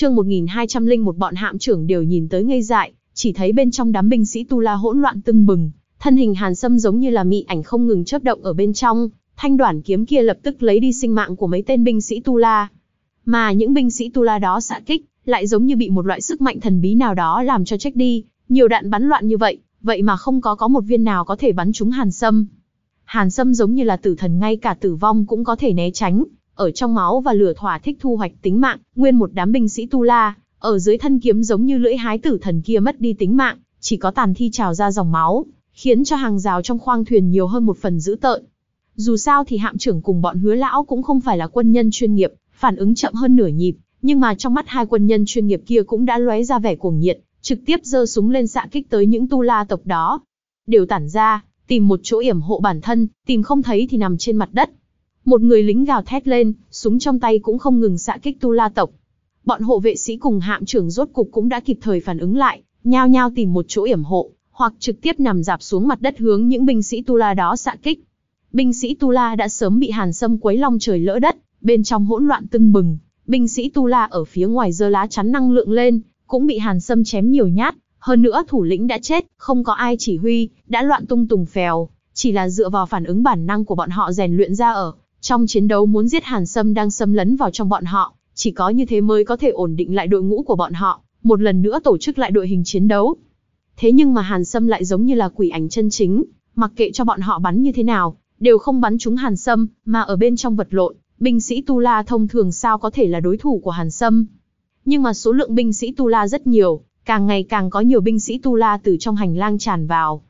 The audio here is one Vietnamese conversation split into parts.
Chương 1201 bọn hạm trưởng đều nhìn tới ngây dại, chỉ thấy bên trong đám binh sĩ Tu La hỗn loạn tưng bừng, thân hình Hàn Sâm giống như là mị ảnh không ngừng chớp động ở bên trong, thanh đoản kiếm kia lập tức lấy đi sinh mạng của mấy tên binh sĩ Tu La. Mà những binh sĩ Tu La đó xạ kích, lại giống như bị một loại sức mạnh thần bí nào đó làm cho chết đi, nhiều đạn bắn loạn như vậy, vậy mà không có có một viên nào có thể bắn trúng Hàn Sâm. Hàn Sâm giống như là tử thần ngay cả tử vong cũng có thể né tránh, ở trong máu và lửa thỏa thích thu hoạch tính mạng, nguyên một đám binh sĩ Tu La, ở dưới thân kiếm giống như lưỡi hái tử thần kia mất đi tính mạng, chỉ có tàn thi trào ra dòng máu, khiến cho hàng rào trong khoang thuyền nhiều hơn một phần dữ tợn. Dù sao thì hạm trưởng cùng bọn hứa lão cũng không phải là quân nhân chuyên nghiệp, phản ứng chậm hơn nửa nhịp, nhưng mà trong mắt hai quân nhân chuyên nghiệp kia cũng đã lóe ra vẻ cuồng nhiệt, trực tiếp giơ súng lên xạ kích tới những tu la tộc đó. Đều tản ra, tìm một chỗ yểm hộ bản thân, tìm không thấy thì nằm trên mặt đất. Một người lính gào thét lên, súng trong tay cũng không ngừng xạ kích tu la tộc. Bọn hộ vệ sĩ cùng hạm trưởng rốt cục cũng đã kịp thời phản ứng lại, nhao nhao tìm một chỗ yểm hộ, hoặc trực tiếp nằm dạp xuống mặt đất hướng những binh sĩ tu la đó xạ kích. Binh sĩ tu la đã sớm bị hàn sâm quấy long trời lỡ đất, bên trong hỗn loạn tưng bừng, binh sĩ tu la ở phía ngoài giơ lá chắn năng lượng lên, cũng bị hàn sâm chém nhiều nhát, hơn nữa thủ lĩnh đã chết, không có ai chỉ huy, đã loạn tung tùng phèo, chỉ là dựa vào phản ứng bản năng của bọn họ rèn luyện ra ở. Trong chiến đấu muốn giết Hàn Sâm đang xâm lấn vào trong bọn họ, chỉ có như thế mới có thể ổn định lại đội ngũ của bọn họ, một lần nữa tổ chức lại đội hình chiến đấu. Thế nhưng mà Hàn Sâm lại giống như là quỷ ảnh chân chính, mặc kệ cho bọn họ bắn như thế nào, đều không bắn trúng Hàn Sâm, mà ở bên trong vật lộn, binh sĩ Tu La thông thường sao có thể là đối thủ của Hàn Sâm. Nhưng mà số lượng binh sĩ Tu La rất nhiều, càng ngày càng có nhiều binh sĩ Tu La từ trong hành lang tràn vào.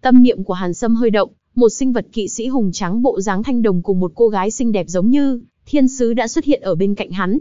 Tâm niệm của Hàn Sâm hơi động, một sinh vật kỵ sĩ hùng trắng bộ dáng thanh đồng cùng một cô gái xinh đẹp giống như thiên sứ đã xuất hiện ở bên cạnh hắn.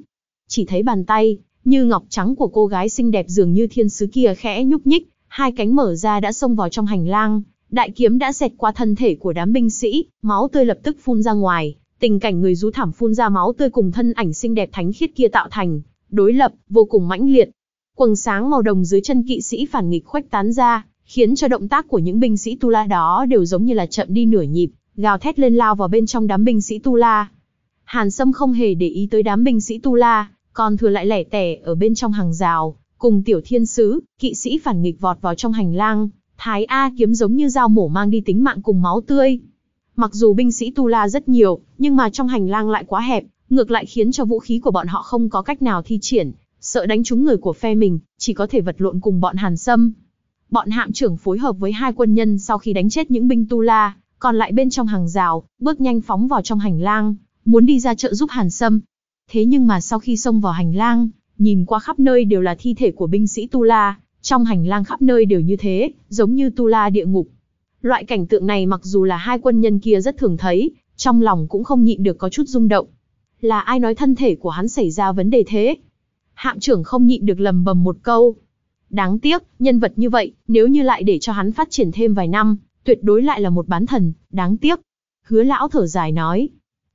Chỉ thấy bàn tay, như ngọc trắng của cô gái xinh đẹp dường như thiên sứ kia khẽ nhúc nhích, hai cánh mở ra đã xông vào trong hành lang, đại kiếm đã xẹt qua thân thể của đám binh sĩ, máu tươi lập tức phun ra ngoài, tình cảnh người rú thảm phun ra máu tươi cùng thân ảnh xinh đẹp thánh khiết kia tạo thành, đối lập, vô cùng mãnh liệt. Quầng sáng màu đồng dưới chân kỵ sĩ phản nghịch khuếch tán ra, khiến cho động tác của những binh sĩ Tu La đó đều giống như là chậm đi nửa nhịp, gào thét lên lao vào bên trong đám binh sĩ Tu La. Hàn Sâm không hề để ý tới đám binh sĩ Tu La, còn thừa lại lẻ tẻ ở bên trong hàng rào, cùng tiểu thiên sứ, kỵ sĩ phản nghịch vọt vào trong hành lang, Thái A kiếm giống như dao mổ mang đi tính mạng cùng máu tươi. Mặc dù binh sĩ Tu La rất nhiều, nhưng mà trong hành lang lại quá hẹp, ngược lại khiến cho vũ khí của bọn họ không có cách nào thi triển, sợ đánh trúng người của phe mình, chỉ có thể vật lộn cùng bọn Hàn Sâm. Bọn hạm trưởng phối hợp với hai quân nhân sau khi đánh chết những binh Tu La, còn lại bên trong hàng rào, bước nhanh phóng vào trong hành lang, muốn đi ra trợ giúp Hàn Sâm. Thế nhưng mà sau khi xông vào hành lang, nhìn qua khắp nơi đều là thi thể của binh sĩ Tu La, trong hành lang khắp nơi đều như thế, giống như Tu La địa ngục. Loại cảnh tượng này mặc dù là hai quân nhân kia rất thường thấy, trong lòng cũng không nhịn được có chút rung động. Là ai nói thân thể của hắn xảy ra vấn đề thế? Hạm trưởng không nhịn được lầm bầm một câu. Đáng tiếc, nhân vật như vậy, nếu như lại để cho hắn phát triển thêm vài năm, tuyệt đối lại là một bán thần, đáng tiếc. Hứa lão thở dài nói.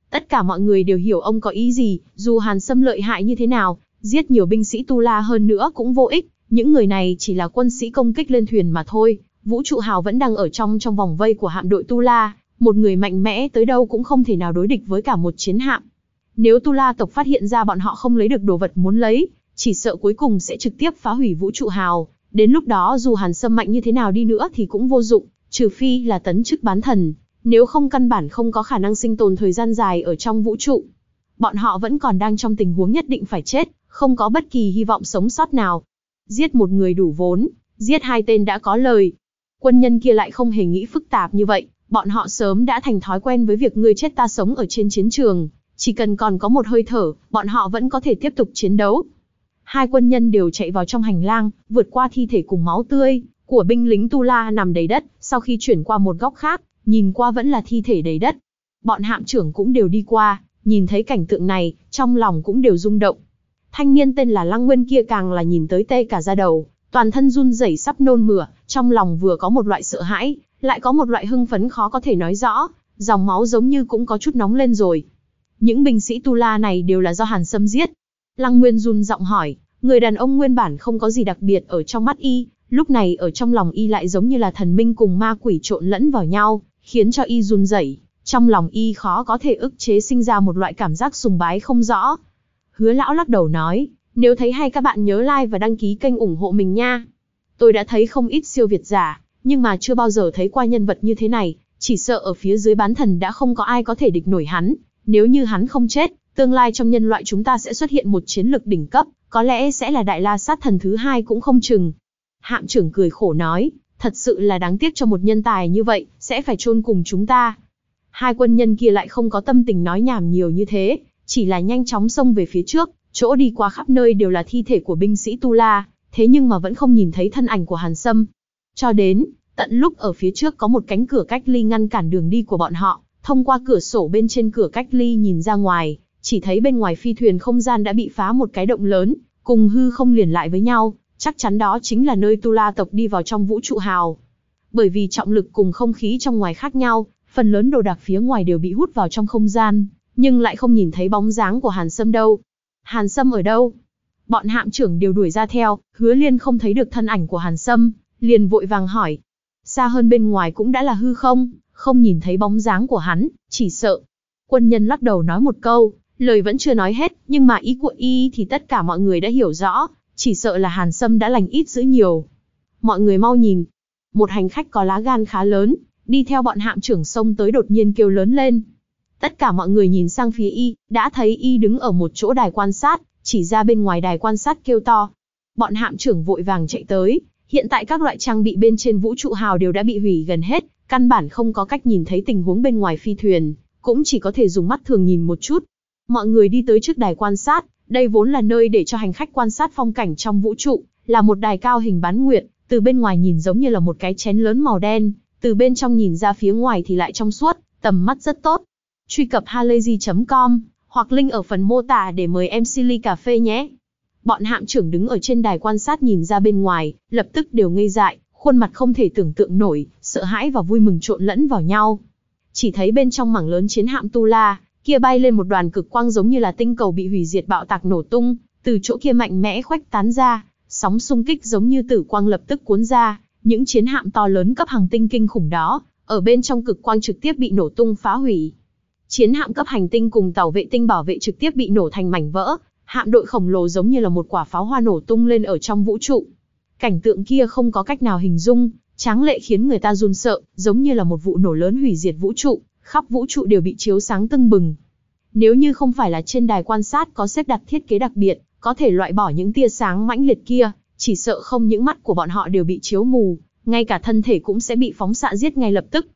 Tất cả mọi người đều hiểu ông có ý gì, dù hàn xâm lợi hại như thế nào, giết nhiều binh sĩ tu la hơn nữa cũng vô ích, những người này chỉ là quân sĩ công kích lên thuyền mà thôi. Vũ trụ hào vẫn đang ở trong trong vòng vây của hạm đội tu la, một người mạnh mẽ tới đâu cũng không thể nào đối địch với cả một chiến hạm. Nếu tu la tộc phát hiện ra bọn họ không lấy được đồ vật muốn lấy, chỉ sợ cuối cùng sẽ trực tiếp phá hủy vũ trụ hào. Đến lúc đó dù hàn sâm mạnh như thế nào đi nữa thì cũng vô dụng, trừ phi là tấn chức bán thần, nếu không căn bản không có khả năng sinh tồn thời gian dài ở trong vũ trụ. Bọn họ vẫn còn đang trong tình huống nhất định phải chết, không có bất kỳ hy vọng sống sót nào. Giết một người đủ vốn, giết hai tên đã có lời. Quân nhân kia lại không hề nghĩ phức tạp như vậy, bọn họ sớm đã thành thói quen với việc người chết ta sống ở trên chiến trường, chỉ cần còn có một hơi thở, bọn họ vẫn có thể tiếp tục chiến đấu. Hai quân nhân đều chạy vào trong hành lang, vượt qua thi thể cùng máu tươi của binh lính Tu La nằm đầy đất, sau khi chuyển qua một góc khác, nhìn qua vẫn là thi thể đầy đất. Bọn hạm trưởng cũng đều đi qua, nhìn thấy cảnh tượng này, trong lòng cũng đều rung động. Thanh niên tên là Lăng Nguyên kia càng là nhìn tới tê cả da đầu, toàn thân run rẩy sắp nôn mửa, trong lòng vừa có một loại sợ hãi, lại có một loại hưng phấn khó có thể nói rõ, dòng máu giống như cũng có chút nóng lên rồi. Những binh sĩ Tu La này đều là do Hàn Sâm giết. Lăng Nguyên run giọng hỏi, người đàn ông nguyên bản không có gì đặc biệt ở trong mắt y, lúc này ở trong lòng y lại giống như là thần minh cùng ma quỷ trộn lẫn vào nhau, khiến cho y run rẩy. Trong lòng y khó có thể ức chế sinh ra một loại cảm giác sùng bái không rõ. Hứa lão lắc đầu nói, Nếu thấy hay các bạn nhớ like và đăng ký kênh ủng hộ mình nha. Tôi đã thấy không ít siêu việt giả, nhưng mà chưa bao giờ thấy qua nhân vật như thế này, chỉ sợ ở phía dưới bán thần đã không có ai có thể địch nổi hắn. Nếu như hắn không chết, tương lai trong nhân loại chúng ta sẽ xuất hiện một chiến lực đỉnh cấp, có lẽ sẽ là đại la sát thần thứ hai cũng không chừng. Hạm trưởng cười khổ nói, thật sự là đáng tiếc cho một nhân tài như vậy, sẽ phải chôn cùng chúng ta. Hai quân nhân kia lại không có tâm tình nói nhảm nhiều như thế, chỉ là nhanh chóng xông về phía trước, chỗ đi qua khắp nơi đều là thi thể của binh sĩ Tu La, thế nhưng mà vẫn không nhìn thấy thân ảnh của Hàn Sâm. Cho đến, tận lúc ở phía trước có một cánh cửa cách ly ngăn cản đường đi của bọn họ, thông qua cửa sổ bên trên cửa cách ly nhìn ra ngoài, chỉ thấy bên ngoài phi thuyền không gian đã bị phá một cái động lớn, cùng hư không liền lại với nhau, chắc chắn đó chính là nơi Tu La tộc đi vào trong vũ trụ hào. Bởi vì trọng lực cùng không khí trong ngoài khác nhau, phần lớn đồ đạc phía ngoài đều bị hút vào trong không gian, nhưng lại không nhìn thấy bóng dáng của Hàn Sâm đâu. Hàn Sâm ở đâu? Bọn hạm trưởng đều đuổi ra theo, hứa liên không thấy được thân ảnh của Hàn Sâm, liền vội vàng hỏi. Xa hơn bên ngoài cũng đã là hư không, không nhìn thấy bóng dáng của hắn, chỉ sợ. Quân nhân lắc đầu nói một câu, lời vẫn chưa nói hết, nhưng mà ý của y thì tất cả mọi người đã hiểu rõ, chỉ sợ là Hàn Sâm đã lành ít dữ nhiều. Mọi người mau nhìn, một hành khách có lá gan khá lớn, đi theo bọn hạm trưởng sông tới đột nhiên kêu lớn lên. Tất cả mọi người nhìn sang phía y, đã thấy y đứng ở một chỗ đài quan sát, chỉ ra bên ngoài đài quan sát kêu to. Bọn hạm trưởng vội vàng chạy tới, hiện tại các loại trang bị bên trên vũ trụ hào đều đã bị hủy gần hết, căn bản không có cách nhìn thấy tình huống bên ngoài phi thuyền, cũng chỉ có thể dùng mắt thường nhìn một chút. Mọi người đi tới trước đài quan sát, đây vốn là nơi để cho hành khách quan sát phong cảnh trong vũ trụ, là một đài cao hình bán nguyệt, từ bên ngoài nhìn giống như là một cái chén lớn màu đen, từ bên trong nhìn ra phía ngoài thì lại trong suốt, tầm mắt rất tốt. Truy cập halayzi.com hoặc link ở phần mô tả để mời em Silly cà phê nhé. Bọn hạm trưởng đứng ở trên đài quan sát nhìn ra bên ngoài, lập tức đều ngây dại, khuôn mặt không thể tưởng tượng nổi, sợ hãi và vui mừng trộn lẫn vào nhau. Chỉ thấy bên trong mảng lớn chiến hạm Tu La, kia bay lên một đoàn cực quang giống như là tinh cầu bị hủy diệt bạo tạc nổ tung, từ chỗ kia mạnh mẽ khoách tán ra, sóng xung kích giống như tử quang lập tức cuốn ra, những chiến hạm to lớn cấp hàng tinh kinh khủng đó, ở bên trong cực quang trực tiếp bị nổ tung phá hủy. Chiến hạm cấp hành tinh cùng tàu vệ tinh bảo vệ trực tiếp bị nổ thành mảnh vỡ, hạm đội khổng lồ giống như là một quả pháo hoa nổ tung lên ở trong vũ trụ. Cảnh tượng kia không có cách nào hình dung, tráng lệ khiến người ta run sợ, giống như là một vụ nổ lớn hủy diệt vũ trụ, khắp vũ trụ đều bị chiếu sáng tưng bừng. Nếu như không phải là trên đài quan sát có xếp đặt thiết kế đặc biệt, có thể loại bỏ những tia sáng mãnh liệt kia, chỉ sợ không những mắt của bọn họ đều bị chiếu mù, ngay cả thân thể cũng sẽ bị phóng xạ giết ngay lập tức.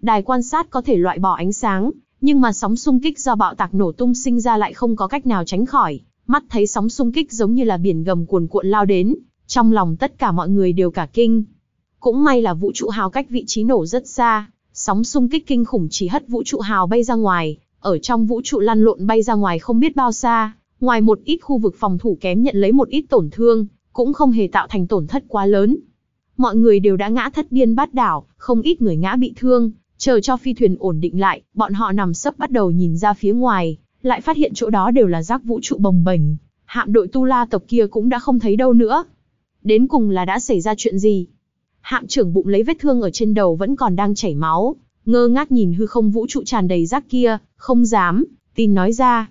Đài quan sát có thể loại bỏ ánh sáng, nhưng mà sóng xung kích do bạo tạc nổ tung sinh ra lại không có cách nào tránh khỏi. Mắt thấy sóng xung kích giống như là biển gầm cuồn cuộn lao đến, trong lòng tất cả mọi người đều cả kinh. Cũng may là vũ trụ hào cách vị trí nổ rất xa, sóng xung kích kinh khủng chỉ hất vũ trụ hào bay ra ngoài, ở trong vũ trụ lăn lộn bay ra ngoài không biết bao xa, ngoài một ít khu vực phòng thủ kém nhận lấy một ít tổn thương, cũng không hề tạo thành tổn thất quá lớn. Mọi người đều đã ngã thất điên bát đảo, không ít người ngã bị thương, chờ cho phi thuyền ổn định lại, bọn họ nằm sấp bắt đầu nhìn ra phía ngoài, lại phát hiện chỗ đó đều là rác vũ trụ bồng bềnh, hạm đội Tu La tộc kia cũng đã không thấy đâu nữa. Đến cùng là đã xảy ra chuyện gì? Hạm trưởng bụng lấy vết thương ở trên đầu vẫn còn đang chảy máu, ngơ ngác nhìn hư không vũ trụ tràn đầy rác kia, không dám, tin nói ra.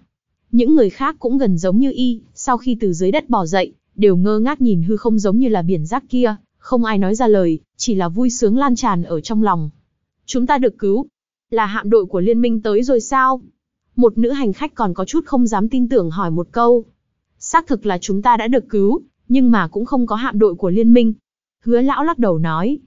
Những người khác cũng gần giống như y, sau khi từ dưới đất bò dậy, đều ngơ ngác nhìn hư không giống như là biển rác kia, không ai nói ra lời, chỉ là vui sướng lan tràn ở trong lòng. Chúng ta được cứu. Là hạm đội của liên minh tới rồi sao? Một nữ hành khách còn có chút không dám tin tưởng hỏi một câu. Xác thực là chúng ta đã được cứu, nhưng mà cũng không có hạm đội của liên minh. Hứa lão lắc đầu nói.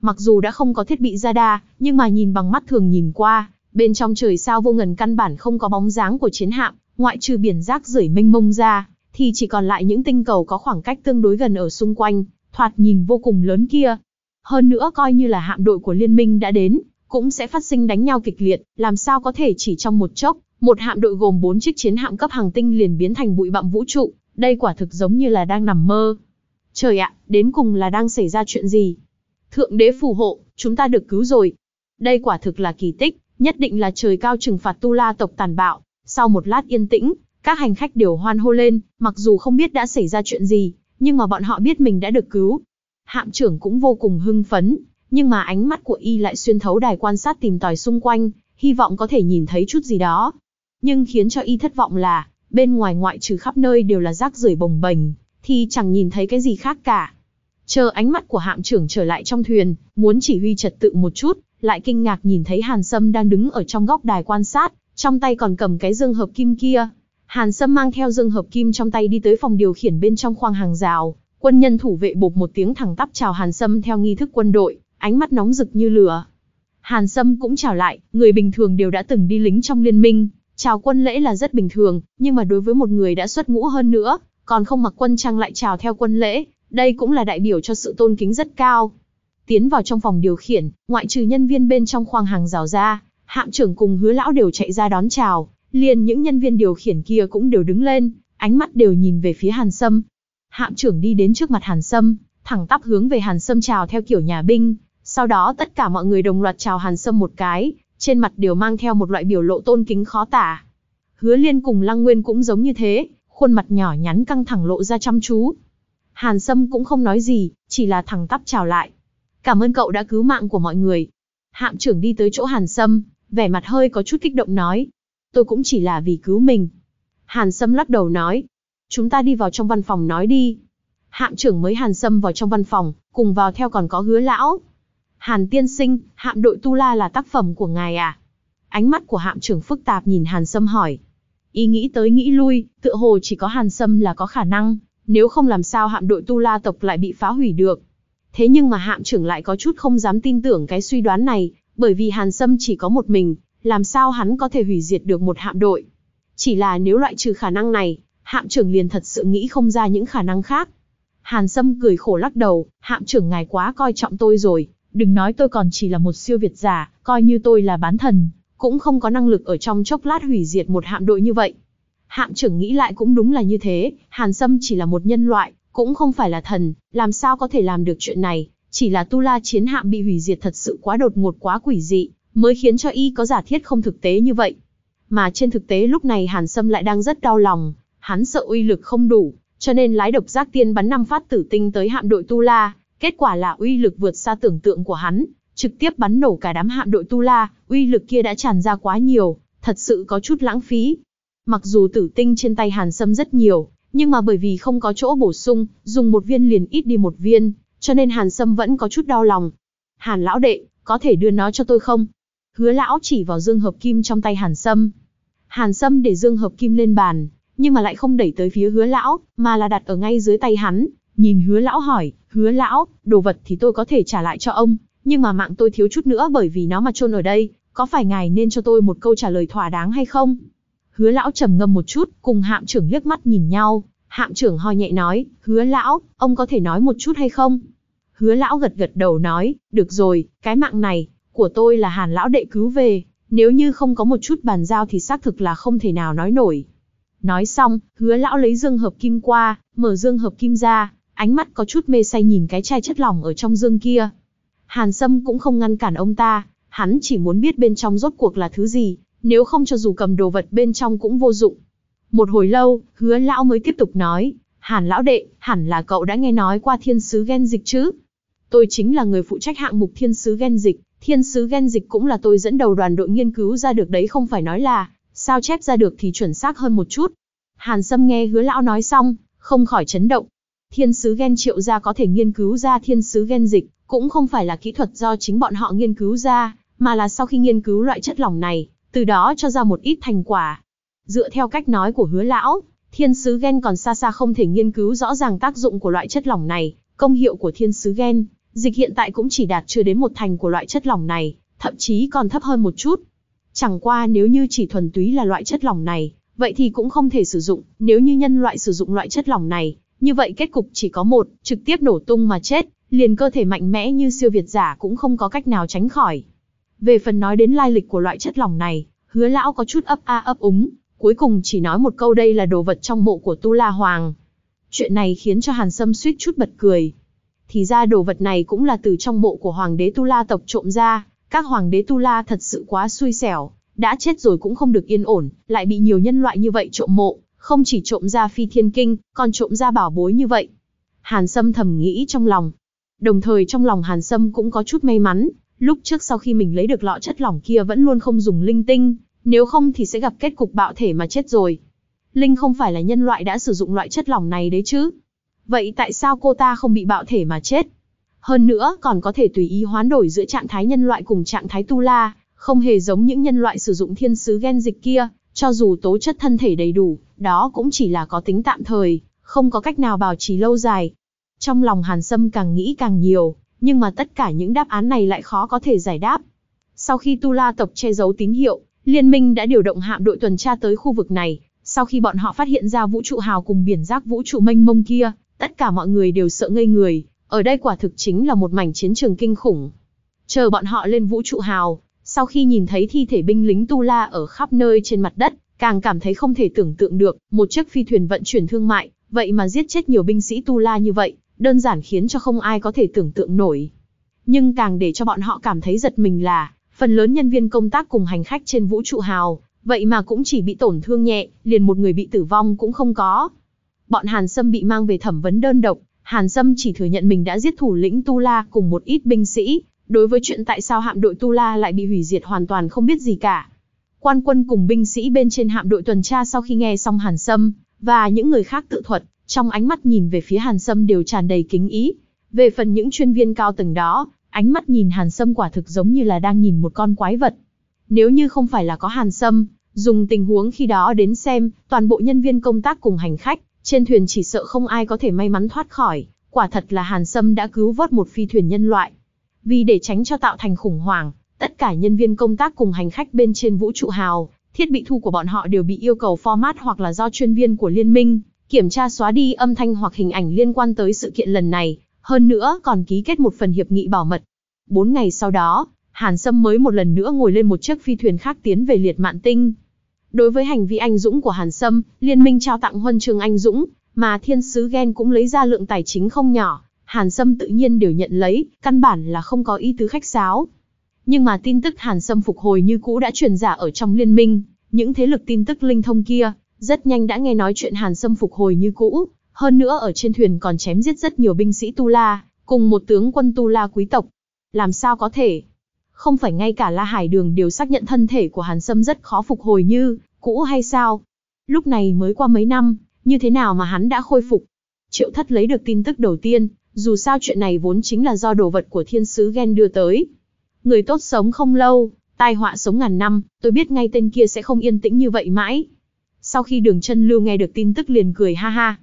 Mặc dù đã không có thiết bị radar, nhưng mà nhìn bằng mắt thường nhìn qua, bên trong trời sao vô ngần căn bản không có bóng dáng của chiến hạm, ngoại trừ biển rác rưởi mênh mông ra, thì chỉ còn lại những tinh cầu có khoảng cách tương đối gần ở xung quanh, thoạt nhìn vô cùng lớn kia. Hơn nữa coi như là hạm đội của liên minh đã đến, cũng sẽ phát sinh đánh nhau kịch liệt, làm sao có thể chỉ trong một chốc, một hạm đội gồm 4 chiếc chiến hạm cấp hàng tinh liền biến thành bụi bặm vũ trụ, đây quả thực giống như là đang nằm mơ. Trời ạ, đến cùng là đang xảy ra chuyện gì? Thượng đế phù hộ, chúng ta được cứu rồi. Đây quả thực là kỳ tích, nhất định là trời cao trừng phạt Tu La tộc tàn bạo. Sau một lát yên tĩnh, các hành khách đều hoan hô lên, mặc dù không biết đã xảy ra chuyện gì, nhưng mà bọn họ biết mình đã được cứu. Hạm trưởng cũng vô cùng hưng phấn, nhưng mà ánh mắt của y lại xuyên thấu đài quan sát tìm tòi xung quanh, hy vọng có thể nhìn thấy chút gì đó. Nhưng khiến cho y thất vọng là, bên ngoài ngoại trừ khắp nơi đều là rác rưởi bồng bềnh, thì chẳng nhìn thấy cái gì khác cả. Chờ ánh mắt của hạm trưởng trở lại trong thuyền, muốn chỉ huy trật tự một chút, lại kinh ngạc nhìn thấy Hàn Sâm đang đứng ở trong góc đài quan sát, trong tay còn cầm cái dương hợp kim kia. Hàn Sâm mang theo dương hợp kim trong tay đi tới phòng điều khiển bên trong khoang hàng rào, quân nhân thủ vệ bột một tiếng thẳng tắp chào Hàn Sâm theo nghi thức quân đội, ánh mắt nóng rực như lửa. Hàn Sâm cũng chào lại, người bình thường đều đã từng đi lính trong liên minh, chào quân lễ là rất bình thường, nhưng mà đối với một người đã xuất ngũ hơn nữa, còn không mặc quân trang lại chào theo quân lễ, đây cũng là đại biểu cho sự tôn kính rất cao. Tiến vào trong phòng điều khiển, ngoại trừ nhân viên bên trong khoang hàng rào ra, hạm trưởng cùng hứa lão đều chạy ra đón chào, liền những nhân viên điều khiển kia cũng đều đứng lên, ánh mắt đều nhìn về phía Hàn Sâm. Hạm trưởng đi đến trước mặt Hàn Sâm, thẳng tắp hướng về Hàn Sâm chào theo kiểu nhà binh, sau đó tất cả mọi người đồng loạt chào Hàn Sâm một cái, trên mặt đều mang theo một loại biểu lộ tôn kính khó tả. Hứa Liên cùng Lăng Nguyên cũng giống như thế, khuôn mặt nhỏ nhắn căng thẳng lộ ra chăm chú. Hàn Sâm cũng không nói gì, chỉ là thẳng tắp chào lại. Cảm ơn cậu đã cứu mạng của mọi người. Hạm trưởng đi tới chỗ Hàn Sâm, vẻ mặt hơi có chút kích động nói. Tôi cũng chỉ là vì cứu mình. Hàn Sâm lắc đầu nói. Chúng ta đi vào trong văn phòng nói đi. Hạm trưởng mới Hàn Sâm vào trong văn phòng, cùng vào theo còn có hứa lão. Hàn tiên sinh, hạm đội Tu La là tác phẩm của ngài à? Ánh mắt của hạm trưởng phức tạp nhìn Hàn Sâm hỏi. Ý nghĩ tới nghĩ lui, tựa hồ chỉ có Hàn Sâm là có khả năng, nếu không làm sao hạm đội Tu La tộc lại bị phá hủy được. Thế nhưng mà hạm trưởng lại có chút không dám tin tưởng cái suy đoán này, bởi vì Hàn Sâm chỉ có một mình, làm sao hắn có thể hủy diệt được một hạm đội. Chỉ là nếu loại trừ khả năng này, hạm trưởng liền thật sự nghĩ không ra những khả năng khác. Hàn Sâm cười khổ lắc đầu, hạm trưởng ngài quá coi trọng tôi rồi, đừng nói tôi còn chỉ là một siêu việt giả, coi như tôi là bán thần, cũng không có năng lực ở trong chốc lát hủy diệt một hạm đội như vậy. Hạm trưởng nghĩ lại cũng đúng là như thế, Hàn Sâm chỉ là một nhân loại, cũng không phải là thần, làm sao có thể làm được chuyện này, chỉ là Tu La chiến hạm bị hủy diệt thật sự quá đột ngột quá quỷ dị, mới khiến cho y có giả thiết không thực tế như vậy. Mà trên thực tế lúc này Hàn Sâm lại đang rất đau lòng, hắn sợ uy lực không đủ, cho nên lái độc giác tiên bắn năm phát tử tinh tới hạm đội Tu La, kết quả là uy lực vượt xa tưởng tượng của hắn, trực tiếp bắn nổ cả đám hạm đội Tu La, uy lực kia đã tràn ra quá nhiều, thật sự có chút lãng phí. Mặc dù tử tinh trên tay Hàn Sâm rất nhiều, nhưng mà bởi vì không có chỗ bổ sung, dùng một viên liền ít đi một viên, cho nên Hàn Sâm vẫn có chút đau lòng. Hàn lão đệ, có thể đưa nó cho tôi không? Hứa lão chỉ vào dương hợp kim trong tay Hàn Sâm. Hàn Sâm để dương hợp kim lên bàn, nhưng mà lại không đẩy tới phía hứa lão, mà là đặt ở ngay dưới tay hắn. Nhìn hứa lão hỏi, hứa lão, đồ vật thì tôi có thể trả lại cho ông, nhưng mà mạng tôi thiếu chút nữa bởi vì nó mà chôn ở đây, có phải ngài nên cho tôi một câu trả lời thỏa đáng hay không? Hứa lão trầm ngâm một chút, cùng hạm trưởng liếc mắt nhìn nhau, hạm trưởng ho nhẹ nói, hứa lão, ông có thể nói một chút hay không? Hứa lão gật gật đầu nói, được rồi, cái mạng này, của tôi là hàn lão đệ cứu về, nếu như không có một chút bàn giao thì xác thực là không thể nào nói nổi. Nói xong, hứa lão lấy dương hợp kim qua, mở dương hợp kim ra, ánh mắt có chút mê say nhìn cái chai chất lỏng ở trong dương kia. Hàn Sâm cũng không ngăn cản ông ta, hắn chỉ muốn biết bên trong rốt cuộc là thứ gì, nếu không cho dù cầm đồ vật bên trong cũng vô dụng. Một hồi lâu, hứa lão mới tiếp tục nói, Hàn lão đệ, hẳn là cậu đã nghe nói qua thiên sứ ghen dịch chứ? Tôi chính là người phụ trách hạng mục thiên sứ ghen dịch, thiên sứ ghen dịch cũng là tôi dẫn đầu đoàn đội nghiên cứu ra được đấy không phải nói là, sao chép ra được thì chuẩn xác hơn một chút. Hàn Sâm nghe hứa lão nói xong, không khỏi chấn động. Thiên sứ ghen triệu gia có thể nghiên cứu ra thiên sứ ghen dịch, cũng không phải là kỹ thuật do chính bọn họ nghiên cứu ra, mà là sau khi nghiên cứu loại chất lỏng này, từ đó cho ra một ít thành quả. Dựa theo cách nói của hứa lão, thiên sứ gen còn xa xa không thể nghiên cứu rõ ràng tác dụng của loại chất lỏng này, công hiệu của thiên sứ gen, dịch hiện tại cũng chỉ đạt chưa đến một thành của loại chất lỏng này, thậm chí còn thấp hơn một chút. Chẳng qua nếu như chỉ thuần túy là loại chất lỏng này, vậy thì cũng không thể sử dụng, nếu như nhân loại sử dụng loại chất lỏng này, như vậy kết cục chỉ có một, trực tiếp nổ tung mà chết, liền cơ thể mạnh mẽ như siêu việt giả cũng không có cách nào tránh khỏi. Về phần nói đến lai lịch của loại chất lỏng này, hứa lão có chút ấp a ấp úng, cuối cùng chỉ nói một câu đây là đồ vật trong mộ của Tu La Hoàng. Chuyện này khiến cho Hàn Sâm suýt chút bật cười. Thì ra đồ vật này cũng là từ trong mộ của Hoàng đế Tu La tộc trộm ra, các Hoàng đế Tu La thật sự quá xui xẻo, đã chết rồi cũng không được yên ổn, lại bị nhiều nhân loại như vậy trộm mộ, không chỉ trộm ra phi thiên kinh, còn trộm ra bảo bối như vậy. Hàn Sâm thầm nghĩ trong lòng. Đồng thời trong lòng Hàn Sâm cũng có chút may mắn, lúc trước sau khi mình lấy được lọ chất lỏng kia vẫn luôn không dùng linh tinh, nếu không thì sẽ gặp kết cục bạo thể mà chết rồi. Linh không phải là nhân loại đã sử dụng loại chất lỏng này đấy chứ. Vậy tại sao cô ta không bị bạo thể mà chết? Hơn nữa còn có thể tùy ý hoán đổi giữa trạng thái nhân loại cùng trạng thái tu la, không hề giống những nhân loại sử dụng thiên sứ gen dịch kia, cho dù tố chất thân thể đầy đủ, đó cũng chỉ là có tính tạm thời, không có cách nào bảo trì lâu dài. Trong lòng Hàn Sâm càng nghĩ càng nhiều, nhưng mà tất cả những đáp án này lại khó có thể giải đáp. Sau khi Tu La tộc che giấu tín hiệu, liên minh đã điều động hạm đội tuần tra tới khu vực này. Sau khi bọn họ phát hiện ra vũ trụ hào cùng biển rác vũ trụ mênh mông kia, tất cả mọi người đều sợ ngây người. Ở đây quả thực chính là một mảnh chiến trường kinh khủng. Chờ bọn họ lên vũ trụ hào, sau khi nhìn thấy thi thể binh lính Tu La ở khắp nơi trên mặt đất, càng cảm thấy không thể tưởng tượng được, một chiếc phi thuyền vận chuyển thương mại, vậy mà giết chết nhiều binh sĩ Tu La như vậy, đơn giản khiến cho không ai có thể tưởng tượng nổi. Nhưng càng để cho bọn họ cảm thấy giật mình là, phần lớn nhân viên công tác cùng hành khách trên vũ trụ hào, vậy mà cũng chỉ bị tổn thương nhẹ, liền một người bị tử vong cũng không có. Bọn Hàn Sâm bị mang về thẩm vấn đơn độc, Hàn Sâm chỉ thừa nhận mình đã giết thủ lĩnh Tu La cùng một ít binh sĩ, đối với chuyện tại sao hạm đội Tu La lại bị hủy diệt hoàn toàn không biết gì cả. Quan quân cùng binh sĩ bên trên hạm đội tuần tra sau khi nghe xong Hàn Sâm, và những người khác tự thuật, trong ánh mắt nhìn về phía Hàn Sâm đều tràn đầy kính ý. Về phần những chuyên viên cao tầng đó, ánh mắt nhìn Hàn Sâm quả thực giống như là đang nhìn một con quái vật. Nếu như không phải là có Hàn Sâm, dùng tình huống khi đó đến xem, toàn bộ nhân viên công tác cùng hành khách, trên thuyền chỉ sợ không ai có thể may mắn thoát khỏi, quả thật là Hàn Sâm đã cứu vớt một phi thuyền nhân loại. Vì để tránh cho tạo thành khủng hoảng, tất cả nhân viên công tác cùng hành khách bên trên vũ trụ hào, thiết bị thu của bọn họ đều bị yêu cầu format hoặc là do chuyên viên của liên minh, kiểm tra xóa đi âm thanh hoặc hình ảnh liên quan tới sự kiện lần này, hơn nữa còn ký kết một phần hiệp nghị bảo mật. Bốn ngày sau đó, Hàn Sâm mới một lần nữa ngồi lên một chiếc phi thuyền khác tiến về liệt mạn tinh. Đối với hành vi anh dũng của Hàn Sâm, liên minh trao tặng huân trường anh dũng, mà thiên sứ Gen cũng lấy ra lượng tài chính không nhỏ, Hàn Sâm tự nhiên đều nhận lấy, căn bản là không có ý tứ khách sáo. Nhưng mà tin tức Hàn Sâm phục hồi như cũ đã truyền giả ở trong liên minh, những thế lực tin tức linh thông kia, rất nhanh đã nghe nói chuyện Hàn Sâm phục hồi như cũ, hơn nữa ở trên thuyền còn chém giết rất nhiều binh sĩ Tu La, cùng một tướng quân Tu La quý tộc. Làm sao có thể? Không phải ngay cả La Hải Đường đều xác nhận thân thể của Hàn Sâm rất khó phục hồi như cũ hay sao? Lúc này mới qua mấy năm, như thế nào mà hắn đã khôi phục? Triệu Thất lấy được tin tức đầu tiên, dù sao chuyện này vốn chính là do đồ vật của thiên sứ Gen đưa tới. Người tốt sống không lâu, tai họa sống ngàn năm, tôi biết ngay tên kia sẽ không yên tĩnh như vậy mãi. Sau khi đường chân lưu nghe được tin tức liền cười ha ha.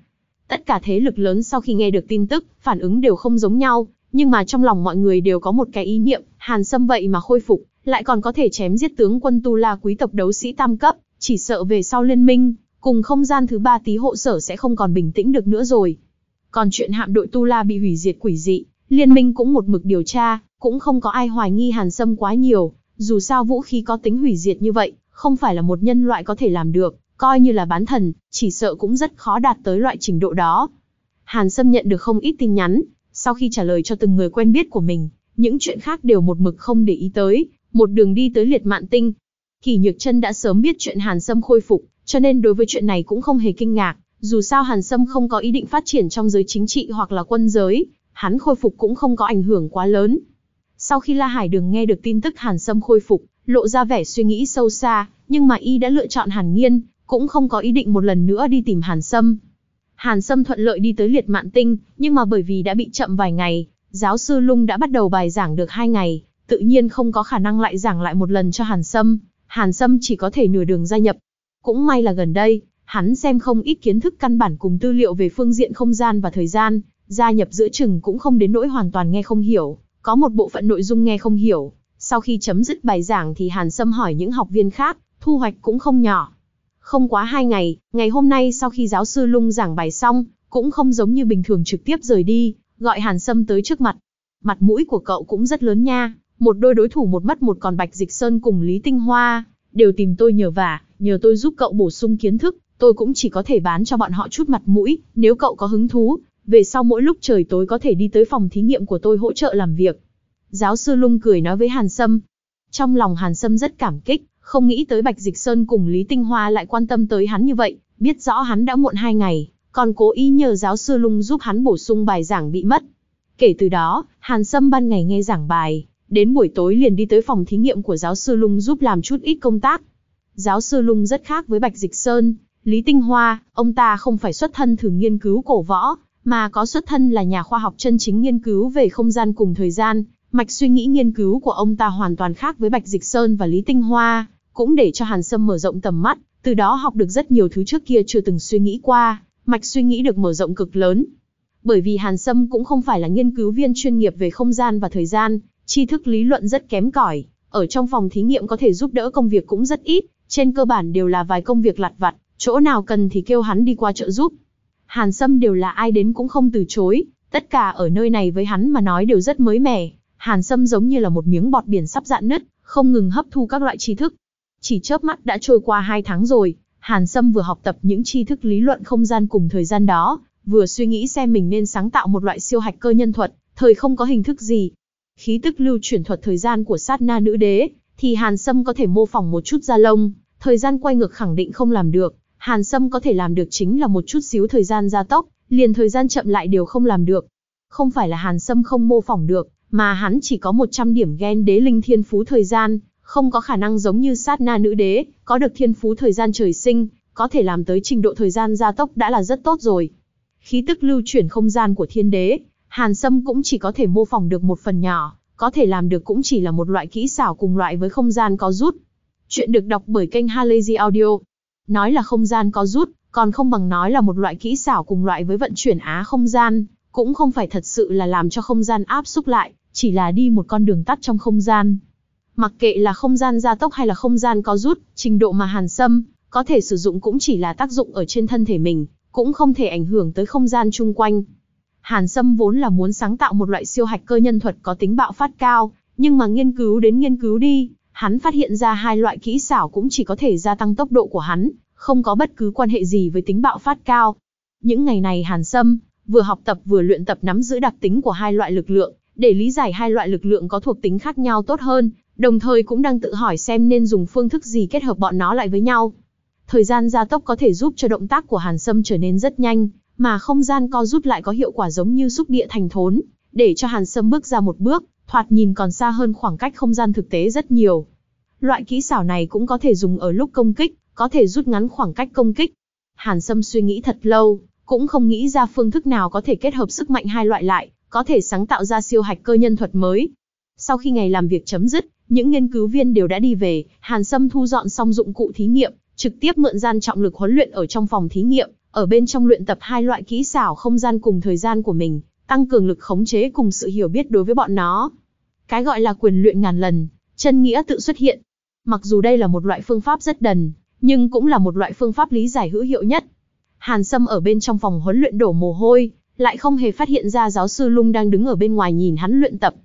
Tất cả thế lực lớn sau khi nghe được tin tức, phản ứng đều không giống nhau, nhưng mà trong lòng mọi người đều có một cái ý niệm, Hàn Sâm vậy mà khôi phục, lại còn có thể chém giết tướng quân Tu La quý tộc đấu sĩ tam cấp, chỉ sợ về sau liên minh, cùng không gian thứ ba tí hộ sở sẽ không còn bình tĩnh được nữa rồi. Còn chuyện hạm đội Tu La bị hủy diệt quỷ dị, liên minh cũng một mực điều tra, cũng không có ai hoài nghi Hàn Sâm quá nhiều, dù sao vũ khí có tính hủy diệt như vậy, không phải là một nhân loại có thể làm được, coi như là bán thần, chỉ sợ cũng rất khó đạt tới loại trình độ đó. Hàn Sâm nhận được không ít tin nhắn, sau khi trả lời cho từng người quen biết của mình, những chuyện khác đều một mực không để ý tới, một đường đi tới liệt mạn tinh. Kỳ Nhược Trân đã sớm biết chuyện Hàn Sâm khôi phục, cho nên đối với chuyện này cũng không hề kinh ngạc, dù sao Hàn Sâm không có ý định phát triển trong giới chính trị hoặc là quân giới, hắn khôi phục cũng không có ảnh hưởng quá lớn. Sau khi La Hải Đường nghe được tin tức Hàn Sâm khôi phục, lộ ra vẻ suy nghĩ sâu xa, nhưng mà y đã lựa chọn Hàn Nghiên, cũng không có ý định một lần nữa đi tìm Hàn Sâm. Hàn Sâm thuận lợi đi tới liệt mạn tinh, nhưng mà bởi vì đã bị chậm vài ngày, giáo sư Lung đã bắt đầu bài giảng được hai ngày, tự nhiên không có khả năng lại giảng lại một lần cho Hàn Sâm, Hàn Sâm chỉ có thể nửa đường gia nhập. Cũng may là gần đây, hắn xem không ít kiến thức căn bản cùng tư liệu về phương diện không gian và thời gian, gia nhập giữa chừng cũng không đến nỗi hoàn toàn nghe không hiểu, có một bộ phận nội dung nghe không hiểu. Sau khi chấm dứt bài giảng thì Hàn Sâm hỏi những học viên khác, thu hoạch cũng không nhỏ. Không quá hai ngày, ngày hôm nay sau khi giáo sư Lung giảng bài xong, cũng không giống như bình thường trực tiếp rời đi, gọi Hàn Sâm tới trước mặt. Mặt mũi của cậu cũng rất lớn nha, một đôi đối thủ một mất một còn Bạch Dịch Sơn cùng Lý Tinh Hoa, đều tìm tôi nhờ vả, nhờ tôi giúp cậu bổ sung kiến thức, tôi cũng chỉ có thể bán cho bọn họ chút mặt mũi, nếu cậu có hứng thú, về sau mỗi lúc trời tối có thể đi tới phòng thí nghiệm của tôi hỗ trợ làm việc. Giáo sư Lung cười nói với Hàn Sâm. Trong lòng Hàn Sâm rất cảm kích, không nghĩ tới Bạch Dịch Sơn cùng Lý Tinh Hoa lại quan tâm tới hắn như vậy, biết rõ hắn đã muộn hai ngày, còn cố ý nhờ giáo sư Lung giúp hắn bổ sung bài giảng bị mất. Kể từ đó, Hàn Sâm ban ngày nghe giảng bài, đến buổi tối liền đi tới phòng thí nghiệm của giáo sư Lung giúp làm chút ít công tác. Giáo sư Lung rất khác với Bạch Dịch Sơn, Lý Tinh Hoa, ông ta không phải xuất thân thử nghiên cứu cổ võ, mà có xuất thân là nhà khoa học chân chính nghiên cứu về không gian cùng thời gian. Mạch suy nghĩ nghiên cứu của ông ta hoàn toàn khác với Bạch Dịch Sơn và Lý Tinh Hoa, cũng để cho Hàn Sâm mở rộng tầm mắt, từ đó học được rất nhiều thứ trước kia chưa từng suy nghĩ qua, mạch suy nghĩ được mở rộng cực lớn. Bởi vì Hàn Sâm cũng không phải là nghiên cứu viên chuyên nghiệp về không gian và thời gian, tri thức lý luận rất kém cỏi, ở trong phòng thí nghiệm có thể giúp đỡ công việc cũng rất ít, trên cơ bản đều là vài công việc lặt vặt, chỗ nào cần thì kêu hắn đi qua trợ giúp. Hàn Sâm đều là ai đến cũng không từ chối, tất cả ở nơi này với hắn mà nói đều rất mới mẻ. Hàn Sâm giống như là một miếng bọt biển sắp dạn nứt, không ngừng hấp thu các loại tri thức. Chỉ chớp mắt đã trôi qua hai tháng rồi, Hàn Sâm vừa học tập những tri thức lý luận không gian cùng thời gian đó, vừa suy nghĩ xem mình nên sáng tạo một loại siêu hạch cơ nhân thuật, thời không có hình thức gì. Khí tức lưu chuyển thuật thời gian của sát na nữ đế, thì Hàn Sâm có thể mô phỏng một chút da lông, thời gian quay ngược khẳng định không làm được, Hàn Sâm có thể làm được chính là một chút xíu thời gian gia tốc, liền thời gian chậm lại đều không làm được. Không phải là Hàn Sâm không mô phỏng được, mà hắn chỉ có 100 điểm ghen đế linh thiên phú thời gian, không có khả năng giống như sát na nữ đế, có được thiên phú thời gian trời sinh, có thể làm tới trình độ thời gian gia tốc đã là rất tốt rồi. Khí tức lưu chuyển không gian của thiên đế, Hàn Sâm cũng chỉ có thể mô phỏng được một phần nhỏ, có thể làm được cũng chỉ là một loại kỹ xảo cùng loại với không gian có rút. Chuyện được đọc bởi kênh Halazy Audio. Nói là không gian có rút, còn không bằng nói là một loại kỹ xảo cùng loại với vận chuyển á không gian, cũng không phải thật sự là làm cho không gian áp xúc lại, chỉ là đi một con đường tắt trong không gian. Mặc kệ là không gian gia tốc hay là không gian có rút, trình độ mà Hàn Sâm có thể sử dụng cũng chỉ là tác dụng ở trên thân thể mình, cũng không thể ảnh hưởng tới không gian chung quanh. Hàn Sâm vốn là muốn sáng tạo một loại siêu hạch cơ nhân thuật có tính bạo phát cao, nhưng mà nghiên cứu đến nghiên cứu đi, hắn phát hiện ra hai loại kỹ xảo cũng chỉ có thể gia tăng tốc độ của hắn, không có bất cứ quan hệ gì với tính bạo phát cao. Những ngày này Hàn Sâm vừa học tập vừa luyện tập nắm giữ đặc tính của hai loại lực lượng, để lý giải hai loại lực lượng có thuộc tính khác nhau tốt hơn, đồng thời cũng đang tự hỏi xem nên dùng phương thức gì kết hợp bọn nó lại với nhau. Thời gian gia tốc có thể giúp cho động tác của Hàn Sâm trở nên rất nhanh, mà không gian co rút lại có hiệu quả giống như xúc địa thành thốn, để cho Hàn Sâm bước ra một bước, thoạt nhìn còn xa hơn khoảng cách không gian thực tế rất nhiều. Loại kỹ xảo này cũng có thể dùng ở lúc công kích, có thể rút ngắn khoảng cách công kích. Hàn Sâm suy nghĩ thật lâu, cũng không nghĩ ra phương thức nào có thể kết hợp sức mạnh hai loại lại, có thể sáng tạo ra siêu hạch cơ nhân thuật mới. Sau khi ngày làm việc chấm dứt, những nghiên cứu viên đều đã đi về, Hàn Sâm thu dọn xong dụng cụ thí nghiệm, trực tiếp mượn gian trọng lực huấn luyện ở trong phòng thí nghiệm, ở bên trong luyện tập hai loại kỹ xảo không gian cùng thời gian của mình, tăng cường lực khống chế cùng sự hiểu biết đối với bọn nó. Cái gọi là quyền luyện ngàn lần, chân nghĩa tự xuất hiện. Mặc dù đây là một loại phương pháp rất đần, nhưng cũng là một loại phương pháp lý giải hữu hiệu nhất. Hàn Sâm ở bên trong phòng huấn luyện đổ mồ hôi, lại không hề phát hiện ra giáo sư Lung đang đứng ở bên ngoài nhìn hắn luyện tập.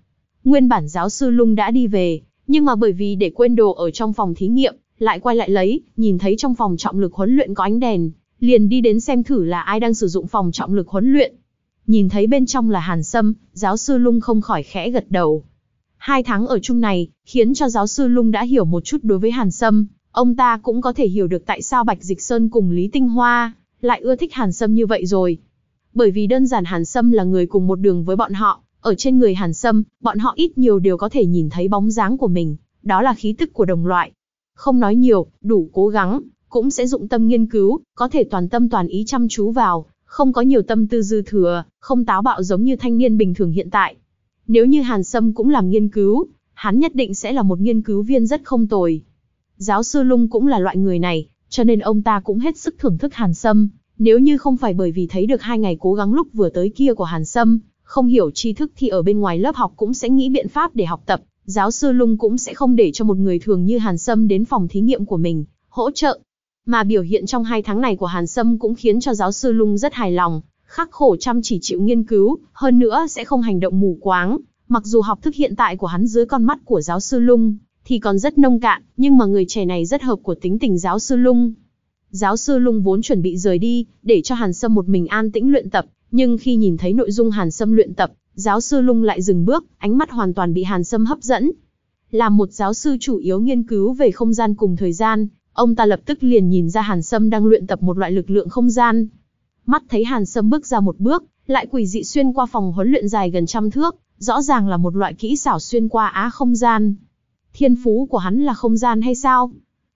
Nguyên bản giáo sư Lung đã đi về, nhưng mà bởi vì để quên đồ ở trong phòng thí nghiệm, lại quay lại lấy, nhìn thấy trong phòng trọng lực huấn luyện có ánh đèn, liền đi đến xem thử là ai đang sử dụng phòng trọng lực huấn luyện. Nhìn thấy bên trong là Hàn Sâm, giáo sư Lung không khỏi khẽ gật đầu. Hai tháng ở chung này, khiến cho giáo sư Lung đã hiểu một chút đối với Hàn Sâm, ông ta cũng có thể hiểu được tại sao Bạch Dịch Sơn cùng Lý Tinh Hoa lại ưa thích Hàn Sâm như vậy rồi. Bởi vì đơn giản Hàn Sâm là người cùng một đường với bọn họ, ở trên người Hàn Sâm, bọn họ ít nhiều đều có thể nhìn thấy bóng dáng của mình, đó là khí tức của đồng loại. Không nói nhiều, đủ cố gắng, cũng sẽ dụng tâm nghiên cứu, có thể toàn tâm toàn ý chăm chú vào, không có nhiều tâm tư dư thừa, không táo bạo giống như thanh niên bình thường hiện tại. Nếu như Hàn Sâm cũng làm nghiên cứu, hắn nhất định sẽ là một nghiên cứu viên rất không tồi. Giáo sư Lung cũng là loại người này, cho nên ông ta cũng hết sức thưởng thức Hàn Sâm. Nếu như không phải bởi vì thấy được hai ngày cố gắng lúc vừa tới kia của Hàn Sâm, không hiểu tri thức thì ở bên ngoài lớp học cũng sẽ nghĩ biện pháp để học tập, giáo sư Lung cũng sẽ không để cho một người thường như Hàn Sâm đến phòng thí nghiệm của mình, hỗ trợ. Mà biểu hiện trong hai tháng này của Hàn Sâm cũng khiến cho giáo sư Lung rất hài lòng, khắc khổ chăm chỉ chịu nghiên cứu, hơn nữa sẽ không hành động mù quáng. Mặc dù học thức hiện tại của hắn dưới con mắt của giáo sư Lung, thì còn rất nông cạn, nhưng mà người trẻ này rất hợp của tính tình giáo sư Lung. Giáo sư Lung vốn chuẩn bị rời đi, để cho Hàn Sâm một mình an tĩnh luyện tập, nhưng khi nhìn thấy nội dung Hàn Sâm luyện tập, giáo sư Lung lại dừng bước, ánh mắt hoàn toàn bị Hàn Sâm hấp dẫn. Là một giáo sư chủ yếu nghiên cứu về không gian cùng thời gian, ông ta lập tức liền nhìn ra Hàn Sâm đang luyện tập một loại lực lượng không gian. Mắt thấy Hàn Sâm bước ra một bước, lại quỷ dị xuyên qua phòng huấn luyện dài gần trăm thước, rõ ràng là một loại kỹ xảo xuyên qua á không gian. Thiên phú của hắn là không gian hay sao?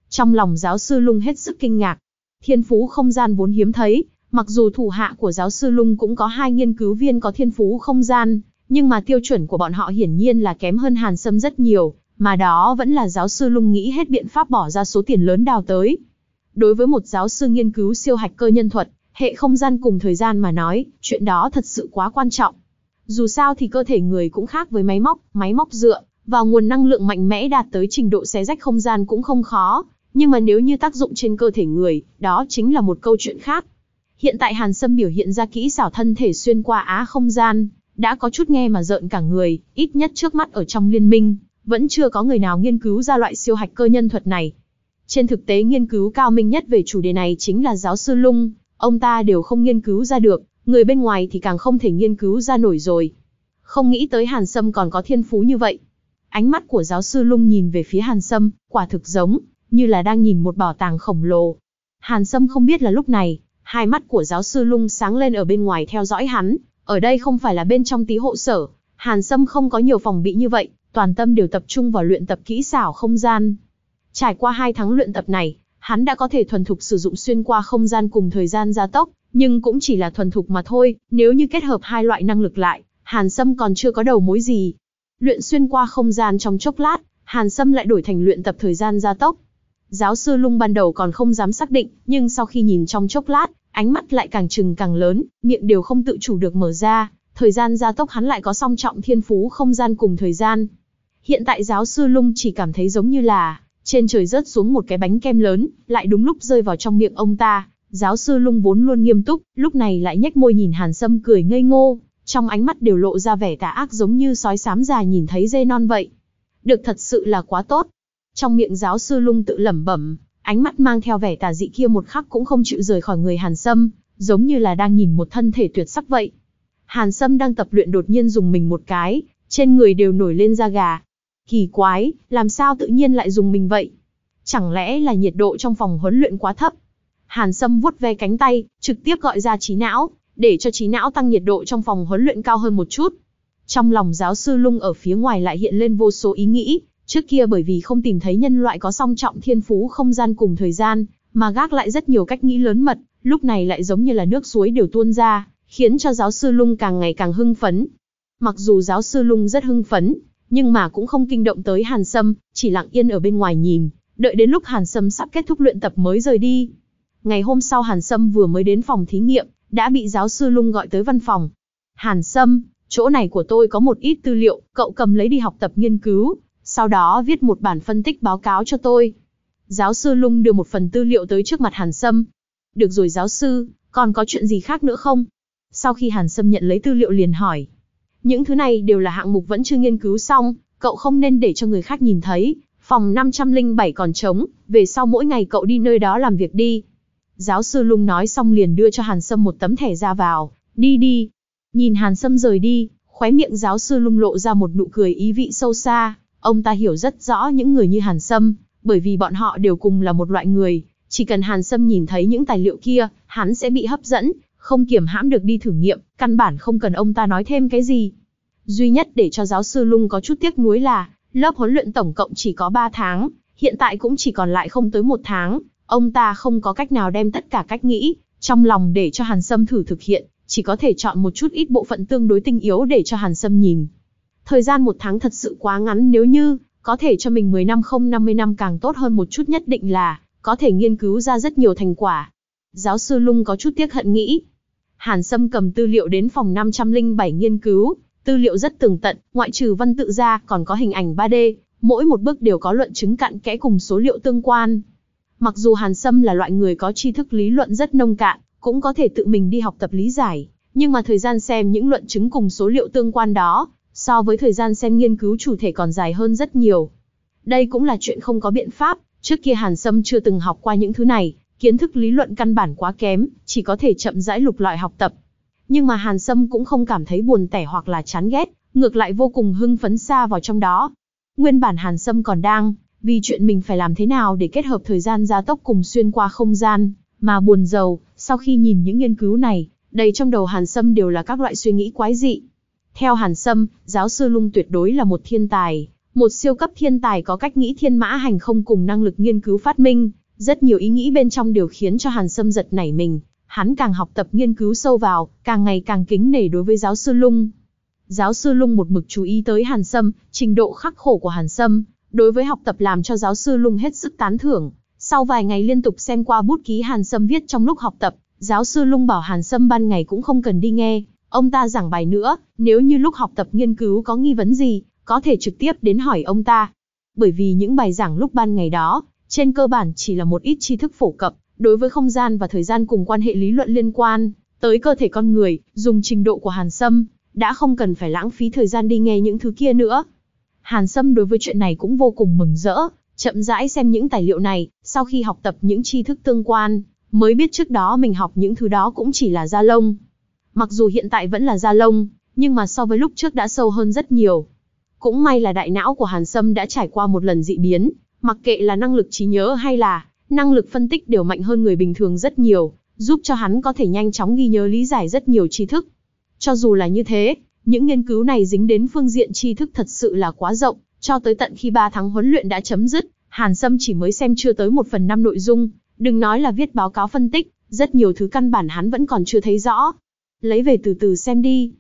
Trong lòng giáo sư Lung hết sức kinh ngạc. Thiên phú không gian vốn hiếm thấy, mặc dù thủ hạ của giáo sư Lung cũng có hai nghiên cứu viên có thiên phú không gian, nhưng mà tiêu chuẩn của bọn họ hiển nhiên là kém hơn Hàn Sâm rất nhiều, mà đó vẫn là giáo sư Lung nghĩ hết biện pháp bỏ ra số tiền lớn đào tới. Đối với một giáo sư nghiên cứu siêu hạch cơ nhân thuật, hệ không gian cùng thời gian mà nói, chuyện đó thật sự quá quan trọng. Dù sao thì cơ thể người cũng khác với máy móc, máy móc dựa vào nguồn năng lượng mạnh mẽ đạt tới trình độ xé rách không gian cũng không khó, nhưng mà nếu như tác dụng trên cơ thể người, đó chính là một câu chuyện khác. Hiện tại Hàn Sâm biểu hiện ra kỹ xảo thân thể xuyên qua á không gian, đã có chút nghe mà rợn cả người, ít nhất trước mắt ở trong liên minh, vẫn chưa có người nào nghiên cứu ra loại siêu hạch cơ nhân thuật này. Trên thực tế nghiên cứu cao minh nhất về chủ đề này chính là giáo sư Lung, ông ta đều không nghiên cứu ra được, người bên ngoài thì càng không thể nghiên cứu ra nổi rồi. Không nghĩ tới Hàn Sâm còn có thiên phú như vậy. Ánh mắt của giáo sư Lung nhìn về phía Hàn Sâm, quả thực giống, như là đang nhìn một bảo tàng khổng lồ. Hàn Sâm không biết là lúc này, hai mắt của giáo sư Lung sáng lên ở bên ngoài theo dõi hắn, ở đây không phải là bên trong tí hộ sở, Hàn Sâm không có nhiều phòng bị như vậy, toàn tâm đều tập trung vào luyện tập kỹ xảo không gian. Trải qua hai tháng luyện tập này, hắn đã có thể thuần thục sử dụng xuyên qua không gian cùng thời gian gia tốc, nhưng cũng chỉ là thuần thục mà thôi, nếu như kết hợp hai loại năng lực lại, Hàn Sâm còn chưa có đầu mối gì. Luyện xuyên qua không gian trong chốc lát, Hàn Sâm lại đổi thành luyện tập thời gian gia tốc. Giáo sư Lung ban đầu còn không dám xác định, nhưng sau khi nhìn trong chốc lát, ánh mắt lại càng trừng càng lớn, miệng đều không tự chủ được mở ra, thời gian gia tốc hắn lại có song trọng thiên phú không gian cùng thời gian. Hiện tại giáo sư Lung chỉ cảm thấy giống như là, trên trời rớt xuống một cái bánh kem lớn, lại đúng lúc rơi vào trong miệng ông ta. Giáo sư Lung vốn luôn nghiêm túc, lúc này lại nhếch môi nhìn Hàn Sâm cười ngây ngô, trong ánh mắt đều lộ ra vẻ tà ác giống như sói xám già nhìn thấy dê non vậy. Được thật sự là quá tốt. Trong miệng giáo sư Lung tự lẩm bẩm, ánh mắt mang theo vẻ tà dị kia một khắc cũng không chịu rời khỏi người Hàn Sâm, giống như là đang nhìn một thân thể tuyệt sắc vậy. Hàn Sâm đang tập luyện đột nhiên dùng mình một cái, trên người đều nổi lên da gà. Kỳ quái, làm sao tự nhiên lại dùng mình vậy? Chẳng lẽ là nhiệt độ trong phòng huấn luyện quá thấp? Hàn Sâm vuốt ve cánh tay, trực tiếp gọi ra trí não, để cho trí não tăng nhiệt độ trong phòng huấn luyện cao hơn một chút. Trong lòng giáo sư Lung ở phía ngoài lại hiện lên vô số ý nghĩ, trước kia bởi vì không tìm thấy nhân loại có song trọng thiên phú không gian cùng thời gian, mà gác lại rất nhiều cách nghĩ lớn mật, lúc này lại giống như là nước suối đều tuôn ra, khiến cho giáo sư Lung càng ngày càng hưng phấn. Mặc dù giáo sư Lung rất hưng phấn, nhưng mà cũng không kinh động tới Hàn Sâm, chỉ lặng yên ở bên ngoài nhìn, đợi đến lúc Hàn Sâm sắp kết thúc luyện tập mới rời đi. Ngày hôm sau Hàn Sâm vừa mới đến phòng thí nghiệm, đã bị giáo sư Lung gọi tới văn phòng. Hàn Sâm, chỗ này của tôi có một ít tư liệu, cậu cầm lấy đi học tập nghiên cứu, sau đó viết một bản phân tích báo cáo cho tôi. Giáo sư Lung đưa một phần tư liệu tới trước mặt Hàn Sâm. Được rồi giáo sư, còn có chuyện gì khác nữa không? Sau khi Hàn Sâm nhận lấy tư liệu liền hỏi. Những thứ này đều là hạng mục vẫn chưa nghiên cứu xong, cậu không nên để cho người khác nhìn thấy. Phòng 507 còn trống, về sau mỗi ngày cậu đi nơi đó làm việc đi. Giáo sư Lung nói xong liền đưa cho Hàn Sâm một tấm thẻ ra vào, đi đi. Nhìn Hàn Sâm rời đi, khóe miệng giáo sư Lung lộ ra một nụ cười ý vị sâu xa. Ông ta hiểu rất rõ những người như Hàn Sâm, bởi vì bọn họ đều cùng là một loại người. Chỉ cần Hàn Sâm nhìn thấy những tài liệu kia, hắn sẽ bị hấp dẫn, không kiểm hãm được đi thử nghiệm, căn bản không cần ông ta nói thêm cái gì. Duy nhất để cho giáo sư Lung có chút tiếc nuối là, lớp huấn luyện tổng cộng chỉ có 3 tháng, hiện tại cũng chỉ còn lại không tới một tháng, ông ta không có cách nào đem tất cả cách nghĩ, trong lòng để cho Hàn Sâm thử thực hiện, chỉ có thể chọn một chút ít bộ phận tương đối tinh yếu để cho Hàn Sâm nhìn. Thời gian một tháng thật sự quá ngắn nếu như, có thể cho mình 10 năm không 50 năm càng tốt hơn một chút nhất định là, có thể nghiên cứu ra rất nhiều thành quả. Giáo sư Lung có chút tiếc hận nghĩ, Hàn Sâm cầm tư liệu đến phòng 507 nghiên cứu, tư liệu rất tường tận, ngoại trừ văn tự ra còn có hình ảnh 3D, mỗi một bước đều có luận chứng cặn kẽ cùng số liệu tương quan. Mặc dù Hàn Sâm là loại người có tri thức lý luận rất nông cạn, cũng có thể tự mình đi học tập lý giải, nhưng mà thời gian xem những luận chứng cùng số liệu tương quan đó, so với thời gian xem nghiên cứu chủ thể còn dài hơn rất nhiều. Đây cũng là chuyện không có biện pháp, trước kia Hàn Sâm chưa từng học qua những thứ này, kiến thức lý luận căn bản quá kém, chỉ có thể chậm rãi lục lọi học tập. Nhưng mà Hàn Sâm cũng không cảm thấy buồn tẻ hoặc là chán ghét, ngược lại vô cùng hưng phấn xa vào trong đó. Nguyên bản Hàn Sâm còn đang, vì chuyện mình phải làm thế nào để kết hợp thời gian gia tốc cùng xuyên qua không gian, mà buồn giàu, sau khi nhìn những nghiên cứu này, đầy trong đầu Hàn Sâm đều là các loại suy nghĩ quái dị. Theo Hàn Sâm, giáo sư Lung tuyệt đối là một thiên tài, một siêu cấp thiên tài có cách nghĩ thiên mã hành không cùng năng lực nghiên cứu phát minh, Rất nhiều ý nghĩ bên trong đều khiến cho Hàn Sâm giật nảy mình, hắn càng học tập nghiên cứu sâu vào, càng ngày càng kính nể đối với giáo sư Lung. Giáo sư Lung một mực chú ý tới Hàn Sâm, trình độ khắc khổ của Hàn Sâm, đối với học tập làm cho giáo sư Lung hết sức tán thưởng. Sau vài ngày liên tục xem qua bút ký Hàn Sâm viết trong lúc học tập, giáo sư Lung bảo Hàn Sâm ban ngày cũng không cần đi nghe, ông ta giảng bài nữa, nếu như lúc học tập nghiên cứu có nghi vấn gì, có thể trực tiếp đến hỏi ông ta. Bởi vì những bài giảng lúc ban ngày đó, trên cơ bản chỉ là một ít tri thức phổ cập, đối với không gian và thời gian cùng quan hệ lý luận liên quan tới cơ thể con người, dùng trình độ của Hàn Sâm, đã không cần phải lãng phí thời gian đi nghe những thứ kia nữa. Hàn Sâm đối với chuyện này cũng vô cùng mừng rỡ, chậm rãi xem những tài liệu này, sau khi học tập những tri thức tương quan, mới biết trước đó mình học những thứ đó cũng chỉ là da lông. Mặc dù hiện tại vẫn là da lông, nhưng mà so với lúc trước đã sâu hơn rất nhiều. Cũng may là đại não của Hàn Sâm đã trải qua một lần dị biến, mặc kệ là năng lực trí nhớ hay là năng lực phân tích đều mạnh hơn người bình thường rất nhiều, giúp cho hắn có thể nhanh chóng ghi nhớ lý giải rất nhiều tri thức. Cho dù là như thế, những nghiên cứu này dính đến phương diện tri thức thật sự là quá rộng, cho tới tận khi 3 tháng huấn luyện đã chấm dứt, Hàn Sâm chỉ mới xem chưa tới 1 phần 5 nội dung, đừng nói là viết báo cáo phân tích, rất nhiều thứ căn bản hắn vẫn còn chưa thấy rõ. Lấy về từ từ xem đi.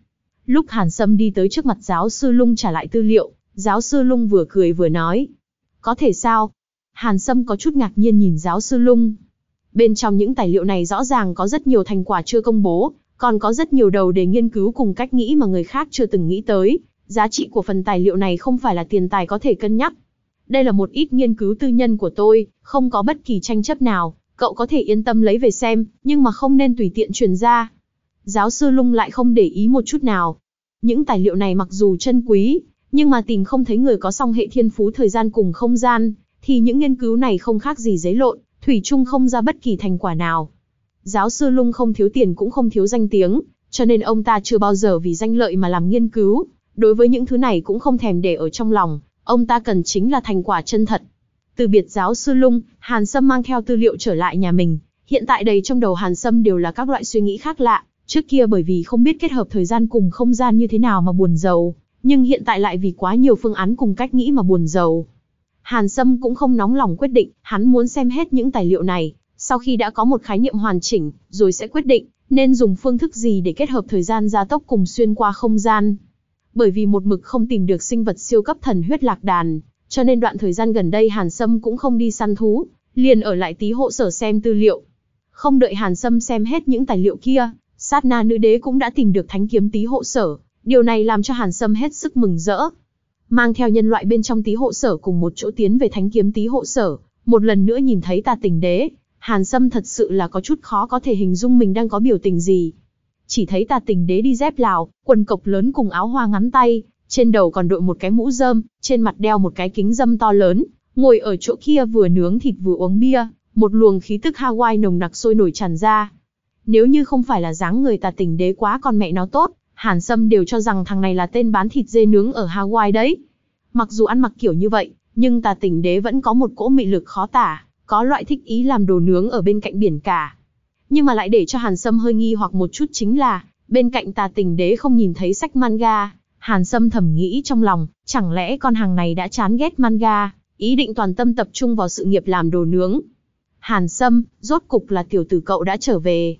Lúc Hàn Sâm đi tới trước mặt giáo sư Lung trả lại tư liệu, giáo sư Lung vừa cười vừa nói. Có thể sao? Hàn Sâm có chút ngạc nhiên nhìn giáo sư Lung. Bên trong những tài liệu này rõ ràng có rất nhiều thành quả chưa công bố, còn có rất nhiều đầu để nghiên cứu cùng cách nghĩ mà người khác chưa từng nghĩ tới. Giá trị của phần tài liệu này không phải là tiền tài có thể cân nhắc. Đây là một ít nghiên cứu tư nhân của tôi, không có bất kỳ tranh chấp nào, cậu có thể yên tâm lấy về xem, nhưng mà không nên tùy tiện truyền ra. Giáo sư Lung lại không để ý một chút nào. Những tài liệu này mặc dù chân quý, nhưng mà tìm không thấy người có song hệ thiên phú thời gian cùng không gian, thì những nghiên cứu này không khác gì giấy lộn, thủy chung không ra bất kỳ thành quả nào. Giáo sư Lung không thiếu tiền cũng không thiếu danh tiếng, cho nên ông ta chưa bao giờ vì danh lợi mà làm nghiên cứu, đối với những thứ này cũng không thèm để ở trong lòng, ông ta cần chính là thành quả chân thật. Từ biệt giáo sư Lung, Hàn Sâm mang theo tư liệu trở lại nhà mình, hiện tại đầy trong đầu Hàn Sâm đều là các loại suy nghĩ khác lạ, trước kia bởi vì không biết kết hợp thời gian cùng không gian như thế nào mà buồn giàu, nhưng hiện tại lại vì quá nhiều phương án cùng cách nghĩ mà buồn giàu. Hàn Sâm cũng không nóng lòng quyết định, hắn muốn xem hết những tài liệu này, sau khi đã có một khái niệm hoàn chỉnh, rồi sẽ quyết định, nên dùng phương thức gì để kết hợp thời gian gia tốc cùng xuyên qua không gian. Bởi vì một mực không tìm được sinh vật siêu cấp thần huyết lạc đàn, cho nên đoạn thời gian gần đây Hàn Sâm cũng không đi săn thú, liền ở lại tí hộ sở xem tư liệu. Không đợi Hàn Sâm xem hết những tài liệu kia, sát na nữ đế cũng đã tìm được thánh kiếm tí hộ sở, điều này làm cho Hàn Sâm hết sức mừng rỡ. Mang theo nhân loại bên trong tí hộ sở cùng một chỗ tiến về thánh kiếm tí hộ sở, một lần nữa nhìn thấy ta tình đế, Hàn Sâm thật sự là có chút khó có thể hình dung mình đang có biểu tình gì. Chỉ thấy tà tình đế đi dép lào, quần cộc lớn cùng áo hoa ngắn tay, trên đầu còn đội một cái mũ rơm, trên mặt đeo một cái kính dâm to lớn, ngồi ở chỗ kia vừa nướng thịt vừa uống bia, một luồng khí tức Hawaii nồng nặc sôi nổi tràn ra. Nếu như không phải là dáng người tà tình đế quá con mẹ nó tốt, Hàn Sâm đều cho rằng thằng này là tên bán thịt dê nướng ở Hawaii đấy. Mặc dù ăn mặc kiểu như vậy, nhưng tà tình đế vẫn có một cỗ mị lực khó tả, có loại thích ý làm đồ nướng ở bên cạnh biển cả. Nhưng mà lại để cho Hàn Sâm hơi nghi hoặc một chút chính là, bên cạnh tà tình đế không nhìn thấy sách manga. Hàn Sâm thầm nghĩ trong lòng, chẳng lẽ con hàng này đã chán ghét manga, ý định toàn tâm tập trung vào sự nghiệp làm đồ nướng. Hàn Sâm, rốt cục là tiểu tử cậu đã trở về.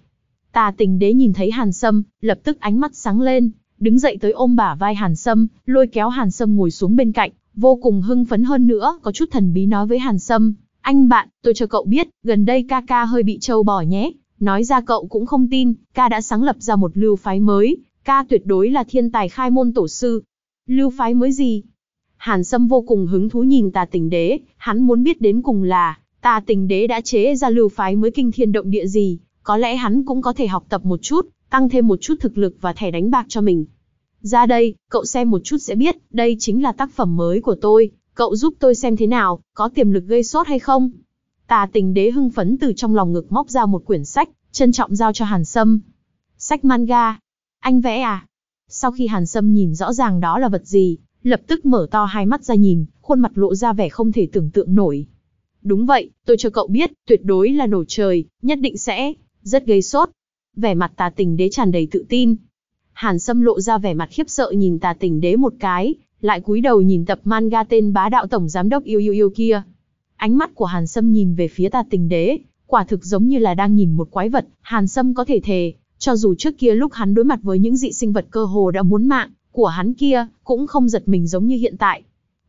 Tà tình đế nhìn thấy Hàn Sâm, lập tức ánh mắt sáng lên, đứng dậy tới ôm bả vai Hàn Sâm, lôi kéo Hàn Sâm ngồi xuống bên cạnh, vô cùng hưng phấn hơn nữa, có chút thần bí nói với Hàn Sâm, anh bạn, tôi cho cậu biết, gần đây ca ca hơi bị trâu bò nhé. Nói ra cậu cũng không tin, ca đã sáng lập ra một lưu phái mới, ca tuyệt đối là thiên tài khai môn tổ sư. Lưu phái mới gì? Hàn Sâm vô cùng hứng thú nhìn tà tình đế, hắn muốn biết đến cùng là, tà tình đế đã chế ra lưu phái mới kinh thiên động địa gì, có lẽ hắn cũng có thể học tập một chút, tăng thêm một chút thực lực và thẻ đánh bạc cho mình. Ra đây, cậu xem một chút sẽ biết, đây chính là tác phẩm mới của tôi, Cậu giúp tôi xem thế nào, có tiềm lực gây sốt hay không? Tà tình đế hưng phấn từ trong lòng ngực móc ra một quyển sách, trân trọng giao cho Hàn Sâm. Sách manga. Anh vẽ à? Sau khi Hàn Sâm nhìn rõ ràng đó là vật gì, lập tức mở to hai mắt ra nhìn, khuôn mặt lộ ra vẻ không thể tưởng tượng nổi. Đúng vậy, tôi cho cậu biết, tuyệt đối là nổ trời, nhất định sẽ, rất gây sốt. Vẻ mặt tà tình đế tràn đầy tự tin. Hàn Sâm lộ ra vẻ mặt khiếp sợ nhìn tà tình đế một cái, lại cúi đầu nhìn tập manga tên bá đạo tổng giám đốc yêu yêu yêu kia. Ánh mắt của Hàn Sâm nhìn về phía tà tình đế, quả thực giống như là đang nhìn một quái vật, Hàn Sâm có thể thề, cho dù trước kia lúc hắn đối mặt với những dị sinh vật cơ hồ đã muốn mạng, của hắn kia, cũng không giật mình giống như hiện tại.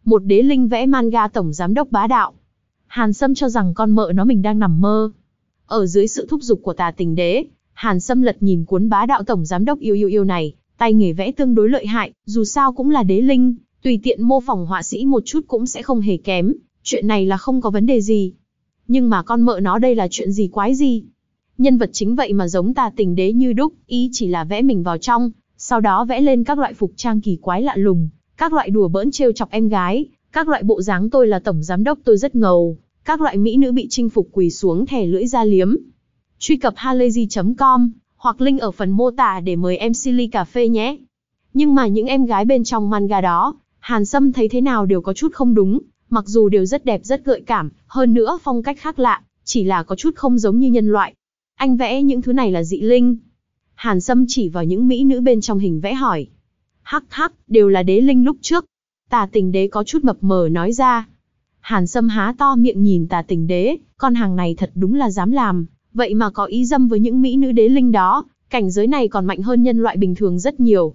Một đế linh vẽ manga tổng giám đốc bá đạo. Hàn Sâm cho rằng con mợ nó mình đang nằm mơ. Ở dưới sự thúc giục của tà tình đế, Hàn Sâm lật nhìn cuốn bá đạo tổng giám đốc yêu yêu yêu này, tay nghề vẽ tương đối lợi hại, dù sao cũng là đế linh, tùy tiện mô phỏng họa sĩ một chút cũng sẽ không hề kém, chuyện này là không có vấn đề gì. Nhưng mà con mợ nó đây là chuyện gì quái gì? Nhân vật chính vậy mà giống tà tình đế như đúc, ý chỉ là vẽ mình vào trong, sau đó vẽ lên các loại phục trang kỳ quái lạ lùng, các loại đùa bỡn trêu chọc em gái, các loại bộ dáng tôi là tổng giám đốc tôi rất ngầu, các loại mỹ nữ bị chinh phục quỳ xuống thẻ lưỡi ra liếm. Truy cập halayzi.com hoặc link ở phần mô tả để mời em Silly cà phê nhé. Nhưng mà những em gái bên trong manga đó, Hàn Sâm thấy thế nào đều có chút không đúng, mặc dù đều rất đẹp rất gợi cảm, hơn nữa phong cách khác lạ, chỉ là có chút không giống như nhân loại. Anh vẽ những thứ này là dị linh. Hàn Sâm chỉ vào những mỹ nữ bên trong hình vẽ hỏi. Hắc hắc, đều là đế linh lúc trước. Tà tình đế có chút mập mờ nói ra. Hàn Sâm há to miệng nhìn tà tình đế, con hàng này thật đúng là dám làm, vậy mà có ý dâm với những mỹ nữ đế linh đó, cảnh giới này còn mạnh hơn nhân loại bình thường rất nhiều.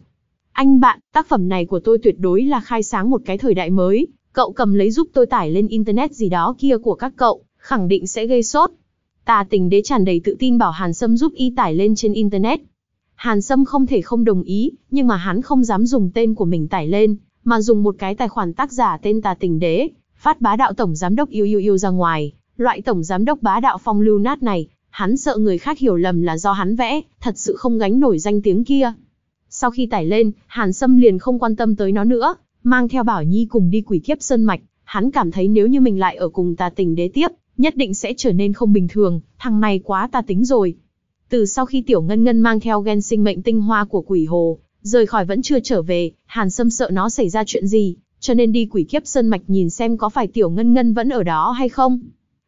Anh bạn, tác phẩm này của tôi tuyệt đối là khai sáng một cái thời đại mới, cậu cầm lấy giúp tôi tải lên internet gì đó kia của các cậu, khẳng định sẽ gây sốt. Tà tình đế tràn đầy tự tin bảo Hàn Sâm giúp y tải lên trên internet. Hàn Sâm không thể không đồng ý, nhưng mà hắn không dám dùng tên của mình tải lên, mà dùng một cái tài khoản tác giả tên tà tình đế, phát bá đạo tổng giám đốc yêu yêu yêu ra ngoài. Loại tổng giám đốc bá đạo phong lưu nát này, hắn sợ người khác hiểu lầm là do hắn vẽ, thật sự không gánh nổi danh tiếng kia. Sau khi tải lên, Hàn Sâm liền không quan tâm tới nó nữa, mang theo Bảo Nhi cùng đi quỷ kiếp sơn mạch, hắn cảm thấy nếu như mình lại ở cùng tà tình đế tiếp, nhất định sẽ trở nên không bình thường, thằng này quá tà tính rồi. Từ sau khi Tiểu Ngân Ngân mang theo gen sinh mệnh tinh hoa của quỷ hồ, rời khỏi vẫn chưa trở về, Hàn Sâm sợ nó xảy ra chuyện gì, cho nên đi quỷ kiếp sơn mạch nhìn xem có phải Tiểu Ngân Ngân vẫn ở đó hay không.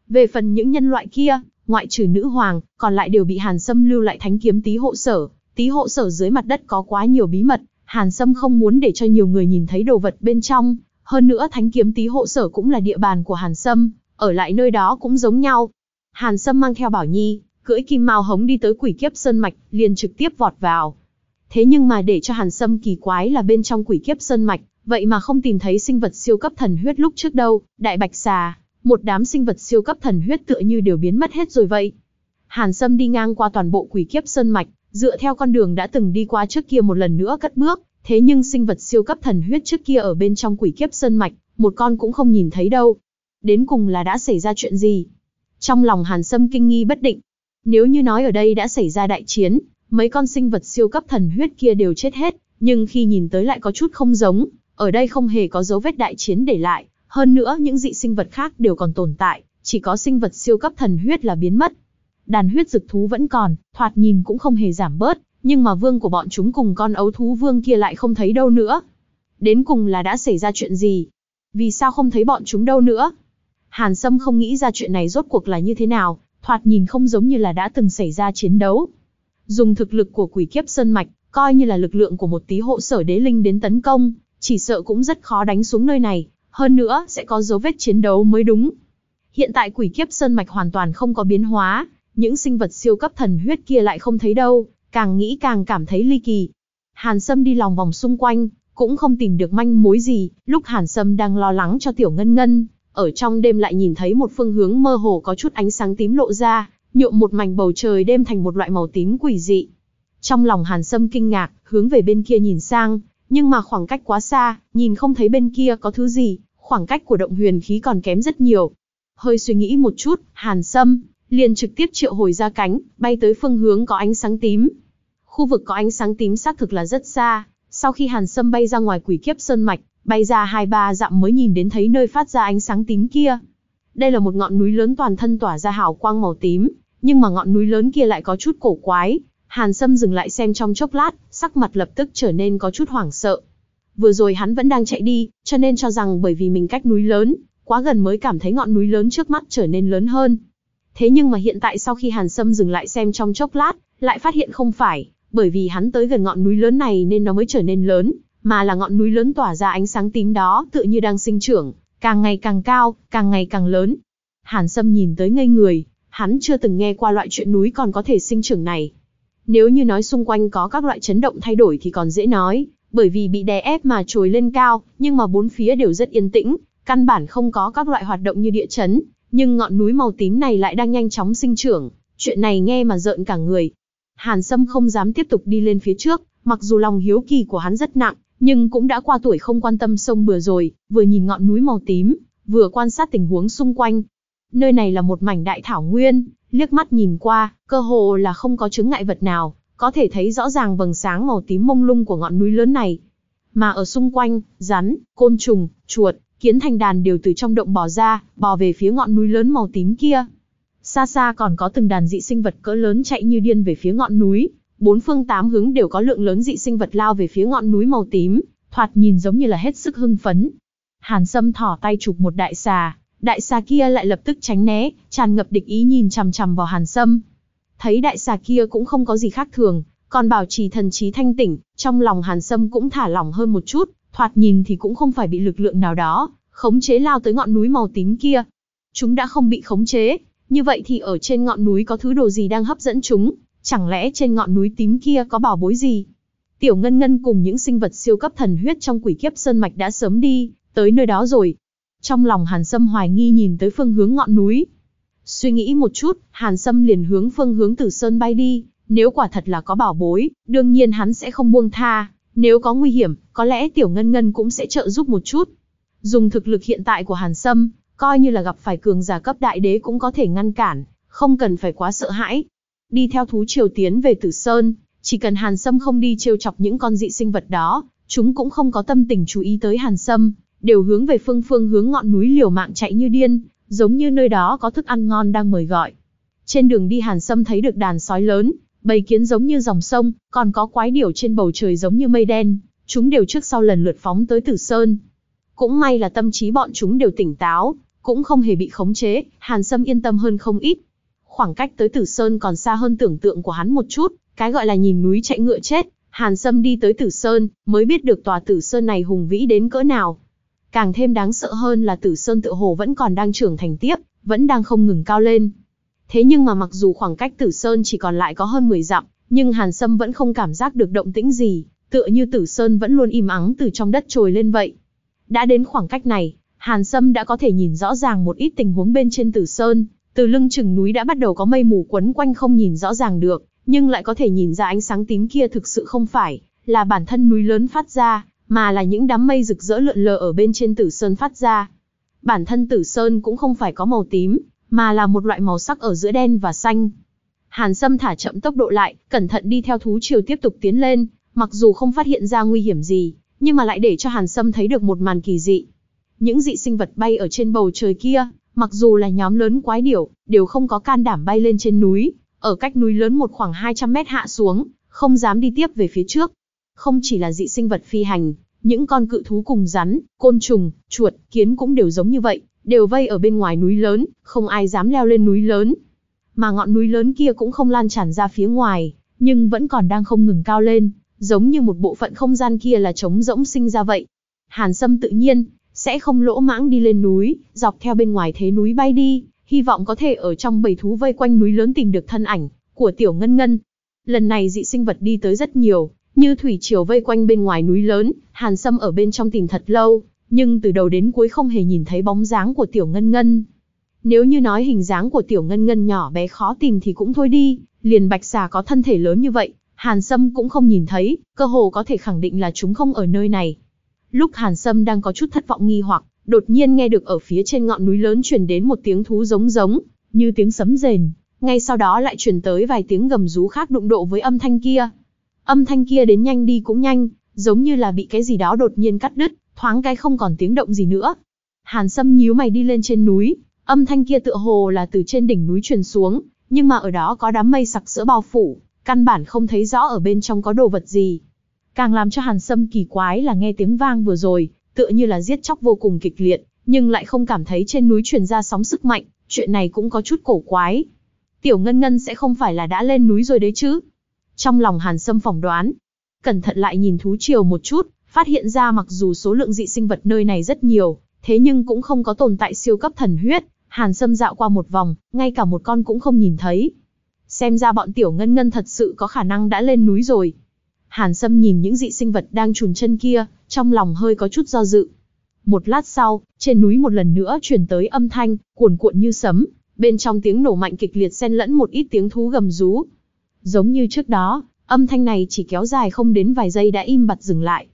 Về phần những nhân loại kia, ngoại trừ nữ hoàng, còn lại đều bị Hàn Sâm lưu lại thánh kiếm tí hộ sở. Tí hộ sở dưới mặt đất có quá nhiều bí mật, Hàn Sâm không muốn để cho nhiều người nhìn thấy đồ vật bên trong. Hơn nữa thánh kiếm tí hộ sở cũng là địa bàn của Hàn Sâm, ở lại nơi đó cũng giống nhau. Hàn Sâm mang theo Bảo Nhi, cưỡi kim mao hống đi tới quỷ kiếp sơn mạch, liền trực tiếp vọt vào. Thế nhưng mà để cho Hàn Sâm kỳ quái là bên trong quỷ kiếp sơn mạch, vậy mà không tìm thấy sinh vật siêu cấp thần huyết lúc trước đâu, đại bạch xà, một đám sinh vật siêu cấp thần huyết tựa như đều biến mất hết rồi vậy. Hàn Sâm đi ngang qua toàn bộ quỷ kiếp sơn mạch, dựa theo con đường đã từng đi qua trước kia một lần nữa cất bước, thế nhưng sinh vật siêu cấp thần huyết trước kia ở bên trong quỷ kiếp sơn mạch, một con cũng không nhìn thấy đâu. Đến cùng là đã xảy ra chuyện gì? Trong lòng Hàn Sâm kinh nghi bất định. Nếu như nói ở đây đã xảy ra đại chiến, mấy con sinh vật siêu cấp thần huyết kia đều chết hết, nhưng khi nhìn tới lại có chút không giống, ở đây không hề có dấu vết đại chiến để lại, hơn nữa những dị sinh vật khác đều còn tồn tại, chỉ có sinh vật siêu cấp thần huyết là biến mất. Đàn huyết dực thú vẫn còn, thoạt nhìn cũng không hề giảm bớt, nhưng mà vương của bọn chúng cùng con ấu thú vương kia lại không thấy đâu nữa. Đến cùng là đã xảy ra chuyện gì? Vì sao không thấy bọn chúng đâu nữa? Hàn Sâm không nghĩ ra chuyện này rốt cuộc là như thế nào, thoạt nhìn không giống như là đã từng xảy ra chiến đấu. Dùng thực lực của quỷ kiếp sơn mạch, coi như là lực lượng của một tí hộ sở đế linh đến tấn công, chỉ sợ cũng rất khó đánh xuống nơi này, hơn nữa sẽ có dấu vết chiến đấu mới đúng. Hiện tại quỷ kiếp sơn mạch hoàn toàn không có biến hóa, những sinh vật siêu cấp thần huyết kia lại không thấy đâu, càng nghĩ càng cảm thấy ly kỳ. Hàn Sâm đi lòng vòng xung quanh, cũng không tìm được manh mối gì, lúc Hàn Sâm đang lo lắng cho Tiểu Ngân Ngân, ở trong đêm lại nhìn thấy một phương hướng mơ hồ có chút ánh sáng tím lộ ra, nhuộm một mảnh bầu trời đêm thành một loại màu tím quỷ dị. Trong lòng Hàn Sâm kinh ngạc, hướng về bên kia nhìn sang, nhưng mà khoảng cách quá xa, nhìn không thấy bên kia có thứ gì, khoảng cách của động huyền khí còn kém rất nhiều. Hơi suy nghĩ một chút, Hàn Sâm liền trực tiếp triệu hồi ra cánh, bay tới phương hướng có ánh sáng tím. Khu vực có ánh sáng tím xác thực là rất xa, sau khi Hàn Sâm bay ra ngoài quỷ kiếp sơn mạch, bay ra hai ba dặm mới nhìn đến thấy nơi phát ra ánh sáng tím kia. Đây là một ngọn núi lớn toàn thân tỏa ra hào quang màu tím, nhưng mà ngọn núi lớn kia lại có chút cổ quái. Hàn Sâm dừng lại xem trong chốc lát, sắc mặt lập tức trở nên có chút hoảng sợ. Vừa rồi hắn vẫn đang chạy đi, cho nên cho rằng bởi vì mình cách núi lớn, quá gần mới cảm thấy ngọn núi lớn trước mắt trở nên lớn hơn. Thế nhưng mà hiện tại sau khi Hàn Sâm dừng lại xem trong chốc lát, lại phát hiện không phải, bởi vì hắn tới gần ngọn núi lớn này nên nó mới trở nên lớn, mà là ngọn núi lớn tỏa ra ánh sáng tím đó tựa như đang sinh trưởng, càng ngày càng cao, càng ngày càng lớn. Hàn Sâm nhìn tới ngây người, hắn chưa từng nghe qua loại chuyện núi còn có thể sinh trưởng này. Nếu như nói xung quanh có các loại chấn động thay đổi thì còn dễ nói, bởi vì bị đè ép mà trồi lên cao, nhưng mà bốn phía đều rất yên tĩnh, căn bản không có các loại hoạt động như địa chấn, nhưng ngọn núi màu tím này lại đang nhanh chóng sinh trưởng, chuyện này nghe mà rợn cả người. Hàn Sâm không dám tiếp tục đi lên phía trước, mặc dù lòng hiếu kỳ của hắn rất nặng, nhưng cũng đã qua tuổi không quan tâm sông bừa rồi, vừa nhìn ngọn núi màu tím, vừa quan sát tình huống xung quanh. Nơi này là một mảnh đại thảo nguyên, liếc mắt nhìn qua, cơ hồ là không có chứng ngại vật nào, có thể thấy rõ ràng vầng sáng màu tím mông lung của ngọn núi lớn này. Mà ở xung quanh, rắn, côn trùng, chuột, kiến thành đàn đều từ trong động bò ra, bò về phía ngọn núi lớn màu tím kia. Xa xa còn có từng đàn dị sinh vật cỡ lớn chạy như điên về phía ngọn núi, bốn phương tám hướng đều có lượng lớn dị sinh vật lao về phía ngọn núi màu tím, thoạt nhìn giống như là hết sức hưng phấn. Hàn Sâm thỏ tay chụp một đại xà, đại xà kia lại lập tức tránh né, tràn ngập địch ý nhìn chằm chằm vào Hàn Sâm. Thấy đại xà kia cũng không có gì khác thường, còn bảo trì thần trí thanh tỉnh, trong lòng Hàn Sâm cũng thả lỏng hơn một chút, thoạt nhìn thì cũng không phải bị lực lượng nào đó, khống chế lao tới ngọn núi màu tím kia. Chúng đã không bị khống chế, như vậy thì ở trên ngọn núi có thứ đồ gì đang hấp dẫn chúng, chẳng lẽ trên ngọn núi tím kia có bảo bối gì? Tiểu Ngân Ngân cùng những sinh vật siêu cấp thần huyết trong quỷ kiếp sơn mạch đã sớm đi, tới nơi đó rồi. Trong lòng Hàn Sâm hoài nghi nhìn tới phương hướng ngọn núi. Suy nghĩ một chút, Hàn Sâm liền hướng phương hướng Tử Sơn bay đi, nếu quả thật là có bảo bối, đương nhiên hắn sẽ không buông tha, nếu có nguy hiểm, có lẽ Tiểu Ngân Ngân cũng sẽ trợ giúp một chút. Dùng thực lực hiện tại của Hàn Sâm, coi như là gặp phải cường giả cấp đại đế cũng có thể ngăn cản, không cần phải quá sợ hãi. Đi theo thú triều tiến về Tử Sơn, chỉ cần Hàn Sâm không đi trêu chọc những con dị sinh vật đó, chúng cũng không có tâm tình chú ý tới Hàn Sâm, đều hướng về phương phương hướng ngọn núi liều mạng chạy như điên, giống như nơi đó có thức ăn ngon đang mời gọi. Trên đường đi Hàn Sâm thấy được đàn sói lớn, bầy kiến giống như dòng sông, còn có quái điểu trên bầu trời giống như mây đen, chúng đều trước sau lần lượt phóng tới Tử Sơn. Cũng may là tâm trí bọn chúng đều tỉnh táo, cũng không hề bị khống chế, Hàn Sâm yên tâm hơn không ít. Khoảng cách tới Tử Sơn còn xa hơn tưởng tượng của hắn một chút, cái gọi là nhìn núi chạy ngựa chết, Hàn Sâm đi tới Tử Sơn, mới biết được tòa Tử Sơn này hùng vĩ đến cỡ nào. Càng thêm đáng sợ hơn là Tử Sơn tự hồ vẫn còn đang trưởng thành tiếp, vẫn đang không ngừng cao lên. Thế nhưng mà mặc dù khoảng cách Tử Sơn chỉ còn lại có hơn 10 dặm, nhưng Hàn Sâm vẫn không cảm giác được động tĩnh gì, tựa như Tử Sơn vẫn luôn im ắng từ trong đất trồi lên vậy. Đã đến khoảng cách này, Hàn Sâm đã có thể nhìn rõ ràng một ít tình huống bên trên Tử Sơn, từ lưng chừng núi đã bắt đầu có mây mù quấn quanh không nhìn rõ ràng được, nhưng lại có thể nhìn ra ánh sáng tím kia thực sự không phải là bản thân núi lớn phát ra, mà là những đám mây rực rỡ lượn lờ ở bên trên Tử Sơn phát ra. Bản thân Tử Sơn cũng không phải có màu tím, mà là một loại màu sắc ở giữa đen và xanh. Hàn Sâm thả chậm tốc độ lại, cẩn thận đi theo thú triều tiếp tục tiến lên, mặc dù không phát hiện ra nguy hiểm gì, nhưng mà lại để cho Hàn Sâm thấy được một màn kỳ dị. Những dị sinh vật bay ở trên bầu trời kia, mặc dù là nhóm lớn quái điểu, đều không có can đảm bay lên trên núi, ở cách núi lớn một khoảng 200 mét hạ xuống, không dám đi tiếp về phía trước. Không chỉ là dị sinh vật phi hành, những con cự thú cùng rắn, côn trùng, chuột, kiến cũng đều giống như vậy, đều vây ở bên ngoài núi lớn, không ai dám leo lên núi lớn. Mà ngọn núi lớn kia cũng không lan tràn ra phía ngoài, nhưng vẫn còn đang không ngừng cao lên, giống như một bộ phận không gian kia là trống rỗng sinh ra vậy. Hàn Sâm tự nhiên, sẽ không lỗ mãng đi lên núi, dọc theo bên ngoài thế núi bay đi, hy vọng có thể ở trong bầy thú vây quanh núi lớn tìm được thân ảnh của Tiểu Ngân Ngân. Lần này dị sinh vật đi tới rất nhiều, như thủy triều vây quanh bên ngoài núi lớn, Hàn Sâm ở bên trong tìm thật lâu, nhưng từ đầu đến cuối không hề nhìn thấy bóng dáng của Tiểu Ngân Ngân. Nếu như nói hình dáng của Tiểu Ngân Ngân nhỏ bé khó tìm thì cũng thôi đi, liền bạch xà có thân thể lớn như vậy, Hàn Sâm cũng không nhìn thấy, cơ hồ có thể khẳng định là chúng không ở nơi này. Lúc Hàn Sâm đang có chút thất vọng nghi hoặc, đột nhiên nghe được ở phía trên ngọn núi lớn truyền đến một tiếng thú giống giống, như tiếng sấm rền, ngay sau đó lại truyền tới vài tiếng gầm rú khác đụng độ với âm thanh kia. Âm thanh kia đến nhanh đi cũng nhanh, giống như là bị cái gì đó đột nhiên cắt đứt, thoáng cái không còn tiếng động gì nữa. Hàn Sâm nhíu mày đi lên trên núi, âm thanh kia tựa hồ là từ trên đỉnh núi truyền xuống, nhưng mà ở đó có đám mây sặc sỡ bao phủ, căn bản không thấy rõ ở bên trong có đồ vật gì. Càng làm cho Hàn Sâm kỳ quái là nghe tiếng vang vừa rồi, tựa như là giết chóc vô cùng kịch liệt, nhưng lại không cảm thấy trên núi truyền ra sóng sức mạnh, chuyện này cũng có chút cổ quái. Tiểu Ngân Ngân sẽ không phải là đã lên núi rồi đấy chứ? Trong lòng Hàn Sâm phỏng đoán, cẩn thận lại nhìn thú triều một chút, phát hiện ra mặc dù số lượng dị sinh vật nơi này rất nhiều, thế nhưng cũng không có tồn tại siêu cấp thần huyết, Hàn Sâm dạo qua một vòng, ngay cả một con cũng không nhìn thấy. Xem ra bọn tiểu ngân ngân thật sự có khả năng đã lên núi rồi. Hàn Sâm nhìn những dị sinh vật đang trùn chân kia, trong lòng hơi có chút do dự. Một lát sau, trên núi một lần nữa truyền tới âm thanh, cuồn cuộn như sấm, bên trong tiếng nổ mạnh kịch liệt xen lẫn một ít tiếng thú gầm rú. Giống như trước đó, âm thanh này chỉ kéo dài không đến vài giây đã im bặt dừng lại.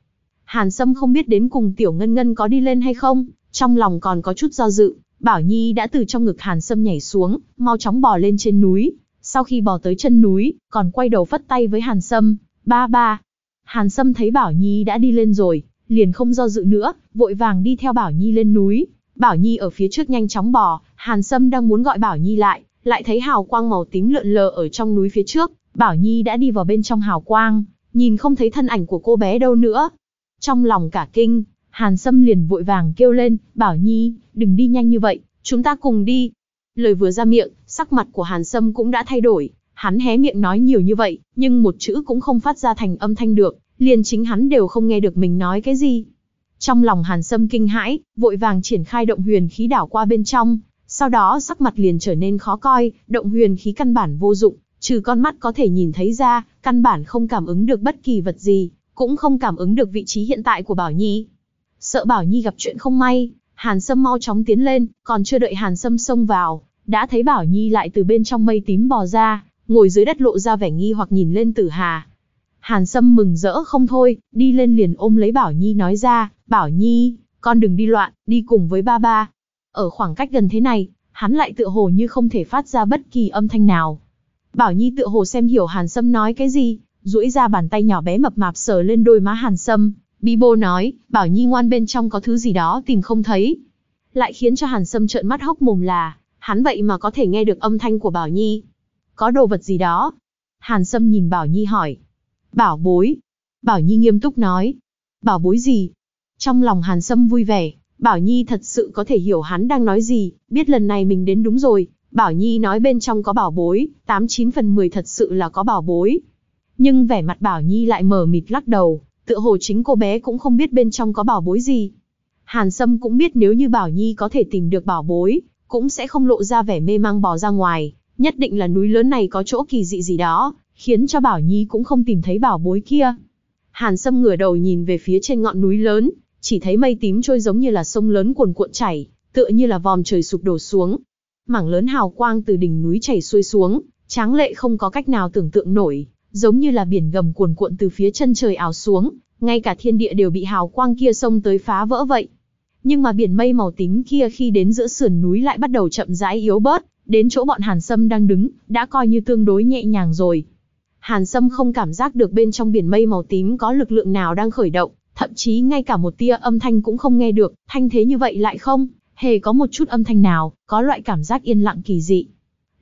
Hàn Sâm không biết đến cùng Tiểu Ngân Ngân có đi lên hay không, trong lòng còn có chút do dự, Bảo Nhi đã từ trong ngực Hàn Sâm nhảy xuống, mau chóng bò lên trên núi. Sau khi bò tới chân núi, còn quay đầu phất tay với Hàn Sâm, ba ba. Hàn Sâm thấy Bảo Nhi đã đi lên rồi, liền không do dự nữa, vội vàng đi theo Bảo Nhi lên núi. Bảo Nhi ở phía trước nhanh chóng bò, Hàn Sâm đang muốn gọi Bảo Nhi lại, lại thấy hào quang màu tím lượn lờ ở trong núi phía trước, Bảo Nhi đã đi vào bên trong hào quang, nhìn không thấy thân ảnh của cô bé đâu nữa. Trong lòng cả kinh, Hàn Sâm liền vội vàng kêu lên, Bảo Nhi, đừng đi nhanh như vậy, chúng ta cùng đi. Lời vừa ra miệng, sắc mặt của Hàn Sâm cũng đã thay đổi, hắn hé miệng nói nhiều như vậy, nhưng một chữ cũng không phát ra thành âm thanh được, liền chính hắn đều không nghe được mình nói cái gì. Trong lòng Hàn Sâm kinh hãi, vội vàng triển khai động huyền khí đảo qua bên trong, sau đó sắc mặt liền trở nên khó coi, động huyền khí căn bản vô dụng, trừ con mắt có thể nhìn thấy ra, căn bản không cảm ứng được bất kỳ vật gì, cũng không cảm ứng được vị trí hiện tại của Bảo Nhi. Sợ Bảo Nhi gặp chuyện không may, Hàn Sâm mau chóng tiến lên, còn chưa đợi Hàn Sâm xông vào, đã thấy Bảo Nhi lại từ bên trong mây tím bò ra, ngồi dưới đất lộ ra vẻ nghi hoặc nhìn lên Tử Hà. Hàn Sâm mừng rỡ không thôi, đi lên liền ôm lấy Bảo Nhi nói ra, Bảo Nhi, con đừng đi loạn, đi cùng với ba ba. Ở khoảng cách gần thế này, hắn lại tựa hồ như không thể phát ra bất kỳ âm thanh nào. Bảo Nhi tựa hồ xem hiểu Hàn Sâm nói cái gì, duỗi ra bàn tay nhỏ bé mập mạp sờ lên đôi má Hàn Sâm, Bí bô nói, Bảo Nhi ngoan bên trong có thứ gì đó tìm không thấy. Lại khiến cho Hàn Sâm trợn mắt hốc mồm là, hắn vậy mà có thể nghe được âm thanh của Bảo Nhi. Có đồ vật gì đó? Hàn Sâm nhìn Bảo Nhi hỏi. Bảo bối. Bảo Nhi nghiêm túc nói. Bảo bối gì? Trong lòng Hàn Sâm vui vẻ, Bảo Nhi thật sự có thể hiểu hắn đang nói gì, biết lần này mình đến đúng rồi. Bảo Nhi nói bên trong có bảo bối, 89 phần 10 thật sự là có bảo bối. Nhưng vẻ mặt Bảo Nhi lại mờ mịt lắc đầu, tựa hồ chính cô bé cũng không biết bên trong có bảo bối gì. Hàn Sâm cũng biết nếu như Bảo Nhi có thể tìm được bảo bối, cũng sẽ không lộ ra vẻ mê mang bò ra ngoài, nhất định là núi lớn này có chỗ kỳ dị gì đó, khiến cho Bảo Nhi cũng không tìm thấy bảo bối kia. Hàn Sâm ngửa đầu nhìn về phía trên ngọn núi lớn, chỉ thấy mây tím trôi giống như là sông lớn cuồn cuộn chảy, tựa như là vòm trời sụp đổ xuống. Mảng lớn hào quang từ đỉnh núi chảy xuôi xuống, tráng lệ không có cách nào tưởng tượng nổi, giống như là biển gầm cuồn cuộn từ phía chân trời ảo xuống, ngay cả thiên địa đều bị hào quang kia xông tới phá vỡ vậy. Nhưng mà biển mây màu tím kia khi đến giữa sườn núi lại bắt đầu chậm rãi yếu bớt, đến chỗ bọn Hàn Sâm đang đứng, đã coi như tương đối nhẹ nhàng rồi. Hàn Sâm không cảm giác được bên trong biển mây màu tím có lực lượng nào đang khởi động, thậm chí ngay cả một tia âm thanh cũng không nghe được, thanh thế như vậy lại không, hề có một chút âm thanh nào, có loại cảm giác yên lặng kỳ dị.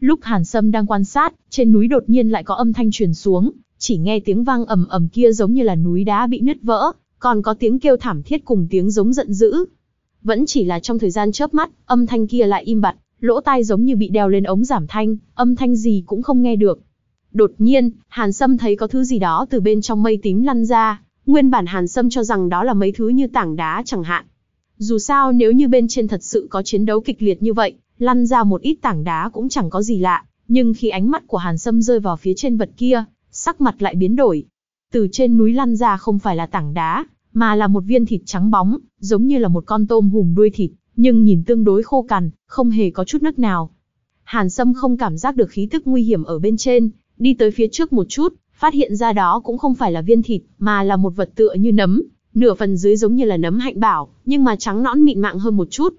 Lúc Hàn Sâm đang quan sát, trên núi đột nhiên lại có âm thanh truyền xuống, chỉ nghe tiếng vang ầm ầm kia giống như là núi đá bị nứt vỡ, còn có tiếng kêu thảm thiết cùng tiếng giống giận dữ. Vẫn chỉ là trong thời gian chớp mắt, âm thanh kia lại im bặt, lỗ tai giống như bị đeo lên ống giảm thanh, âm thanh gì cũng không nghe được. Đột nhiên, Hàn Sâm thấy có thứ gì đó từ bên trong mây tím lăn ra, nguyên bản Hàn Sâm cho rằng đó là mấy thứ như tảng đá chẳng hạn. Dù sao nếu như bên trên thật sự có chiến đấu kịch liệt như vậy, lăn ra một ít tảng đá cũng chẳng có gì lạ, nhưng khi ánh mắt của Hàn Sâm rơi vào phía trên vật kia, sắc mặt lại biến đổi. Từ trên núi lăn ra không phải là tảng đá, mà là một viên thịt trắng bóng, giống như là một con tôm hùm đuôi thịt, nhưng nhìn tương đối khô cằn, không hề có chút nước nào. Hàn Sâm không cảm giác được khí tức nguy hiểm ở bên trên, đi tới phía trước một chút, phát hiện ra đó cũng không phải là viên thịt, mà là một vật tựa như nấm, nửa phần dưới giống như là nấm hạnh bảo, nhưng mà trắng nõn mịn mạng hơn một chút.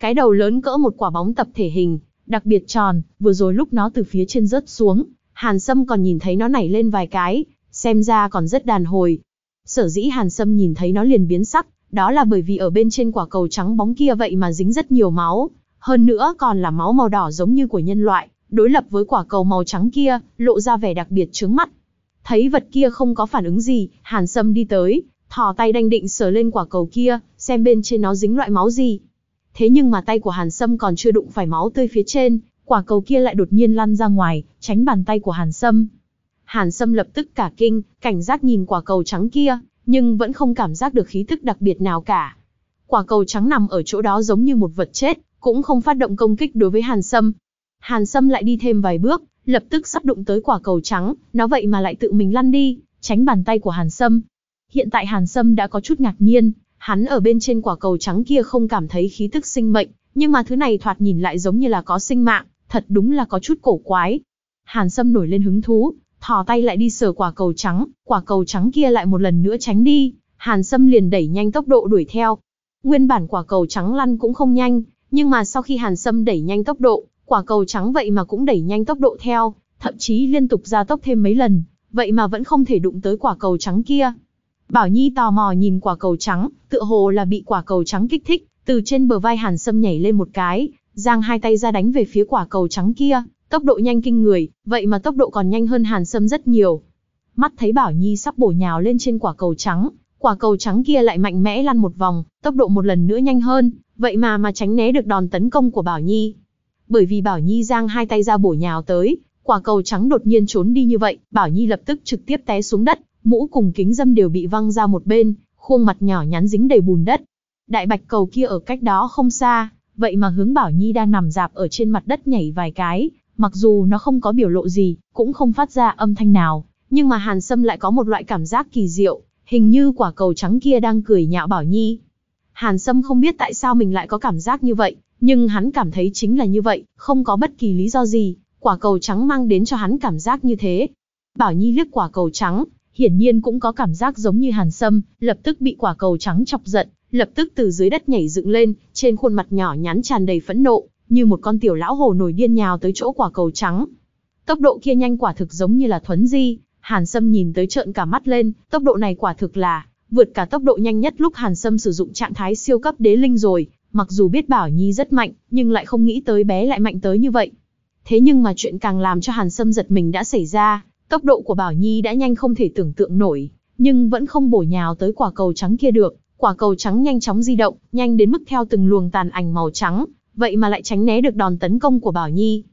Cái đầu lớn cỡ một quả bóng tập thể hình, đặc biệt tròn, vừa rồi lúc nó từ phía trên rớt xuống, Hàn Sâm còn nhìn thấy nó nảy lên vài cái, xem ra còn rất đàn hồi. Sở dĩ Hàn Sâm nhìn thấy nó liền biến sắc, đó là bởi vì ở bên trên quả cầu trắng bóng kia vậy mà dính rất nhiều máu, hơn nữa còn là máu màu đỏ giống như của nhân loại, đối lập với quả cầu màu trắng kia, lộ ra vẻ đặc biệt chướng mắt. Thấy vật kia không có phản ứng gì, Hàn Sâm đi tới, thò tay đanh định sờ lên quả cầu kia, xem bên trên nó dính loại máu gì. Thế nhưng mà tay của Hàn Sâm còn chưa đụng phải máu tươi phía trên, quả cầu kia lại đột nhiên lăn ra ngoài, tránh bàn tay của Hàn Sâm. Hàn Sâm lập tức cả kinh, cảnh giác nhìn quả cầu trắng kia, nhưng vẫn không cảm giác được khí tức đặc biệt nào cả. Quả cầu trắng nằm ở chỗ đó giống như một vật chết, cũng không phát động công kích đối với Hàn Sâm. Hàn Sâm lại đi thêm vài bước, lập tức sắp đụng tới quả cầu trắng, nó vậy mà lại tự mình lăn đi, tránh bàn tay của Hàn Sâm. Hiện tại Hàn Sâm đã có chút ngạc nhiên, hắn ở bên trên quả cầu trắng kia không cảm thấy khí tức sinh mệnh, nhưng mà thứ này thoạt nhìn lại giống như là có sinh mạng, thật đúng là có chút cổ quái. Hàn Sâm nổi lên hứng thú, thò tay lại đi sờ quả cầu trắng, quả cầu trắng kia lại một lần nữa tránh đi, Hàn Sâm liền đẩy nhanh tốc độ đuổi theo. Nguyên bản quả cầu trắng lăn cũng không nhanh, nhưng mà sau khi Hàn Sâm đẩy nhanh tốc độ, quả cầu trắng vậy mà cũng đẩy nhanh tốc độ theo, thậm chí liên tục gia tốc thêm mấy lần, vậy mà vẫn không thể đụng tới quả cầu trắng kia. Bảo Nhi tò mò nhìn quả cầu trắng, tựa hồ là bị quả cầu trắng kích thích, từ trên bờ vai Hàn Sâm nhảy lên một cái, giang hai tay ra đánh về phía quả cầu trắng kia, tốc độ nhanh kinh người, vậy mà tốc độ còn nhanh hơn Hàn Sâm rất nhiều. Mắt thấy Bảo Nhi sắp bổ nhào lên trên quả cầu trắng, quả cầu trắng kia lại mạnh mẽ lăn một vòng, tốc độ một lần nữa nhanh hơn, vậy mà mà tránh né được đòn tấn công của Bảo Nhi. Bởi vì Bảo Nhi giang hai tay ra bổ nhào tới, quả cầu trắng đột nhiên trốn đi như vậy, Bảo Nhi lập tức trực tiếp té xuống đất, mũ cùng kính dâm đều bị văng ra một bên, khuôn mặt nhỏ nhắn dính đầy bùn đất. Đại bạch cầu kia ở cách đó không xa, vậy mà hướng Bảo Nhi đang nằm dạp ở trên mặt đất nhảy vài cái, mặc dù nó không có biểu lộ gì, cũng không phát ra âm thanh nào, nhưng mà Hàn Sâm lại có một loại cảm giác kỳ diệu, hình như quả cầu trắng kia đang cười nhạo Bảo Nhi. Hàn Sâm không biết tại sao mình lại có cảm giác như vậy, nhưng hắn cảm thấy chính là như vậy, không có bất kỳ lý do gì, quả cầu trắng mang đến cho hắn cảm giác như thế. Bảo Nhi liếc quả cầu trắng, hiển nhiên cũng có cảm giác giống như Hàn Sâm, lập tức bị quả cầu trắng chọc giận, lập tức từ dưới đất nhảy dựng lên, trên khuôn mặt nhỏ nhắn tràn đầy phẫn nộ, như một con tiểu lão hồ nổi điên nhào tới chỗ quả cầu trắng. Tốc độ kia nhanh quả thực giống như là thuấn di, Hàn Sâm nhìn tới trợn cả mắt lên, tốc độ này quả thực là vượt cả tốc độ nhanh nhất lúc Hàn Sâm sử dụng trạng thái siêu cấp đế linh rồi, mặc dù biết Bảo Nhi rất mạnh, nhưng lại không nghĩ tới bé lại mạnh tới như vậy. Thế nhưng mà chuyện càng làm cho Hàn Sâm giật mình đã xảy ra, tốc độ của Bảo Nhi đã nhanh không thể tưởng tượng nổi, nhưng vẫn không bổ nhào tới quả cầu trắng kia được, quả cầu trắng nhanh chóng di động, nhanh đến mức theo từng luồng tàn ảnh màu trắng, vậy mà lại tránh né được đòn tấn công của Bảo Nhi.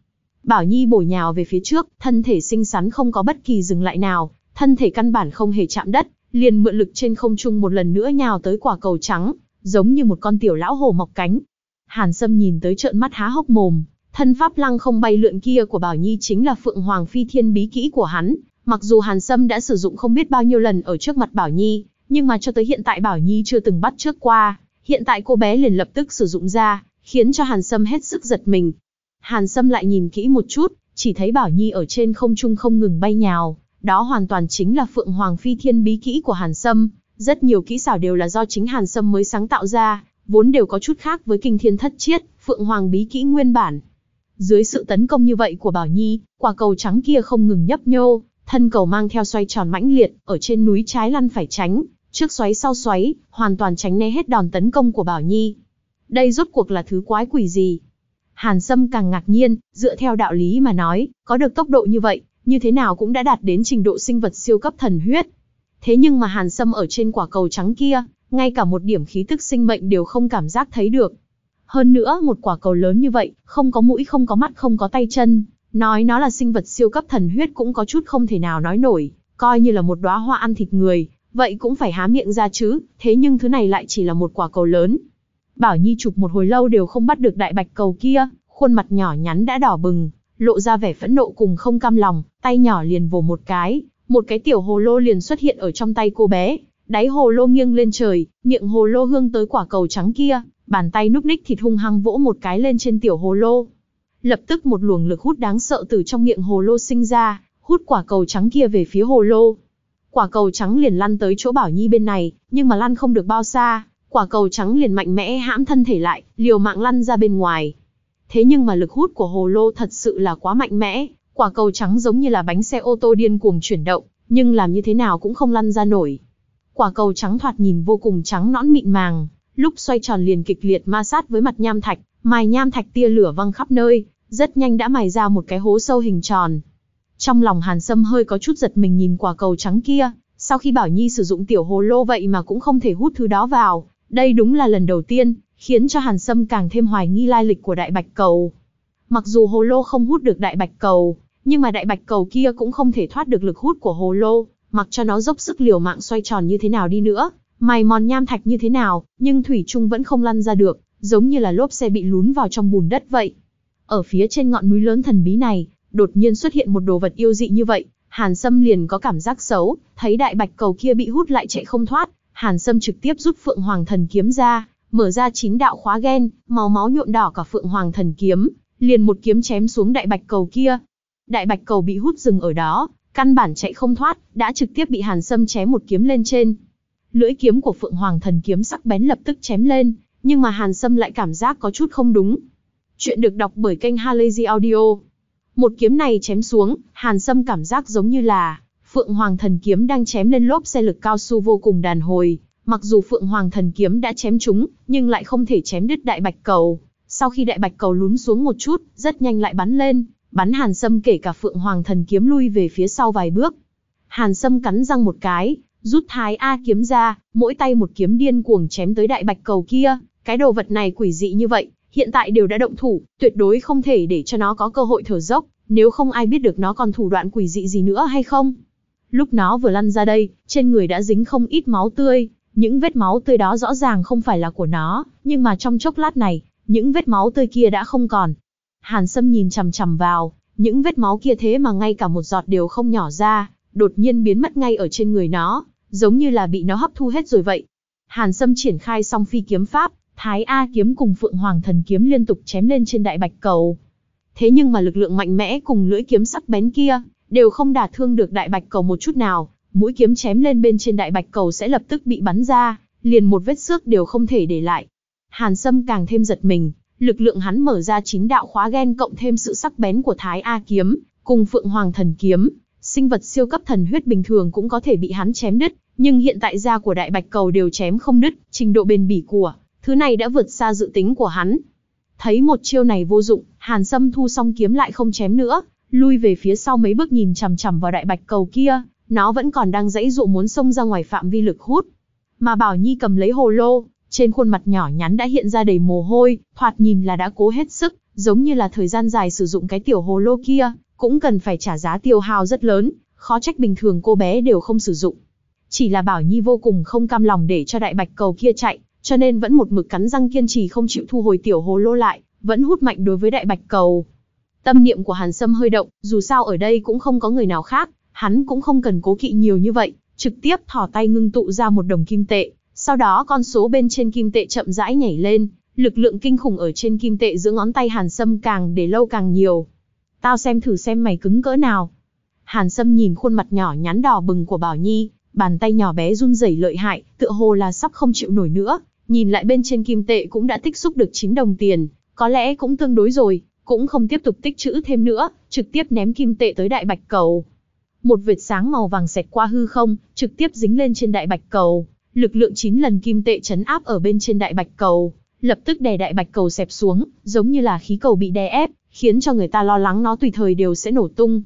Bảo Nhi bổ nhào về phía trước, thân thể xinh xắn không có bất kỳ dừng lại nào, thân thể căn bản không hề chạm đất, liền mượn lực trên không trung một lần nữa nhào tới quả cầu trắng, giống như một con tiểu lão hồ mọc cánh. Hàn Sâm nhìn tới trợn mắt há hốc mồm, thân pháp lăng không bay lượn kia của Bảo Nhi chính là Phượng Hoàng Phi Thiên bí kỹ của hắn, mặc dù Hàn Sâm đã sử dụng không biết bao nhiêu lần ở trước mặt Bảo Nhi, nhưng mà cho tới hiện tại Bảo Nhi chưa từng bắt trước qua, hiện tại cô bé liền lập tức sử dụng ra, khiến cho Hàn Sâm hết sức giật mình. Hàn Sâm lại nhìn kỹ một chút, chỉ thấy Bảo Nhi ở trên không trung không ngừng bay nhào, đó hoàn toàn chính là Phượng Hoàng Phi Thiên bí kỹ của Hàn Sâm, rất nhiều kỹ xảo đều là do chính Hàn Sâm mới sáng tạo ra, vốn đều có chút khác với Kinh Thiên Thất Chiết, Phượng Hoàng bí kỹ nguyên bản. Dưới sự tấn công như vậy của Bảo Nhi, quả cầu trắng kia không ngừng nhấp nhô, thân cầu mang theo xoay tròn mãnh liệt, ở trên núi trái lăn phải tránh, trước xoáy sau xoáy, hoàn toàn tránh né hết đòn tấn công của Bảo Nhi. Đây rốt cuộc là thứ quái quỷ gì? Hàn Sâm càng ngạc nhiên, dựa theo đạo lý mà nói, có được tốc độ như vậy, như thế nào cũng đã đạt đến trình độ sinh vật siêu cấp thần huyết. Thế nhưng mà Hàn Sâm ở trên quả cầu trắng kia, ngay cả một điểm khí tức sinh mệnh đều không cảm giác thấy được. Hơn nữa, một quả cầu lớn như vậy, không có mũi không có mắt không có tay chân, nói nó là sinh vật siêu cấp thần huyết cũng có chút không thể nào nói nổi, coi như là một đóa hoa ăn thịt người, vậy cũng phải há miệng ra chứ, thế nhưng thứ này lại chỉ là một quả cầu lớn. Bảo Nhi chụp một hồi lâu đều không bắt được đại bạch cầu kia, khuôn mặt nhỏ nhắn đã đỏ bừng, lộ ra vẻ phẫn nộ cùng không cam lòng, tay nhỏ liền vồ một cái, một cái tiểu hồ lô liền xuất hiện ở trong tay cô bé, đáy hồ lô nghiêng lên trời, miệng hồ lô hương tới quả cầu trắng kia, bàn tay núp ních thịt hung hăng vỗ một cái lên trên tiểu hồ lô. Lập tức một luồng lực hút đáng sợ từ trong miệng hồ lô sinh ra, hút quả cầu trắng kia về phía hồ lô. Quả cầu trắng liền lăn tới chỗ Bảo Nhi bên này, nhưng mà lăn không được bao xa, quả cầu trắng liền mạnh mẽ hãm thân thể lại, liều mạng lăn ra bên ngoài. Thế nhưng mà lực hút của hồ lô thật sự là quá mạnh mẽ, quả cầu trắng giống như là bánh xe ô tô điên cuồng chuyển động, nhưng làm như thế nào cũng không lăn ra nổi. Quả cầu trắng thoạt nhìn vô cùng trắng nõn mịn màng, lúc xoay tròn liền kịch liệt ma sát với mặt nham thạch, mài nham thạch tia lửa văng khắp nơi, rất nhanh đã mài ra một cái hố sâu hình tròn. Trong lòng Hàn Sâm hơi có chút giật mình nhìn quả cầu trắng kia, sau khi Bảo Nhi sử dụng tiểu hồ lô vậy mà cũng không thể hút thứ đó vào, đây đúng là lần đầu tiên, khiến cho Hàn Sâm càng thêm hoài nghi lai lịch của đại bạch cầu. Mặc dù hồ lô không hút được đại bạch cầu, nhưng mà đại bạch cầu kia cũng không thể thoát được lực hút của hồ lô, mặc cho nó dốc sức liều mạng xoay tròn như thế nào đi nữa, mài mòn nham thạch như thế nào, nhưng thủy trung vẫn không lăn ra được, giống như là lốp xe bị lún vào trong bùn đất vậy. Ở phía trên ngọn núi lớn thần bí này, đột nhiên xuất hiện một đồ vật yêu dị như vậy, Hàn Sâm liền có cảm giác xấu, thấy đại bạch cầu kia bị hút lại chạy không thoát, Hàn Sâm trực tiếp rút Phượng Hoàng Thần kiếm ra, mở ra chín đạo khóa gen, màu máu nhuộm đỏ cả Phượng Hoàng Thần kiếm, liền một kiếm chém xuống đại bạch cầu kia. Đại bạch cầu bị hút dừng ở đó, căn bản chạy không thoát, đã trực tiếp bị Hàn Sâm chém một kiếm lên trên. Lưỡi kiếm của Phượng Hoàng Thần kiếm sắc bén lập tức chém lên, nhưng mà Hàn Sâm lại cảm giác có chút không đúng. Chuyện được đọc bởi kênh Halazy Audio. Một kiếm này chém xuống, Hàn Sâm cảm giác giống như là Phượng Hoàng Thần kiếm đang chém lên lốp xe lực cao su vô cùng đàn hồi. Mặc dù Phượng Hoàng Thần kiếm đã chém chúng, nhưng lại không thể chém đứt đại bạch cầu. Sau khi đại bạch cầu lún xuống một chút, rất nhanh lại bắn lên, bắn Hàn Sâm kể cả Phượng Hoàng Thần kiếm lui về phía sau vài bước. Hàn Sâm cắn răng một cái, rút Thái A kiếm ra, mỗi tay một kiếm điên cuồng chém tới đại bạch cầu kia. Cái đồ vật này quỷ dị như vậy, hiện tại đều đã động thủ, tuyệt đối không thể để cho nó có cơ hội thở dốc, nếu không ai biết được nó còn thủ đoạn quỷ dị gì nữa hay không. Lúc nó vừa lăn ra đây, trên người đã dính không ít máu tươi, những vết máu tươi đó rõ ràng không phải là của nó, nhưng mà trong chốc lát này, những vết máu tươi kia đã không còn. Hàn Sâm nhìn chằm chằm vào, những vết máu kia thế mà ngay cả một giọt đều không nhỏ ra, đột nhiên biến mất ngay ở trên người nó, giống như là bị nó hấp thu hết rồi vậy. Hàn Sâm triển khai Song phi kiếm pháp, Thái A kiếm cùng Phượng Hoàng thần kiếm liên tục chém lên trên đại bạch cầu. Thế nhưng mà lực lượng mạnh mẽ cùng lưỡi kiếm sắc bén kia, đều không đả thương được đại bạch cầu một chút nào, mũi kiếm chém lên bên trên đại bạch cầu sẽ lập tức bị bắn ra, liền một vết xước đều không thể để lại. Hàn Sâm càng thêm giật mình, lực lượng hắn mở ra chín đạo khóa gen cộng thêm sự sắc bén của Thái A kiếm, cùng Phượng Hoàng thần kiếm, sinh vật siêu cấp thần huyết bình thường cũng có thể bị hắn chém đứt, nhưng hiện tại da của đại bạch cầu đều chém không đứt, trình độ bền bỉ của thứ này đã vượt xa dự tính của hắn. Thấy một chiêu này vô dụng, Hàn Sâm thu xong kiếm lại không chém nữa, lui về phía sau mấy bước nhìn chằm chằm vào đại bạch cầu kia, nó vẫn còn đang dãy dụ muốn xông ra ngoài phạm vi lực hút. Mà Bảo Nhi cầm lấy hồ lô, trên khuôn mặt nhỏ nhắn đã hiện ra đầy mồ hôi, thoạt nhìn là đã cố hết sức, giống như là thời gian dài sử dụng cái tiểu hồ lô kia, cũng cần phải trả giá tiêu hao rất lớn, khó trách bình thường cô bé đều không sử dụng. Chỉ là Bảo Nhi vô cùng không cam lòng để cho đại bạch cầu kia chạy, cho nên vẫn một mực cắn răng kiên trì không chịu thu hồi tiểu hồ lô lại, vẫn hút mạnh đối với đại bạch cầu. Tâm niệm của Hàn Sâm hơi động, dù sao ở đây cũng không có người nào khác, hắn cũng không cần cố kỵ nhiều như vậy, trực tiếp thỏ tay ngưng tụ ra một đồng kim tệ, sau đó con số bên trên kim tệ chậm rãi nhảy lên, lực lượng kinh khủng ở trên kim tệ giữa ngón tay Hàn Sâm càng để lâu càng nhiều. Tao xem thử xem mày cứng cỡ nào. Hàn Sâm nhìn khuôn mặt nhỏ nhắn đỏ bừng của Bảo Nhi, bàn tay nhỏ bé run rẩy lợi hại, tựa hồ là sắp không chịu nổi nữa, nhìn lại bên trên kim tệ cũng đã tích xúc được 9 đồng tiền, có lẽ cũng tương đối rồi, cũng không tiếp tục tích trữ thêm nữa, trực tiếp ném kim tệ tới đại bạch cầu. Một vệt sáng màu vàng xẹt qua hư không, trực tiếp dính lên trên đại bạch cầu, lực lượng 9 lần kim tệ chấn áp ở bên trên đại bạch cầu, lập tức đè đại bạch cầu xẹp xuống, giống như là khí cầu bị đè ép, khiến cho người ta lo lắng nó tùy thời đều sẽ nổ tung.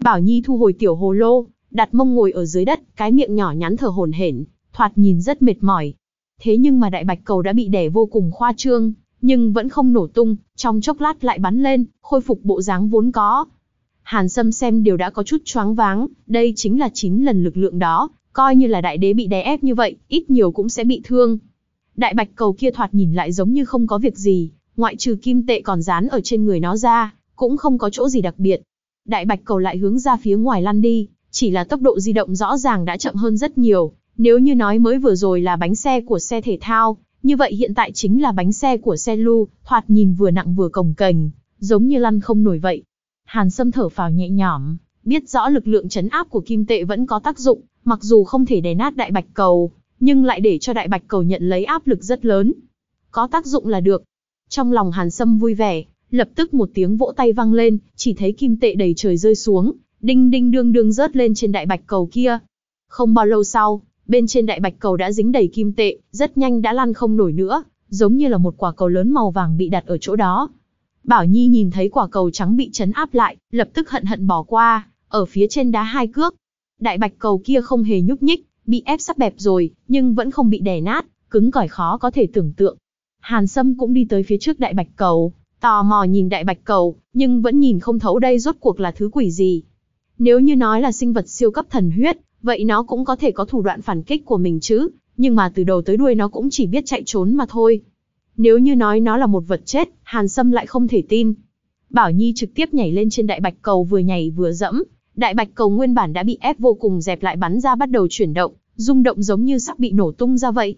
Bảo Nhi thu hồi tiểu hồ lô, đặt mông ngồi ở dưới đất, cái miệng nhỏ nhắn thở hổn hển, thoạt nhìn rất mệt mỏi. Thế nhưng mà đại bạch cầu đã bị đè vô cùng khoa trương, nhưng vẫn không nổ tung, trong chốc lát lại bắn lên, khôi phục bộ dáng vốn có. Hàn Sâm xem điều đã có chút choáng váng, đây chính là 9 lần lực lượng đó, coi như là đại đế bị đè ép như vậy, ít nhiều cũng sẽ bị thương. Đại bạch cầu kia thoạt nhìn lại giống như không có việc gì, ngoại trừ kim tệ còn dán ở trên người nó ra, cũng không có chỗ gì đặc biệt. Đại bạch cầu lại hướng ra phía ngoài lăn đi, chỉ là tốc độ di động rõ ràng đã chậm hơn rất nhiều. Nếu như nói mới vừa rồi là bánh xe của xe thể thao, như vậy hiện tại chính là bánh xe của xe lưu, thoạt nhìn vừa nặng vừa cồng kềnh, giống như lăn không nổi vậy. Hàn Sâm thở phào nhẹ nhõm, biết rõ lực lượng chấn áp của kim tệ vẫn có tác dụng, mặc dù không thể đè nát đại bạch cầu, nhưng lại để cho đại bạch cầu nhận lấy áp lực rất lớn. Có tác dụng là được. Trong lòng Hàn Sâm vui vẻ, lập tức một tiếng vỗ tay vang lên, chỉ thấy kim tệ đầy trời rơi xuống, đinh đinh đương đương rớt lên trên đại bạch cầu kia. Không bao lâu sau, bên trên đại bạch cầu đã dính đầy kim tệ, rất nhanh đã lăn không nổi nữa, giống như là một quả cầu lớn màu vàng bị đặt ở chỗ đó. Bảo Nhi nhìn thấy quả cầu trắng bị chấn áp lại, lập tức hận hận bỏ qua, ở phía trên đá hai cước. Đại bạch cầu kia không hề nhúc nhích, bị ép sắp bẹp rồi, nhưng vẫn không bị đè nát, cứng cỏi khó có thể tưởng tượng. Hàn Sâm cũng đi tới phía trước đại bạch cầu, tò mò nhìn đại bạch cầu, nhưng vẫn nhìn không thấu đây rốt cuộc là thứ quỷ gì. Nếu như nói là sinh vật siêu cấp thần huyết, vậy nó cũng có thể có thủ đoạn phản kích của mình chứ, nhưng mà từ đầu tới đuôi nó cũng chỉ biết chạy trốn mà thôi. Nếu như nói nó là một vật chết, Hàn Sâm lại không thể tin. Bảo Nhi trực tiếp nhảy lên trên đại bạch cầu vừa nhảy vừa dẫm. Đại bạch cầu nguyên bản đã bị ép vô cùng dẹp lại bắn ra bắt đầu chuyển động, rung động giống như sắp bị nổ tung ra vậy.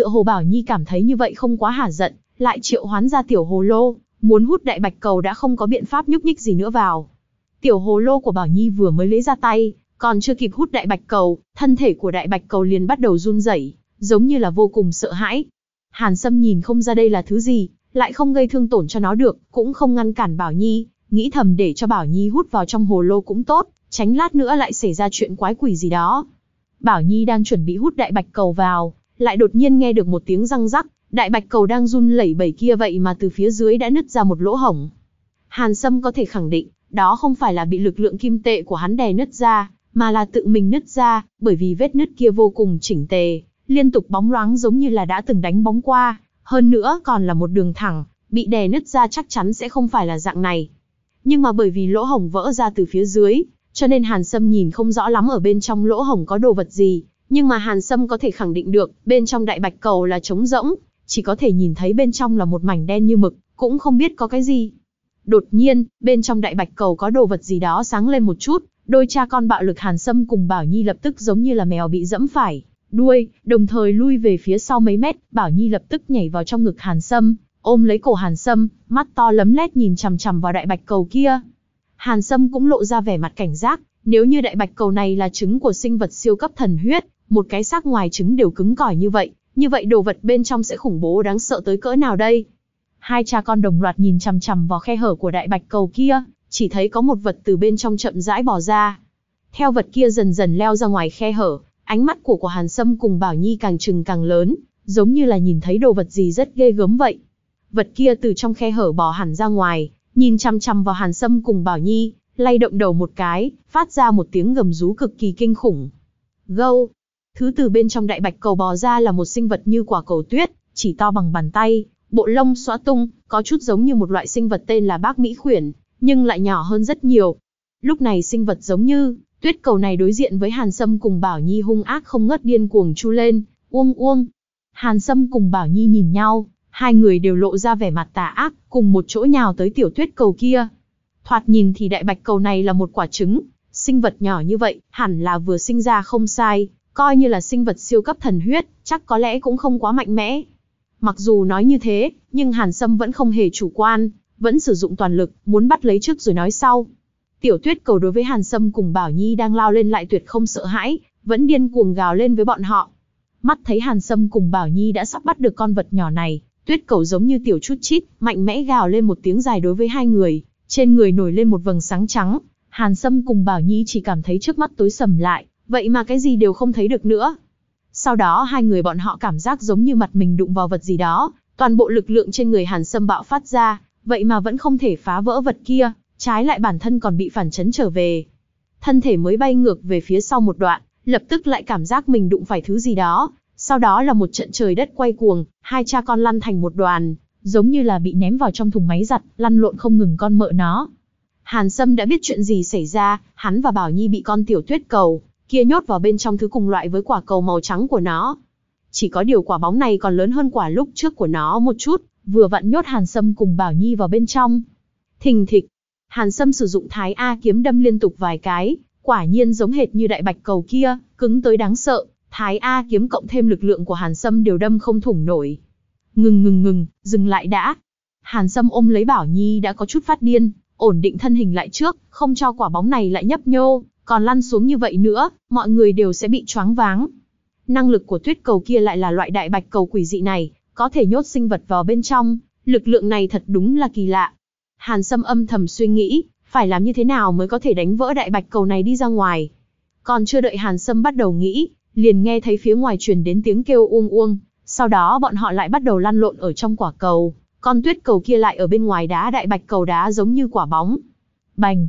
Tựa hồ Bảo Nhi cảm thấy như vậy không quá hả giận, lại triệu hoán ra tiểu hồ lô, muốn hút đại bạch cầu đã không có biện pháp nhúc nhích gì nữa vào. Tiểu hồ lô của Bảo Nhi vừa mới lấy ra tay, còn chưa kịp hút đại bạch cầu, thân thể của đại bạch cầu liền bắt đầu run rẩy, giống như là vô cùng sợ hãi. Hàn Sâm nhìn không ra đây là thứ gì, lại không gây thương tổn cho nó được, cũng không ngăn cản Bảo Nhi, nghĩ thầm để cho Bảo Nhi hút vào trong hồ lô cũng tốt, tránh lát nữa lại xảy ra chuyện quái quỷ gì đó. Bảo Nhi đang chuẩn bị hút đại bạch cầu vào, lại đột nhiên nghe được một tiếng răng rắc, đại bạch cầu đang run lẩy bẩy kia vậy mà từ phía dưới đã nứt ra một lỗ hổng. Hàn Sâm có thể khẳng định, đó không phải là bị lực lượng kim tệ của hắn đè nứt ra, mà là tự mình nứt ra, bởi vì vết nứt kia vô cùng chỉnh tề, liên tục bóng loáng giống như là đã từng đánh bóng qua, hơn nữa còn là một đường thẳng, bị đè nứt ra chắc chắn sẽ không phải là dạng này. Nhưng mà bởi vì lỗ hổng vỡ ra từ phía dưới, cho nên Hàn Sâm nhìn không rõ lắm ở bên trong lỗ hổng có đồ vật gì, nhưng mà Hàn Sâm có thể khẳng định được, bên trong đại bạch cầu là trống rỗng, chỉ có thể nhìn thấy bên trong là một mảnh đen như mực, cũng không biết có cái gì. Đột nhiên, bên trong đại bạch cầu có đồ vật gì đó sáng lên một chút, đôi cha con bạo lực Hàn Sâm cùng Bảo Nhi lập tức giống như là mèo bị dẫm phải, đuôi, đồng thời lui về phía sau mấy mét, Bảo Nhi lập tức nhảy vào trong ngực Hàn Sâm, ôm lấy cổ Hàn Sâm, mắt to lấm lét nhìn chằm chằm vào đại bạch cầu kia. Hàn Sâm cũng lộ ra vẻ mặt cảnh giác, nếu như đại bạch cầu này là trứng của sinh vật siêu cấp thần huyết, một cái xác ngoài trứng đều cứng cỏi như vậy, như vậy đồ vật bên trong sẽ khủng bố đáng sợ tới cỡ nào đây? Hai cha con đồng loạt nhìn chằm chằm vào khe hở của đại bạch cầu kia, chỉ thấy có một vật từ bên trong chậm rãi bò ra. Theo vật kia dần dần leo ra ngoài khe hở, ánh mắt của của Hàn Sâm cùng Bảo Nhi càng trừng càng lớn, giống như là nhìn thấy đồ vật gì rất ghê gớm vậy. Vật kia từ trong khe hở bò hẳn ra ngoài, nhìn chằm chằm vào Hàn Sâm cùng Bảo Nhi, lay động đầu một cái, phát ra một tiếng gầm rú cực kỳ kinh khủng. Gâu! Thứ từ bên trong đại bạch cầu bò ra là một sinh vật như quả cầu tuyết, chỉ to bằng bàn tay, bộ lông xóa tung, có chút giống như một loại sinh vật tên là bác Mỹ khuyển, nhưng lại nhỏ hơn rất nhiều. Lúc này sinh vật giống như, tuyết cầu này đối diện với Hàn Sâm cùng Bảo Nhi hung ác không ngớt điên cuồng chu lên, uông uông. Hàn Sâm cùng Bảo Nhi nhìn nhau, hai người đều lộ ra vẻ mặt tà ác, cùng một chỗ nhào tới tiểu tuyết cầu kia. Thoạt nhìn thì đại bạch cầu này là một quả trứng, sinh vật nhỏ như vậy, hẳn là vừa sinh ra không sai, coi như là sinh vật siêu cấp thần huyết, chắc có lẽ cũng không quá mạnh mẽ. Mặc dù nói như thế, nhưng Hàn Sâm vẫn không hề chủ quan, vẫn sử dụng toàn lực, muốn bắt lấy trước rồi nói sau. Tiểu tuyết cầu đối với Hàn Sâm cùng Bảo Nhi đang lao lên lại tuyệt không sợ hãi, vẫn điên cuồng gào lên với bọn họ. Mắt thấy Hàn Sâm cùng Bảo Nhi đã sắp bắt được con vật nhỏ này, tuyết cầu giống như tiểu chút chít, mạnh mẽ gào lên một tiếng dài đối với hai người, trên người nổi lên một vầng sáng trắng. Hàn Sâm cùng Bảo Nhi chỉ cảm thấy trước mắt tối sầm lại, vậy mà cái gì đều không thấy được nữa. Sau đó hai người bọn họ cảm giác giống như mặt mình đụng vào vật gì đó, toàn bộ lực lượng trên người Hàn Sâm bạo phát ra, vậy mà vẫn không thể phá vỡ vật kia, trái lại bản thân còn bị phản chấn trở về. Thân thể mới bay ngược về phía sau một đoạn, lập tức lại cảm giác mình đụng phải thứ gì đó, sau đó là một trận trời đất quay cuồng, hai cha con lăn thành một đoàn, giống như là bị ném vào trong thùng máy giặt, lăn lộn không ngừng con mợ nó. Hàn Sâm đã biết chuyện gì xảy ra, hắn và Bảo Nhi bị con tiểu tuyết cầu, kia nhốt vào bên trong thứ cùng loại với quả cầu màu trắng của nó. Chỉ có điều quả bóng này còn lớn hơn quả lúc trước của nó một chút, vừa vặn nhốt Hàn Sâm cùng Bảo Nhi vào bên trong. Thình thịch, Hàn Sâm sử dụng Thái A kiếm đâm liên tục vài cái, quả nhiên giống hệt như đại bạch cầu kia, cứng tới đáng sợ. Thái A kiếm cộng thêm lực lượng của Hàn Sâm đều đâm không thủng nổi. Ngừng ngừng ngừng, dừng lại đã. Hàn Sâm ôm lấy Bảo Nhi đã có chút phát điên, ổn định thân hình lại trước, không cho quả bóng này lại nhấp nhô, còn lăn xuống như vậy nữa, mọi người đều sẽ bị choáng váng. Năng lực của tuyết cầu kia lại là loại đại bạch cầu quỷ dị này, có thể nhốt sinh vật vào bên trong, lực lượng này thật đúng là kỳ lạ. Hàn Sâm âm thầm suy nghĩ, phải làm như thế nào mới có thể đánh vỡ đại bạch cầu này đi ra ngoài. Còn chưa đợi Hàn Sâm bắt đầu nghĩ, liền nghe thấy phía ngoài truyền đến tiếng kêu uông uông, sau đó bọn họ lại bắt đầu lăn lộn ở trong quả cầu, con tuyết cầu kia lại ở bên ngoài đá đại bạch cầu đá giống như quả bóng. Bành!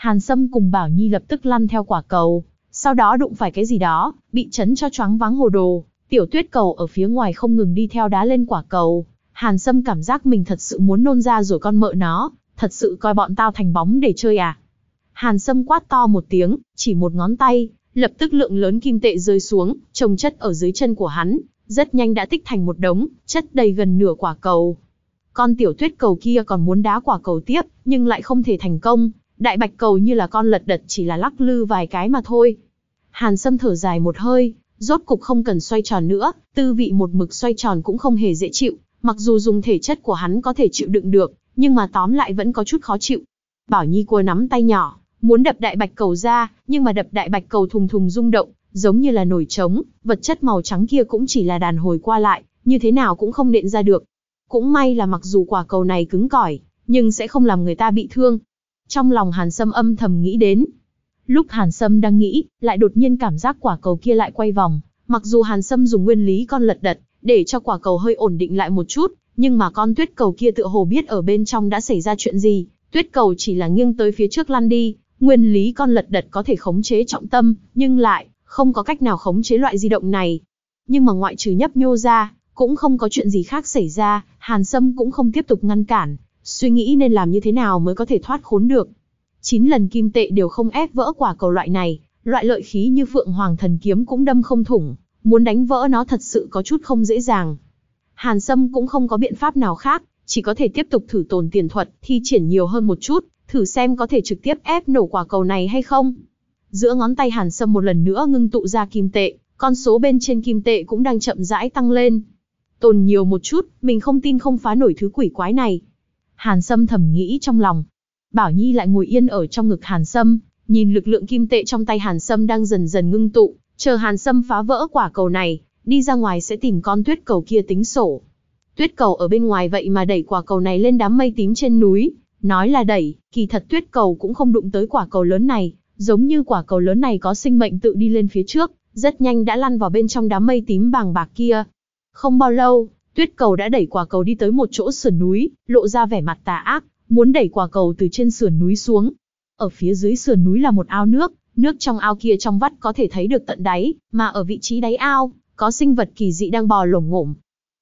Hàn Sâm cùng Bảo Nhi lập tức lăn theo quả cầu, sau đó đụng phải cái gì đó, bị chấn cho choáng váng hồ đồ. Tiểu tuyết cầu ở phía ngoài không ngừng đi theo đá lên quả cầu. Hàn Sâm cảm giác mình thật sự muốn nôn ra rồi con mợ nó, thật sự coi bọn tao thành bóng để chơi à. Hàn Sâm quát to một tiếng, chỉ một ngón tay, lập tức lượng lớn kim tệ rơi xuống, trồng chất ở dưới chân của hắn, rất nhanh đã tích thành một đống, chất đầy gần nửa quả cầu. Con tiểu tuyết cầu kia còn muốn đá quả cầu tiếp, nhưng lại không thể thành công, đại bạch cầu như là con lật đật chỉ là lắc lư vài cái mà thôi. Hàn Sâm thở dài một hơi, rốt cục không cần xoay tròn nữa, tư vị một mực xoay tròn cũng không hề dễ chịu, mặc dù dùng thể chất của hắn có thể chịu đựng được, nhưng mà tóm lại vẫn có chút khó chịu. Bảo Nhi cua nắm tay nhỏ, muốn đập đại bạch cầu ra, nhưng mà đập đại bạch cầu thùng thùng rung động, giống như là nổi trống, vật chất màu trắng kia cũng chỉ là đàn hồi qua lại, như thế nào cũng không nện ra được. Cũng may là mặc dù quả cầu này cứng cỏi, nhưng sẽ không làm người ta bị thương. Trong lòng Hàn Sâm âm thầm nghĩ đến. Lúc Hàn Sâm đang nghĩ, lại đột nhiên cảm giác quả cầu kia lại quay vòng. Mặc dù Hàn Sâm dùng nguyên lý con lật đật, để cho quả cầu hơi ổn định lại một chút, nhưng mà con tuyết cầu kia tựa hồ biết ở bên trong đã xảy ra chuyện gì. Tuyết cầu chỉ là nghiêng tới phía trước lăn đi, nguyên lý con lật đật có thể khống chế trọng tâm, nhưng lại không có cách nào khống chế loại di động này. Nhưng mà ngoại trừ nhấp nhô ra, cũng không có chuyện gì khác xảy ra, Hàn Sâm cũng không tiếp tục ngăn cản, suy nghĩ nên làm như thế nào mới có thể thoát khốn được. Chín lần kim tệ đều không ép vỡ quả cầu loại này, loại lợi khí như Phượng Hoàng Thần Kiếm cũng đâm không thủng, muốn đánh vỡ nó thật sự có chút không dễ dàng. Hàn Sâm cũng không có biện pháp nào khác, chỉ có thể tiếp tục thử tồn tiền thuật, thi triển nhiều hơn một chút, thử xem có thể trực tiếp ép nổ quả cầu này hay không. Giữa ngón tay Hàn Sâm một lần nữa ngưng tụ ra kim tệ, con số bên trên kim tệ cũng đang chậm rãi tăng lên. Tồn nhiều một chút, mình không tin không phá nổi thứ quỷ quái này. Hàn Sâm thầm nghĩ trong lòng. Bảo Nhi lại ngồi yên ở trong ngực Hàn Sâm, nhìn lực lượng kim tệ trong tay Hàn Sâm đang dần dần ngưng tụ, chờ Hàn Sâm phá vỡ quả cầu này, đi ra ngoài sẽ tìm con tuyết cầu kia tính sổ. Tuyết cầu ở bên ngoài vậy mà đẩy quả cầu này lên đám mây tím trên núi, nói là đẩy, kỳ thật tuyết cầu cũng không đụng tới quả cầu lớn này, giống như quả cầu lớn này có sinh mệnh tự đi lên phía trước, rất nhanh đã lăn vào bên trong đám mây tím bàng bạc kia. Không bao lâu, tuyết cầu đã đẩy quả cầu đi tới một chỗ sườn núi, lộ ra vẻ mặt tà ác, muốn đẩy quả cầu từ trên sườn núi xuống. Ở phía dưới sườn núi là một ao nước, nước trong ao kia trong vắt có thể thấy được tận đáy, mà ở vị trí đáy ao, có sinh vật kỳ dị đang bò lổm ngổm.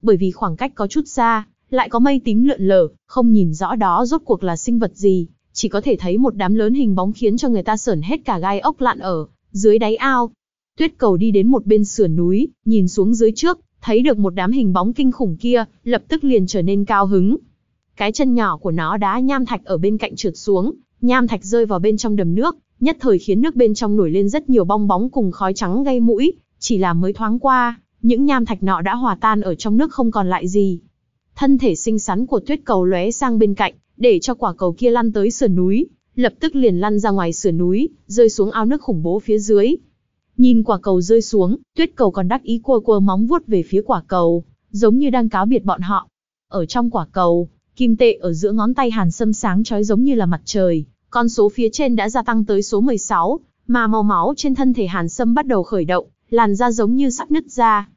Bởi vì khoảng cách có chút xa, lại có mây tím lượn lờ, không nhìn rõ đó rốt cuộc là sinh vật gì, chỉ có thể thấy một đám lớn hình bóng khiến cho người ta sởn hết cả gai ốc lạn ở dưới đáy ao. Tuyết cầu đi đến một bên sườn núi, nhìn xuống dưới trước, thấy được một đám hình bóng kinh khủng kia, lập tức liền trở nên cao hứng. Cái chân nhỏ của nó đá nham thạch ở bên cạnh trượt xuống, nham thạch rơi vào bên trong đầm nước, nhất thời khiến nước bên trong nổi lên rất nhiều bong bóng cùng khói trắng gây mũi, chỉ là mới thoáng qua, những nham thạch nọ đã hòa tan ở trong nước không còn lại gì. Thân thể xinh xắn của tuyết cầu lóe sang bên cạnh, để cho quả cầu kia lăn tới sườn núi, lập tức liền lăn ra ngoài sườn núi, rơi xuống ao nước khủng bố phía dưới. Nhìn quả cầu rơi xuống, tuyết cầu còn đắc ý cua cua móng vuốt về phía quả cầu, giống như đang cáo biệt bọn họ. Ở trong quả cầu, kim tệ ở giữa ngón tay hàn sâm sáng chói giống như là mặt trời, con số phía trên đã gia tăng tới số 16, mà màu máu trên thân thể hàn sâm bắt đầu khởi động, làn da giống như sắp nứt ra.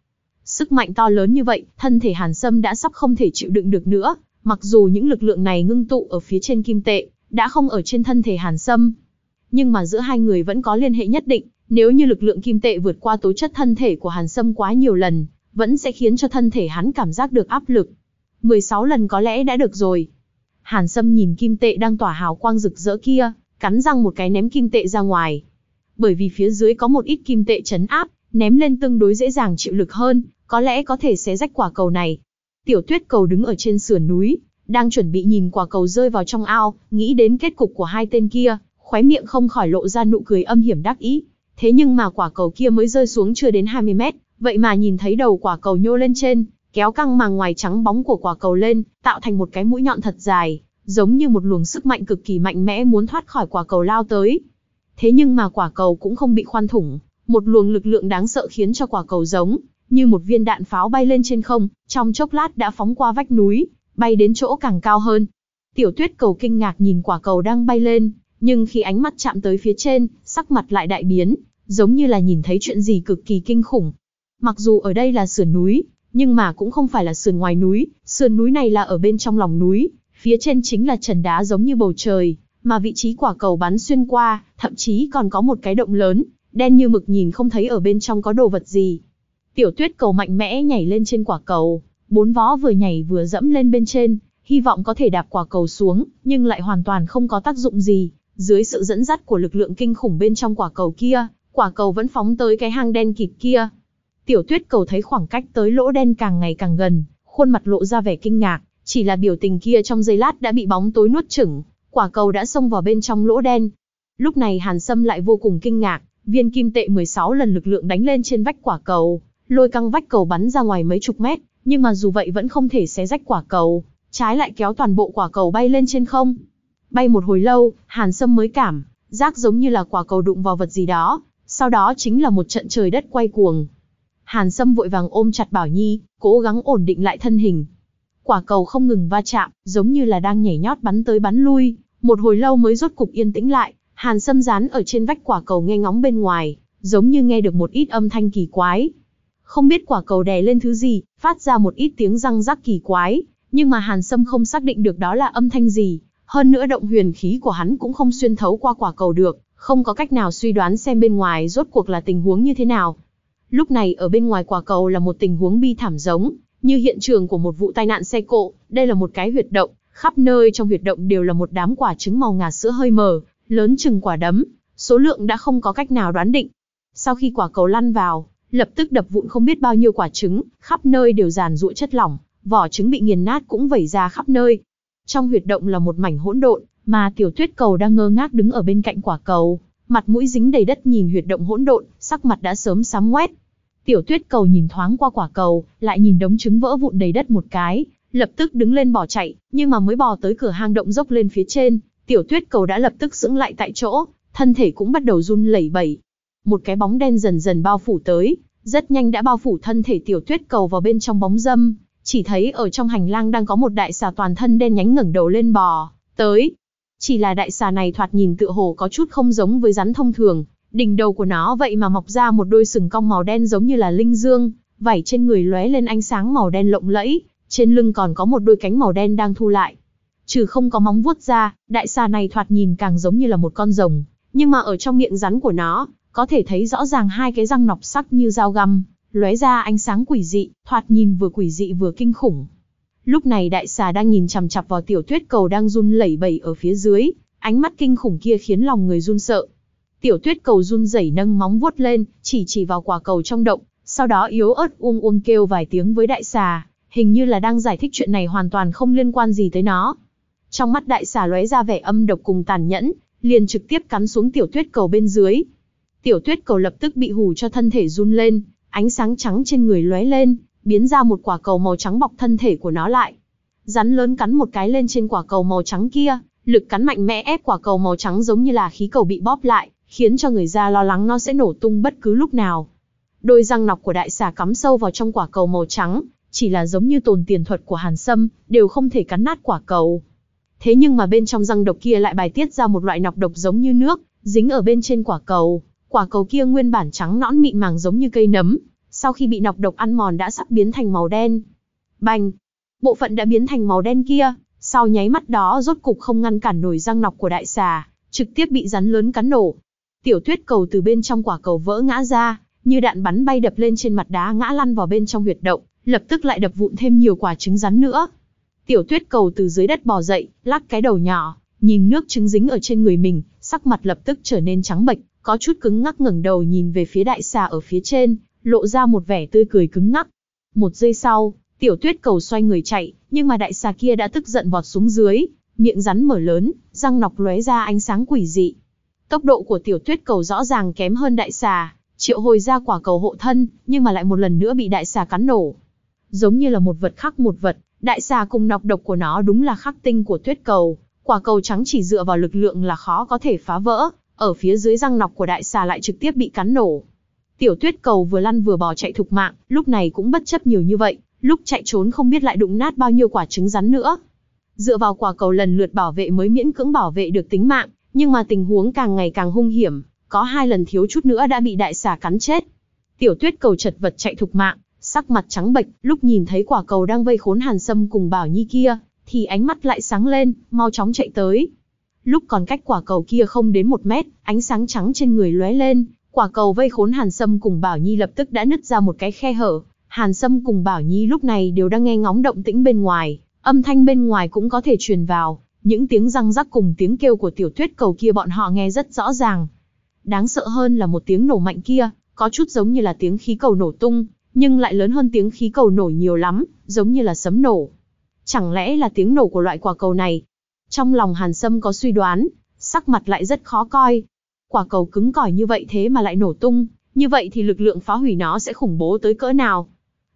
Sức mạnh to lớn như vậy, thân thể hàn sâm đã sắp không thể chịu đựng được nữa, mặc dù những lực lượng này ngưng tụ ở phía trên kim tệ, đã không ở trên thân thể hàn sâm. Nhưng mà giữa hai người vẫn có liên hệ nhất định, nếu như lực lượng kim tệ vượt qua tố chất thân thể của hàn sâm quá nhiều lần, vẫn sẽ khiến cho thân thể hắn cảm giác được áp lực. 16 lần có lẽ đã được rồi. Hàn Sâm nhìn kim tệ đang tỏa hào quang rực rỡ kia, cắn răng một cái ném kim tệ ra ngoài. Bởi vì phía dưới có một ít kim tệ chấn áp, ném lên tương đối dễ dàng chịu lực hơn, có lẽ có thể xé rách quả cầu này. Tiểu tuyết cầu đứng ở trên sườn núi, đang chuẩn bị nhìn quả cầu rơi vào trong ao, nghĩ đến kết cục của hai tên kia, khóe miệng không khỏi lộ ra nụ cười âm hiểm đắc ý. Thế nhưng mà quả cầu kia mới rơi xuống chưa đến 20 mét, vậy mà nhìn thấy đầu quả cầu nhô lên trên, kéo căng màng ngoài trắng bóng của quả cầu lên, tạo thành một cái mũi nhọn thật dài, giống như một luồng sức mạnh cực kỳ mạnh mẽ muốn thoát khỏi quả cầu lao tới. Thế nhưng mà quả cầu cũng không bị khoan thủng, một luồng lực lượng đáng sợ khiến cho quả cầu giống như một viên đạn pháo bay lên trên không, trong chốc lát đã phóng qua vách núi, bay đến chỗ càng cao hơn. Tiểu tuyết cầu kinh ngạc nhìn quả cầu đang bay lên, nhưng khi ánh mắt chạm tới phía trên, sắc mặt lại đại biến, giống như là nhìn thấy chuyện gì cực kỳ kinh khủng. Mặc dù ở đây là sườn núi, nhưng mà cũng không phải là sườn ngoài núi, sườn núi này là ở bên trong lòng núi, phía trên chính là trần đá giống như bầu trời, mà vị trí quả cầu bắn xuyên qua, thậm chí còn có một cái động lớn, đen như mực nhìn không thấy ở bên trong có đồ vật gì. Tiểu tuyết cầu mạnh mẽ nhảy lên trên quả cầu, bốn vó vừa nhảy vừa dẫm lên bên trên, hy vọng có thể đạp quả cầu xuống, nhưng lại hoàn toàn không có tác dụng gì. Dưới sự dẫn dắt của lực lượng kinh khủng bên trong quả cầu kia, quả cầu vẫn phóng tới cái hang đen kịt kia. Tiểu tuyết cầu thấy khoảng cách tới lỗ đen càng ngày càng gần, khuôn mặt lộ ra vẻ kinh ngạc, chỉ là biểu tình kia trong giây lát đã bị bóng tối nuốt chửng, quả cầu đã xông vào bên trong lỗ đen. Lúc này Hàn Sâm lại vô cùng kinh ngạc, viên kim tệ 16 lần lực lượng đánh lên trên vách quả cầu, lôi căng vách cầu bắn ra ngoài mấy chục mét, nhưng mà dù vậy vẫn không thể xé rách quả cầu, trái lại kéo toàn bộ quả cầu bay lên trên không. Bay một hồi lâu, Hàn Sâm mới cảm, giác giống như là quả cầu đụng vào vật gì đó, sau đó chính là một trận trời đất quay cuồng. Hàn Sâm vội vàng ôm chặt Bảo Nhi, cố gắng ổn định lại thân hình. Quả cầu không ngừng va chạm, giống như là đang nhảy nhót bắn tới bắn lui, một hồi lâu mới rốt cục yên tĩnh lại, Hàn Sâm dán ở trên vách quả cầu nghe ngóng bên ngoài, giống như nghe được một ít âm thanh kỳ quái. Không biết quả cầu đè lên thứ gì, phát ra một ít tiếng răng rắc kỳ quái, nhưng mà Hàn Sâm không xác định được đó là âm thanh gì, hơn nữa động huyền khí của hắn cũng không xuyên thấu qua quả cầu được, không có cách nào suy đoán xem bên ngoài rốt cuộc là tình huống như thế nào. Lúc này ở bên ngoài quả cầu là một tình huống bi thảm giống, như hiện trường của một vụ tai nạn xe cộ, đây là một cái huyệt động, khắp nơi trong huyệt động đều là một đám quả trứng màu ngà sữa hơi mờ, lớn chừng quả đấm, số lượng đã không có cách nào đoán định. Sau khi quả cầu lăn vào, lập tức đập vụn không biết bao nhiêu quả trứng, khắp nơi đều giàn rụa chất lỏng, vỏ trứng bị nghiền nát cũng vẩy ra khắp nơi. Trong huyệt động là một mảnh hỗn độn, mà tiểu tuyết cầu đang ngơ ngác đứng ở bên cạnh quả cầu, mặt mũi dính đầy đất nhìn huyệt động hỗn độn, sắc mặt đã sớm sám ngoét. Tiểu tuyết cầu nhìn thoáng qua quả cầu, lại nhìn đống trứng vỡ vụn đầy đất một cái, lập tức đứng lên bỏ chạy, nhưng mà mới bò tới cửa hang động dốc lên phía trên, tiểu tuyết cầu đã lập tức sững lại tại chỗ, thân thể cũng bắt đầu run lẩy bẩy. Một cái bóng đen dần dần bao phủ tới, rất nhanh đã bao phủ thân thể tiểu tuyết cầu vào bên trong bóng dâm, chỉ thấy ở trong hành lang đang có một đại xà toàn thân đen nhánh ngẩng đầu lên bò, tới. Chỉ là đại xà này thoạt nhìn tựa hồ có chút không giống với rắn thông thường, đỉnh đầu của nó vậy mà mọc ra một đôi sừng cong màu đen giống như là linh dương, vảy trên người lóe lên ánh sáng màu đen lộng lẫy, trên lưng còn có một đôi cánh màu đen đang thu lại. Trừ không có móng vuốt ra, đại xà này thoạt nhìn càng giống như là một con rồng, nhưng mà ở trong miệng rắn của nó, có thể thấy rõ ràng hai cái răng nọc sắc như dao găm, lóe ra ánh sáng quỷ dị, thoạt nhìn vừa quỷ dị vừa kinh khủng. Lúc này đại xà đang nhìn chằm chằm vào tiểu tuyết cầu đang run lẩy bẩy ở phía dưới, ánh mắt kinh khủng kia khiến lòng người run sợ. Tiểu tuyết cầu run rẩy nâng móng vuốt lên, chỉ chỉ vào quả cầu trong động, sau đó yếu ớt uông uông kêu vài tiếng với đại xà, hình như là đang giải thích chuyện này hoàn toàn không liên quan gì tới nó. Trong mắt đại xà lóe ra vẻ âm độc cùng tàn nhẫn, liền trực tiếp cắn xuống tiểu tuyết cầu bên dưới. Tiểu tuyết cầu lập tức bị hù cho thân thể run lên, ánh sáng trắng trên người lóe lên, biến ra một quả cầu màu trắng bọc thân thể của nó lại. Rắn lớn cắn một cái lên trên quả cầu màu trắng kia, lực cắn mạnh mẽ ép quả cầu màu trắng giống như là khí cầu bị bóp lại, khiến cho người ra lo lắng nó sẽ nổ tung bất cứ lúc nào. Đôi răng nọc của đại xà cắm sâu vào trong quả cầu màu trắng, chỉ là giống như tồn tiền thuật của Hàn Sâm, đều không thể cắn nát quả cầu. Thế nhưng mà bên trong răng độc kia lại bài tiết ra một loại nọc độc giống như nước, dính ở bên trên quả cầu. Quả cầu kia nguyên bản trắng nõn mịn màng giống như cây nấm, sau khi bị nọc độc ăn mòn đã sắp biến thành màu đen. Bành! Bộ phận đã biến thành màu đen kia, sau nháy mắt đó rốt cục không ngăn cản nổi răng nọc của đại xà, trực tiếp bị rắn lớn cắn nổ. Tiểu tuyết cầu từ bên trong quả cầu vỡ ngã ra, như đạn bắn bay đập lên trên mặt đá ngã lăn vào bên trong huyệt động, lập tức lại đập vụn thêm nhiều quả trứng rắn nữa. Tiểu tuyết cầu từ dưới đất bò dậy, lắc cái đầu nhỏ, nhìn nước trứng dính ở trên người mình, sắc mặt lập tức trở nên trắng bệch, có chút cứng ngắc ngẩng đầu nhìn về phía đại xà ở phía trên, lộ ra một vẻ tươi cười cứng ngắc. Một giây sau, tiểu tuyết cầu xoay người chạy, nhưng mà đại xà kia đã tức giận vọt xuống dưới, miệng rắn mở lớn, răng nọc lóe ra ánh sáng quỷ dị. Tốc độ của tiểu tuyết cầu rõ ràng kém hơn đại xà, triệu hồi ra quả cầu hộ thân, nhưng mà lại một lần nữa bị đại xà cắn nổ. Giống như là một vật khắc một vật, đại xà cùng nọc độc của nó đúng là khắc tinh của tuyết cầu, quả cầu trắng chỉ dựa vào lực lượng là khó có thể phá vỡ, ở phía dưới răng nọc của đại xà lại trực tiếp bị cắn nổ. Tiểu tuyết cầu vừa lăn vừa bò chạy thục mạng, lúc này cũng bất chấp nhiều như vậy, lúc chạy trốn không biết lại đụng nát bao nhiêu quả trứng rắn nữa. Dựa vào quả cầu lần lượt bảo vệ mới miễn cưỡng bảo vệ được tính mạng, nhưng mà tình huống càng ngày càng hung hiểm, có hai lần thiếu chút nữa đã bị đại xà cắn chết. Tiểu tuyết cầu chật vật chạy thục mạng, sắc mặt trắng bệch, lúc nhìn thấy quả cầu đang vây khốn Hàn Sâm cùng Bảo Nhi kia, thì ánh mắt lại sáng lên, mau chóng chạy tới. Lúc còn cách quả cầu kia không đến một mét, ánh sáng trắng trên người lóe lên, quả cầu vây khốn Hàn Sâm cùng Bảo Nhi lập tức đã nứt ra một cái khe hở. Hàn Sâm cùng Bảo Nhi lúc này đều đang nghe ngóng động tĩnh bên ngoài, âm thanh bên ngoài cũng có thể truyền vào, những tiếng răng rắc cùng tiếng kêu của tiểu tuyết cầu kia bọn họ nghe rất rõ ràng. Đáng sợ hơn là một tiếng nổ mạnh kia, có chút giống như là tiếng khí cầu nổ tung, nhưng lại lớn hơn tiếng khí cầu nổ nhiều lắm, giống như là sấm nổ. Chẳng lẽ là tiếng nổ của loại quả cầu này? Trong lòng Hàn Sâm có suy đoán, sắc mặt lại rất khó coi. Quả cầu cứng cỏi như vậy thế mà lại nổ tung, như vậy thì lực lượng phá hủy nó sẽ khủng bố tới cỡ nào?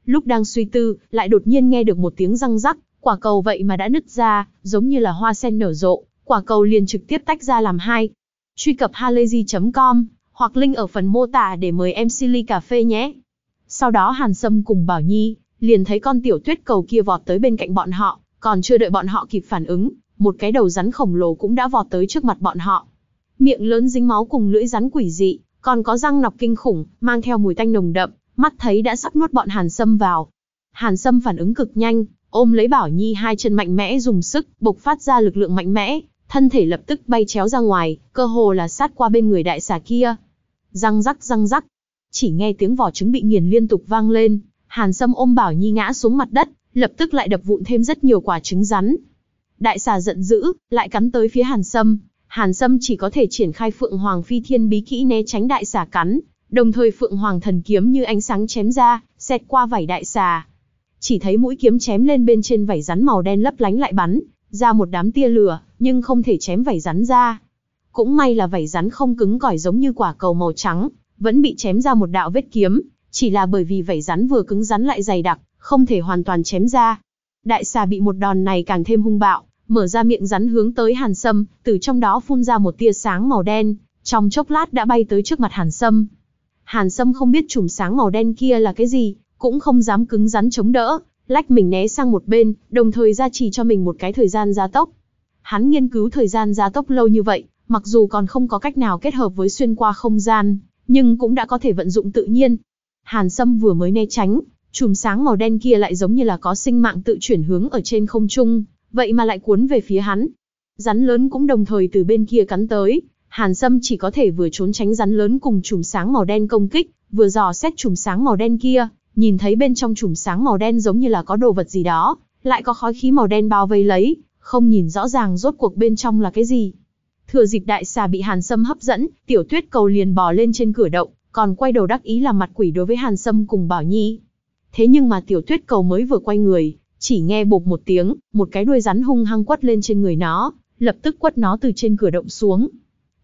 Lúc đang suy tư, lại đột nhiên nghe được một tiếng răng rắc, quả cầu vậy mà đã nứt ra, giống như là hoa sen nở rộ, quả cầu liền trực tiếp tách ra làm hai. Truy cập halayzi.com hoặc link ở phần mô tả để mời em Silly cà phê nhé. Sau đó Hàn Sâm cùng Bảo Nhi, liền thấy con tiểu tuyết cầu kia vọt tới bên cạnh bọn họ, còn chưa đợi bọn họ kịp phản ứng, một cái đầu rắn khổng lồ cũng đã vọt tới trước mặt bọn họ. Miệng lớn dính máu cùng lưỡi rắn quỷ dị, còn có răng nọc kinh khủng, mang theo mùi tanh nồng đậm, mắt thấy đã sắp nuốt bọn Hàn Sâm vào. Hàn Sâm phản ứng cực nhanh, ôm lấy Bảo Nhi hai chân mạnh mẽ dùng sức, bộc phát ra lực lượng mạnh mẽ, thân thể lập tức bay chéo ra ngoài, cơ hồ là sát qua bên người đại xà kia. Răng rắc răng rắc, chỉ nghe tiếng vỏ trứng bị nghiền liên tục vang lên, Hàn Sâm ôm Bảo Nhi ngã xuống mặt đất, lập tức lại đập vụn thêm rất nhiều quả trứng rắn. Đại xà giận dữ, lại cắn tới phía Hàn Sâm, Hàn Sâm chỉ có thể triển khai Phượng Hoàng Phi Thiên bí kỹ né tránh đại xà cắn, đồng thời Phượng Hoàng thần kiếm như ánh sáng chém ra, xẹt qua vảy đại xà. Chỉ thấy mũi kiếm chém lên bên trên vảy rắn màu đen lấp lánh lại bắn ra một đám tia lửa, nhưng không thể chém vảy rắn ra. Cũng may là vảy rắn không cứng cỏi giống như quả cầu màu trắng, vẫn bị chém ra một đạo vết kiếm, chỉ là bởi vì vảy rắn vừa cứng rắn lại dày đặc, không thể hoàn toàn chém ra. Đại xà bị một đòn này càng thêm hung bạo, mở ra miệng rắn hướng tới Hàn Sâm, từ trong đó phun ra một tia sáng màu đen, trong chốc lát đã bay tới trước mặt Hàn Sâm. Hàn Sâm không biết chùm sáng màu đen kia là cái gì, cũng không dám cứng rắn chống đỡ, lách mình né sang một bên, đồng thời ra chỉ cho mình một cái thời gian gia tốc. Hắn nghiên cứu thời gian gia tốc lâu như vậy, mặc dù còn không có cách nào kết hợp với xuyên qua không gian, nhưng cũng đã có thể vận dụng tự nhiên. Hàn Sâm vừa mới né tránh, chùm sáng màu đen kia lại giống như là có sinh mạng tự chuyển hướng ở trên không trung, vậy mà lại cuốn về phía hắn. Rắn lớn cũng đồng thời từ bên kia cắn tới, Hàn Sâm chỉ có thể vừa trốn tránh rắn lớn cùng chùm sáng màu đen công kích, vừa dò xét chùm sáng màu đen kia, nhìn thấy bên trong chùm sáng màu đen giống như là có đồ vật gì đó, lại có khói khí màu đen bao vây lấy, không nhìn rõ ràng rốt cuộc bên trong là cái gì. Thừa dịp đại xà bị Hàn Sâm hấp dẫn, tiểu tuyết cầu liền bò lên trên cửa động, còn quay đầu đắc ý làm mặt quỷ đối với Hàn Sâm cùng Bảo Nhi. Thế nhưng mà tiểu tuyết cầu mới vừa quay người, chỉ nghe bột một tiếng, một cái đuôi rắn hung hăng quất lên trên người nó, lập tức quất nó từ trên cửa động xuống.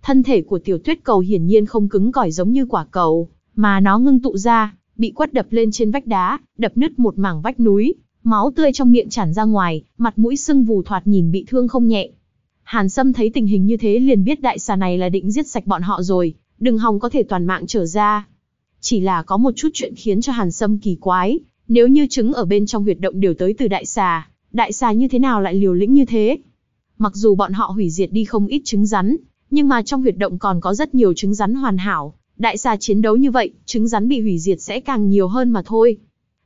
Thân thể của tiểu tuyết cầu hiển nhiên không cứng cỏi giống như quả cầu, mà nó ngưng tụ ra, bị quất đập lên trên vách đá, đập nứt một mảng vách núi, máu tươi trong miệng tràn ra ngoài, mặt mũi sưng vù thoạt nhìn bị thương không nhẹ. Hàn Sâm thấy tình hình như thế liền biết đại xà này là định giết sạch bọn họ rồi, đừng hòng có thể toàn mạng trở ra. Chỉ là có một chút chuyện khiến cho Hàn Sâm kỳ quái, nếu như trứng ở bên trong huyệt động đều tới từ đại xà, đại xà như thế nào lại liều lĩnh như thế? Mặc dù bọn họ hủy diệt đi không ít trứng rắn, nhưng mà trong huyệt động còn có rất nhiều trứng rắn hoàn hảo. Đại xà chiến đấu như vậy, trứng rắn bị hủy diệt sẽ càng nhiều hơn mà thôi.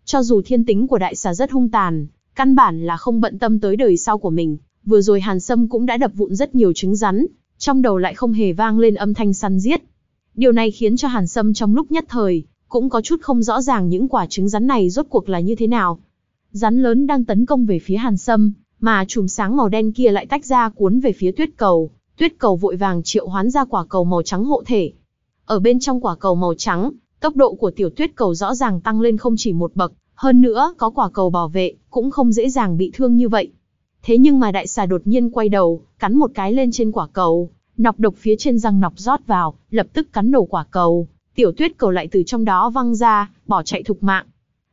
Cho dù thiên tính của đại xà rất hung tàn, căn bản là không bận tâm tới đời sau của mình, vừa rồi Hàn Sâm cũng đã đập vụn rất nhiều trứng rắn, trong đầu lại không hề vang lên âm thanh săn giết. Điều này khiến cho Hàn Sâm trong lúc nhất thời, cũng có chút không rõ ràng những quả trứng rắn này rốt cuộc là như thế nào. Rắn lớn đang tấn công về phía Hàn Sâm, mà chùm sáng màu đen kia lại tách ra cuốn về phía tuyết cầu. Tuyết cầu vội vàng triệu hoán ra quả cầu màu trắng hộ thể. Ở bên trong quả cầu màu trắng, tốc độ của tiểu tuyết cầu rõ ràng tăng lên không chỉ một bậc, hơn nữa có quả cầu bảo vệ, cũng không dễ dàng bị thương như vậy. Thế nhưng mà đại xà đột nhiên quay đầu, cắn một cái lên trên quả cầu, nọc độc phía trên răng nọc rót vào, lập tức cắn nổ quả cầu, tiểu tuyết cầu lại từ trong đó văng ra, bỏ chạy thục mạng.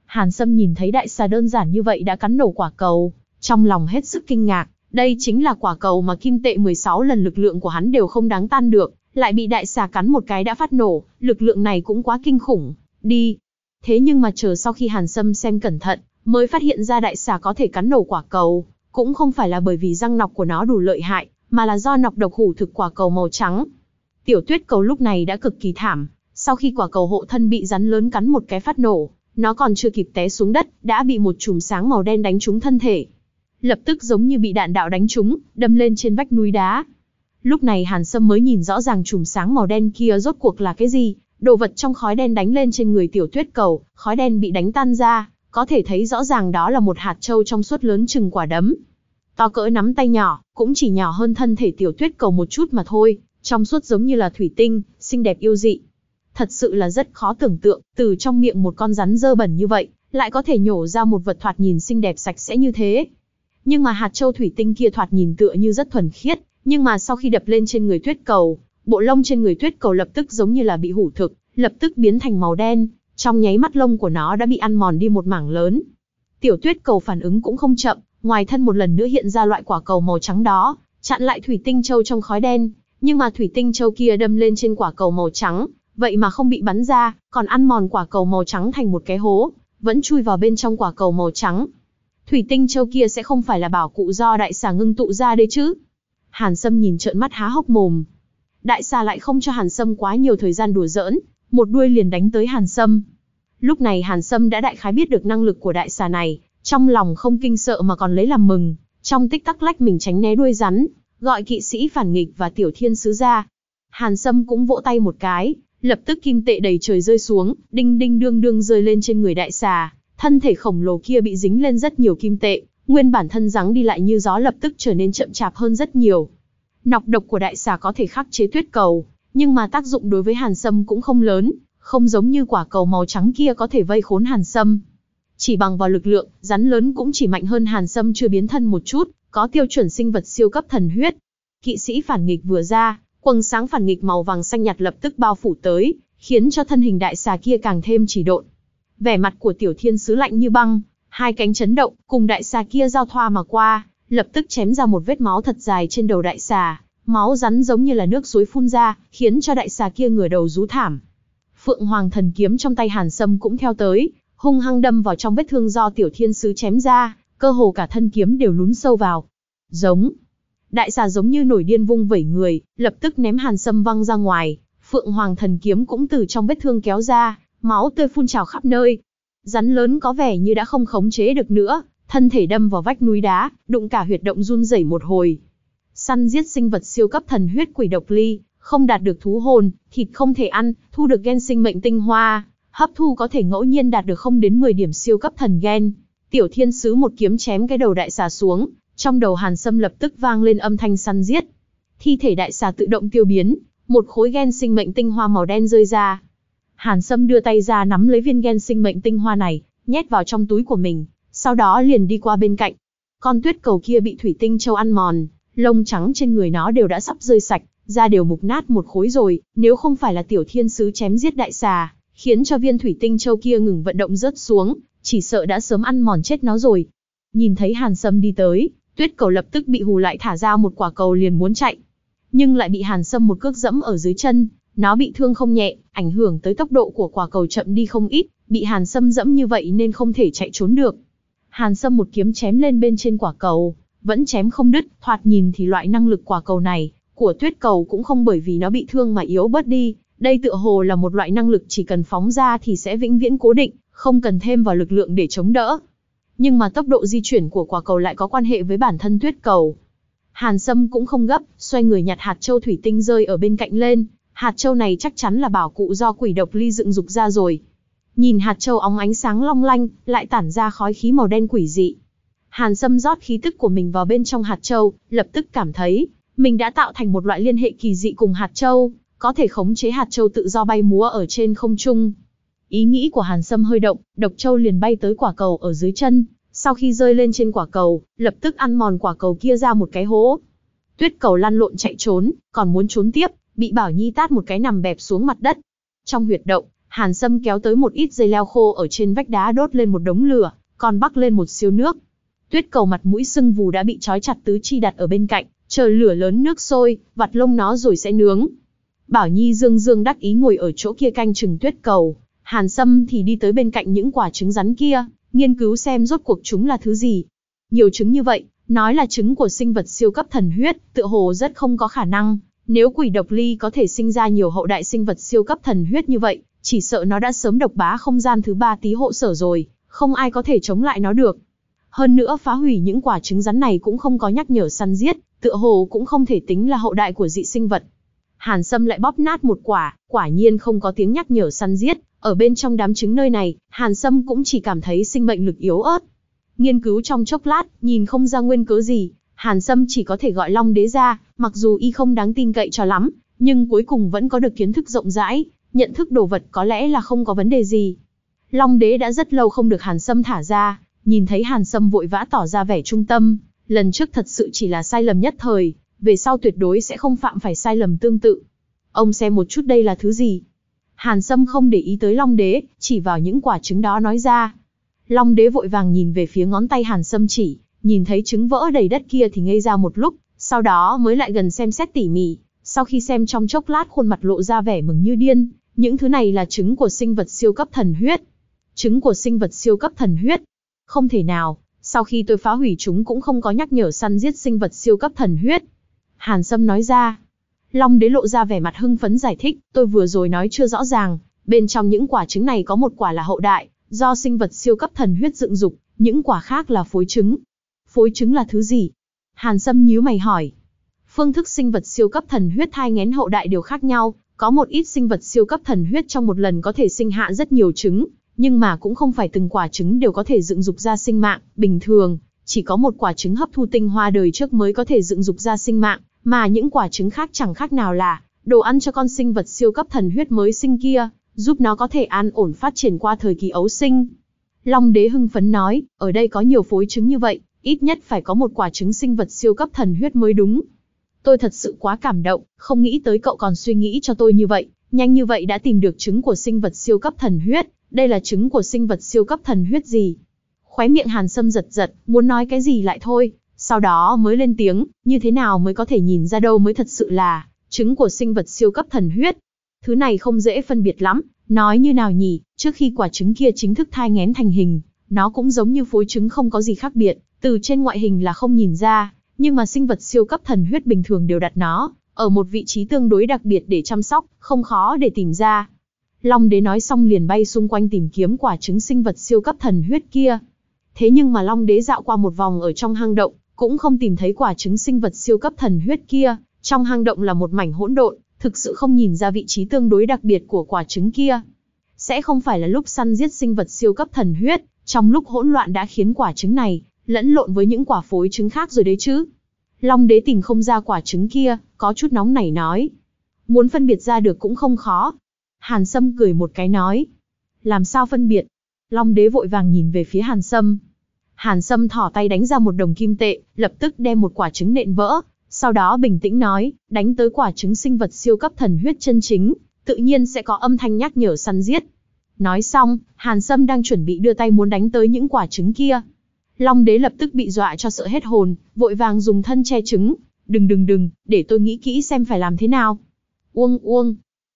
Hàn Sâm nhìn thấy đại xà đơn giản như vậy đã cắn nổ quả cầu, trong lòng hết sức kinh ngạc, đây chính là quả cầu mà kim tệ 16 lần lực lượng của hắn đều không đáng tan được, lại bị đại xà cắn một cái đã phát nổ, lực lượng này cũng quá kinh khủng, đi. Thế nhưng mà chờ sau khi Hàn Sâm xem cẩn thận, mới phát hiện ra đại xà có thể cắn nổ quả cầu, cũng không phải là bởi vì răng nọc của nó đủ lợi hại, mà là do nọc độc hủ thực quả cầu màu trắng. Tiểu tuyết cầu lúc này đã cực kỳ thảm, sau khi quả cầu hộ thân bị rắn lớn cắn một cái phát nổ, nó còn chưa kịp té xuống đất, đã bị một chùm sáng màu đen đánh trúng thân thể. Lập tức giống như bị đạn đạo đánh trúng, đâm lên trên vách núi đá. Lúc này Hàn Sâm mới nhìn rõ ràng chùm sáng màu đen kia rốt cuộc là cái gì, đồ vật trong khói đen đánh lên trên người tiểu tuyết cầu, khói đen bị đánh tan ra, có thể thấy rõ ràng đó là một hạt châu trong suốt lớn chừng quả đấm. To cỡ nắm tay nhỏ, cũng chỉ nhỏ hơn thân thể tiểu tuyết cầu một chút mà thôi, trong suốt giống như là thủy tinh, xinh đẹp yêu dị thật sự là rất khó tưởng tượng, từ trong miệng một con rắn dơ bẩn như vậy, lại có thể nhổ ra một vật thoạt nhìn xinh đẹp sạch sẽ như thế. Nhưng mà hạt châu thủy tinh kia thoạt nhìn tựa như rất thuần khiết, nhưng mà sau khi đập lên trên người tuyết cầu, bộ lông trên người tuyết cầu lập tức giống như là bị hủ thực, lập tức biến thành màu đen, trong nháy mắt lông của nó đã bị ăn mòn đi một mảng lớn. Tiểu tuyết cầu phản ứng cũng không chậm, ngoài thân một lần nữa hiện ra loại quả cầu màu trắng đó, chặn lại thủy tinh châu trong khói đen, nhưng mà thủy tinh châu kia đâm lên trên quả cầu màu trắng, vậy mà không bị bắn ra, còn ăn mòn quả cầu màu trắng thành một cái hố, vẫn chui vào bên trong quả cầu màu trắng. Thủy tinh châu kia sẽ không phải là bảo cụ do đại xà ngưng tụ ra đấy chứ? Hàn Sâm nhìn trợn mắt há hốc mồm. Đại xà lại không cho Hàn Sâm quá nhiều thời gian đùa giỡn, một đuôi liền đánh tới Hàn Sâm. Lúc này Hàn Sâm đã đại khái biết được năng lực của đại xà này, trong lòng không kinh sợ mà còn lấy làm mừng, trong tích tắc lách mình tránh né đuôi rắn, gọi kỵ sĩ phản nghịch và tiểu thiên sứ ra. Hàn Sâm cũng vỗ tay một cái, lập tức kim tệ đầy trời rơi xuống, đinh đinh đương đương rơi lên trên người đại xà, thân thể khổng lồ kia bị dính lên rất nhiều kim tệ, nguyên bản thân rắn đi lại như gió lập tức trở nên chậm chạp hơn rất nhiều. Nọc độc của đại xà có thể khắc chế tuyết cầu, nhưng mà tác dụng đối với Hàn Sâm cũng không lớn, không giống như quả cầu màu trắng kia có thể vây khốn Hàn Sâm. Chỉ bằng vào lực lượng, rắn lớn cũng chỉ mạnh hơn Hàn Sâm chưa biến thân một chút, có tiêu chuẩn sinh vật siêu cấp thần huyết. Kỵ sĩ phản nghịch vừa ra, quầng sáng phản nghịch màu vàng xanh nhạt lập tức bao phủ tới, khiến cho thân hình đại xà kia càng thêm chỉ độn. Vẻ mặt của tiểu thiên sứ lạnh như băng, hai cánh chấn động, cùng đại xà kia giao thoa mà qua, lập tức chém ra một vết máu thật dài trên đầu đại xà, máu rắn giống như là nước suối phun ra, khiến cho đại xà kia ngửa đầu rú thảm. Phượng Hoàng thần kiếm trong tay Hàn Sâm cũng theo tới, hung hăng đâm vào trong vết thương do tiểu thiên sứ chém ra, cơ hồ cả thân kiếm đều lún sâu vào. Giống. Đại xà giống như nổi điên vung vẩy người, lập tức ném Hàn Sâm văng ra ngoài, Phượng Hoàng thần kiếm cũng từ trong vết thương kéo ra, máu tươi phun trào khắp nơi. Rắn lớn có vẻ như đã không khống chế được nữa, thân thể đâm vào vách núi đá, đụng cả huyệt động run rẩy một hồi. Săn giết sinh vật siêu cấp thần huyết quỷ độc ly, không đạt được thú hồn, thịt không thể ăn, thu được gen sinh mệnh tinh hoa, hấp thu có thể ngẫu nhiên đạt được không đến 10 điểm siêu cấp thần gen. Tiểu thiên sứ một kiếm chém cái đầu đại xà xuống, trong đầu hàn sâm lập tức vang lên âm thanh săn giết. Thi thể đại xà tự động tiêu biến, một khối gen sinh mệnh tinh hoa màu đen rơi ra. Hàn sâm đưa tay ra nắm lấy viên gen sinh mệnh tinh hoa này, nhét vào trong túi của mình, sau đó liền đi qua bên cạnh. Con tuyết cầu kia bị thủy tinh châu ăn mòn, lông trắng trên người nó đều đã sắp rơi sạch, da đều mục nát một khối rồi, nếu không phải là tiểu thiên sứ chém giết đại xà, khiến cho viên thủy tinh châu kia ngừng vận động rớt xuống, chỉ sợ đã sớm ăn mòn chết nó rồi. Nhìn thấy Hàn Sâm đi tới, tuyết cầu lập tức bị hù lại thả ra một quả cầu liền muốn chạy. Nhưng lại bị Hàn Sâm một cước dẫm ở dưới chân, nó bị thương không nhẹ, ảnh hưởng tới tốc độ của quả cầu chậm đi không ít, bị Hàn Sâm dẫm như vậy nên không thể chạy trốn được. Hàn Sâm một kiếm chém lên bên trên quả cầu, vẫn chém không đứt, thoạt nhìn thì loại năng lực quả cầu này của tuyết cầu cũng không bởi vì nó bị thương mà yếu bớt đi, đây tựa hồ là một loại năng lực chỉ cần phóng ra thì sẽ vĩnh viễn cố định, không cần thêm vào lực lượng để chống đỡ. Nhưng mà tốc độ di chuyển của quả cầu lại có quan hệ với bản thân tuyết cầu. Hàn Sâm cũng không gấp, xoay người nhặt hạt châu thủy tinh rơi ở bên cạnh lên, hạt châu này chắc chắn là bảo cụ do quỷ độc ly dựng dục ra rồi. Nhìn hạt châu óng ánh sáng long lanh, lại tản ra khói khí màu đen quỷ dị. Hàn Sâm rót khí tức của mình vào bên trong hạt châu, lập tức cảm thấy, mình đã tạo thành một loại liên hệ kỳ dị cùng hạt châu, có thể khống chế hạt châu tự do bay múa ở trên không trung. Ý nghĩ của Hàn Sâm hơi động, độc châu liền bay tới quả cầu ở dưới chân, sau khi rơi lên trên quả cầu, lập tức ăn mòn quả cầu kia ra một cái hố. Tuyết cầu lăn lộn chạy trốn, còn muốn trốn tiếp, bị Bảo Nhi tát một cái nằm bẹp xuống mặt đất. Trong huyệt động, Hàn Sâm kéo tới một ít dây leo khô ở trên vách đá đốt lên một đống lửa, còn bắc lên một siêu nước. Tuyết cầu mặt mũi sưng vù đã bị trói chặt tứ chi đặt ở bên cạnh, chờ lửa lớn nước sôi, vặt lông nó rồi sẽ nướng. Bảo Nhi dương dương đắc ý ngồi ở chỗ kia canh chừng tuyết cầu, Hàn Sâm thì đi tới bên cạnh những quả trứng rắn kia, nghiên cứu xem rốt cuộc chúng là thứ gì. Nhiều trứng như vậy, nói là trứng của sinh vật siêu cấp thần huyết, tựa hồ rất không có khả năng. Nếu quỷ độc ly có thể sinh ra nhiều hậu đại sinh vật siêu cấp thần huyết như vậy, chỉ sợ nó đã sớm độc bá không gian thứ ba tí hộ sở rồi, không ai có thể chống lại nó được. Hơn nữa phá hủy những quả trứng rắn này cũng không có nhắc nhở săn giết, tựa hồ cũng không thể tính là hậu đại của dị sinh vật. Hàn Sâm lại bóp nát một quả, quả nhiên không có tiếng nhắc nhở săn giết, ở bên trong đám trứng nơi này, Hàn Sâm cũng chỉ cảm thấy sinh mệnh lực yếu ớt. Nghiên cứu trong chốc lát, nhìn không ra nguyên cớ gì, Hàn Sâm chỉ có thể gọi Long Đế ra, mặc dù y không đáng tin cậy cho lắm, nhưng cuối cùng vẫn có được kiến thức rộng rãi, nhận thức đồ vật có lẽ là không có vấn đề gì. Long đế đã rất lâu không được Hàn Sâm thả ra, nhìn thấy Hàn Sâm vội vã tỏ ra vẻ trung tâm, lần trước thật sự chỉ là sai lầm nhất thời, về sau tuyệt đối sẽ không phạm phải sai lầm tương tự. Ông xem một chút đây là thứ gì? Hàn Sâm không để ý tới Long Đế, chỉ vào những quả trứng đó nói ra. Long Đế vội vàng nhìn về phía ngón tay Hàn Sâm chỉ, nhìn thấy trứng vỡ đầy đất kia thì ngây ra một lúc, sau đó mới lại gần xem xét tỉ mỉ. Sau khi xem trong chốc lát khuôn mặt lộ ra vẻ mừng như điên, những thứ này là trứng của sinh vật siêu cấp thần huyết. Trứng của sinh vật siêu cấp thần huyết. Không thể nào, sau khi tôi phá hủy chúng cũng không có nhắc nhở săn giết sinh vật siêu cấp thần huyết. Hàn Sâm nói ra. Long đế lộ ra vẻ mặt hưng phấn giải thích, tôi vừa rồi nói chưa rõ ràng, bên trong những quả trứng này có một quả là hậu đại, do sinh vật siêu cấp thần huyết dựng dục, những quả khác là phối trứng. Phối trứng là thứ gì? Hàn Sâm nhíu mày hỏi. Phương thức sinh vật siêu cấp thần huyết thai ngén hậu đại đều khác nhau, có một ít sinh vật siêu cấp thần huyết trong một lần có thể sinh hạ rất nhiều trứng, nhưng mà cũng không phải từng quả trứng đều có thể dựng dục ra sinh mạng, bình thường, chỉ có một quả trứng hấp thu tinh hoa đời trước mới có thể dựng dục ra sinh mạng, mà những quả trứng khác chẳng khác nào là đồ ăn cho con sinh vật siêu cấp thần huyết mới sinh kia, giúp nó có thể an ổn phát triển qua thời kỳ ấu sinh. Long đế hưng phấn nói, ở đây có nhiều phối trứng như vậy, ít nhất phải có một quả trứng sinh vật siêu cấp thần huyết mới đúng. Tôi thật sự quá cảm động, không nghĩ tới cậu còn suy nghĩ cho tôi như vậy, nhanh như vậy đã tìm được trứng của sinh vật siêu cấp thần huyết, đây là trứng của sinh vật siêu cấp thần huyết gì? Khóe miệng Hàn Sâm giật giật, muốn nói cái gì lại thôi, sau đó mới lên tiếng, như thế nào mới có thể nhìn ra đâu mới thật sự là trứng của sinh vật siêu cấp thần huyết. Thứ này không dễ phân biệt lắm, nói như nào nhỉ, trước khi quả trứng kia chính thức thai ngén thành hình, nó cũng giống như phối trứng không có gì khác biệt, từ trên ngoại hình là không nhìn ra, nhưng mà sinh vật siêu cấp thần huyết bình thường đều đặt nó ở một vị trí tương đối đặc biệt để chăm sóc, không khó để tìm ra. Long đế nói xong liền bay xung quanh tìm kiếm quả trứng sinh vật siêu cấp thần huyết kia. Thế nhưng mà Long đế dạo qua một vòng ở trong hang động, cũng không tìm thấy quả trứng sinh vật siêu cấp thần huyết kia, trong hang động là một mảnh hỗn độn, thực sự không nhìn ra vị trí tương đối đặc biệt của quả trứng kia. Sẽ không phải là lúc săn giết sinh vật siêu cấp thần huyết, trong lúc hỗn loạn đã khiến quả trứng này lẫn lộn với những quả phối trứng khác rồi đấy chứ. Long đế tìm không ra quả trứng kia, có chút nóng nảy nói. Muốn phân biệt ra được cũng không khó. Hàn Sâm cười một cái nói. Làm sao phân biệt? Long đế vội vàng nhìn về phía Hàn Sâm. Hàn Sâm thỏ tay đánh ra một đồng kim tệ, lập tức đem một quả trứng nện vỡ, sau đó bình tĩnh nói, đánh tới quả trứng sinh vật siêu cấp thần huyết chân chính, tự nhiên sẽ có âm thanh nhắc nhở săn giết. Nói xong, Hàn Sâm đang chuẩn bị đưa tay muốn đánh tới những quả trứng kia. Long đế lập tức bị dọa cho sợ hết hồn, vội vàng dùng thân che trứng. Đừng đừng đừng, để tôi nghĩ kỹ xem phải làm thế nào. Uông uông.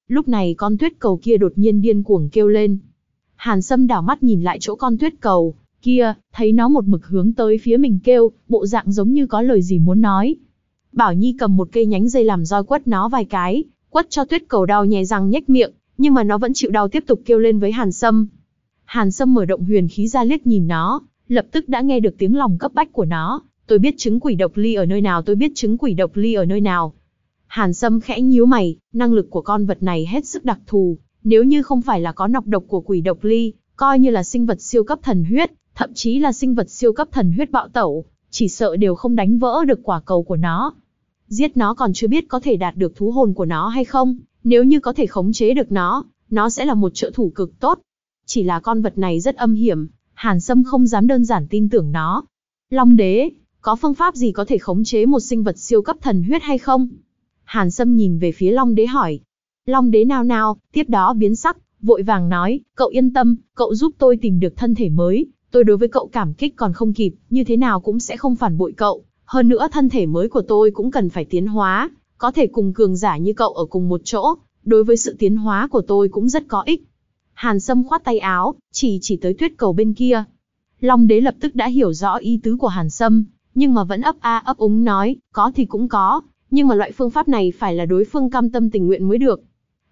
Lúc này con tuyết cầu kia đột nhiên điên cuồng kêu lên. Hàn Sâm đảo mắt nhìn lại chỗ con tuyết cầu, kia, thấy nó một mực hướng tới phía mình kêu, bộ dạng giống như có lời gì muốn nói. Bảo Nhi cầm một cây nhánh dây làm roi quất nó vài cái, quất cho tuyết cầu đau nhè răng nhếch miệng, nhưng mà nó vẫn chịu đau tiếp tục kêu lên với Hàn Sâm. Hàn Sâm mở động huyền khí ra liếc nhìn nó, lập tức đã nghe được tiếng lòng cấp bách của nó. Tôi biết trứng quỷ độc ly ở nơi nào, tôi biết trứng quỷ độc ly ở nơi nào. Hàn Sâm khẽ nhíu mày, năng lực của con vật này hết sức đặc thù, nếu như không phải là có nọc độc của quỷ độc ly, coi như là sinh vật siêu cấp thần huyết, thậm chí là sinh vật siêu cấp thần huyết bạo tẩu, chỉ sợ đều không đánh vỡ được quả cầu của nó. Giết nó còn chưa biết có thể đạt được thú hồn của nó hay không, nếu như có thể khống chế được nó, nó sẽ là một trợ thủ cực tốt. Chỉ là con vật này rất âm hiểm, Hàn Sâm không dám đơn giản tin tưởng nó. Long đế, có phương pháp gì có thể khống chế một sinh vật siêu cấp thần huyết hay không? Hàn Sâm nhìn về phía Long đế hỏi. Long đế nào nào, tiếp đó biến sắc, vội vàng nói, cậu yên tâm, cậu giúp tôi tìm được thân thể mới, tôi đối với cậu cảm kích còn không kịp, như thế nào cũng sẽ không phản bội cậu. Hơn nữa thân thể mới của tôi cũng cần phải tiến hóa, có thể cùng cường giả như cậu ở cùng một chỗ, đối với sự tiến hóa của tôi cũng rất có ích. Hàn Sâm khoát tay áo, chỉ chỉ tới tuyết cầu bên kia. Long đế lập tức đã hiểu rõ ý tứ của Hàn Sâm, nhưng mà vẫn ấp a ấp úng nói, có thì cũng có, nhưng mà loại phương pháp này phải là đối phương cam tâm tình nguyện mới được.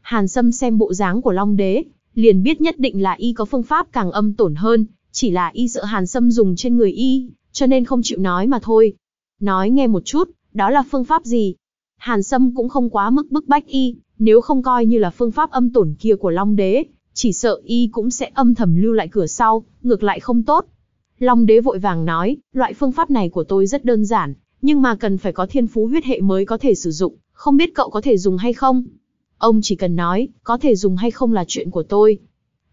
Hàn Sâm xem bộ dáng của Long đế, liền biết nhất định là y có phương pháp càng âm tổn hơn, chỉ là y sợ Hàn Sâm dùng trên người y, cho nên không chịu nói mà thôi. Nói nghe một chút, đó là phương pháp gì? Hàn Sâm cũng không quá mức bức bách y, nếu không coi như là phương pháp âm tổn kia của Long Đế, chỉ sợ y cũng sẽ âm thầm lưu lại cửa sau, ngược lại không tốt. Long Đế vội vàng nói, loại phương pháp này của tôi rất đơn giản, nhưng mà cần phải có thiên phú huyết hệ mới có thể sử dụng, không biết cậu có thể dùng hay không? Ông chỉ cần nói, có thể dùng hay không là chuyện của tôi.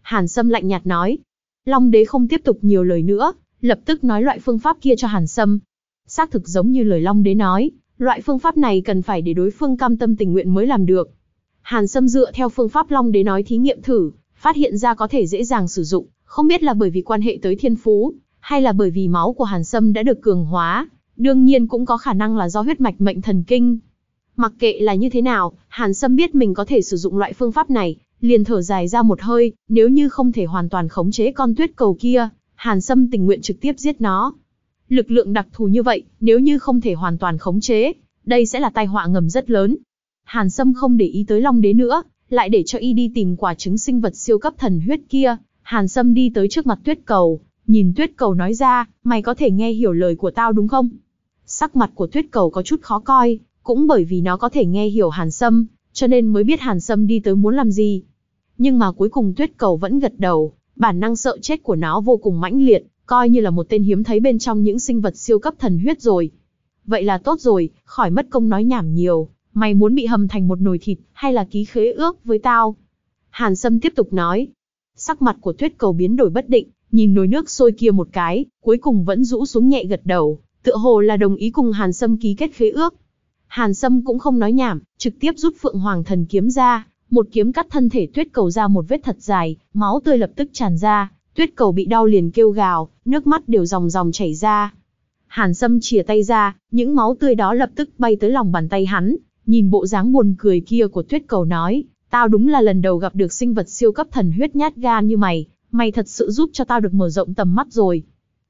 Hàn Sâm lạnh nhạt nói. Long đế không tiếp tục nhiều lời nữa, lập tức nói loại phương pháp kia cho Hàn Sâm. Xác thực giống như lời Long đế nói, loại phương pháp này cần phải để đối phương cam tâm tình nguyện mới làm được. Hàn Sâm dựa theo phương pháp Long đế nói thí nghiệm thử, phát hiện ra có thể dễ dàng sử dụng, không biết là bởi vì quan hệ tới thiên phú, hay là bởi vì máu của Hàn Sâm đã được cường hóa, đương nhiên cũng có khả năng là do huyết mạch mệnh thần kinh. Mặc kệ là như thế nào, Hàn Sâm biết mình có thể sử dụng loại phương pháp này, liền thở dài ra một hơi, nếu như không thể hoàn toàn khống chế con tuyết cầu kia, Hàn Sâm tình nguyện trực tiếp giết nó. Lực lượng đặc thù như vậy, nếu như không thể hoàn toàn khống chế, đây sẽ là tai họa ngầm rất lớn. Hàn Sâm không để ý tới Long Đế nữa, lại để cho y đi tìm quả trứng sinh vật siêu cấp thần huyết kia. Hàn Sâm đi tới trước mặt tuyết cầu, nhìn tuyết cầu nói ra, mày có thể nghe hiểu lời của tao đúng không? Sắc mặt của tuyết cầu có chút khó coi, cũng bởi vì nó có thể nghe hiểu Hàn Sâm, cho nên mới biết Hàn Sâm đi tới muốn làm gì. Nhưng mà cuối cùng tuyết cầu vẫn gật đầu, bản năng sợ chết của nó vô cùng mãnh liệt, coi như là một tên hiếm thấy bên trong những sinh vật siêu cấp thần huyết rồi. Vậy là tốt rồi, khỏi mất công nói nhảm nhiều, mày muốn bị hầm thành một nồi thịt, hay là ký khế ước với tao? Hàn Sâm tiếp tục nói. Sắc mặt của tuyết cầu biến đổi bất định, nhìn nồi nước sôi kia một cái, cuối cùng vẫn rũ xuống nhẹ gật đầu, tựa hồ là đồng ý cùng Hàn Sâm ký kết khế ước. Hàn Sâm cũng không nói nhảm, trực tiếp rút Phượng Hoàng Thần kiếm ra, một kiếm cắt thân thể Tuyết Cầu ra một vết thật dài, máu tươi lập tức tràn ra, Tuyết Cầu bị đau liền kêu gào, nước mắt đều ròng ròng chảy ra. Hàn Sâm chìa tay ra, những máu tươi đó lập tức bay tới lòng bàn tay hắn, nhìn bộ dáng buồn cười kia của Tuyết Cầu nói, tao đúng là lần đầu gặp được sinh vật siêu cấp thần huyết nhát gan như mày, mày thật sự giúp cho tao được mở rộng tầm mắt rồi.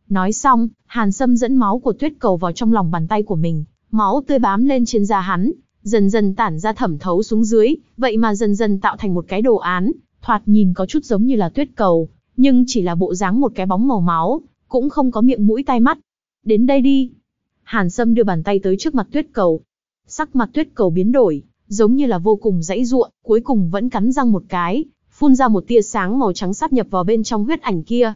Nói xong, Hàn Sâm dẫn máu của Tuyết Cầu vào trong lòng bàn tay của mình, máu tươi bám lên trên da hắn, dần dần tản ra thẩm thấu xuống dưới, vậy mà dần dần tạo thành một cái đồ án, thoạt nhìn có chút giống như là tuyết cầu, nhưng chỉ là bộ dáng một cái bóng màu máu, cũng không có miệng mũi tai mắt. Đến đây đi. Hàn Sâm đưa bàn tay tới trước mặt tuyết cầu. Sắc mặt tuyết cầu biến đổi, giống như là vô cùng dãy ruộng, cuối cùng vẫn cắn răng một cái, phun ra một tia sáng màu trắng sáp nhập vào bên trong huyết ảnh kia.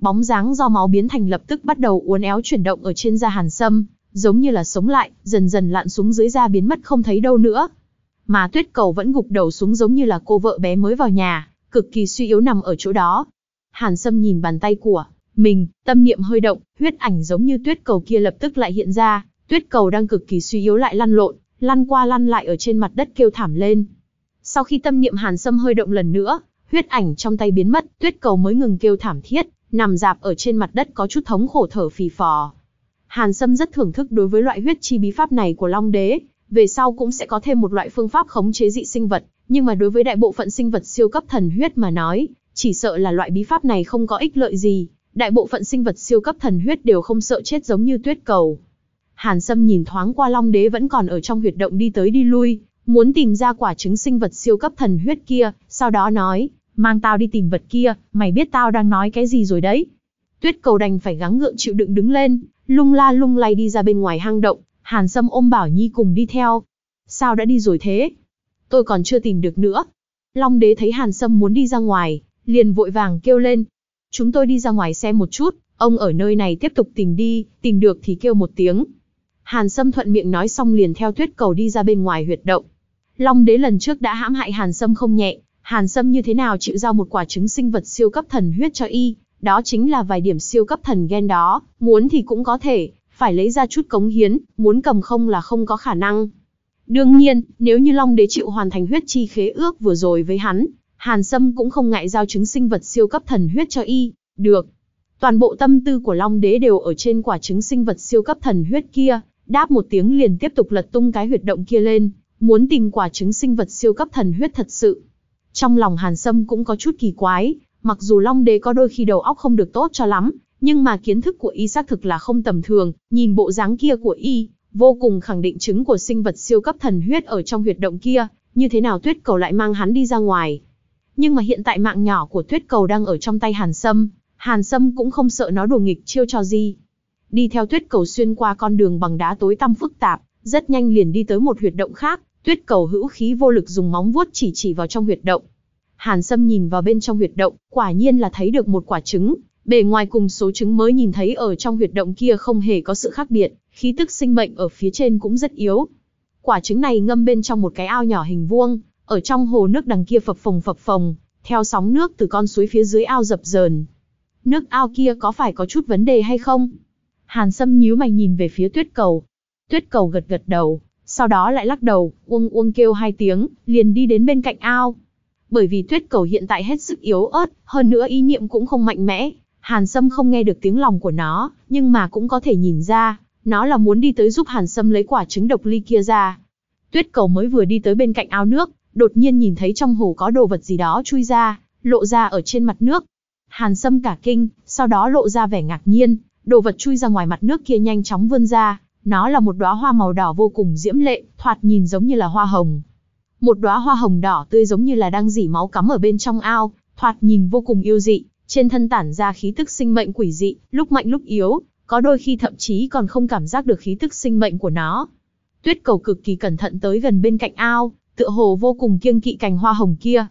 Bóng dáng do máu biến thành lập tức bắt đầu uốn éo chuyển động ở trên da Hàn Sâm, giống như là sống lại, dần dần lặn xuống dưới da biến mất không thấy đâu nữa. Mà tuyết cầu vẫn gục đầu xuống giống như là cô vợ bé mới vào nhà, cực kỳ suy yếu nằm ở chỗ đó. Hàn Sâm nhìn bàn tay của mình, tâm niệm hơi động, huyết ảnh giống như tuyết cầu kia lập tức lại hiện ra, tuyết cầu đang cực kỳ suy yếu lại lăn lộn, lăn qua lăn lại ở trên mặt đất kêu thảm lên. Sau khi tâm niệm Hàn Sâm hơi động lần nữa, huyết ảnh trong tay biến mất, tuyết cầu mới ngừng kêu thảm thiết, nằm dạp ở trên mặt đất có chút thống khổ thở phì phò. Hàn Sâm rất thưởng thức đối với loại huyết chi bí pháp này của Long Đế, về sau cũng sẽ có thêm một loại phương pháp khống chế dị sinh vật, nhưng mà đối với đại bộ phận sinh vật siêu cấp thần huyết mà nói, chỉ sợ là loại bí pháp này không có ích lợi gì, đại bộ phận sinh vật siêu cấp thần huyết đều không sợ chết giống như tuyết cầu. Hàn Sâm nhìn thoáng qua Long Đế vẫn còn ở trong huyệt động đi tới đi lui, muốn tìm ra quả trứng sinh vật siêu cấp thần huyết kia, sau đó nói, mang tao đi tìm vật kia, mày biết tao đang nói cái gì rồi đấy. Tuyết cầu đành phải gắng gượng chịu đựng đứng lên, lung la lung lay đi ra bên ngoài hang động, Hàn Sâm ôm Bảo Nhi cùng đi theo. Sao đã đi rồi thế? Tôi còn chưa tìm được nữa. Long đế thấy Hàn Sâm muốn đi ra ngoài, liền vội vàng kêu lên. Chúng tôi đi ra ngoài xem một chút, ông ở nơi này tiếp tục tìm đi, tìm được thì kêu một tiếng. Hàn Sâm thuận miệng nói xong liền theo tuyết cầu đi ra bên ngoài huyệt động. Long đế lần trước đã hãm hại Hàn Sâm không nhẹ, Hàn Sâm như thế nào chịu giao một quả trứng sinh vật siêu cấp thần huyết cho y, đó chính là vài điểm siêu cấp thần gen đó, muốn thì cũng có thể, phải lấy ra chút cống hiến, muốn cầm không là không có khả năng. Đương nhiên, nếu như Long Đế chịu hoàn thành huyết chi khế ước vừa rồi với hắn, Hàn Sâm cũng không ngại giao chứng sinh vật siêu cấp thần huyết cho y, được. Toàn bộ tâm tư của Long Đế đều ở trên quả trứng sinh vật siêu cấp thần huyết kia, đáp một tiếng liền tiếp tục lật tung cái huyệt động kia lên, muốn tìm quả trứng sinh vật siêu cấp thần huyết thật sự. Trong lòng Hàn Sâm cũng có chút kỳ quái, Mặc dù Long Đế có đôi khi đầu óc không được tốt cho lắm, nhưng mà kiến thức của y xác thực là không tầm thường, nhìn bộ dáng kia của y, vô cùng khẳng định chứng của sinh vật siêu cấp thần huyết ở trong huyệt động kia, như thế nào tuyết cầu lại mang hắn đi ra ngoài. Nhưng mà hiện tại mạng nhỏ của tuyết cầu đang ở trong tay Hàn Sâm, Hàn Sâm cũng không sợ nó đùa nghịch chiêu cho gì. Đi theo tuyết cầu xuyên qua con đường bằng đá tối tăm phức tạp, rất nhanh liền đi tới một huyệt động khác, tuyết cầu hữu khí vô lực dùng móng vuốt chỉ chỉ vào trong huyệt động. Hàn Sâm nhìn vào bên trong huyệt động, quả nhiên là thấy được một quả trứng, bề ngoài cùng số trứng mới nhìn thấy ở trong huyệt động kia không hề có sự khác biệt, khí tức sinh mệnh ở phía trên cũng rất yếu. Quả trứng này ngâm bên trong một cái ao nhỏ hình vuông, ở trong hồ nước đằng kia phập phồng phập phồng, theo sóng nước từ con suối phía dưới ao dập dờn. Nước ao kia có phải có chút vấn đề hay không? Hàn Sâm nhíu mày nhìn về phía tuyết cầu. Tuyết cầu gật gật đầu, sau đó lại lắc đầu, uông uông kêu hai tiếng, liền đi đến bên cạnh ao. Bởi vì tuyết cầu hiện tại hết sức yếu ớt, hơn nữa ý niệm cũng không mạnh mẽ, Hàn Sâm không nghe được tiếng lòng của nó, nhưng mà cũng có thể nhìn ra, nó là muốn đi tới giúp Hàn Sâm lấy quả trứng độc ly kia ra. Tuyết cầu mới vừa đi tới bên cạnh ao nước, đột nhiên nhìn thấy trong hồ có đồ vật gì đó chui ra, lộ ra ở trên mặt nước. Hàn Sâm cả kinh, sau đó lộ ra vẻ ngạc nhiên, đồ vật chui ra ngoài mặt nước kia nhanh chóng vươn ra, nó là một đóa hoa màu đỏ vô cùng diễm lệ, thoạt nhìn giống như là hoa hồng. Một đóa hoa hồng đỏ tươi giống như là đang dỉ máu cắm ở bên trong ao, thoạt nhìn vô cùng yêu dị, trên thân tản ra khí tức sinh mệnh quỷ dị, lúc mạnh lúc yếu, có đôi khi thậm chí còn không cảm giác được khí tức sinh mệnh của nó. Tuyết cầu cực kỳ cẩn thận tới gần bên cạnh ao, tựa hồ vô cùng kiêng kỵ cành hoa hồng kia.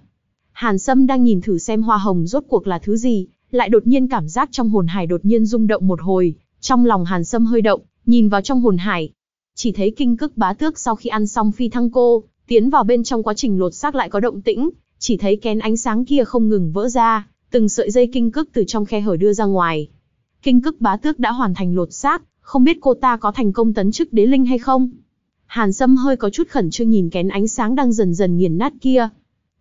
Hàn Sâm đang nhìn thử xem hoa hồng rốt cuộc là thứ gì, lại đột nhiên cảm giác trong hồn hải đột nhiên rung động một hồi, trong lòng Hàn Sâm hơi động, nhìn vào trong hồn hải. Chỉ thấy kinh cức bá tước sau khi ăn xong phi thăng cô, tiến vào bên trong quá trình lột xác lại có động tĩnh, chỉ thấy kén ánh sáng kia không ngừng vỡ ra, từng sợi dây kinh cức từ trong khe hở đưa ra ngoài. Kinh cức bá tước đã hoàn thành lột xác, không biết cô ta có thành công tấn chức đế linh hay không? Hàn Sâm hơi có chút khẩn trương nhìn kén ánh sáng đang dần dần nghiền nát kia.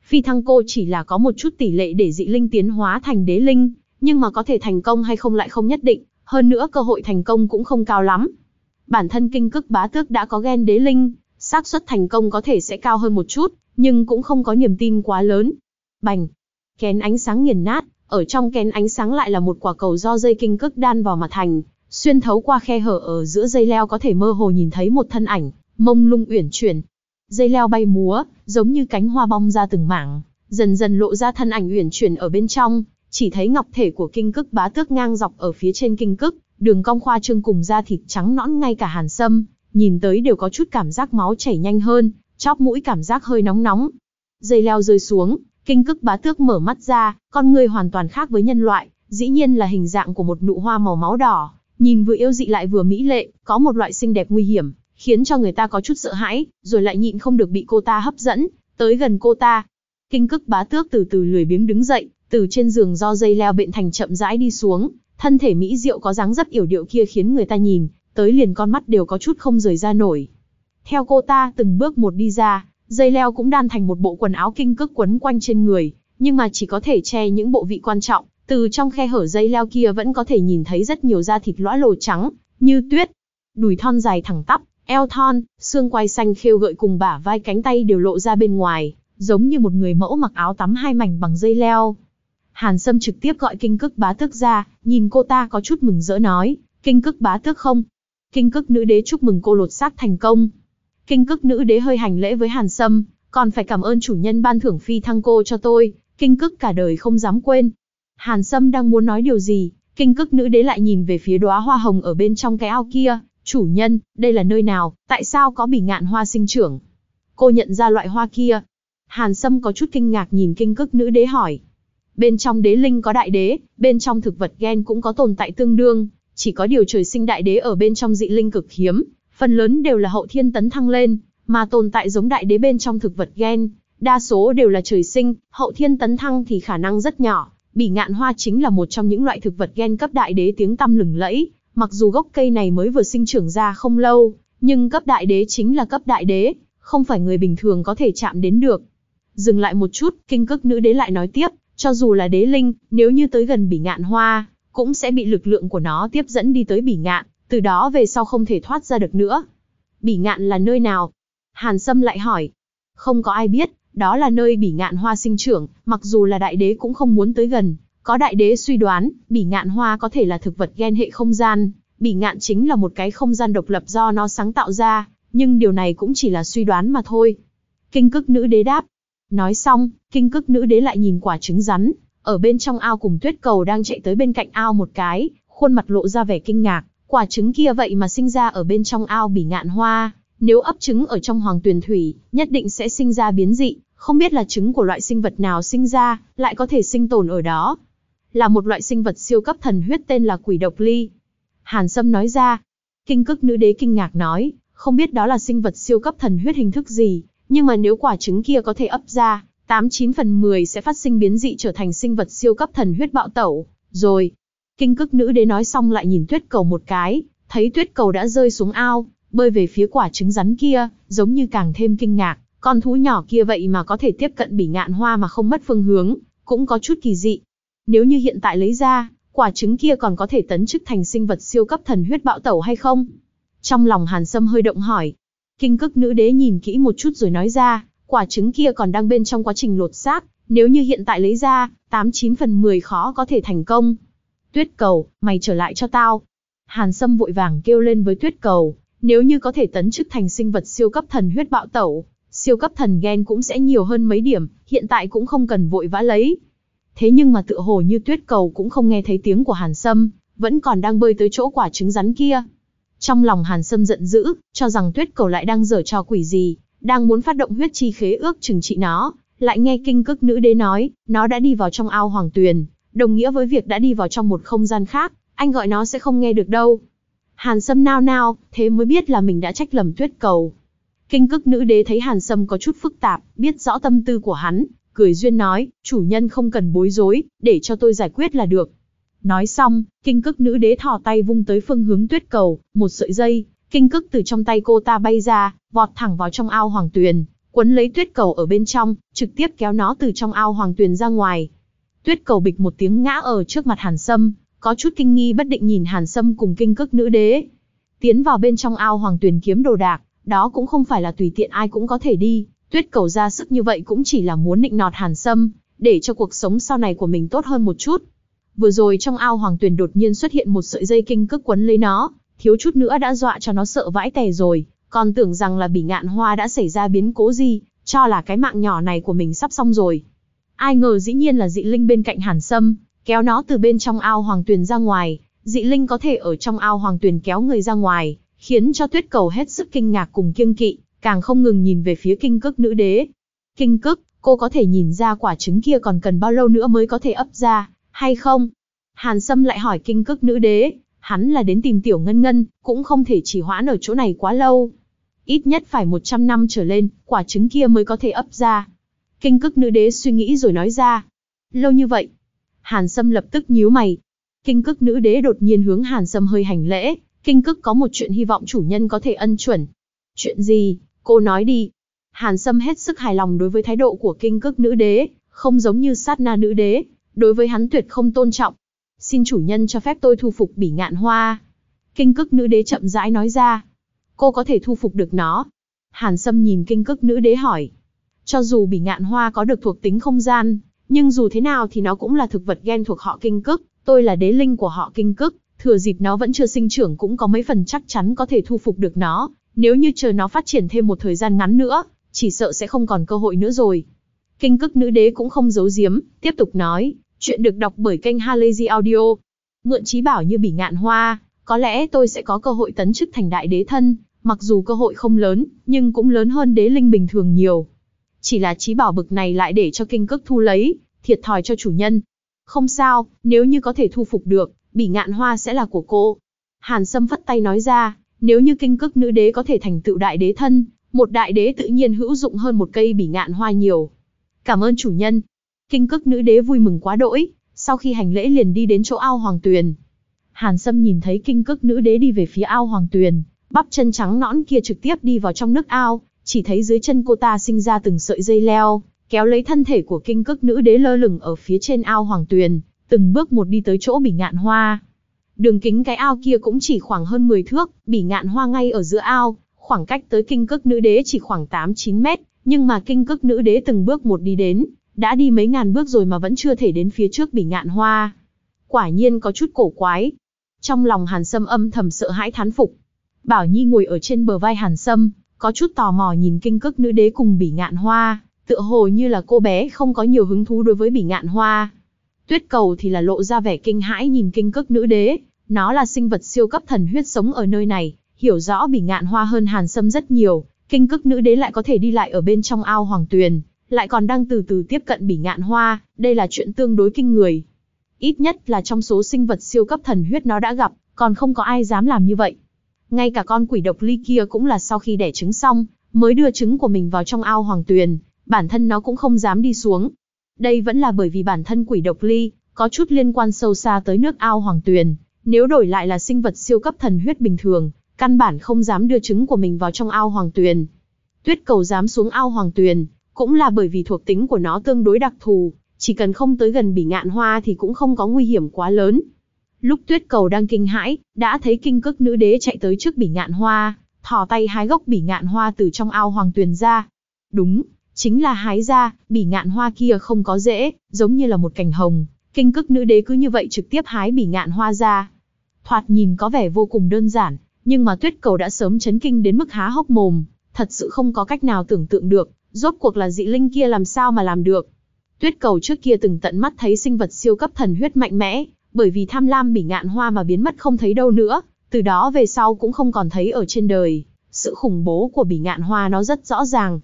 Phi thăng cô chỉ là có một chút tỷ lệ để dị linh tiến hóa thành đế linh, nhưng mà có thể thành công hay không lại không nhất định, hơn nữa cơ hội thành công cũng không cao lắm. Bản thân kinh cức bá tước đã có gen đế linh, xác suất thành công có thể sẽ cao hơn một chút, nhưng cũng không có niềm tin quá lớn. Bành! Kén ánh sáng nghiền nát, ở trong kén ánh sáng lại là một quả cầu do dây kinh cức đan vào mà thành, xuyên thấu qua khe hở ở giữa dây leo có thể mơ hồ nhìn thấy một thân ảnh, mông lung uyển chuyển. Dây leo bay múa, giống như cánh hoa bong ra từng mảng, dần dần lộ ra thân ảnh uyển chuyển ở bên trong, chỉ thấy ngọc thể của kinh cức bá tước ngang dọc ở phía trên kinh cức, đường cong khoa trương cùng da thịt trắng nõn ngay cả hàn sâm, nhìn tới đều có chút cảm giác máu chảy nhanh hơn, chóp mũi cảm giác hơi nóng nóng. Dây leo rơi xuống, kinh cức bá tước mở mắt ra, con người hoàn toàn khác với nhân loại, dĩ nhiên là hình dạng của một nụ hoa màu máu đỏ, nhìn vừa yêu dị lại vừa mỹ lệ, có một loại xinh đẹp nguy hiểm, khiến cho người ta có chút sợ hãi, rồi lại nhịn không được bị cô ta hấp dẫn, tới gần cô ta. Kinh cức bá tước từ từ lười biếng đứng dậy, từ trên giường do dây leo bện thành chậm rãi đi xuống, thân thể mỹ diệu có dáng dấp yểu điệu kia khiến người ta nhìn, tới liền con mắt đều có chút không rời ra nổi. Theo cô ta từng bước một đi ra, dây leo cũng đan thành một bộ quần áo kinh cức quấn quanh trên người, nhưng mà chỉ có thể che những bộ vị quan trọng, từ trong khe hở dây leo kia vẫn có thể nhìn thấy rất nhiều da thịt lõa lồ trắng, như tuyết. Đùi thon dài thẳng tắp, eo thon, xương quai xanh khêu gợi cùng bả vai cánh tay đều lộ ra bên ngoài, giống như một người mẫu mặc áo tắm hai mảnh bằng dây leo. Hàn Sâm trực tiếp gọi kinh cức bá tước ra, nhìn cô ta có chút mừng rỡ nói, kinh cức bá tước không? Kinh cức nữ đế chúc mừng cô lột xác thành công. Kinh cức nữ đế hơi hành lễ với Hàn Sâm, còn phải cảm ơn chủ nhân ban thưởng phi thăng cô cho tôi, kinh cức cả đời không dám quên. Hàn Sâm đang muốn nói điều gì, kinh cức nữ đế lại nhìn về phía đóa hoa hồng ở bên trong cái ao kia, chủ nhân, đây là nơi nào, tại sao có bỉ ngạn hoa sinh trưởng? Cô nhận ra loại hoa kia. Hàn Sâm có chút kinh ngạc nhìn kinh cức nữ đế hỏi. Bên trong đế linh có đại đế, bên trong thực vật gen cũng có tồn tại tương đương, chỉ có điều trời sinh đại đế ở bên trong dị linh cực hiếm, phần lớn đều là hậu thiên tấn thăng lên, mà tồn tại giống đại đế bên trong thực vật gen, đa số đều là trời sinh, hậu thiên tấn thăng thì khả năng rất nhỏ. Bỉ ngạn hoa chính là một trong những loại thực vật gen cấp đại đế tiếng tăm lừng lẫy, mặc dù gốc cây này mới vừa sinh trưởng ra không lâu, nhưng cấp đại đế chính là cấp đại đế, không phải người bình thường có thể chạm đến được. Dừng lại một chút, kinh cức nữ đế lại nói tiếp, cho dù là đế linh, nếu như tới gần bỉ ngạn hoa, cũng sẽ bị lực lượng của nó tiếp dẫn đi tới bỉ ngạn, từ đó về sau không thể thoát ra được nữa. Bỉ ngạn là nơi nào? Hàn Sâm lại hỏi. Không có ai biết, đó là nơi bỉ ngạn hoa sinh trưởng, mặc dù là đại đế cũng không muốn tới gần. Có đại đế suy đoán, bỉ ngạn hoa có thể là thực vật gen hệ không gian, bỉ ngạn chính là một cái không gian độc lập do nó sáng tạo ra, nhưng điều này cũng chỉ là suy đoán mà thôi. Kinh cức nữ đế đáp. Nói xong, kinh cức nữ đế lại nhìn quả trứng rắn, ở bên trong ao cùng tuyết cầu đang chạy tới bên cạnh ao một cái, khuôn mặt lộ ra vẻ kinh ngạc, quả trứng kia vậy mà sinh ra ở bên trong ao bỉ ngạn hoa, nếu ấp trứng ở trong hoàng tuyền thủy, nhất định sẽ sinh ra biến dị, không biết là trứng của loại sinh vật nào sinh ra, lại có thể sinh tồn ở đó. Là một loại sinh vật siêu cấp thần huyết tên là quỷ độc ly. Hàn Sâm nói ra, kinh cức nữ đế kinh ngạc nói, không biết đó là sinh vật siêu cấp thần huyết hình thức gì, Nhưng mà nếu quả trứng kia có thể ấp ra, 89 phần 10 sẽ phát sinh biến dị trở thành sinh vật siêu cấp thần huyết bạo tẩu. Rồi, kinh cức nữ đế nói xong lại nhìn tuyết cầu một cái, thấy tuyết cầu đã rơi xuống ao, bơi về phía quả trứng rắn kia, giống như càng thêm kinh ngạc, con thú nhỏ kia vậy mà có thể tiếp cận bỉ ngạn hoa mà không mất phương hướng, cũng có chút kỳ dị. Nếu như hiện tại lấy ra, quả trứng kia còn có thể tấn chức thành sinh vật siêu cấp thần huyết bạo tẩu hay không? Trong lòng Hàn Sâm hơi động hỏi. Kinh cức nữ đế nhìn kỹ một chút rồi nói ra, quả trứng kia còn đang bên trong quá trình lột xác, nếu như hiện tại lấy ra, 89 phần 10 khó có thể thành công. Tuyết cầu, mày trở lại cho tao. Hàn Sâm vội vàng kêu lên với tuyết cầu, nếu như có thể tấn chức thành sinh vật siêu cấp thần huyết bạo tẩu, siêu cấp thần gen cũng sẽ nhiều hơn mấy điểm, hiện tại cũng không cần vội vã lấy. Thế nhưng mà tựa hồ như tuyết cầu cũng không nghe thấy tiếng của Hàn Sâm, vẫn còn đang bơi tới chỗ quả trứng rắn kia. Trong lòng Hàn Sâm giận dữ, cho rằng tuyết cầu lại đang dở trò quỷ gì, đang muốn phát động huyết chi khế ước trừng trị nó, lại nghe kinh cức nữ đế nói, nó đã đi vào trong ao hoàng tuyền, đồng nghĩa với việc đã đi vào trong một không gian khác, anh gọi nó sẽ không nghe được đâu. Hàn Sâm nao nao, thế mới biết là mình đã trách lầm tuyết cầu. Kinh cức nữ đế thấy Hàn Sâm có chút phức tạp, biết rõ tâm tư của hắn, cười duyên nói, chủ nhân không cần bối rối, để cho tôi giải quyết là được. Nói xong, kinh cức nữ đế thò tay vung tới phương hướng tuyết cầu, một sợi dây, kinh cức từ trong tay cô ta bay ra, vọt thẳng vào trong ao hoàng tuyền, quấn lấy tuyết cầu ở bên trong, trực tiếp kéo nó từ trong ao hoàng tuyền ra ngoài. Tuyết cầu bịch một tiếng ngã ở trước mặt Hàn Sâm, có chút kinh nghi bất định nhìn Hàn Sâm cùng kinh cức nữ đế. Tiến vào bên trong ao hoàng tuyền kiếm đồ đạc, đó cũng không phải là tùy tiện ai cũng có thể đi, tuyết cầu ra sức như vậy cũng chỉ là muốn nịnh nọt Hàn Sâm, để cho cuộc sống sau này của mình tốt hơn một chút. Vừa rồi trong ao hoàng tuyền đột nhiên xuất hiện một sợi dây kinh cức quấn lấy nó, thiếu chút nữa đã dọa cho nó sợ vãi tè rồi, còn tưởng rằng là bỉ ngạn hoa đã xảy ra biến cố gì, cho là cái mạng nhỏ này của mình sắp xong rồi. Ai ngờ dĩ nhiên là dị linh bên cạnh Hàn Sâm, kéo nó từ bên trong ao hoàng tuyền ra ngoài, dị linh có thể ở trong ao hoàng tuyền kéo người ra ngoài, khiến cho tuyết cầu hết sức kinh ngạc cùng kiêng kỵ, càng không ngừng nhìn về phía kinh cước nữ đế. Kinh cước, cô có thể nhìn ra quả trứng kia còn cần bao lâu nữa mới có thể ấp ra, hay không? Hàn Sâm lại hỏi kinh cước nữ đế, hắn là đến tìm tiểu ngân ngân, cũng không thể chỉ hoãn ở chỗ này quá lâu. Ít nhất phải 100 năm trở lên, quả trứng kia mới có thể ấp ra. Kinh cức nữ đế suy nghĩ rồi nói ra. Lâu như vậy. Hàn Sâm lập tức nhíu mày. Kinh cức nữ đế đột nhiên hướng Hàn Sâm hơi hành lễ. Kinh cức có một chuyện hy vọng chủ nhân có thể ân chuẩn. Chuyện gì? Cô nói đi. Hàn Sâm hết sức hài lòng đối với thái độ của kinh cức nữ đế, không giống như sát na nữ đế. Đối với hắn tuyệt không tôn trọng. Xin chủ nhân cho phép tôi thu phục bỉ ngạn hoa. Kinh cức nữ đế chậm rãi nói ra. Cô có thể thu phục được nó. Hàn Sâm nhìn kinh cức nữ đế hỏi. Cho dù bỉ ngạn hoa có được thuộc tính không gian, nhưng dù thế nào thì nó cũng là thực vật gen thuộc họ kinh cức, tôi là đế linh của họ kinh cức, thừa dịp nó vẫn chưa sinh trưởng cũng có mấy phần chắc chắn có thể thu phục được nó, nếu như chờ nó phát triển thêm một thời gian ngắn nữa, chỉ sợ sẽ không còn cơ hội nữa rồi. Kinh cức nữ đế cũng không giấu giếm, tiếp tục nói, chuyện được đọc bởi kênh Halazy Audio. Mượn trí bảo như bỉ ngạn hoa, có lẽ tôi sẽ có cơ hội tấn chức thành đại đế thân, mặc dù cơ hội không lớn, nhưng cũng lớn hơn đế linh bình thường nhiều. Chỉ là trí bảo bực này lại để cho kinh cước thu lấy, thiệt thòi cho chủ nhân. Không sao, nếu như có thể thu phục được, bỉ ngạn hoa sẽ là của cô. Hàn Sâm phất tay nói ra, nếu như kinh cước nữ đế có thể thành tựu đại đế thân, một đại đế tự nhiên hữu dụng hơn một cây bỉ ngạn hoa nhiều. Cảm ơn chủ nhân. Kinh cức nữ đế vui mừng quá đỗi, sau khi hành lễ liền đi đến chỗ ao hoàng tuyền. Hàn Sâm nhìn thấy kinh cức nữ đế đi về phía ao hoàng tuyền, bắp chân trắng nõn kia trực tiếp đi vào trong nước ao, chỉ thấy dưới chân cô ta sinh ra từng sợi dây leo, kéo lấy thân thể của kinh cức nữ đế lơ lửng ở phía trên ao hoàng tuyền, từng bước một đi tới chỗ bỉ ngạn hoa. Đường kính cái ao kia cũng chỉ khoảng hơn 10 thước, bỉ ngạn hoa ngay ở giữa ao, khoảng cách tới kinh cức nữ đế chỉ khoảng 8-9 mét, nhưng mà kinh cức nữ đế từng bước một đi đến, đã đi mấy ngàn bước rồi mà vẫn chưa thể đến phía trước bỉ ngạn hoa. Quả nhiên có chút cổ quái. Trong lòng Hàn Sâm âm thầm sợ hãi thán phục. Bảo Nhi ngồi ở trên bờ vai Hàn Sâm, có chút tò mò nhìn kinh cức nữ đế cùng bỉ ngạn hoa, tựa hồ như là cô bé không có nhiều hứng thú đối với bỉ ngạn hoa. Tuyết cầu thì là lộ ra vẻ kinh hãi nhìn kinh cức nữ đế, nó là sinh vật siêu cấp thần huyết sống ở nơi này, hiểu rõ bỉ ngạn hoa hơn hàn sâm rất nhiều, kinh cức nữ đế lại có thể đi lại ở bên trong ao hoàng tuyền, lại còn đang từ từ tiếp cận bỉ ngạn hoa, đây là chuyện tương đối kinh người. Ít nhất là trong số sinh vật siêu cấp thần huyết nó đã gặp, còn không có ai dám làm như vậy. Ngay cả con quỷ độc ly kia cũng là sau khi đẻ trứng xong, mới đưa trứng của mình vào trong ao hoàng tuyền, bản thân nó cũng không dám đi xuống. Đây vẫn là bởi vì bản thân quỷ độc ly, có chút liên quan sâu xa tới nước ao hoàng tuyền, nếu đổi lại là sinh vật siêu cấp thần huyết bình thường, căn bản không dám đưa trứng của mình vào trong ao hoàng tuyền. Tuyết cầu dám xuống ao hoàng tuyền, cũng là bởi vì thuộc tính của nó tương đối đặc thù, chỉ cần không tới gần bỉ ngạn hoa thì cũng không có nguy hiểm quá lớn. Lúc tuyết cầu đang kinh hãi, đã thấy kinh cước nữ đế chạy tới trước bỉ ngạn hoa, thò tay hái gốc bỉ ngạn hoa từ trong ao hoàng tuyền ra. Đúng, chính là hái ra, bỉ ngạn hoa kia không có rễ, giống như là một cành hồng. Kinh cước nữ đế cứ như vậy trực tiếp hái bỉ ngạn hoa ra. Thoạt nhìn có vẻ vô cùng đơn giản, nhưng mà tuyết cầu đã sớm chấn kinh đến mức há hốc mồm, thật sự không có cách nào tưởng tượng được, rốt cuộc là dị linh kia làm sao mà làm được. Tuyết cầu trước kia từng tận mắt thấy sinh vật siêu cấp thần huyết mạnh mẽ, bởi vì tham lam bỉ ngạn hoa mà biến mất không thấy đâu nữa, từ đó về sau cũng không còn thấy ở trên đời. Sự khủng bố của bỉ ngạn hoa nó rất rõ ràng.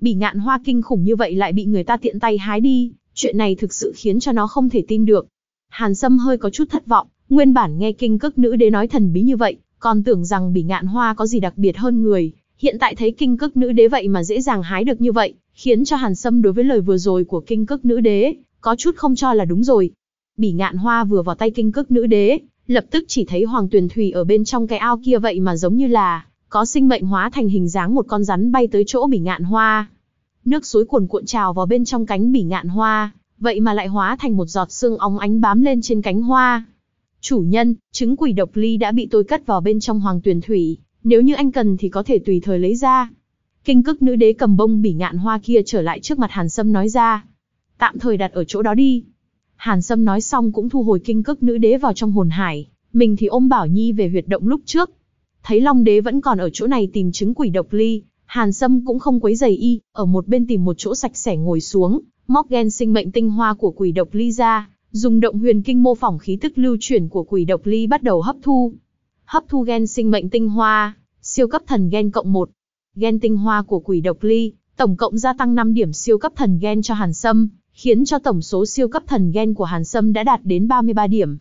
Bỉ ngạn hoa kinh khủng như vậy lại bị người ta tiện tay hái đi, chuyện này thực sự khiến cho nó không thể tin được. Hàn Sâm hơi có chút thất vọng, nguyên bản nghe kinh cức nữ đế nói thần bí như vậy, còn tưởng rằng bỉ ngạn hoa có gì đặc biệt hơn người, hiện tại thấy kinh cức nữ đế vậy mà dễ dàng hái được như vậy, khiến cho Hàn Sâm đối với lời vừa rồi của kinh cức nữ đế, có chút không cho là đúng rồi. Bỉ ngạn hoa vừa vào tay kinh cức nữ đế, lập tức chỉ thấy hoàng tuyền thủy ở bên trong cái ao kia vậy mà giống như là, có sinh mệnh hóa thành hình dáng một con rắn bay tới chỗ bỉ ngạn hoa. Nước suối cuồn cuộn trào vào bên trong cánh bỉ ngạn hoa, vậy mà lại hóa thành một giọt sương óng ánh bám lên trên cánh hoa. Chủ nhân, trứng quỷ độc ly đã bị tôi cất vào bên trong hoàng tuyền thủy, nếu như anh cần thì có thể tùy thời lấy ra. Kinh cức nữ đế cầm bông bỉ ngạn hoa kia trở lại trước mặt Hàn Sâm nói ra. Tạm thời đặt ở chỗ đó đi. Hàn Sâm nói xong cũng thu hồi kinh cức nữ đế vào trong hồn hải, mình thì ôm Bảo Nhi về huyệt động lúc trước. Thấy Long đế vẫn còn ở chỗ này tìm chứng quỷ độc ly, Hàn Sâm cũng không quấy giày y, ở một bên tìm một chỗ sạch sẽ ngồi xuống, móc gen sinh mệnh tinh hoa của quỷ độc ly ra, dùng động huyền kinh mô phỏng khí tức lưu chuyển của quỷ độc ly bắt đầu hấp thu. Hấp thu gen sinh mệnh tinh hoa, siêu cấp thần gen cộng 1. Gen tinh hoa của quỷ độc ly, tổng cộng gia tăng 5 điểm siêu cấp thần gen cho Hàn Sâm, khiến cho tổng số siêu cấp thần gen của Hàn Sâm đã đạt đến 33 điểm.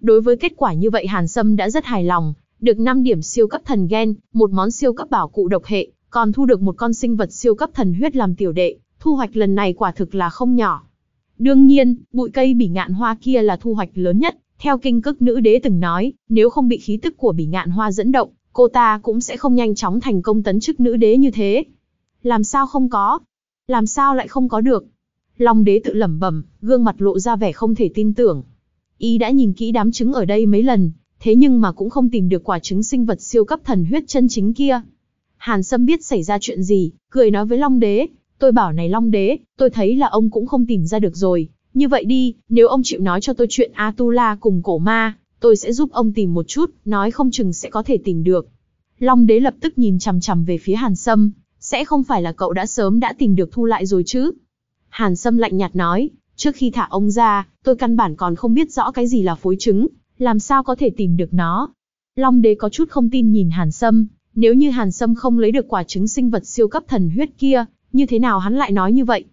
Đối với kết quả như vậy Hàn Sâm đã rất hài lòng, được 5 điểm siêu cấp thần gen, một món siêu cấp bảo cụ độc hệ, còn thu được một con sinh vật siêu cấp thần huyết làm tiểu đệ, thu hoạch lần này quả thực là không nhỏ. Đương nhiên, bụi cây bỉ ngạn hoa kia là thu hoạch lớn nhất, theo kinh cức nữ đế từng nói, nếu không bị khí tức của bỉ ngạn hoa dẫn động, cô ta cũng sẽ không nhanh chóng thành công tấn chức nữ đế như thế. Làm sao không có? Làm sao lại không có được? Long đế tự lẩm bẩm, gương mặt lộ ra vẻ không thể tin tưởng. Y đã nhìn kỹ đám trứng ở đây mấy lần, thế nhưng mà cũng không tìm được quả trứng sinh vật siêu cấp thần huyết chân chính kia. Hàn Sâm biết xảy ra chuyện gì, cười nói với Long đế, tôi bảo này Long đế, tôi thấy là ông cũng không tìm ra được rồi. Như vậy đi, nếu ông chịu nói cho tôi chuyện Atula cùng cổ ma, tôi sẽ giúp ông tìm một chút, nói không chừng sẽ có thể tìm được. Long đế lập tức nhìn chằm chằm về phía Hàn Sâm, sẽ không phải là cậu đã sớm đã tìm được thu lại rồi chứ? Hàn Sâm lạnh nhạt nói, trước khi thả ông ra, tôi căn bản còn không biết rõ cái gì là phối trứng, làm sao có thể tìm được nó. Long đế có chút không tin nhìn Hàn Sâm, nếu như Hàn Sâm không lấy được quả trứng sinh vật siêu cấp thần huyết kia, như thế nào hắn lại nói như vậy?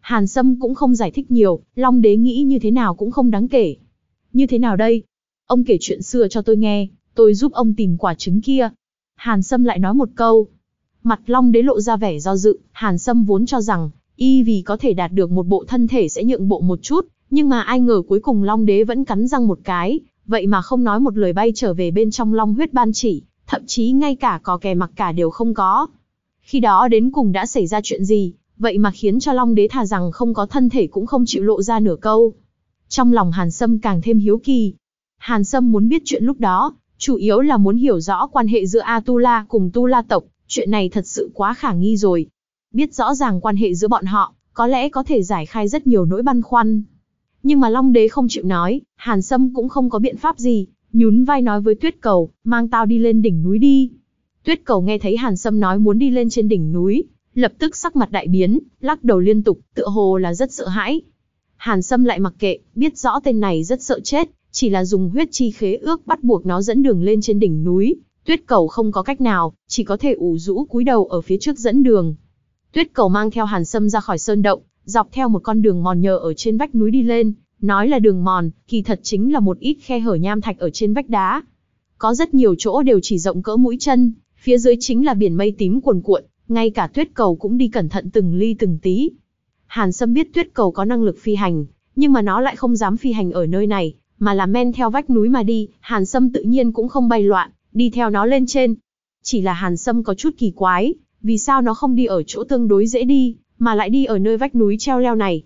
Hàn Sâm cũng không giải thích nhiều, Long đế nghĩ như thế nào cũng không đáng kể. Như thế nào đây? Ông kể chuyện xưa cho tôi nghe, tôi giúp ông tìm quả trứng kia. Hàn Sâm lại nói một câu. Mặt Long đế lộ ra vẻ do dự, Hàn Sâm vốn cho rằng, y vì có thể đạt được một bộ thân thể sẽ nhượng bộ một chút, nhưng mà ai ngờ cuối cùng Long đế vẫn cắn răng một cái, vậy mà không nói một lời bay trở về bên trong Long huyết ban chỉ, thậm chí ngay cả có kè mặc cả đều không có. Khi đó đến cùng đã xảy ra chuyện gì, vậy mà khiến cho Long đế thà rằng không có thân thể cũng không chịu lộ ra nửa câu. Trong lòng Hàn Sâm càng thêm hiếu kỳ. Hàn Sâm muốn biết chuyện lúc đó, chủ yếu là muốn hiểu rõ quan hệ giữa Atula cùng Tu La tộc, chuyện này thật sự quá khả nghi rồi. Biết rõ ràng quan hệ giữa bọn họ, có lẽ có thể giải khai rất nhiều nỗi băn khoăn. Nhưng mà Long Đế không chịu nói, Hàn Sâm cũng không có biện pháp gì, nhún vai nói với Tuyết Cầu, mang tao đi lên đỉnh núi đi. Tuyết Cầu nghe thấy Hàn Sâm nói muốn đi lên trên đỉnh núi, lập tức sắc mặt đại biến, lắc đầu liên tục, tựa hồ là rất sợ hãi. Hàn Sâm lại mặc kệ, biết rõ tên này rất sợ chết, chỉ là dùng huyết chi khế ước bắt buộc nó dẫn đường lên trên đỉnh núi. Tuyết cầu không có cách nào, chỉ có thể ủ rũ cúi đầu ở phía trước dẫn đường. Tuyết cầu mang theo Hàn Sâm ra khỏi sơn động, dọc theo một con đường mòn nhờ ở trên vách núi đi lên, nói là đường mòn, kỳ thật chính là một ít khe hở nham thạch ở trên vách đá. Có rất nhiều chỗ đều chỉ rộng cỡ mũi chân, phía dưới chính là biển mây tím cuồn cuộn, ngay cả tuyết cầu cũng đi cẩn thận từng ly từng tí. Hàn Sâm biết tuyết cầu có năng lực phi hành, nhưng mà nó lại không dám phi hành ở nơi này, mà là men theo vách núi mà đi, Hàn Sâm tự nhiên cũng không bay loạn, đi theo nó lên trên. Chỉ là Hàn Sâm có chút kỳ quái, vì sao nó không đi ở chỗ tương đối dễ đi, mà lại đi ở nơi vách núi treo leo này.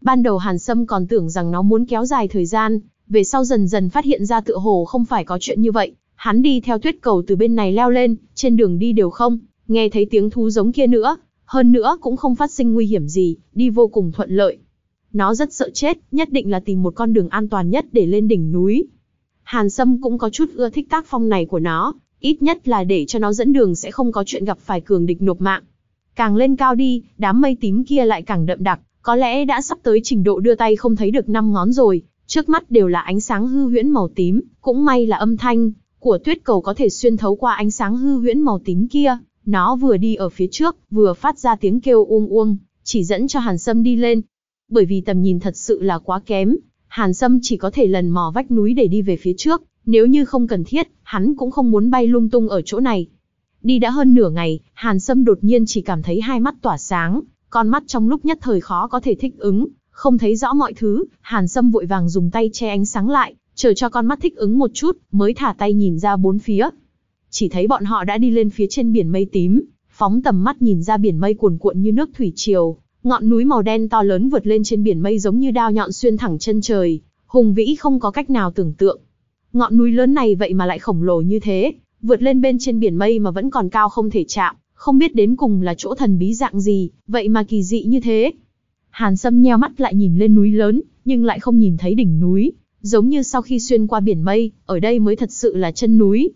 Ban đầu Hàn Sâm còn tưởng rằng nó muốn kéo dài thời gian, về sau dần dần phát hiện ra tựa hồ không phải có chuyện như vậy, hắn đi theo tuyết cầu từ bên này leo lên, trên đường đi đều không, nghe thấy tiếng thú giống kia nữa, hơn nữa cũng không phát sinh nguy hiểm gì, đi vô cùng thuận lợi. Nó rất sợ chết, nhất định là tìm một con đường an toàn nhất để lên đỉnh núi. Hàn Sâm cũng có chút ưa thích tác phong này của nó, ít nhất là để cho nó dẫn đường sẽ không có chuyện gặp phải cường địch nộp mạng. Càng lên cao đi, đám mây tím kia lại càng đậm đặc, có lẽ đã sắp tới trình độ đưa tay không thấy được năm ngón rồi, trước mắt đều là ánh sáng hư huyễn màu tím, cũng may là âm thanh của tuyết cầu có thể xuyên thấu qua ánh sáng hư huyễn màu tím kia, nó vừa đi ở phía trước, vừa phát ra tiếng kêu uông uông, chỉ dẫn cho Hàn Sâm đi lên. Bởi vì tầm nhìn thật sự là quá kém, Hàn Sâm chỉ có thể lần mò vách núi để đi về phía trước, nếu như không cần thiết, hắn cũng không muốn bay lung tung ở chỗ này. Đi đã hơn nửa ngày, Hàn Sâm đột nhiên chỉ cảm thấy hai mắt tỏa sáng, con mắt trong lúc nhất thời khó có thể thích ứng, không thấy rõ mọi thứ, Hàn Sâm vội vàng dùng tay che ánh sáng lại, chờ cho con mắt thích ứng một chút, mới thả tay nhìn ra bốn phía. Chỉ thấy bọn họ đã đi lên phía trên biển mây tím, phóng tầm mắt nhìn ra biển mây cuồn cuộn như nước thủy triều, ngọn núi màu đen to lớn vượt lên trên biển mây giống như đao nhọn xuyên thẳng chân trời, hùng vĩ không có cách nào tưởng tượng. Ngọn núi lớn này vậy mà lại khổng lồ như thế, vượt lên bên trên biển mây mà vẫn còn cao không thể chạm, không biết đến cùng là chỗ thần bí dạng gì, vậy mà kỳ dị như thế. Hàn Sâm nheo mắt lại nhìn lên núi lớn, nhưng lại không nhìn thấy đỉnh núi, giống như sau khi xuyên qua biển mây, ở đây mới thật sự là chân núi.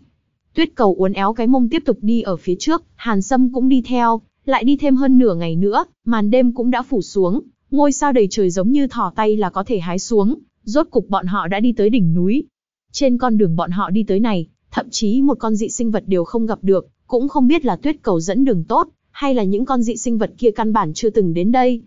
Tuyết cầu uốn éo cái mông tiếp tục đi ở phía trước, Hàn Sâm cũng đi theo, lại đi thêm hơn nửa ngày nữa, màn đêm cũng đã phủ xuống, ngôi sao đầy trời giống như thỏ tay là có thể hái xuống, rốt cục bọn họ đã đi tới đỉnh núi. Trên con đường bọn họ đi tới này, thậm chí một con dị sinh vật đều không gặp được, cũng không biết là tuyết cầu dẫn đường tốt, hay là những con dị sinh vật kia căn bản chưa từng đến đây.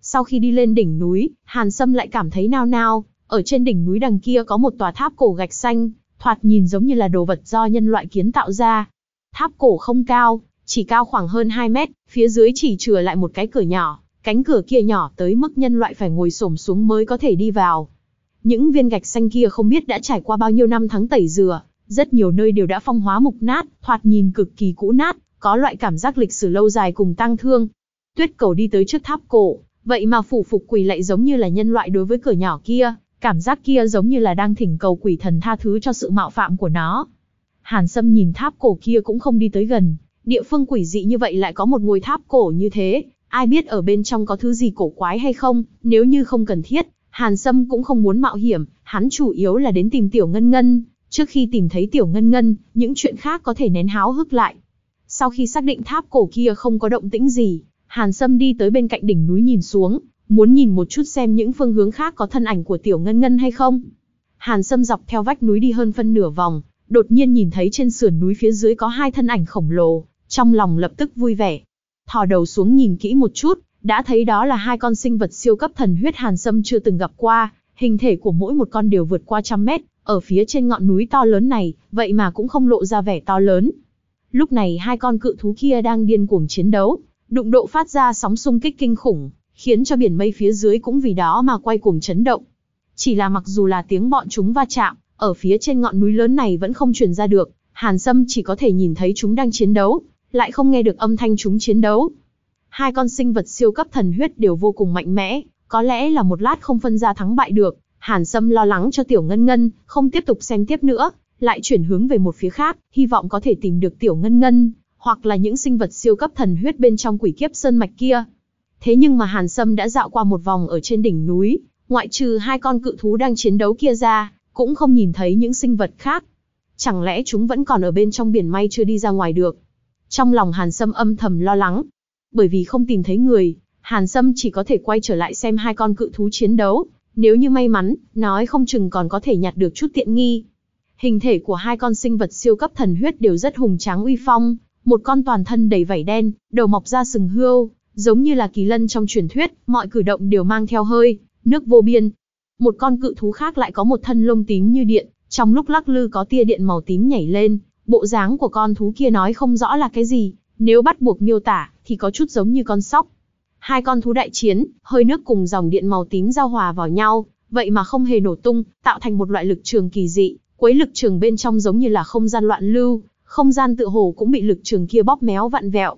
Sau khi đi lên đỉnh núi, Hàn Sâm lại cảm thấy nao nao, ở trên đỉnh núi đằng kia có một tòa tháp cổ gạch xanh, thoạt nhìn giống như là đồ vật do nhân loại kiến tạo ra. Tháp cổ không cao, chỉ cao khoảng hơn 2 mét, phía dưới chỉ chừa lại một cái cửa nhỏ, cánh cửa kia nhỏ tới mức nhân loại phải ngồi xổm xuống mới có thể đi vào. Những viên gạch xanh kia không biết đã trải qua bao nhiêu năm tháng tẩy rửa, rất nhiều nơi đều đã phong hóa mục nát, thoạt nhìn cực kỳ cũ nát, có loại cảm giác lịch sử lâu dài cùng tăng thương. Tuyết cầu đi tới trước tháp cổ, vậy mà phủ phục quỳ lại giống như là nhân loại đối với cửa nhỏ kia, cảm giác kia giống như là đang thỉnh cầu quỷ thần tha thứ cho sự mạo phạm của nó. Hàn Sâm nhìn tháp cổ kia cũng không đi tới gần, địa phương quỷ dị như vậy lại có một ngôi tháp cổ như thế, ai biết ở bên trong có thứ gì cổ quái hay không, nếu như không cần thiết, Hàn Sâm cũng không muốn mạo hiểm, hắn chủ yếu là đến tìm Tiểu Ngân Ngân, trước khi tìm thấy Tiểu Ngân Ngân, những chuyện khác có thể nén háo hức lại. Sau khi xác định tháp cổ kia không có động tĩnh gì, Hàn Sâm đi tới bên cạnh đỉnh núi nhìn xuống, muốn nhìn một chút xem những phương hướng khác có thân ảnh của Tiểu Ngân Ngân hay không. Hàn Sâm dọc theo vách núi đi hơn phân nửa vòng, đột nhiên nhìn thấy trên sườn núi phía dưới có hai thân ảnh khổng lồ, trong lòng lập tức vui vẻ. Thò đầu xuống nhìn kỹ một chút, đã thấy đó là hai con sinh vật siêu cấp thần huyết Hàn Sâm chưa từng gặp qua, hình thể của mỗi một con đều vượt qua trăm mét, ở phía trên ngọn núi to lớn này, vậy mà cũng không lộ ra vẻ to lớn. Lúc này hai con cự thú kia đang điên cuồng chiến đấu, đụng độ phát ra sóng xung kích kinh khủng, khiến cho biển mây phía dưới cũng vì đó mà quay cuồng chấn động. Chỉ là mặc dù là tiếng bọn chúng va chạm, ở phía trên ngọn núi lớn này vẫn không truyền ra được, Hàn Sâm chỉ có thể nhìn thấy chúng đang chiến đấu, lại không nghe được âm thanh chúng chiến đấu. Hai con sinh vật siêu cấp thần huyết đều vô cùng mạnh mẽ, có lẽ là một lát không phân ra thắng bại được, Hàn Sâm lo lắng cho Tiểu Ngân Ngân, không tiếp tục xem tiếp nữa, lại chuyển hướng về một phía khác, hy vọng có thể tìm được Tiểu Ngân Ngân, hoặc là những sinh vật siêu cấp thần huyết bên trong quỷ kiếp sơn mạch kia. Thế nhưng mà Hàn Sâm đã dạo qua một vòng ở trên đỉnh núi, ngoại trừ hai con cự thú đang chiến đấu kia ra, cũng không nhìn thấy những sinh vật khác. Chẳng lẽ chúng vẫn còn ở bên trong biển may chưa đi ra ngoài được? Trong lòng Hàn Sâm âm thầm lo lắng. Bởi vì không tìm thấy người, Hàn Sâm chỉ có thể quay trở lại xem hai con cự thú chiến đấu. Nếu như may mắn, nói không chừng còn có thể nhặt được chút tiện nghi. Hình thể của hai con sinh vật siêu cấp thần huyết đều rất hùng tráng uy phong. Một con toàn thân đầy vảy đen, đầu mọc ra sừng hươu, giống như là kỳ lân trong truyền thuyết, mọi cử động đều mang theo hơi, nước vô biên. Một con cự thú khác lại có một thân lông tím như điện, trong lúc lắc lư có tia điện màu tím nhảy lên, bộ dáng của con thú kia nói không rõ là cái gì, Nếu bắt buộc miêu tả, thì có chút giống như con sóc. Hai con thú đại chiến, hơi nước cùng dòng điện màu tím giao hòa vào nhau, vậy mà không hề nổ tung, tạo thành một loại lực trường kỳ dị, quấy lực trường bên trong giống như là không gian loạn lưu, không gian tự hồ cũng bị lực trường kia bóp méo vặn vẹo.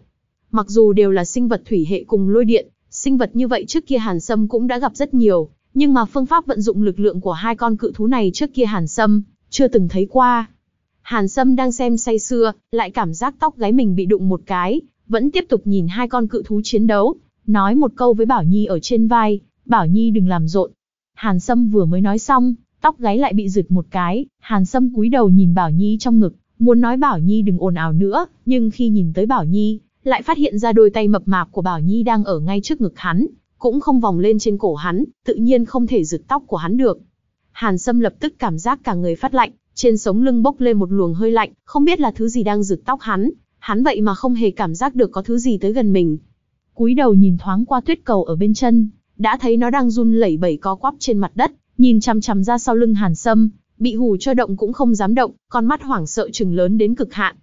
Mặc dù đều là sinh vật thủy hệ cùng lôi điện, sinh vật như vậy trước kia Hàn Sâm cũng đã gặp rất nhiều, nhưng mà phương pháp vận dụng lực lượng của hai con cự thú này trước kia Hàn Sâm chưa từng thấy qua. Hàn Sâm đang xem say sưa, lại cảm giác tóc gáy mình bị đụng một cái, vẫn tiếp tục nhìn hai con cự thú chiến đấu, nói một câu với Bảo Nhi ở trên vai, Bảo Nhi đừng làm rộn. Hàn Sâm vừa mới nói xong, tóc gáy lại bị giật một cái, Hàn Sâm cúi đầu nhìn Bảo Nhi trong ngực, muốn nói Bảo Nhi đừng ồn ào nữa, nhưng khi nhìn tới Bảo Nhi, lại phát hiện ra đôi tay mập mạp của Bảo Nhi đang ở ngay trước ngực hắn, cũng không vòng lên trên cổ hắn, tự nhiên không thể rực tóc của hắn được. Hàn Sâm lập tức cảm giác cả người phát lạnh, trên sống lưng bốc lên một luồng hơi lạnh, không biết là thứ gì đang rực tóc hắn, hắn vậy mà không hề cảm giác được có thứ gì tới gần mình. Cúi đầu nhìn thoáng qua tuyết cầu ở bên chân, đã thấy nó đang run lẩy bẩy co quắp trên mặt đất, nhìn chằm chằm ra sau lưng Hàn Sâm, bị hù cho động cũng không dám động, con mắt hoảng sợ trừng lớn đến cực hạn.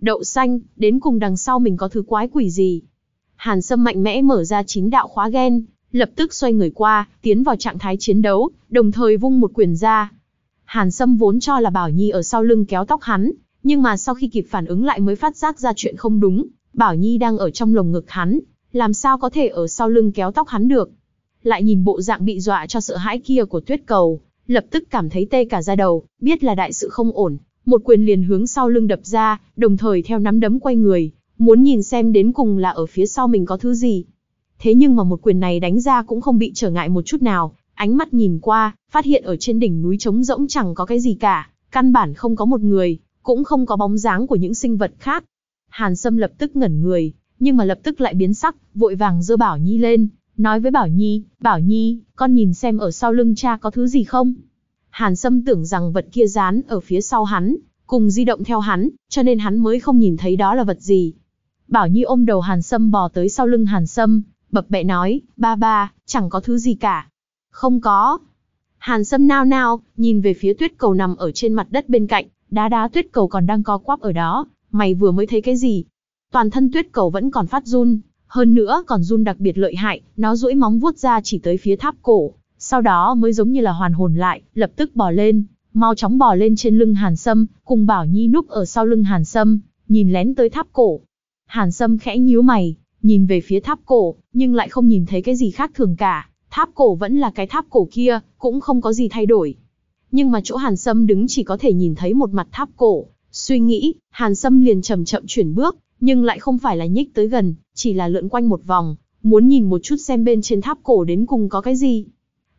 Đậu xanh, đến cùng đằng sau mình có thứ quái quỷ gì? Hàn Sâm mạnh mẽ mở ra chín đạo khóa gen, lập tức xoay người qua, tiến vào trạng thái chiến đấu, đồng thời vung một quyền ra. Hàn Sâm vốn cho là Bảo Nhi ở sau lưng kéo tóc hắn, nhưng mà sau khi kịp phản ứng lại mới phát giác ra chuyện không đúng, Bảo Nhi đang ở trong lồng ngực hắn, làm sao có thể ở sau lưng kéo tóc hắn được. Lại nhìn bộ dạng bị dọa cho sợ hãi kia của tuyết cầu, lập tức cảm thấy tê cả da đầu, biết là đại sự không ổn, một quyền liền hướng sau lưng đập ra, đồng thời theo nắm đấm quay người, muốn nhìn xem đến cùng là ở phía sau mình có thứ gì. Thế nhưng mà một quyền này đánh ra cũng không bị trở ngại một chút nào, ánh mắt nhìn qua, phát hiện ở trên đỉnh núi trống rỗng chẳng có cái gì cả, căn bản không có một người, cũng không có bóng dáng của những sinh vật khác. Hàn Sâm lập tức ngẩn người, nhưng mà lập tức lại biến sắc, vội vàng giơ Bảo Nhi lên, nói với Bảo Nhi, Bảo Nhi, con nhìn xem ở sau lưng cha có thứ gì không? Hàn Sâm tưởng rằng vật kia dán ở phía sau hắn, cùng di động theo hắn, cho nên hắn mới không nhìn thấy đó là vật gì. Bảo Nhi ôm đầu Hàn Sâm bò tới sau lưng Hàn Sâm, bập bẹ nói, ba ba, chẳng có thứ gì cả. Không có. Hàn Sâm nao nao, nhìn về phía tuyết cầu nằm ở trên mặt đất bên cạnh, đá đá tuyết cầu còn đang co quắp ở đó, mày vừa mới thấy cái gì? Toàn thân tuyết cầu vẫn còn phát run, hơn nữa còn run đặc biệt lợi hại, nó duỗi móng vuốt ra chỉ tới phía tháp cổ, sau đó mới giống như là hoàn hồn lại, lập tức bò lên, mau chóng bò lên trên lưng Hàn Sâm, cùng Bảo Nhi núp ở sau lưng Hàn Sâm, nhìn lén tới tháp cổ. Hàn Sâm khẽ nhíu mày, nhìn về phía tháp cổ, nhưng lại không nhìn thấy cái gì khác thường cả. Tháp cổ vẫn là cái tháp cổ kia, cũng không có gì thay đổi. Nhưng mà chỗ Hàn Sâm đứng chỉ có thể nhìn thấy một mặt tháp cổ. Suy nghĩ, Hàn Sâm liền chậm chậm chuyển bước, nhưng lại không phải là nhích tới gần, chỉ là lượn quanh một vòng, muốn nhìn một chút xem bên trên tháp cổ đến cùng có cái gì.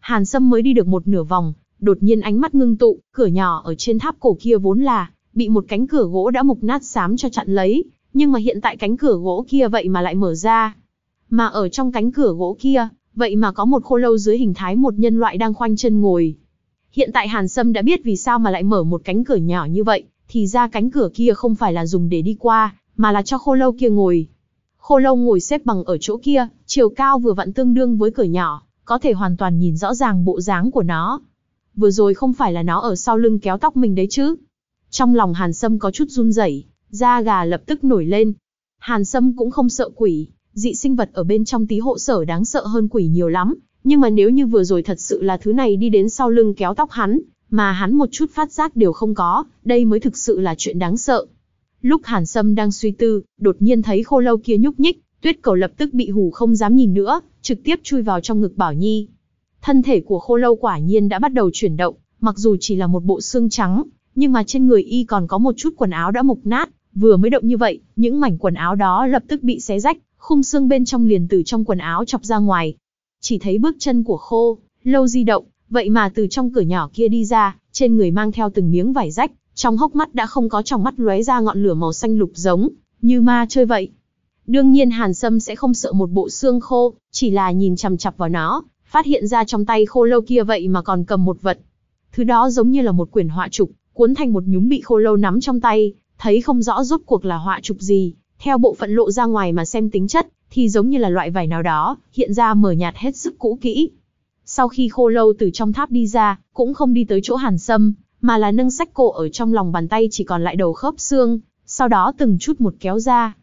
Hàn Sâm mới đi được một nửa vòng, đột nhiên ánh mắt ngưng tụ, cửa nhỏ ở trên tháp cổ kia vốn là bị một cánh cửa gỗ đã mục nát xám cho chặn lấy, nhưng mà hiện tại cánh cửa gỗ kia vậy mà lại mở ra. Mà ở trong cánh cửa gỗ kia, vậy mà có một khô lâu dưới hình thái một nhân loại đang khoanh chân ngồi. Hiện tại Hàn Sâm đã biết vì sao mà lại mở một cánh cửa nhỏ như vậy, thì ra cánh cửa kia không phải là dùng để đi qua, mà là cho khô lâu kia ngồi. Khô lâu ngồi xếp bằng ở chỗ kia, chiều cao vừa vặn tương đương với cửa nhỏ, có thể hoàn toàn nhìn rõ ràng bộ dáng của nó. Vừa rồi không phải là nó ở sau lưng kéo tóc mình đấy chứ. Trong lòng Hàn Sâm có chút run rẩy, da gà lập tức nổi lên. Hàn Sâm cũng không sợ quỷ, dị sinh vật ở bên trong tí hộ sở đáng sợ hơn quỷ nhiều lắm, nhưng mà nếu như vừa rồi thật sự là thứ này đi đến sau lưng kéo tóc hắn, mà hắn một chút phát giác đều không có, đây mới thực sự là chuyện đáng sợ. Lúc Hàn Sâm đang suy tư, đột nhiên thấy khô lâu kia nhúc nhích, tuyết cầu lập tức bị hù không dám nhìn nữa, trực tiếp chui vào trong ngực Bảo Nhi. Thân thể của khô lâu quả nhiên đã bắt đầu chuyển động, mặc dù chỉ là một bộ xương trắng, nhưng mà trên người y còn có một chút quần áo đã mục nát, vừa mới động như vậy, những mảnh quần áo đó lập tức bị xé rách, khung xương bên trong liền từ trong quần áo chọc ra ngoài. Chỉ thấy bước chân của khô, lâu di động, vậy mà từ trong cửa nhỏ kia đi ra, trên người mang theo từng miếng vải rách, trong hốc mắt đã không có trong mắt lóe ra ngọn lửa màu xanh lục giống, như ma chơi vậy. Đương nhiên Hàn Sâm sẽ không sợ một bộ xương khô, chỉ là nhìn chằm chằm vào nó, phát hiện ra trong tay khô lâu kia vậy mà còn cầm một vật. Thứ đó giống như là một quyển họa trục, cuốn thành một nhúm bị khô lâu nắm trong tay, thấy không rõ rốt cuộc là họa trục gì, theo bộ phận lộ ra ngoài mà xem tính chất, thì giống như là loại vải nào đó, hiện ra mờ nhạt hết sức cũ kỹ. Sau khi khô lâu từ trong tháp đi ra, cũng không đi tới chỗ hàn sâm, mà là nâng sách cổ ở trong lòng bàn tay chỉ còn lại đầu khớp xương, sau đó từng chút một kéo ra.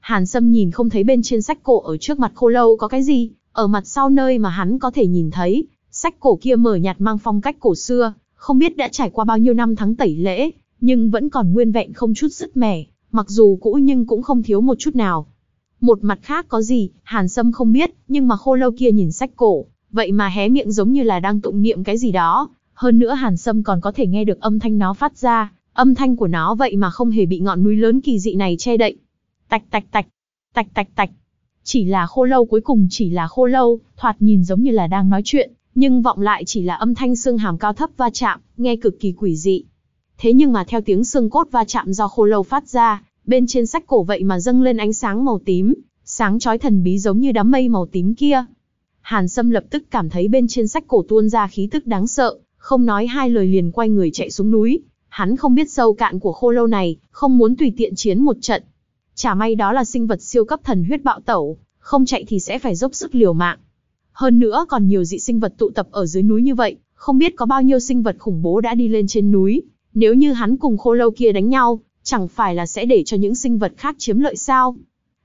Hàn Sâm nhìn không thấy bên trên sách cổ ở trước mặt khô lâu có cái gì, ở mặt sau nơi mà hắn có thể nhìn thấy, sách cổ kia mở nhạt mang phong cách cổ xưa, không biết đã trải qua bao nhiêu năm tháng tẩy lễ, nhưng vẫn còn nguyên vẹn không chút sứt mẻ, mặc dù cũ nhưng cũng không thiếu một chút nào. Một mặt khác có gì, Hàn Sâm không biết, nhưng mà khô lâu kia nhìn sách cổ, vậy mà hé miệng giống như là đang tụng niệm cái gì đó. Hơn nữa Hàn Sâm còn có thể nghe được âm thanh nó phát ra, âm thanh của nó vậy mà không hề bị ngọn núi lớn kỳ dị này che đậy. Tạch tạch tạch, tạch tạch tạch. Chỉ là khô lâu cuối cùng chỉ là khô lâu, thoạt nhìn giống như là đang nói chuyện, nhưng vọng lại chỉ là âm thanh xương hàm cao thấp va chạm, nghe cực kỳ quỷ dị. Thế nhưng mà theo tiếng xương cốt va chạm do khô lâu phát ra, bên trên sách cổ vậy mà dâng lên ánh sáng màu tím, sáng chói thần bí giống như đám mây màu tím kia. Hàn Sâm lập tức cảm thấy bên trên sách cổ tuôn ra khí tức đáng sợ, không nói hai lời liền quay người chạy xuống núi. Hắn không biết sâu cạn của khô lâu này, không muốn tùy tiện chiến một trận. Chả may đó là sinh vật siêu cấp thần huyết bạo tẩu, không chạy thì sẽ phải dốc sức liều mạng. Hơn nữa còn nhiều dị sinh vật tụ tập ở dưới núi như vậy, không biết có bao nhiêu sinh vật khủng bố đã đi lên trên núi. Nếu như hắn cùng khô lâu kia đánh nhau, chẳng phải là sẽ để cho những sinh vật khác chiếm lợi sao?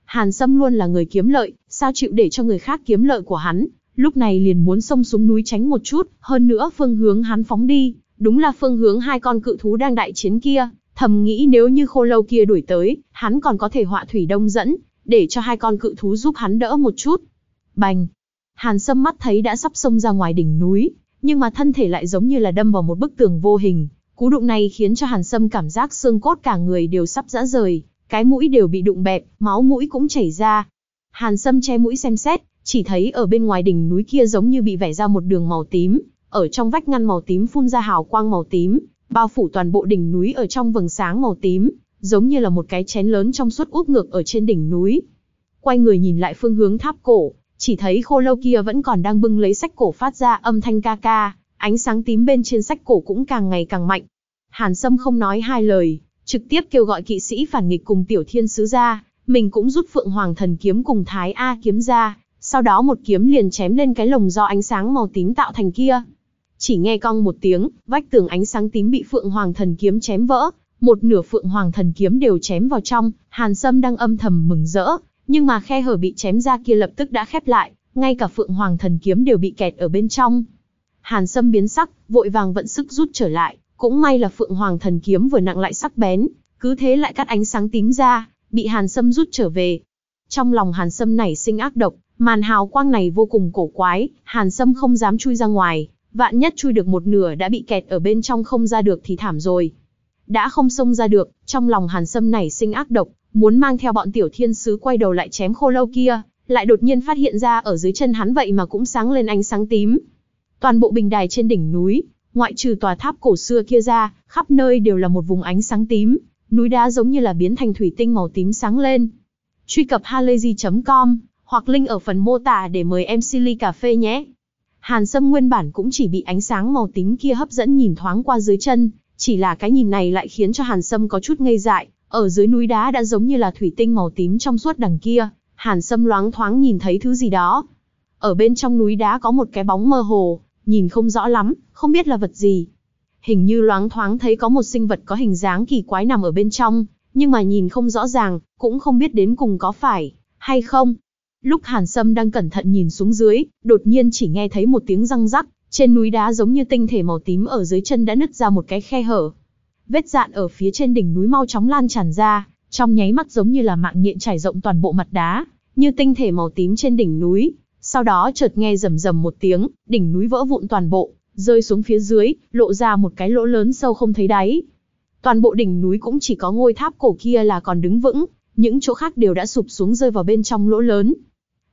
Hàn Sâm luôn là người kiếm lợi, sao chịu để cho người khác kiếm lợi của hắn, lúc này liền muốn xông xuống núi tránh một chút, hơn nữa phương hướng hắn phóng đi, đúng là phương hướng hai con cự thú đang đại chiến kia, thầm nghĩ nếu như khô lâu kia đuổi tới, hắn còn có thể họa thủy đông dẫn, để cho hai con cự thú giúp hắn đỡ một chút. Bành! Hàn Sâm mắt thấy đã sắp xông ra ngoài đỉnh núi, nhưng mà thân thể lại giống như là đâm vào một bức tường vô hình. Cú đụng này khiến cho Hàn Sâm cảm giác xương cốt cả người đều sắp rã rời, cái mũi đều bị đụng bẹp, máu mũi cũng chảy ra. Hàn Sâm che mũi xem xét, chỉ thấy ở bên ngoài đỉnh núi kia giống như bị vẽ ra một đường màu tím, ở trong vách ngăn màu tím phun ra hào quang màu tím, bao phủ toàn bộ đỉnh núi ở trong vầng sáng màu tím, giống như là một cái chén lớn trong suốt úp ngược ở trên đỉnh núi. Quay người nhìn lại phương hướng tháp cổ, chỉ thấy khô lâu kia vẫn còn đang bưng lấy sách cổ phát ra âm thanh ca ca, ánh sáng tím bên trên sách cổ cũng càng ngày càng mạnh. Hàn Sâm không nói hai lời, trực tiếp kêu gọi kỵ sĩ phản nghịch cùng tiểu thiên sứ ra, mình cũng rút phượng hoàng thần kiếm cùng thái A kiếm ra, sau đó một kiếm liền chém lên cái lồng do ánh sáng màu tím tạo thành kia. Chỉ nghe cong một tiếng, vách tường ánh sáng tím bị phượng hoàng thần kiếm chém vỡ, một nửa phượng hoàng thần kiếm đều chém vào trong, Hàn Sâm đang âm thầm mừng rỡ, nhưng mà khe hở bị chém ra kia lập tức đã khép lại, ngay cả phượng hoàng thần kiếm đều bị kẹt ở bên trong. Hàn Sâm biến sắc, vội vàng vận sức rút trở lại, cũng may là phượng hoàng thần kiếm vừa nặng lại sắc bén, cứ thế lại cắt ánh sáng tím ra, bị Hàn Sâm rút trở về. Trong lòng Hàn Sâm nảy sinh ác độc, màn hào quang này vô cùng cổ quái, Hàn Sâm không dám chui ra ngoài, vạn nhất chui được một nửa đã bị kẹt ở bên trong không ra được thì thảm rồi. Đã không xông ra được, trong lòng Hàn Sâm này sinh ác độc, muốn mang theo bọn tiểu thiên sứ quay đầu lại chém khô lâu kia, lại đột nhiên phát hiện ra ở dưới chân hắn vậy mà cũng sáng lên ánh sáng tím. Toàn bộ bình đài trên đỉnh núi, ngoại trừ tòa tháp cổ xưa kia ra, khắp nơi đều là một vùng ánh sáng tím, núi đá giống như là biến thành thủy tinh màu tím sáng lên. Truy cập halayzi.com hoặc link ở phần mô tả để mời em Silly cà phê nhé. Hàn Sâm nguyên bản cũng chỉ bị ánh sáng màu tím kia hấp dẫn nhìn thoáng qua dưới chân, chỉ là cái nhìn này lại khiến cho Hàn Sâm có chút ngây dại, ở dưới núi đá đã giống như là thủy tinh màu tím trong suốt đằng kia, Hàn Sâm loáng thoáng nhìn thấy thứ gì đó. Ở bên trong núi đá có một cái bóng mơ hồ, nhìn không rõ lắm, không biết là vật gì. Hình như loáng thoáng thấy có một sinh vật có hình dáng kỳ quái nằm ở bên trong, nhưng mà nhìn không rõ ràng, cũng không biết đến cùng có phải hay không. Lúc Hàn Sâm đang cẩn thận nhìn xuống dưới, đột nhiên chỉ nghe thấy một tiếng răng rắc, trên núi đá giống như tinh thể màu tím ở dưới chân đã nứt ra một cái khe hở. Vết dạn ở phía trên đỉnh núi mau chóng lan tràn ra, trong nháy mắt giống như là mạng nhện trải rộng toàn bộ mặt đá, như tinh thể màu tím trên đỉnh núi. Sau đó chợt nghe rầm rầm một tiếng, đỉnh núi vỡ vụn toàn bộ, rơi xuống phía dưới, lộ ra một cái lỗ lớn sâu không thấy đáy. Toàn bộ đỉnh núi cũng chỉ có ngôi tháp cổ kia là còn đứng vững, những chỗ khác đều đã sụp xuống rơi vào bên trong lỗ lớn.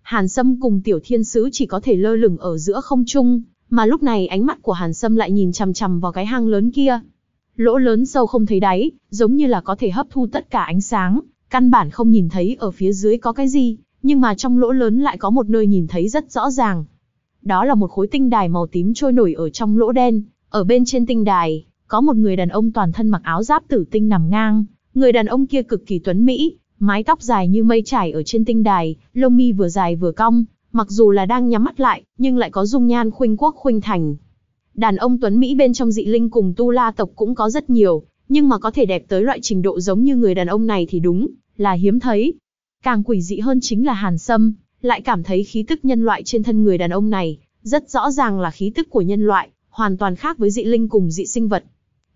Hàn Sâm cùng Tiểu Thiên Sứ chỉ có thể lơ lửng ở giữa không trung, mà lúc này ánh mắt của Hàn Sâm lại nhìn chằm chằm vào cái hang lớn kia. Lỗ lớn sâu không thấy đáy, giống như là có thể hấp thu tất cả ánh sáng, căn bản không nhìn thấy ở phía dưới có cái gì, nhưng mà trong lỗ lớn lại có một nơi nhìn thấy rất rõ ràng. Đó là một khối tinh đài màu tím trôi nổi ở trong lỗ đen, ở bên trên tinh đài, có một người đàn ông toàn thân mặc áo giáp tử tinh nằm ngang, người đàn ông kia cực kỳ tuấn mỹ, mái tóc dài như mây trải ở trên tinh đài, lông mi vừa dài vừa cong, mặc dù là đang nhắm mắt lại, nhưng lại có dung nhan khuynh quốc khuynh thành. Đàn ông tuấn Mỹ bên trong dị linh cùng tu la tộc cũng có rất nhiều, nhưng mà có thể đẹp tới loại trình độ giống như người đàn ông này thì đúng, là hiếm thấy. Càng quỷ dị hơn chính là Hàn Sâm, lại cảm thấy khí tức nhân loại trên thân người đàn ông này, rất rõ ràng là khí tức của nhân loại, hoàn toàn khác với dị linh cùng dị sinh vật.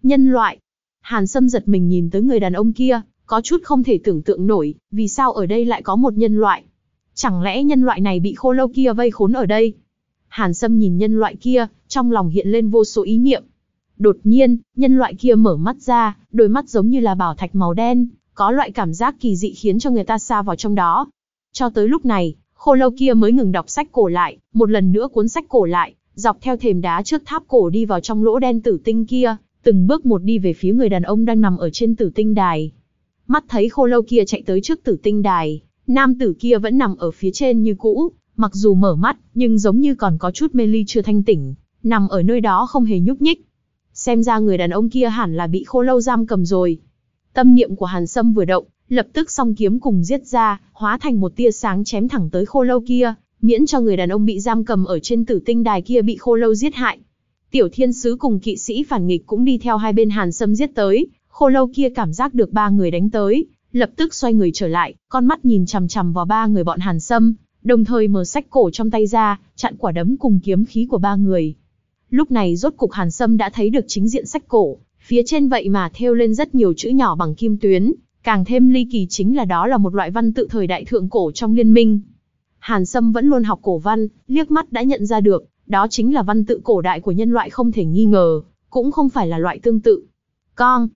Nhân loại. Hàn Sâm giật mình nhìn tới người đàn ông kia, có chút không thể tưởng tượng nổi, vì sao ở đây lại có một nhân loại. Chẳng lẽ nhân loại này bị khô lâu kia vây khốn ở đây? Hàn Sâm nhìn nhân loại kia, trong lòng hiện lên vô số ý niệm. Đột nhiên, nhân loại kia mở mắt ra, đôi mắt giống như là bảo thạch màu đen, có loại cảm giác kỳ dị khiến cho người ta xa vào trong đó. Cho tới lúc này, khô lâu kia mới ngừng đọc sách cổ lại, một lần nữa cuốn sách cổ lại, dọc theo thềm đá trước tháp cổ đi vào trong lỗ đen tử tinh kia, từng bước một đi về phía người đàn ông đang nằm ở trên tử tinh đài. Mắt thấy khô lâu kia chạy tới trước tử tinh đài, nam tử kia vẫn nằm ở phía trên như cũ, mặc dù mở mắt, nhưng giống như còn có chút mê ly chưa thanh tỉnh, nằm ở nơi đó không hề nhúc nhích. Xem ra người đàn ông kia hẳn là bị khô lâu giam cầm rồi. Tâm niệm của Hàn Sâm vừa động, lập tức song kiếm cùng giết ra, hóa thành một tia sáng chém thẳng tới khô lâu kia, miễn cho người đàn ông bị giam cầm ở trên tử tinh đài kia bị khô lâu giết hại. Tiểu thiên sứ cùng kỵ sĩ phản nghịch cũng đi theo hai bên Hàn Sâm giết tới, khô lâu kia cảm giác được ba người đánh tới, lập tức xoay người trở lại, con mắt nhìn chằm chằm vào ba người bọn Hàn Sâm, đồng thời mở sách cổ trong tay ra, chặn quả đấm cùng kiếm khí của ba người. Lúc này rốt cục Hàn Sâm đã thấy được chính diện sách cổ, phía trên vậy mà thêu lên rất nhiều chữ nhỏ bằng kim tuyến, càng thêm ly kỳ chính là đó là một loại văn tự thời đại thượng cổ trong liên minh. Hàn Sâm vẫn luôn học cổ văn, liếc mắt đã nhận ra được, đó chính là văn tự cổ đại của nhân loại không thể nghi ngờ, cũng không phải là loại tương tự. Con,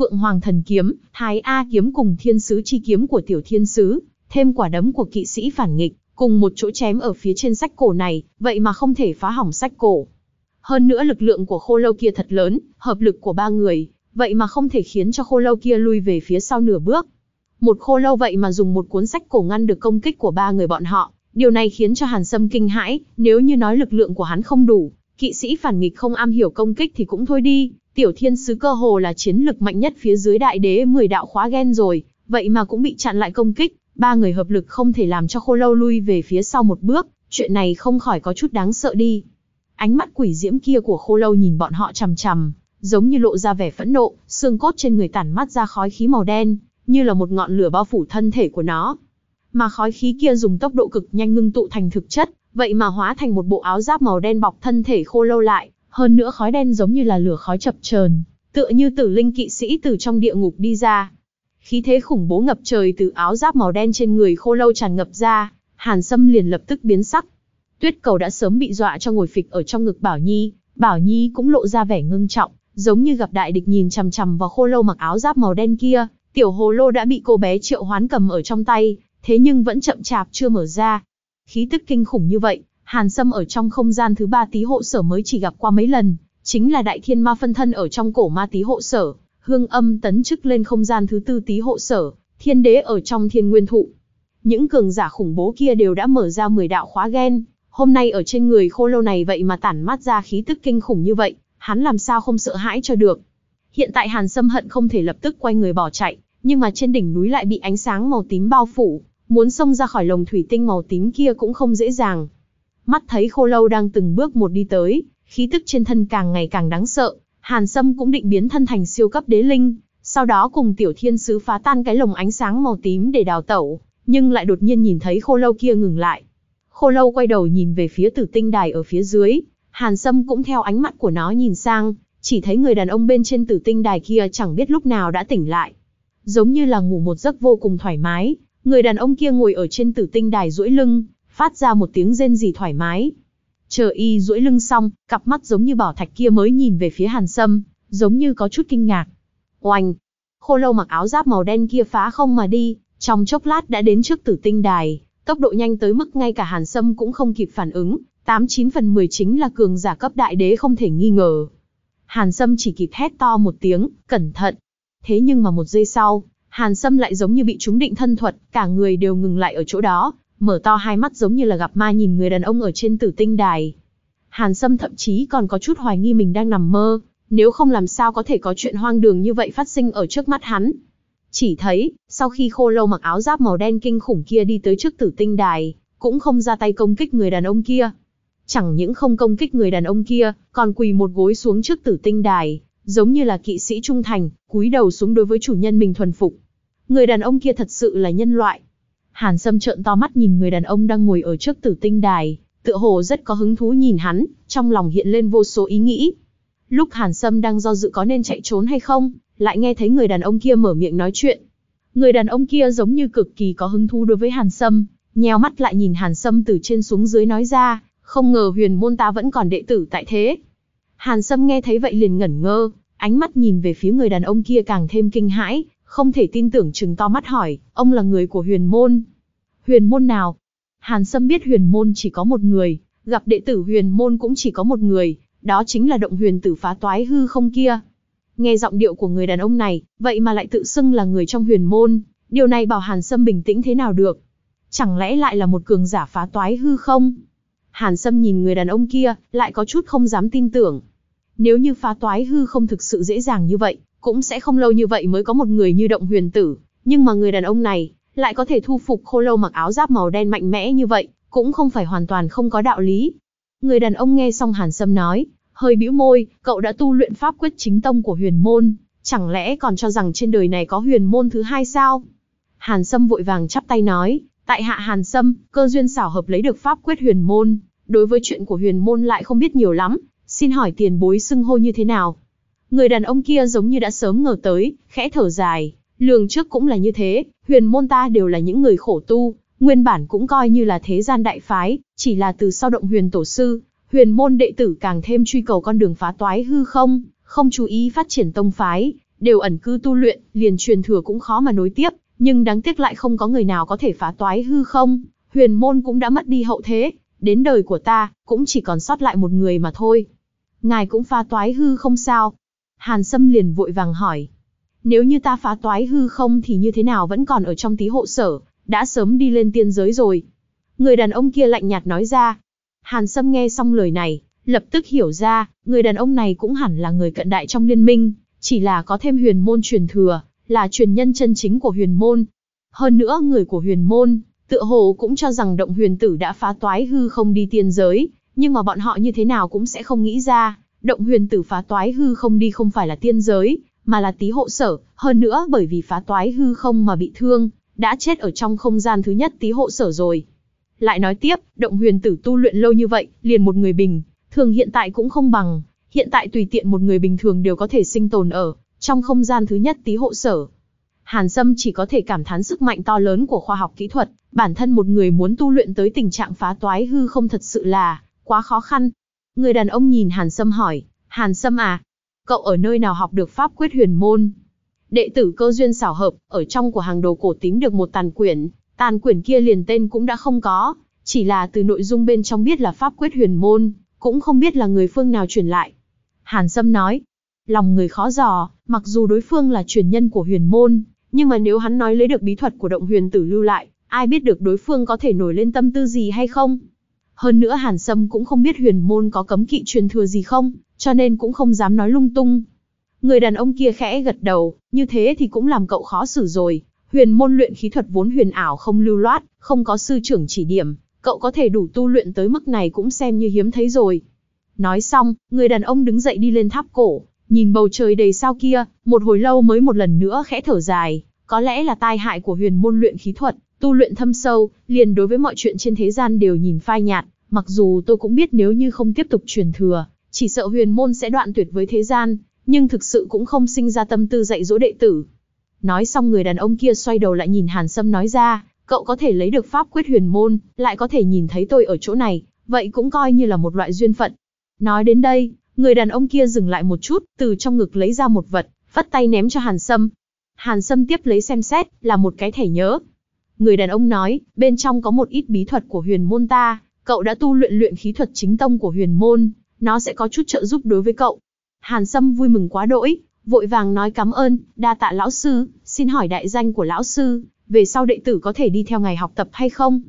Phượng Hoàng Thần Kiếm, Thái A Kiếm cùng Thiên Sứ Chi Kiếm của Tiểu Thiên Sứ, thêm quả đấm của kỵ sĩ phản nghịch, cùng một chỗ chém ở phía trên sách cổ này, vậy mà không thể phá hỏng sách cổ. Hơn nữa lực lượng của khô lâu kia thật lớn, hợp lực của ba người, vậy mà không thể khiến cho khô lâu kia lui về phía sau nửa bước. Một khô lâu vậy mà dùng một cuốn sách cổ ngăn được công kích của ba người bọn họ, điều này khiến cho Hàn Sâm kinh hãi, nếu như nói lực lượng của hắn không đủ, kỵ sĩ phản nghịch không am hiểu công kích thì cũng thôi đi, tiểu thiên sứ cơ hồ là chiến lực mạnh nhất phía dưới đại đế 10 đạo khóa gen rồi, vậy mà cũng bị chặn lại công kích, ba người hợp lực không thể làm cho khô lâu lui về phía sau một bước, chuyện này không khỏi có chút đáng sợ đi. Ánh mắt quỷ diễm kia của khô lâu nhìn bọn họ chằm chằm, giống như lộ ra vẻ phẫn nộ, xương cốt trên người tản mắt ra khói khí màu đen, như là một ngọn lửa bao phủ thân thể của nó. Mà khói khí kia dùng tốc độ cực nhanh ngưng tụ thành thực chất, vậy mà hóa thành một bộ áo giáp màu đen bọc thân thể khô lâu lại, hơn nữa khói đen giống như là lửa khói chập chờn, tựa như tử linh kỵ sĩ từ trong địa ngục đi ra. Khí thế khủng bố ngập trời từ áo giáp màu đen trên người khô lâu tràn ngập ra, Hàn Sâm liền lập tức biến sắc. Tuyết cầu đã sớm bị dọa cho ngồi phịch ở trong ngực Bảo Nhi, Bảo Nhi cũng lộ ra vẻ ngưng trọng, giống như gặp đại địch nhìn chằm chằm vào khô lâu mặc áo giáp màu đen kia, tiểu hồ lô đã bị cô bé triệu hoán cầm ở trong tay, thế nhưng vẫn chậm chạp chưa mở ra. Khí tức kinh khủng như vậy, Hàn Sâm ở trong không gian thứ ba tí hộ sở mới chỉ gặp qua mấy lần, chính là đại thiên ma phân thân ở trong cổ ma tí hộ sở, hương âm tấn chức lên không gian thứ tư tí hộ sở, thiên đế ở trong thiên nguyên thụ. Những cường giả khủng bố kia đều đã mở ra 10 đạo khóa gen, hôm nay ở trên người khô lâu này vậy mà tản mát ra khí tức kinh khủng như vậy, hắn làm sao không sợ hãi cho được. Hiện tại Hàn Sâm hận không thể lập tức quay người bỏ chạy, nhưng mà trên đỉnh núi lại bị ánh sáng màu tím bao phủ, muốn xông ra khỏi lồng thủy tinh màu tím kia cũng không dễ dàng. Mắt thấy khô lâu đang từng bước một đi tới, khí tức trên thân càng ngày càng đáng sợ, Hàn Sâm cũng định biến thân thành siêu cấp đế linh, sau đó cùng tiểu thiên sứ phá tan cái lồng ánh sáng màu tím để đào tẩu, nhưng lại đột nhiên nhìn thấy khô lâu kia ngừng lại. Khô lâu quay đầu nhìn về phía tử tinh đài ở phía dưới, Hàn Sâm cũng theo ánh mắt của nó nhìn sang, chỉ thấy người đàn ông bên trên tử tinh đài kia chẳng biết lúc nào đã tỉnh lại. Giống như là ngủ một giấc vô cùng thoải mái, người đàn ông kia ngồi ở trên tử tinh đài duỗi lưng, phát ra một tiếng rên rỉ thoải mái. Chờ y duỗi lưng xong, cặp mắt giống như bảo thạch kia mới nhìn về phía Hàn Sâm, giống như có chút kinh ngạc. Oanh! Khô lâu mặc áo giáp màu đen kia phá không mà đi, trong chốc lát đã đến trước tử tinh đài, tốc độ nhanh tới mức ngay cả Hàn Sâm cũng không kịp phản ứng, 89 phần 10 chính là cường giả cấp đại đế không thể nghi ngờ. Hàn Sâm chỉ kịp hét to một tiếng, cẩn thận. Thế nhưng mà một giây sau, Hàn Sâm lại giống như bị trúng định thân thuật, cả người đều ngừng lại ở chỗ đó, mở to hai mắt giống như là gặp ma nhìn người đàn ông ở trên tử tinh đài. Hàn Sâm thậm chí còn có chút hoài nghi mình đang nằm mơ, nếu không làm sao có thể có chuyện hoang đường như vậy phát sinh ở trước mắt hắn. Chỉ thấy, sau khi khô lâu mặc áo giáp màu đen kinh khủng kia đi tới trước tử tinh đài, cũng không ra tay công kích người đàn ông kia. Chẳng những không công kích người đàn ông kia, còn quỳ một gối xuống trước tử tinh đài, giống như là kỵ sĩ trung thành, cúi đầu xuống đối với chủ nhân mình thuần phục. Người đàn ông kia thật sự là nhân loại. Hàn Sâm trợn to mắt nhìn người đàn ông đang ngồi ở trước tử tinh đài, tựa hồ rất có hứng thú nhìn hắn, trong lòng hiện lên vô số ý nghĩ. Lúc Hàn Sâm đang do dự có nên chạy trốn hay không, lại nghe thấy người đàn ông kia mở miệng nói chuyện. Người đàn ông kia giống như cực kỳ có hứng thú đối với Hàn Sâm, nheo mắt lại nhìn Hàn Sâm từ trên xuống dưới nói ra, không ngờ huyền môn ta vẫn còn đệ tử tại thế. Hàn Sâm nghe thấy vậy liền ngẩn ngơ, ánh mắt nhìn về phía người đàn ông kia càng thêm kinh hãi, không thể tin tưởng chừng to mắt hỏi, ông là người của huyền môn. Huyền môn nào? Hàn Sâm biết huyền môn chỉ có một người, gặp đệ tử huyền môn cũng chỉ có một người, đó chính là động huyền tử phá toái hư không kia. Nghe giọng điệu của người đàn ông này, vậy mà lại tự xưng là người trong huyền môn, điều này bảo Hàn Sâm bình tĩnh thế nào được. Chẳng lẽ lại là một cường giả phá toái hư không? Hàn Sâm nhìn người đàn ông kia, lại có chút không dám tin tưởng. Nếu như phá toái hư không thực sự dễ dàng như vậy, cũng sẽ không lâu như vậy mới có một người như động huyền tử. Nhưng mà người đàn ông này, lại có thể thu phục khô lâu mặc áo giáp màu đen mạnh mẽ như vậy, cũng không phải hoàn toàn không có đạo lý. Người đàn ông nghe xong Hàn Sâm nói, hơi bĩu môi, cậu đã tu luyện pháp quyết chính tông của huyền môn, chẳng lẽ còn cho rằng trên đời này có huyền môn thứ hai sao? Hàn Sâm vội vàng chắp tay nói, tại hạ Hàn Sâm, cơ duyên xảo hợp lấy được pháp quyết huyền môn, đối với chuyện của huyền môn lại không biết nhiều lắm, xin hỏi tiền bối xưng hô như thế nào? Người đàn ông kia giống như đã sớm ngờ tới, khẽ thở dài, lường trước cũng là như thế, huyền môn ta đều là những người khổ tu, nguyên bản cũng coi như là thế gian đại phái, chỉ là từ sau động huyền tổ sư, huyền môn đệ tử càng thêm truy cầu con đường phá toái hư không, không chú ý phát triển tông phái, đều ẩn cư tu luyện, liền truyền thừa cũng khó mà nối tiếp, nhưng đáng tiếc lại không có người nào có thể phá toái hư không, huyền môn cũng đã mất đi hậu thế, đến đời của ta, cũng chỉ còn sót lại một người mà thôi. Ngài cũng phá toái hư không sao? Hàn Sâm liền vội vàng hỏi. Nếu như ta phá toái hư không thì như thế nào vẫn còn ở trong tí hộ sở, đã sớm đi lên tiên giới rồi. Người đàn ông kia lạnh nhạt nói ra. Hàn Sâm nghe xong lời này, lập tức hiểu ra, người đàn ông này cũng hẳn là người cận đại trong liên minh, chỉ là có thêm huyền môn truyền thừa, là truyền nhân chân chính của huyền môn. Hơn nữa người của huyền môn, tựa hồ cũng cho rằng động huyền tử đã phá toái hư không đi tiên giới, nhưng mà bọn họ như thế nào cũng sẽ không nghĩ ra, động huyền tử phá toái hư không đi không phải là tiên giới, mà là tí hộ sở, hơn nữa bởi vì phá toái hư không mà bị thương, đã chết ở trong không gian thứ nhất tí hộ sở rồi. Lại nói tiếp, động huyền tử tu luyện lâu như vậy, liền một người bình, thường hiện tại cũng không bằng, hiện tại tùy tiện một người bình thường đều có thể sinh tồn ở, trong không gian thứ nhất tí hộ sở. Hàn Sâm chỉ có thể cảm thán sức mạnh to lớn của khoa học kỹ thuật, bản thân một người muốn tu luyện tới tình trạng phá toái hư không thật sự là quá khó khăn. Người đàn ông nhìn Hàn Sâm hỏi, Hàn Sâm à, cậu ở nơi nào học được pháp quyết huyền môn? Đệ tử cơ duyên xảo hợp, ở trong của hàng đồ cổ tím được một tàn quyển, tàn quyển kia liền tên cũng đã không có, chỉ là từ nội dung bên trong biết là pháp quyết huyền môn, cũng không biết là người phương nào truyền lại. Hàn Sâm nói, lòng người khó dò, mặc dù đối phương là truyền nhân của huyền môn, nhưng mà nếu hắn nói lấy được bí thuật của động huyền tử lưu lại, ai biết được đối phương có thể nổi lên tâm tư gì hay không? Hơn nữa Hàn Sâm cũng không biết huyền môn có cấm kỵ truyền thừa gì không, cho nên cũng không dám nói lung tung. Người đàn ông kia khẽ gật đầu, như thế thì cũng làm cậu khó xử rồi. Huyền môn luyện khí thuật vốn huyền ảo không lưu loát, không có sư trưởng chỉ điểm, cậu có thể đủ tu luyện tới mức này cũng xem như hiếm thấy rồi. Nói xong, người đàn ông đứng dậy đi lên tháp cổ, nhìn bầu trời đầy sao kia, một hồi lâu mới một lần nữa khẽ thở dài, có lẽ là tai hại của huyền môn luyện khí thuật, tu luyện thâm sâu, liền đối với mọi chuyện trên thế gian đều nhìn phai nhạt, mặc dù tôi cũng biết nếu như không tiếp tục truyền thừa, chỉ sợ huyền môn sẽ đoạn tuyệt với thế gian, nhưng thực sự cũng không sinh ra tâm tư dạy dỗ đệ tử. Nói xong người đàn ông kia xoay đầu lại nhìn Hàn Sâm nói ra, cậu có thể lấy được pháp quyết huyền môn, lại có thể nhìn thấy tôi ở chỗ này, vậy cũng coi như là một loại duyên phận. Nói đến đây, người đàn ông kia dừng lại một chút, từ trong ngực lấy ra một vật, vắt tay ném cho Hàn Sâm. Hàn Sâm tiếp lấy xem xét, là một cái thẻ nhớ. Người đàn ông nói, bên trong có một ít bí thuật của huyền môn ta, cậu đã tu luyện luyện khí thuật chính tông của huyền môn, nó sẽ có chút trợ giúp đối với cậu. Hàn Sâm vui mừng quá đỗi, vội vàng nói cảm ơn, đa tạ lão sư, xin hỏi đại danh của lão sư, về sau đệ tử có thể đi theo ngày học tập hay không?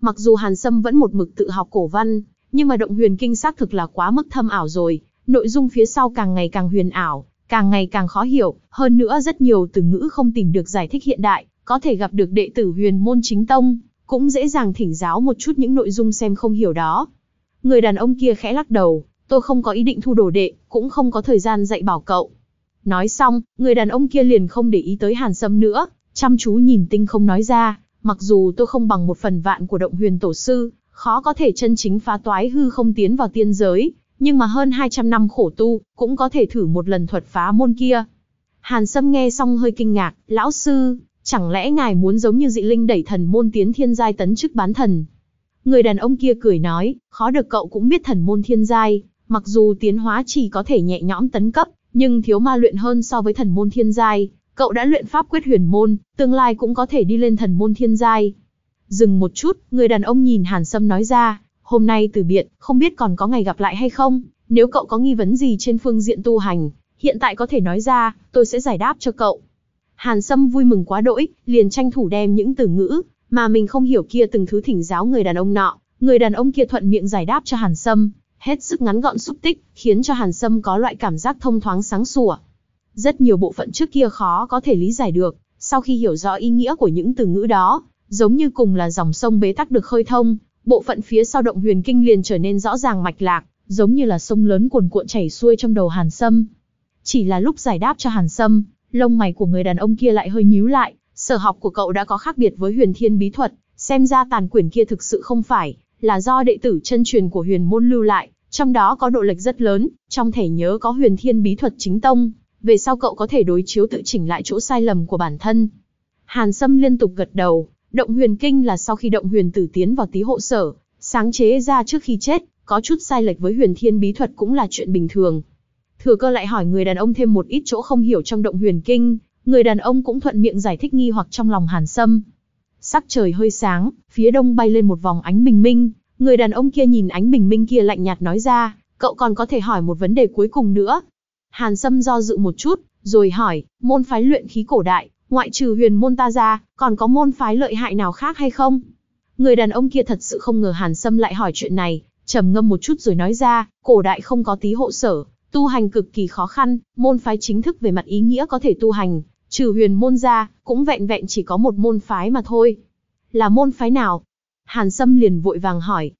Mặc dù Hàn Sâm vẫn một mực tự học cổ văn, nhưng mà động huyền kinh xác thực là quá mức thâm ảo rồi, nội dung phía sau càng ngày càng huyền ảo, càng ngày càng khó hiểu, hơn nữa rất nhiều từ ngữ không tìm được giải thích hiện đại, có thể gặp được đệ tử huyền môn chính tông, cũng dễ dàng thỉnh giáo một chút những nội dung xem không hiểu đó. Người đàn ông kia khẽ lắc đầu, tôi không có ý định thu đồ đệ, cũng không có thời gian dạy bảo cậu. Nói xong, người đàn ông kia liền không để ý tới Hàn Sâm nữa, chăm chú nhìn tinh không nói ra, mặc dù tôi không bằng một phần vạn của động huyền tổ sư, khó có thể chân chính phá toái hư không tiến vào tiên giới, nhưng mà hơn 200 năm khổ tu, cũng có thể thử một lần thuật phá môn kia. Hàn Sâm nghe xong hơi kinh ngạc, lão sư, chẳng lẽ ngài muốn giống như dị linh đẩy thần môn tiến thiên giai tấn chức bán thần? Người đàn ông kia cười nói, khó được cậu cũng biết thần môn thiên giai, mặc dù tiến hóa chỉ có thể nhẹ nhõm tấn cấp, nhưng thiếu ma luyện hơn so với thần môn thiên giai, cậu đã luyện pháp quyết huyền môn, tương lai cũng có thể đi lên thần môn thiên giai. Dừng một chút, người đàn ông nhìn Hàn Sâm nói ra, hôm nay từ biệt, không biết còn có ngày gặp lại hay không, nếu cậu có nghi vấn gì trên phương diện tu hành, hiện tại có thể nói ra, tôi sẽ giải đáp cho cậu. Hàn Sâm vui mừng quá đỗi, liền tranh thủ đem những từ ngữ mà mình không hiểu kia từng thứ thỉnh giáo người đàn ông nọ, người đàn ông kia thuận miệng giải đáp cho Hàn Sâm, hết sức ngắn gọn xúc tích, khiến cho Hàn Sâm có loại cảm giác thông thoáng sáng sủa. Rất nhiều bộ phận trước kia khó có thể lý giải được, sau khi hiểu rõ ý nghĩa của những từ ngữ đó, giống như cùng là dòng sông bế tắc được khơi thông, bộ phận phía sau động huyền kinh liền trở nên rõ ràng mạch lạc, giống như là sông lớn cuồn cuộn chảy xuôi trong đầu Hàn Sâm. Chỉ là lúc giải đáp cho Hàn Sâm, lông mày của người đàn ông kia lại hơi nhíu lại, sở học của cậu đã có khác biệt với huyền thiên bí thuật, xem ra tàn quyển kia thực sự không phải là do đệ tử chân truyền của huyền môn lưu lại, trong đó có độ lệch rất lớn, trong thể nhớ có huyền thiên bí thuật chính tông, về sau cậu có thể đối chiếu tự chỉnh lại chỗ sai lầm của bản thân. Hàn Sâm liên tục gật đầu, động huyền kinh là sau khi động huyền tử tiến vào tí hộ sở, sáng chế ra trước khi chết, có chút sai lệch với huyền thiên bí thuật cũng là chuyện bình thường. Thừa cơ lại hỏi người đàn ông thêm một ít chỗ không hiểu trong động huyền kinh, người đàn ông cũng thuận miệng giải thích nghi hoặc trong lòng Hàn Sâm. Sắc trời hơi sáng, phía đông bay lên một vòng ánh bình minh, người đàn ông kia nhìn ánh bình minh kia lạnh nhạt nói ra, cậu còn có thể hỏi một vấn đề cuối cùng nữa. Hàn Sâm do dự một chút, rồi hỏi, môn phái luyện khí cổ đại, ngoại trừ huyền môn ta ra, còn có môn phái lợi hại nào khác hay không? Người đàn ông kia thật sự không ngờ Hàn Sâm lại hỏi chuyện này, trầm ngâm một chút rồi nói ra, cổ đại không có tí hộ sở, tu hành cực kỳ khó khăn, môn phái chính thức về mặt ý nghĩa có thể tu hành, trừ huyền môn ra, cũng vẹn vẹn chỉ có một môn phái mà thôi. Là môn phái nào? Hàn Sâm liền vội vàng hỏi.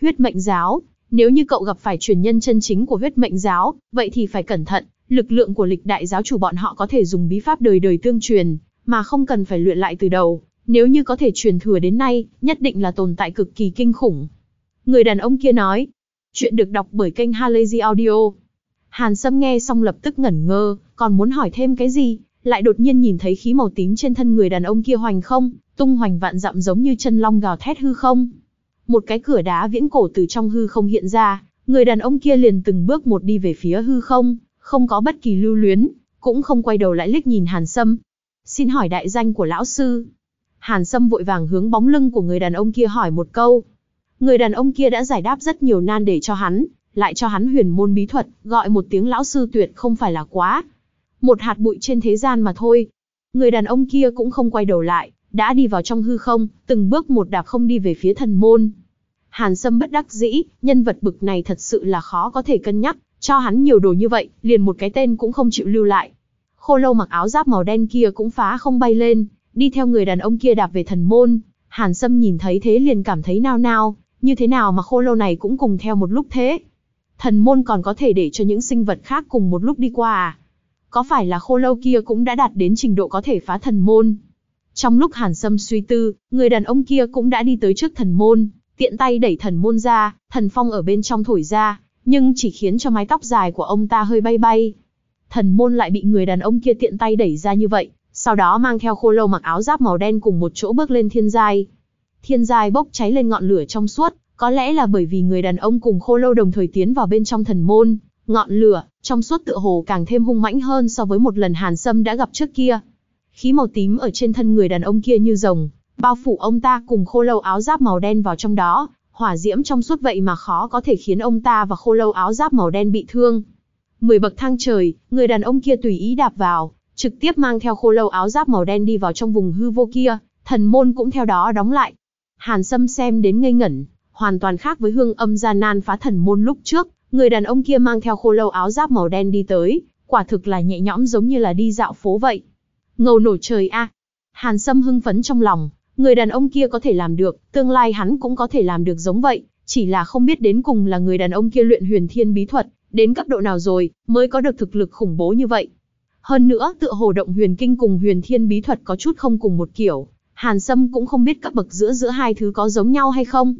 Huyết mệnh giáo, nếu như cậu gặp phải truyền nhân chân chính của huyết mệnh giáo, vậy thì phải cẩn thận, lực lượng của lịch đại giáo chủ bọn họ có thể dùng bí pháp đời đời tương truyền, mà không cần phải luyện lại từ đầu. Nếu như có thể truyền thừa đến nay, nhất định là tồn tại cực kỳ kinh khủng. Người đàn ông kia nói. Chuyện được đọc bởi kênh Halazy Audio. Hàn Sâm nghe xong lập tức ngẩn ngơ, còn muốn hỏi thêm cái gì, lại đột nhiên nhìn thấy khí màu tím trên thân người đàn ông kia hoành không, tung hoành vạn dặm giống như chân long gào thét hư không. Một cái cửa đá viễn cổ từ trong hư không hiện ra, người đàn ông kia liền từng bước một đi về phía hư không, không có bất kỳ lưu luyến, cũng không quay đầu lại liếc nhìn Hàn Sâm. Xin hỏi đại danh của lão sư. Hàn Sâm vội vàng hướng bóng lưng của người đàn ông kia hỏi một câu. Người đàn ông kia đã giải đáp rất nhiều nan để cho hắn, lại cho hắn huyền môn bí thuật, gọi một tiếng lão sư tuyệt không phải là quá. Một hạt bụi trên thế gian mà thôi. Người đàn ông kia cũng không quay đầu lại, đã đi vào trong hư không, từng bước một đạp không đi về phía thần môn. Hàn Sâm bất đắc dĩ, nhân vật bực này thật sự là khó có thể cân nhắc, cho hắn nhiều đồ như vậy, liền một cái tên cũng không chịu lưu lại. Khô lâu mặc áo giáp màu đen kia cũng phá không bay lên, đi theo người đàn ông kia đạp về thần môn. Hàn Sâm nhìn thấy thế liền cảm thấy nao nao, như thế nào mà khô lâu này cũng cùng theo một lúc thế. Thần môn còn có thể để cho những sinh vật khác cùng một lúc đi qua à? Có phải là khô lâu kia cũng đã đạt đến trình độ có thể phá thần môn? Trong lúc Hàn Sâm suy tư, người đàn ông kia cũng đã đi tới trước thần môn, tiện tay đẩy thần môn ra, thần phong ở bên trong thổi ra, nhưng chỉ khiến cho mái tóc dài của ông ta hơi bay bay. Thần môn lại bị người đàn ông kia tiện tay đẩy ra như vậy, sau đó mang theo khô lâu mặc áo giáp màu đen cùng một chỗ bước lên thiên giai. Thiên giai bốc cháy lên ngọn lửa trong suốt, có lẽ là bởi vì người đàn ông cùng khô lâu đồng thời tiến vào bên trong thần môn, ngọn lửa, trong suốt tựa hồ càng thêm hung mãnh hơn so với một lần Hàn Sâm đã gặp trước kia. Khí màu tím ở trên thân người đàn ông kia như rồng, bao phủ ông ta cùng khô lâu áo giáp màu đen vào trong đó, hỏa diễm trong suốt vậy mà khó có thể khiến ông ta và khô lâu áo giáp màu đen bị thương. Mười bậc thang trời, người đàn ông kia tùy ý đạp vào, trực tiếp mang theo khô lâu áo giáp màu đen đi vào trong vùng hư vô kia, thần môn cũng theo đó đóng lại. Hàn Sâm xem đến ngây ngẩn, hoàn toàn khác với hương âm gian nan phá thần môn lúc trước, người đàn ông kia mang theo khô lâu áo giáp màu đen đi tới, quả thực là nhẹ nhõm giống như là đi dạo phố vậy. Ngầu nổi trời a. Hàn Sâm hưng phấn trong lòng, người đàn ông kia có thể làm được, tương lai hắn cũng có thể làm được giống vậy, chỉ là không biết đến cùng là người đàn ông kia luyện huyền thiên bí thuật, đến cấp độ nào rồi, mới có được thực lực khủng bố như vậy. Hơn nữa, tựa hồ động huyền kinh cùng huyền thiên bí thuật có chút không cùng một kiểu. Hàn Sâm cũng không biết cấp bậc giữa giữa hai thứ có giống nhau hay không.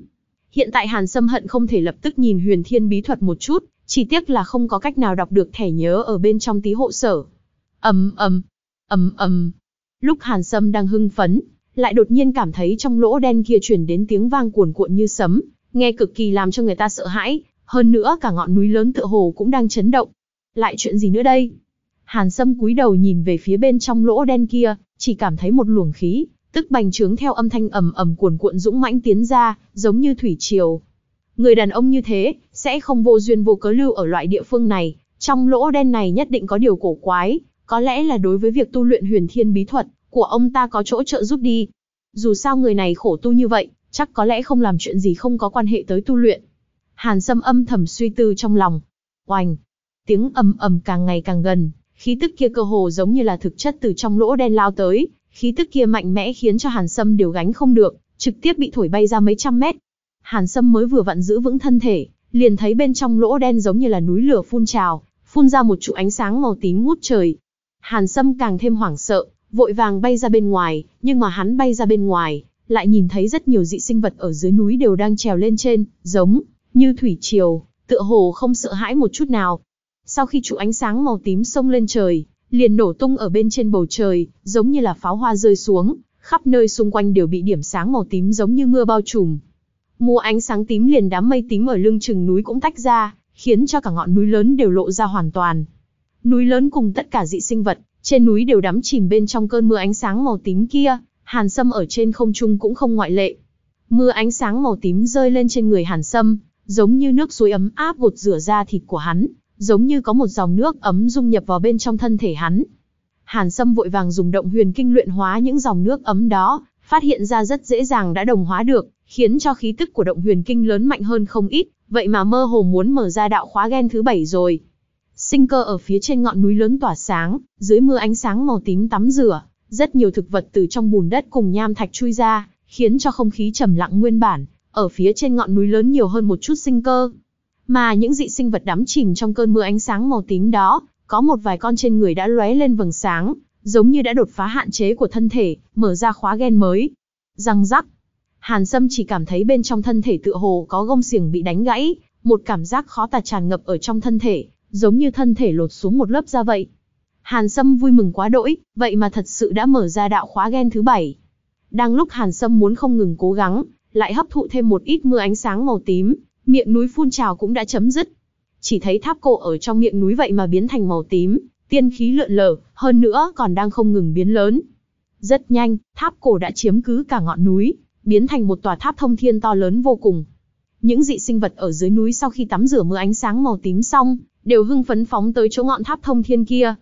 Hiện tại Hàn Sâm hận không thể lập tức nhìn huyền thiên bí thuật một chút, chỉ tiếc là không có cách nào đọc được thẻ nhớ ở bên trong tí hộ sở. ầm ầm, ầm ầm. Lúc Hàn Sâm đang hưng phấn, lại đột nhiên cảm thấy trong lỗ đen kia truyền đến tiếng vang cuồn cuộn như sấm, nghe cực kỳ làm cho người ta sợ hãi, hơn nữa cả ngọn núi lớn tựa hồ cũng đang chấn động. Lại chuyện gì nữa đây? Hàn Sâm cúi đầu nhìn về phía bên trong lỗ đen kia, chỉ cảm thấy một luồng khí, tức bành trướng theo âm thanh ầm ầm cuồn cuộn dũng mãnh tiến ra, giống như thủy triều. Người đàn ông như thế, sẽ không vô duyên vô cớ lưu ở loại địa phương này, trong lỗ đen này nhất định có điều cổ quái, có lẽ là đối với việc tu luyện huyền thiên bí thuật của ông ta có chỗ trợ giúp đi. Dù sao người này khổ tu như vậy, chắc có lẽ không làm chuyện gì không có quan hệ tới tu luyện. Hàn Sâm âm thầm suy tư trong lòng. Oành! Tiếng ầm ầm càng ngày càng gần, khí tức kia cơ hồ giống như là thực chất từ trong lỗ đen lao tới, khí tức kia mạnh mẽ khiến cho Hàn Sâm đều gánh không được, trực tiếp bị thổi bay ra mấy trăm mét. Hàn Sâm mới vừa vặn giữ vững thân thể, liền thấy bên trong lỗ đen giống như là núi lửa phun trào, phun ra một trụ ánh sáng màu tím ngút trời. Hàn Sâm càng thêm hoảng sợ, vội vàng bay ra bên ngoài, nhưng mà hắn bay ra bên ngoài, lại nhìn thấy rất nhiều dị sinh vật ở dưới núi đều đang trèo lên trên, giống như thủy triều, tựa hồ không sợ hãi một chút nào. Sau khi trụ ánh sáng màu tím xông lên trời, liền nổ tung ở bên trên bầu trời, giống như là pháo hoa rơi xuống, khắp nơi xung quanh đều bị điểm sáng màu tím giống như mưa bao trùm. Mùa ánh sáng tím liền đám mây tím ở lưng chừng núi cũng tách ra, khiến cho cả ngọn núi lớn đều lộ ra hoàn toàn. Núi lớn cùng tất cả dị sinh vật, trên núi đều đắm chìm bên trong cơn mưa ánh sáng màu tím kia, Hàn Sâm ở trên không trung cũng không ngoại lệ. Mưa ánh sáng màu tím rơi lên trên người Hàn Sâm, giống như nước suối ấm áp gột rửa da thịt của hắn, giống như có một dòng nước ấm dung nhập vào bên trong thân thể hắn. Hàn Sâm vội vàng dùng động huyền kinh luyện hóa những dòng nước ấm đó, phát hiện ra rất dễ dàng đã đồng hóa được, khiến cho khí tức của động huyền kinh lớn mạnh hơn không ít, vậy mà mơ hồ muốn mở ra đạo khóa gen thứ bảy rồi. Sinh cơ ở phía trên ngọn núi lớn tỏa sáng, dưới mưa ánh sáng màu tím tắm rửa, rất nhiều thực vật từ trong bùn đất cùng nham thạch chui ra, khiến cho không khí trầm lặng nguyên bản, ở phía trên ngọn núi lớn nhiều hơn một chút sinh cơ. Mà những dị sinh vật đắm chìm trong cơn mưa ánh sáng màu tím đó, có một vài con trên người đã lóe lên vầng sáng, giống như đã đột phá hạn chế của thân thể, mở ra khóa gen mới. Răng rắc. Hàn Sâm chỉ cảm thấy bên trong thân thể tựa hồ có gông xiềng bị đánh gãy, một cảm giác khó tả tràn ngập ở trong thân thể, giống như thân thể lột xuống một lớp da vậy. Hàn Sâm vui mừng quá đỗi, vậy mà thật sự đã mở ra đạo khóa gen thứ bảy. Đang lúc Hàn Sâm muốn không ngừng cố gắng, lại hấp thụ thêm một ít mưa ánh sáng màu tím, miệng núi phun trào cũng đã chấm dứt. Chỉ thấy tháp cổ ở trong miệng núi vậy mà biến thành màu tím, tiên khí lượn lờ, hơn nữa còn đang không ngừng biến lớn. Rất nhanh, tháp cổ đã chiếm cứ cả ngọn núi, biến thành một tòa tháp thông thiên to lớn vô cùng. Những dị sinh vật ở dưới núi sau khi tắm rửa mưa ánh sáng màu tím xong, đều hưng phấn phóng tới chỗ ngọn tháp thông thiên kia.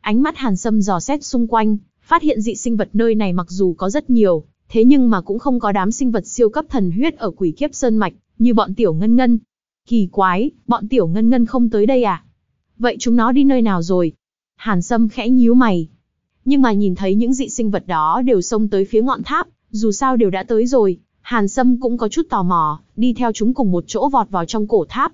Ánh mắt Hàn Sâm dò xét xung quanh, phát hiện dị sinh vật nơi này mặc dù có rất nhiều, thế nhưng mà cũng không có đám sinh vật siêu cấp thần huyết ở quỷ kiếp sơn mạch, như bọn tiểu ngân ngân. Kỳ quái, bọn tiểu ngân ngân không tới đây à? Vậy chúng nó đi nơi nào rồi? Hàn Sâm khẽ nhíu mày. Nhưng mà nhìn thấy những dị sinh vật đó đều xông tới phía ngọn tháp, dù sao đều đã tới rồi, Hàn Sâm cũng có chút tò mò, đi theo chúng cùng một chỗ vọt vào trong cổ tháp.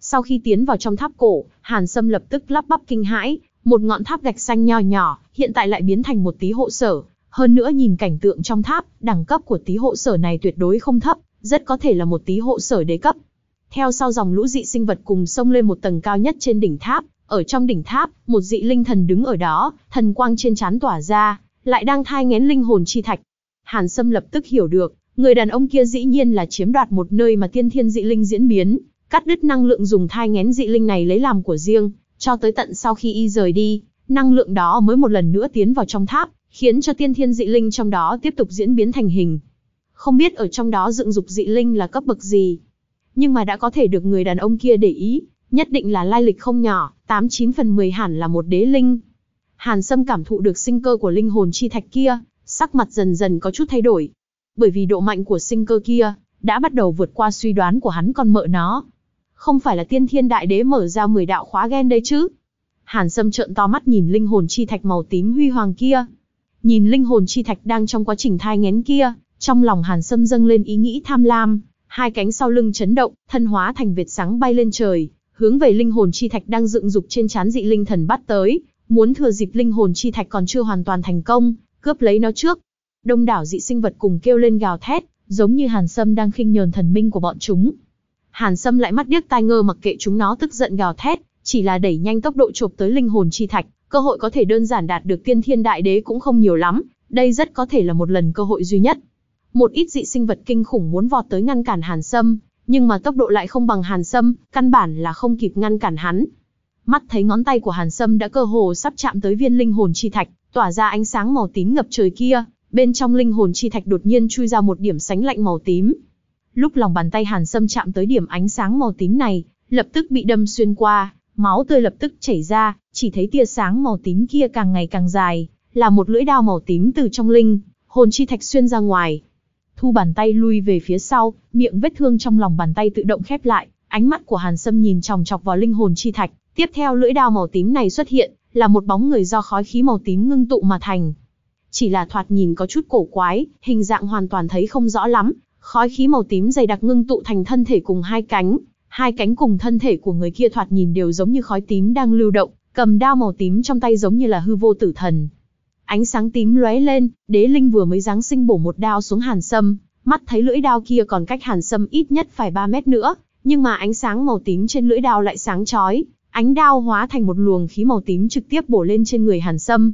Sau khi tiến vào trong tháp cổ, Hàn Sâm lập tức lắp bắp kinh hãi, một ngọn tháp gạch xanh nho nhỏ, hiện tại lại biến thành một tí hộ sở. Hơn nữa nhìn cảnh tượng trong tháp, đẳng cấp của tí hộ sở này tuyệt đối không thấp, rất có thể là một tí hộ sở đế cấp. Theo sau dòng lũ dị sinh vật cùng xông lên một tầng cao nhất trên đỉnh tháp, ở trong đỉnh tháp, một dị linh thần đứng ở đó, thần quang trên trán tỏa ra, lại đang thai ngén linh hồn chi thạch. Hàn Sâm lập tức hiểu được, người đàn ông kia dĩ nhiên là chiếm đoạt một nơi mà tiên thiên dị linh diễn biến, cắt đứt năng lượng dùng thai ngén dị linh này lấy làm của riêng, cho tới tận sau khi y rời đi, năng lượng đó mới một lần nữa tiến vào trong tháp, khiến cho tiên thiên dị linh trong đó tiếp tục diễn biến thành hình. Không biết ở trong đó dựng dục dị linh là cấp bậc gì, nhưng mà đã có thể được người đàn ông kia để ý, nhất định là lai lịch không nhỏ, 89 phần 10 hẳn là một đế linh. Hàn Sâm cảm thụ được sinh cơ của linh hồn chi thạch kia, sắc mặt dần dần có chút thay đổi. Bởi vì độ mạnh của sinh cơ kia, đã bắt đầu vượt qua suy đoán của hắn con mợ nó. Không phải là tiên thiên đại đế mở ra 10 đạo khóa gen đấy chứ. Hàn Sâm trợn to mắt nhìn linh hồn chi thạch màu tím huy hoàng kia. Nhìn linh hồn chi thạch đang trong quá trình thai ngén kia, trong lòng Hàn Sâm dâng lên ý nghĩ tham lam, hai cánh sau lưng chấn động, thân hóa thành việt sáng bay lên trời, hướng về linh hồn chi thạch đang dựng dục trên chán dị linh thần bắt tới, muốn thừa dịp linh hồn chi thạch còn chưa hoàn toàn thành công, cướp lấy nó trước. Đông đảo dị sinh vật cùng kêu lên gào thét, giống như Hàn Sâm đang khinh nhờn thần minh của bọn chúng. Hàn Sâm lại mắt điếc tai ngơ mặc kệ chúng nó tức giận gào thét, chỉ là đẩy nhanh tốc độ chộp tới linh hồn chi thạch, cơ hội có thể đơn giản đạt được tiên thiên đại đế cũng không nhiều lắm, đây rất có thể là một lần cơ hội duy nhất. Một ít dị sinh vật kinh khủng muốn vọt tới ngăn cản Hàn Sâm, nhưng mà tốc độ lại không bằng Hàn Sâm, căn bản là không kịp ngăn cản hắn. Mắt thấy ngón tay của Hàn Sâm đã cơ hồ sắp chạm tới viên linh hồn chi thạch, tỏa ra ánh sáng màu tím ngập trời kia, bên trong linh hồn chi thạch đột nhiên chui ra một điểm sánh lạnh màu tím. Lúc lòng bàn tay Hàn Sâm chạm tới điểm ánh sáng màu tím này, lập tức bị đâm xuyên qua, máu tươi lập tức chảy ra, chỉ thấy tia sáng màu tím kia càng ngày càng dài, là một lưỡi đao màu tím từ trong linh hồn chi thạch xuyên ra ngoài. Thu bàn tay lui về phía sau, miệng vết thương trong lòng bàn tay tự động khép lại, ánh mắt của Hàn Sâm nhìn chòng chọc vào linh hồn chi thạch, tiếp theo lưỡi đao màu tím này xuất hiện, là một bóng người do khói khí màu tím ngưng tụ mà thành. Chỉ là thoạt nhìn có chút cổ quái, hình dạng hoàn toàn thấy không rõ lắm, khói khí màu tím dày đặc ngưng tụ thành thân thể cùng hai cánh, hai cánh cùng thân thể của người kia thoạt nhìn đều giống như khói tím đang lưu động, cầm đao màu tím trong tay giống như là hư vô tử thần. Ánh sáng tím lóe lên, đế linh vừa mới giáng sinh bổ một đao xuống hàn sâm, mắt thấy lưỡi đao kia còn cách hàn sâm ít nhất phải 3 mét nữa, nhưng mà ánh sáng màu tím trên lưỡi đao lại sáng chói, ánh đao hóa thành một luồng khí màu tím trực tiếp bổ lên trên người hàn sâm.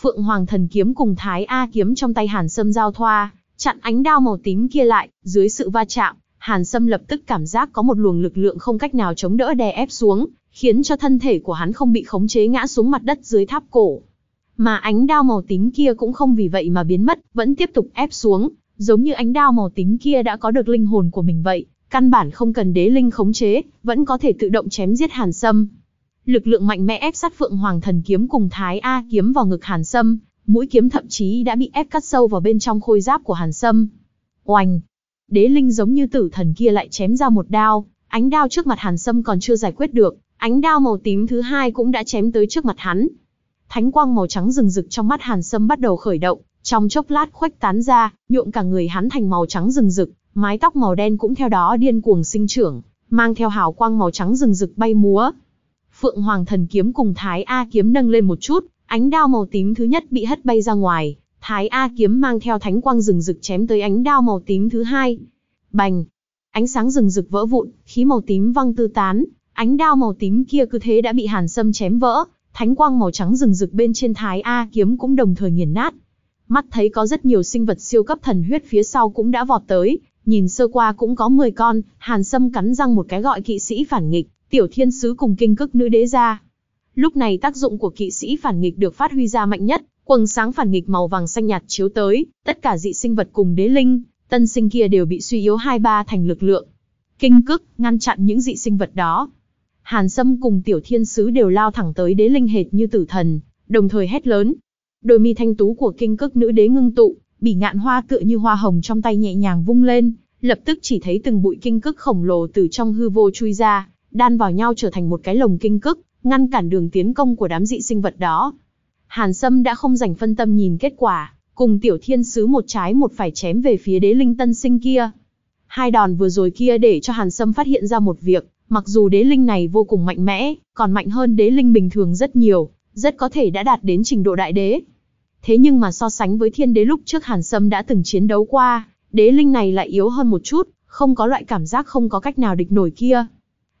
Phượng Hoàng thần kiếm cùng Thái A kiếm trong tay hàn sâm giao thoa, chặn ánh đao màu tím kia lại, dưới sự va chạm, Hàn Sâm lập tức cảm giác có một luồng lực lượng không cách nào chống đỡ đè ép xuống, khiến cho thân thể của hắn không bị khống chế ngã xuống mặt đất dưới tháp cổ. Mà ánh đao màu tím kia cũng không vì vậy mà biến mất, vẫn tiếp tục ép xuống, giống như ánh đao màu tím kia đã có được linh hồn của mình vậy, căn bản không cần đế linh khống chế, vẫn có thể tự động chém giết Hàn Sâm. Lực lượng mạnh mẽ ép sát Phượng Hoàng thần kiếm cùng Thái A kiếm vào ngực Hàn Sâm, mũi kiếm thậm chí đã bị ép cắt sâu vào bên trong khôi giáp của Hàn Sâm. Oanh! Đế linh giống như tử thần kia lại chém ra một đao, ánh đao trước mặt Hàn Sâm còn chưa giải quyết được, ánh đao màu tím thứ hai cũng đã chém tới trước mặt hắn. Thánh quang màu trắng rừng rực trong mắt Hàn Sâm bắt đầu khởi động, trong chốc lát khuếch tán ra, nhuộm cả người hắn thành màu trắng rừng rực, mái tóc màu đen cũng theo đó điên cuồng sinh trưởng, mang theo hào quang màu trắng rừng rực bay múa. Phượng Hoàng thần kiếm cùng Thái A kiếm nâng lên một chút, ánh đao màu tím thứ nhất bị hất bay ra ngoài, Thái A kiếm mang theo thánh quang rừng rực chém tới ánh đao màu tím thứ hai. Bành! Ánh sáng rừng rực vỡ vụn, khí màu tím văng tư tán, ánh đao màu tím kia cứ thế đã bị Hàn Sâm chém vỡ, thánh quang màu trắng rừng rực bên trên Thái A kiếm cũng đồng thời nghiền nát. Mắt thấy có rất nhiều sinh vật siêu cấp thần huyết phía sau cũng đã vọt tới, nhìn sơ qua cũng có 10 con, Hàn Sâm cắn răng một cái gọi kỵ sĩ phản nghịch, tiểu thiên sứ cùng kinh cức nữ đế ra. Lúc này tác dụng của kỵ sĩ phản nghịch được phát huy ra mạnh nhất, quầng sáng phản nghịch màu vàng xanh nhạt chiếu tới, tất cả dị sinh vật cùng đế linh, tân sinh kia đều bị suy yếu hai ba thành lực lượng. Kinh cức, ngăn chặn những dị sinh vật đó. Hàn Sâm cùng tiểu thiên sứ đều lao thẳng tới đế linh hệt như tử thần, đồng thời hét lớn. Đôi mi thanh tú của kinh cức nữ đế ngưng tụ, bỉ ngạn hoa tựa như hoa hồng trong tay nhẹ nhàng vung lên, lập tức chỉ thấy từng bụi kinh cức khổng lồ từ trong hư vô chui ra, đan vào nhau trở thành một cái lồng kinh cức, ngăn cản đường tiến công của đám dị sinh vật đó. Hàn Sâm đã không dành phân tâm nhìn kết quả, cùng tiểu thiên sứ một trái một phải chém về phía đế linh tân sinh kia. Hai đòn vừa rồi kia để cho Hàn Sâm phát hiện ra một việc, mặc dù đế linh này vô cùng mạnh mẽ, còn mạnh hơn đế linh bình thường rất nhiều, rất có thể đã đạt đến trình độ đại đế. Thế nhưng mà so sánh với thiên đế lúc trước Hàn Sâm đã từng chiến đấu qua, đế linh này lại yếu hơn một chút, không có loại cảm giác không có cách nào địch nổi kia.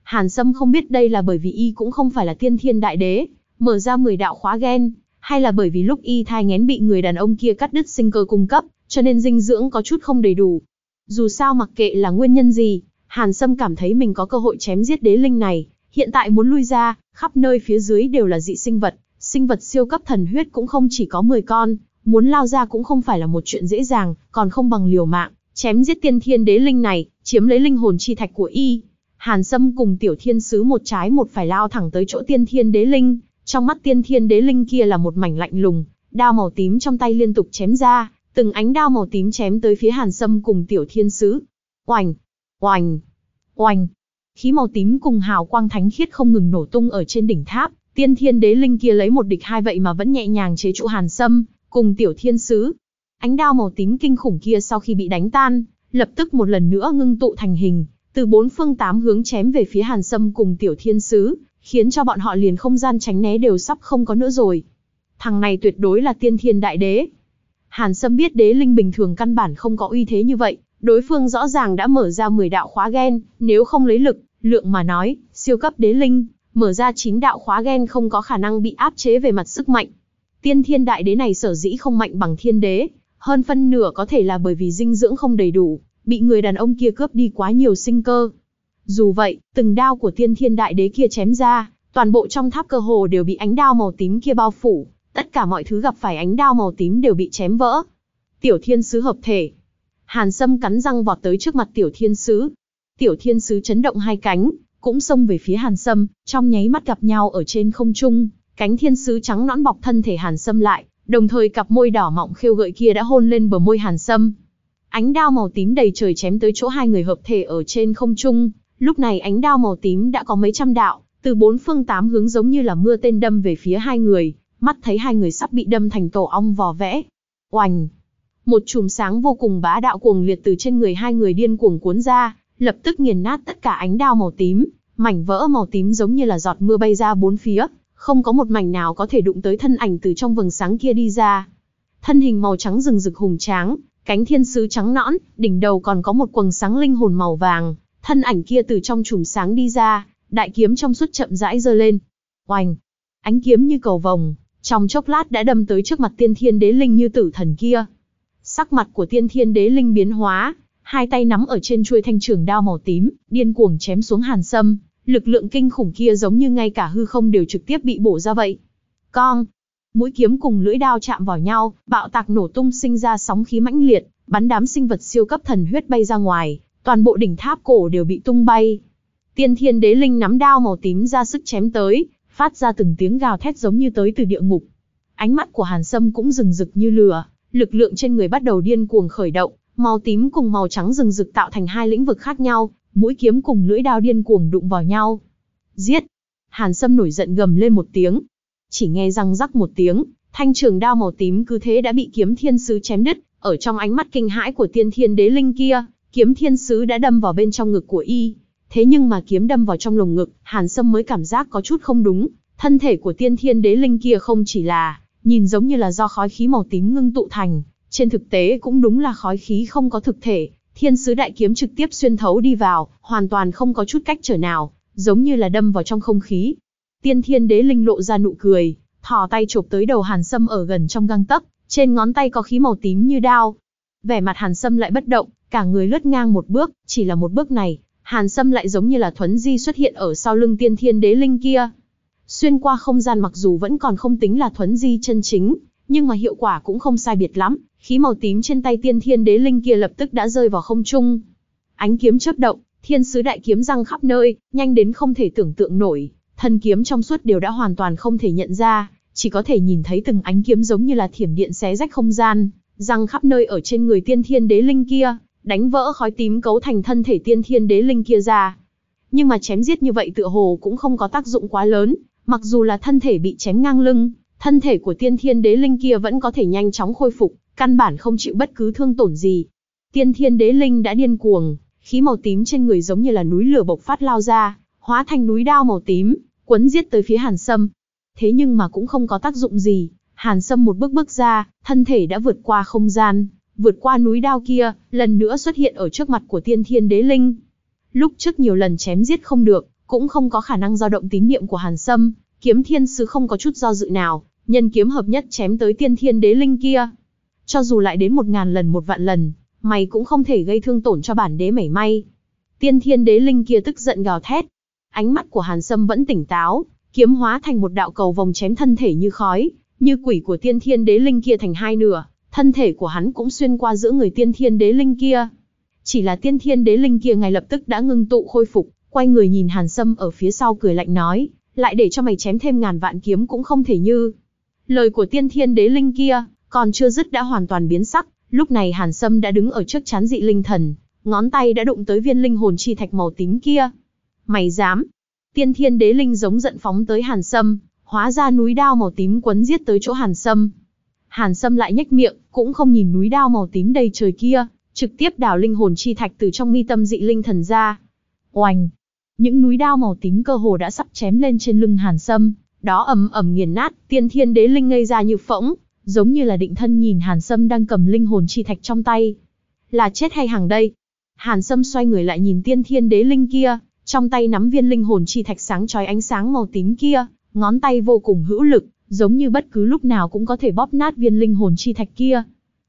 Hàn Sâm không biết đây là bởi vì y cũng không phải là tiên thiên đại đế, mở ra 10 đạo khóa gen, hay là bởi vì lúc y thai ngén bị người đàn ông kia cắt đứt sinh cơ cung cấp, cho nên dinh dưỡng có chút không đầy đủ. Dù sao mặc kệ là nguyên nhân gì, Hàn Sâm cảm thấy mình có cơ hội chém giết đế linh này, hiện tại muốn lui ra, khắp nơi phía dưới đều là dị sinh vật, sinh vật siêu cấp thần huyết cũng không chỉ có 10 con, muốn lao ra cũng không phải là một chuyện dễ dàng, còn không bằng liều mạng, chém giết tiên thiên đế linh này, chiếm lấy linh hồn chi thạch của y. Hàn Sâm cùng tiểu thiên sứ một trái một phải lao thẳng tới chỗ tiên thiên đế linh, trong mắt tiên thiên đế linh kia là một mảnh lạnh lùng, đao màu tím trong tay liên tục chém ra, từng ánh đao màu tím chém tới phía Hàn Sâm cùng tiểu thiên sứ. Oành, oành, Oanh! Khí màu tím cùng hào quang thánh khiết không ngừng nổ tung ở trên đỉnh tháp, tiên thiên đế linh kia lấy một địch hai vậy mà vẫn nhẹ nhàng chế trụ Hàn Sâm, cùng tiểu thiên sứ. Ánh đao màu tím kinh khủng kia sau khi bị đánh tan, lập tức một lần nữa ngưng tụ thành hình, từ bốn phương tám hướng chém về phía Hàn Sâm cùng tiểu thiên sứ, khiến cho bọn họ liền không gian tránh né đều sắp không có nữa rồi. Thằng này tuyệt đối là tiên thiên đại đế. Hàn Sâm biết đế linh bình thường căn bản không có uy thế như vậy, đối phương rõ ràng đã mở ra 10 đạo khóa gen, nếu không lấy lực, lượng mà nói, siêu cấp đế linh, mở ra 9 đạo khóa gen không có khả năng bị áp chế về mặt sức mạnh. Tiên thiên đại đế này sở dĩ không mạnh bằng thiên đế, hơn phân nửa có thể là bởi vì dinh dưỡng không đầy đủ, bị người đàn ông kia cướp đi quá nhiều sinh cơ. Dù vậy, từng đao của tiên thiên đại đế kia chém ra, toàn bộ trong tháp cơ hồ đều bị ánh đao màu tím kia bao phủ, tất cả mọi thứ gặp phải ánh đao màu tím đều bị chém vỡ. Tiểu thiên sứ hợp thể. Hàn Sâm cắn răng vọt tới trước mặt tiểu thiên sứ. Tiểu thiên sứ chấn động hai cánh, cũng xông về phía Hàn Sâm, trong nháy mắt gặp nhau ở trên không trung, cánh thiên sứ trắng nõn bọc thân thể Hàn Sâm lại, đồng thời cặp môi đỏ mọng khêu gợi kia đã hôn lên bờ môi Hàn Sâm. Ánh đao màu tím đầy trời chém tới chỗ hai người hợp thể ở trên không trung, lúc này ánh đao màu tím đã có mấy trăm đạo, từ bốn phương tám hướng giống như là mưa tên đâm về phía hai người, mắt thấy hai người sắp bị đâm thành tổ ong vò vẽ. Oành! Một chùm sáng vô cùng bá đạo cuồng liệt từ trên người hai người điên cuồng cuốn ra, lập tức nghiền nát tất cả ánh đao màu tím, mảnh vỡ màu tím giống như là giọt mưa bay ra bốn phía, không có một mảnh nào có thể đụng tới thân ảnh từ trong vầng sáng kia đi ra. Thân hình màu trắng rừng rực hùng tráng, cánh thiên sứ trắng nõn, đỉnh đầu còn có một quầng sáng linh hồn màu vàng, thân ảnh kia từ trong chùm sáng đi ra, đại kiếm trong suốt chậm rãi giơ lên. Oanh! Ánh kiếm như cầu vồng, trong chốc lát đã đâm tới trước mặt tiên thiên đế linh như tử thần kia. Sắc mặt của tiên thiên đế linh biến hóa, hai tay nắm ở trên chuôi thanh trường đao màu tím, điên cuồng chém xuống hàn sâm, lực lượng kinh khủng kia giống như ngay cả hư không đều trực tiếp bị bổ ra vậy. Cong, mũi kiếm cùng lưỡi đao chạm vào nhau, bạo tạc nổ tung sinh ra sóng khí mãnh liệt, bắn đám sinh vật siêu cấp thần huyết bay ra ngoài, toàn bộ đỉnh tháp cổ đều bị tung bay. Tiên Thiên Đế Linh nắm đao màu tím ra sức chém tới, phát ra từng tiếng gào thét giống như tới từ địa ngục. Ánh mắt của Hàn Sâm cũng rừng rực như lửa, lực lượng trên người bắt đầu điên cuồng khởi động, màu tím cùng màu trắng rừng rực tạo thành hai lĩnh vực khác nhau, mũi kiếm cùng lưỡi đao điên cuồng đụng vào nhau. Giết! Hàn Sâm nổi giận gầm lên một tiếng. Chỉ nghe răng rắc một tiếng, thanh trường đao màu tím cứ thế đã bị kiếm thiên sứ chém đứt, ở trong ánh mắt kinh hãi của tiên thiên đế linh kia, kiếm thiên sứ đã đâm vào bên trong ngực của y. Thế nhưng mà kiếm đâm vào trong lồng ngực, Hàn Sâm mới cảm giác có chút không đúng, thân thể của tiên thiên đế linh kia không chỉ là, nhìn giống như là do khói khí màu tím ngưng tụ thành, trên thực tế cũng đúng là khói khí không có thực thể, thiên sứ đại kiếm trực tiếp xuyên thấu đi vào, hoàn toàn không có chút cách trở nào, giống như là đâm vào trong không khí. Tiên thiên đế linh lộ ra nụ cười, thò tay chụp tới đầu hàn sâm ở gần trong găng tấc, trên ngón tay có khí màu tím như đao. Vẻ mặt hàn sâm lại bất động, cả người lướt ngang một bước, chỉ là một bước này, hàn sâm lại giống như là thuấn di xuất hiện ở sau lưng tiên thiên đế linh kia. Xuyên qua không gian mặc dù vẫn còn không tính là thuấn di chân chính, nhưng mà hiệu quả cũng không sai biệt lắm, khí màu tím trên tay tiên thiên đế linh kia lập tức đã rơi vào không trung. Ánh kiếm chớp động, thiên sứ đại kiếm răng khắp nơi, nhanh đến không thể tưởng tượng nổi, thân kiếm trong suốt đều đã hoàn toàn không thể nhận ra, chỉ có thể nhìn thấy từng ánh kiếm giống như là thiểm điện xé rách không gian, răng khắp nơi ở trên người tiên thiên đế linh kia, đánh vỡ khói tím cấu thành thân thể tiên thiên đế linh kia ra. Nhưng mà chém giết như vậy tựa hồ cũng không có tác dụng quá lớn, mặc dù là thân thể bị chém ngang lưng, thân thể của tiên thiên đế linh kia vẫn có thể nhanh chóng khôi phục, căn bản không chịu bất cứ thương tổn gì. Tiên thiên đế linh đã điên cuồng, khí màu tím trên người giống như là núi lửa bộc phát lao ra, hóa thành núi đao màu tím, quấn giết tới phía Hàn Sâm. Thế nhưng mà cũng không có tác dụng gì, Hàn Sâm một bước bước ra, thân thể đã vượt qua không gian, vượt qua núi đao kia, lần nữa xuất hiện ở trước mặt của tiên thiên đế linh. Lúc trước nhiều lần chém giết không được, cũng không có khả năng dao động tín niệm của Hàn Sâm, kiếm thiên sứ không có chút do dự nào, nhân kiếm hợp nhất chém tới tiên thiên đế linh kia. Cho dù lại đến một ngàn lần một vạn lần, mày cũng không thể gây thương tổn cho bản đế mảy may. Tiên thiên đế linh kia tức giận gào thét. Ánh mắt của Hàn Sâm vẫn tỉnh táo, kiếm hóa thành một đạo cầu vòng chém thân thể như khói, như quỷ của tiên thiên đế linh kia thành hai nửa, thân thể của hắn cũng xuyên qua giữa người tiên thiên đế linh kia. Chỉ là tiên thiên đế linh kia ngay lập tức đã ngưng tụ khôi phục, quay người nhìn Hàn Sâm ở phía sau cười lạnh nói, lại để cho mày chém thêm ngàn vạn kiếm cũng không thể như. Lời của tiên thiên đế linh kia, còn chưa dứt đã hoàn toàn biến sắc, lúc này Hàn Sâm đã đứng ở trước chán dị linh thần, ngón tay đã đụng tới viên linh hồn chi thạch màu tím kia. Mày dám? Tiên thiên đế linh giống giận phóng tới Hàn Sâm, hóa ra núi đao màu tím quấn giết tới chỗ Hàn Sâm. Hàn Sâm lại nhếch miệng, cũng không nhìn núi đao màu tím đầy trời kia, trực tiếp đào linh hồn chi thạch từ trong mi tâm dị linh thần ra. Oanh! Những núi đao màu tím cơ hồ đã sắp chém lên trên lưng Hàn Sâm, đó ầm ầm nghiền nát, tiên thiên đế linh ngây ra như phỗng, giống như là định thân nhìn Hàn Sâm đang cầm linh hồn chi thạch trong tay. Là chết hay hàng đây? Hàn Sâm xoay người lại nhìn tiên thiên đế linh kia, trong tay nắm viên linh hồn chi thạch sáng chói ánh sáng màu tím kia, ngón tay vô cùng hữu lực, giống như bất cứ lúc nào cũng có thể bóp nát viên linh hồn chi thạch kia.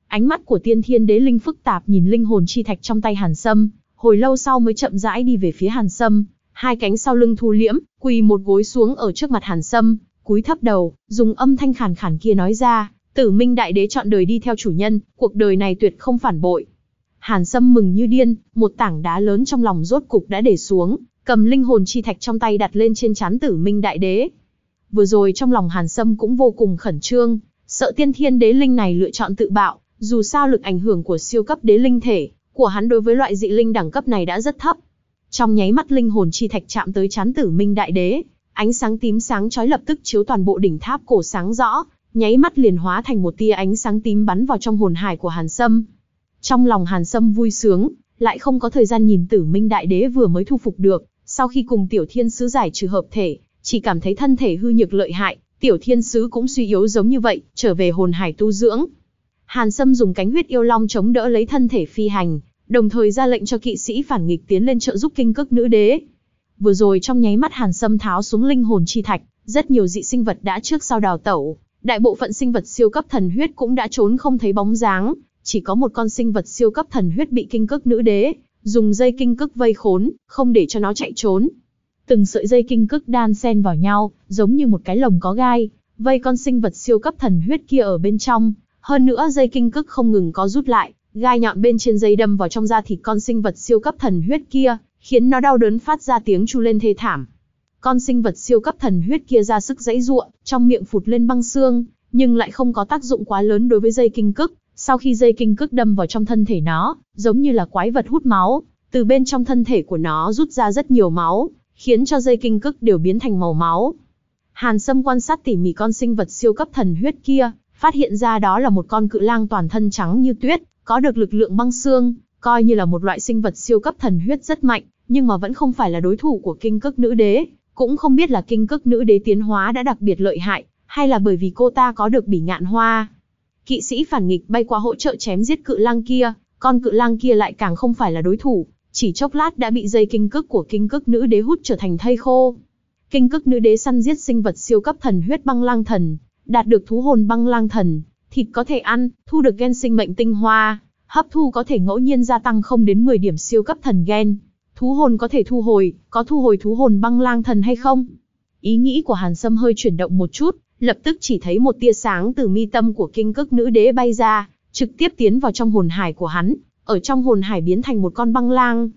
Ánh mắt của tiên thiên đế linh phức tạp nhìn linh hồn chi thạch trong tay Hàn Sâm, hồi lâu sau mới chậm rãi đi về phía Hàn Sâm, hai cánh sau lưng thu liễm, quỳ một gối xuống ở trước mặt Hàn Sâm, cúi thấp đầu, dùng âm thanh khàn khàn kia nói ra, Tử Minh Đại Đế chọn đời đi theo chủ nhân, cuộc đời này tuyệt không phản bội. Hàn Sâm mừng như điên, một tảng đá lớn trong lòng rốt cục đã để xuống, cầm linh hồn chi thạch trong tay đặt lên trên trán Tử Minh Đại Đế. Vừa rồi trong lòng Hàn Sâm cũng vô cùng khẩn trương, sợ tiên thiên đế linh này lựa chọn tự bạo, dù sao lực ảnh hưởng của siêu cấp đế linh thể, của hắn đối với loại dị linh đẳng cấp này đã rất thấp. Trong nháy mắt linh hồn chi thạch chạm tới chán tử minh đại đế, ánh sáng tím sáng chói lập tức chiếu toàn bộ đỉnh tháp cổ sáng rõ, nháy mắt liền hóa thành một tia ánh sáng tím bắn vào trong hồn hải của Hàn Sâm. Trong lòng Hàn Sâm vui sướng, lại không có thời gian nhìn tử minh đại đế vừa mới thu phục được, sau khi cùng tiểu thiên sứ giải trừ hợp thể, chỉ cảm thấy thân thể hư nhược lợi hại, tiểu thiên sứ cũng suy yếu giống như vậy, trở về hồn hải tu dưỡng. Hàn Sâm dùng cánh huyết yêu long chống đỡ lấy thân thể phi hành, đồng thời ra lệnh cho kỵ sĩ phản nghịch tiến lên trợ giúp kinh cước nữ đế. Vừa rồi trong nháy mắt Hàn Sâm tháo xuống linh hồn chi thạch, rất nhiều dị sinh vật đã trước sau đào tẩu, đại bộ phận sinh vật siêu cấp thần huyết cũng đã trốn không thấy bóng dáng, chỉ có một con sinh vật siêu cấp thần huyết bị kinh cước nữ đế dùng dây kinh cước vây khốn, không để cho nó chạy trốn. Từng sợi dây kinh cước đan xen vào nhau, giống như một cái lồng có gai, vây con sinh vật siêu cấp thần huyết kia ở bên trong, hơn nữa dây kinh cước không ngừng có rút lại, gai nhọn bên trên dây đâm vào trong da thịt con sinh vật siêu cấp thần huyết kia, khiến nó đau đớn phát ra tiếng chu lên thê thảm. Con sinh vật siêu cấp thần huyết kia ra sức dãy ruộng, trong miệng phụt lên băng xương, nhưng lại không có tác dụng quá lớn đối với dây kinh cức. Sau khi dây kinh cức đâm vào trong thân thể nó, giống như là quái vật hút máu, từ bên trong thân thể của nó rút ra rất nhiều máu, khiến cho dây kinh cức đều biến thành màu máu. Hàn Sâm quan sát tỉ mỉ con sinh vật siêu cấp thần huyết kia, phát hiện ra đó là một con cự lang toàn thân trắng như tuyết, có được lực lượng băng xương, coi như là một loại sinh vật siêu cấp thần huyết rất mạnh, nhưng mà vẫn không phải là đối thủ của kinh cước nữ đế, cũng không biết là kinh cước nữ đế tiến hóa đã đặc biệt lợi hại, hay là bởi vì cô ta có được bỉ ngạn hoa. Kỵ sĩ phản nghịch bay qua hỗ trợ chém giết cự lang kia, con cự lang kia lại càng không phải là đối thủ, chỉ chốc lát đã bị dây kinh cước của kinh cước nữ đế hút trở thành thây khô. Kinh cước nữ đế săn giết sinh vật siêu cấp thần huyết băng lang thần, đạt được thú hồn băng lang thần, thịt có thể ăn, thu được gen sinh mệnh tinh hoa, hấp thu có thể ngẫu nhiên gia tăng không đến 10 điểm siêu cấp thần gen. Thú hồn có thể thu hồi, có thu hồi thú hồn băng lang thần hay không? Ý nghĩ của Hàn Sâm hơi chuyển động một chút, lập tức chỉ thấy một tia sáng từ mi tâm của kinh cức nữ đế bay ra, trực tiếp tiến vào trong hồn hải của hắn, ở trong hồn hải biến thành một con băng lang.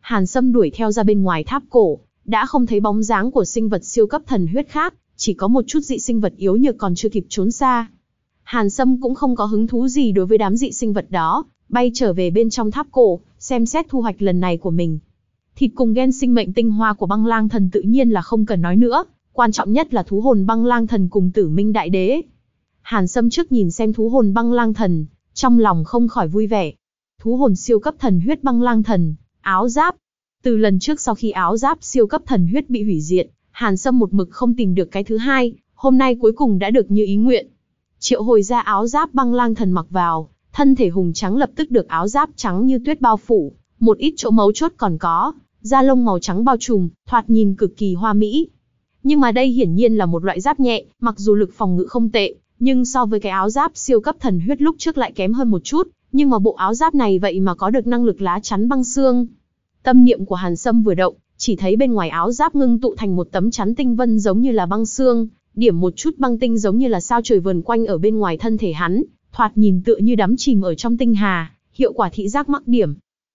Hàn Sâm đuổi theo ra bên ngoài tháp cổ, đã không thấy bóng dáng của sinh vật siêu cấp thần huyết khác, chỉ có một chút dị sinh vật yếu nhược còn chưa kịp trốn xa. Hàn Sâm cũng không có hứng thú gì đối với đám dị sinh vật đó, bay trở về bên trong tháp cổ, xem xét thu hoạch lần này của mình. Thịt cùng gen sinh mệnh tinh hoa của băng lang thần tự nhiên là không cần nói nữa, quan trọng nhất là thú hồn băng lang thần cùng tử minh đại đế. Hàn Sâm trước nhìn xem thú hồn băng lang thần, trong lòng không khỏi vui vẻ. Thú hồn siêu cấp thần huyết băng lang thần, áo giáp. Từ lần trước sau khi áo giáp siêu cấp thần huyết bị hủy diệt, Hàn Sâm một mực không tìm được cái thứ hai, hôm nay cuối cùng đã được như ý nguyện. Triệu hồi ra áo giáp băng lang thần mặc vào, thân thể hùng trắng lập tức được áo giáp trắng như tuyết bao phủ, một ít chỗ mấu chốt còn có, da lông màu trắng bao trùm, thoạt nhìn cực kỳ hoa mỹ. Nhưng mà đây hiển nhiên là một loại giáp nhẹ, mặc dù lực phòng ngự không tệ, nhưng so với cái áo giáp siêu cấp thần huyết lúc trước lại kém hơn một chút, nhưng mà bộ áo giáp này vậy mà có được năng lực lá chắn băng xương. Tâm niệm của Hàn Sâm vừa động, chỉ thấy bên ngoài áo giáp ngưng tụ thành một tấm chắn tinh vân giống như là băng xương, điểm một chút băng tinh giống như là sao trời vờn quanh ở bên ngoài thân thể hắn, thoạt nhìn tựa như đắm chìm ở trong tinh hà, hiệu quả thị giác mắc điểm.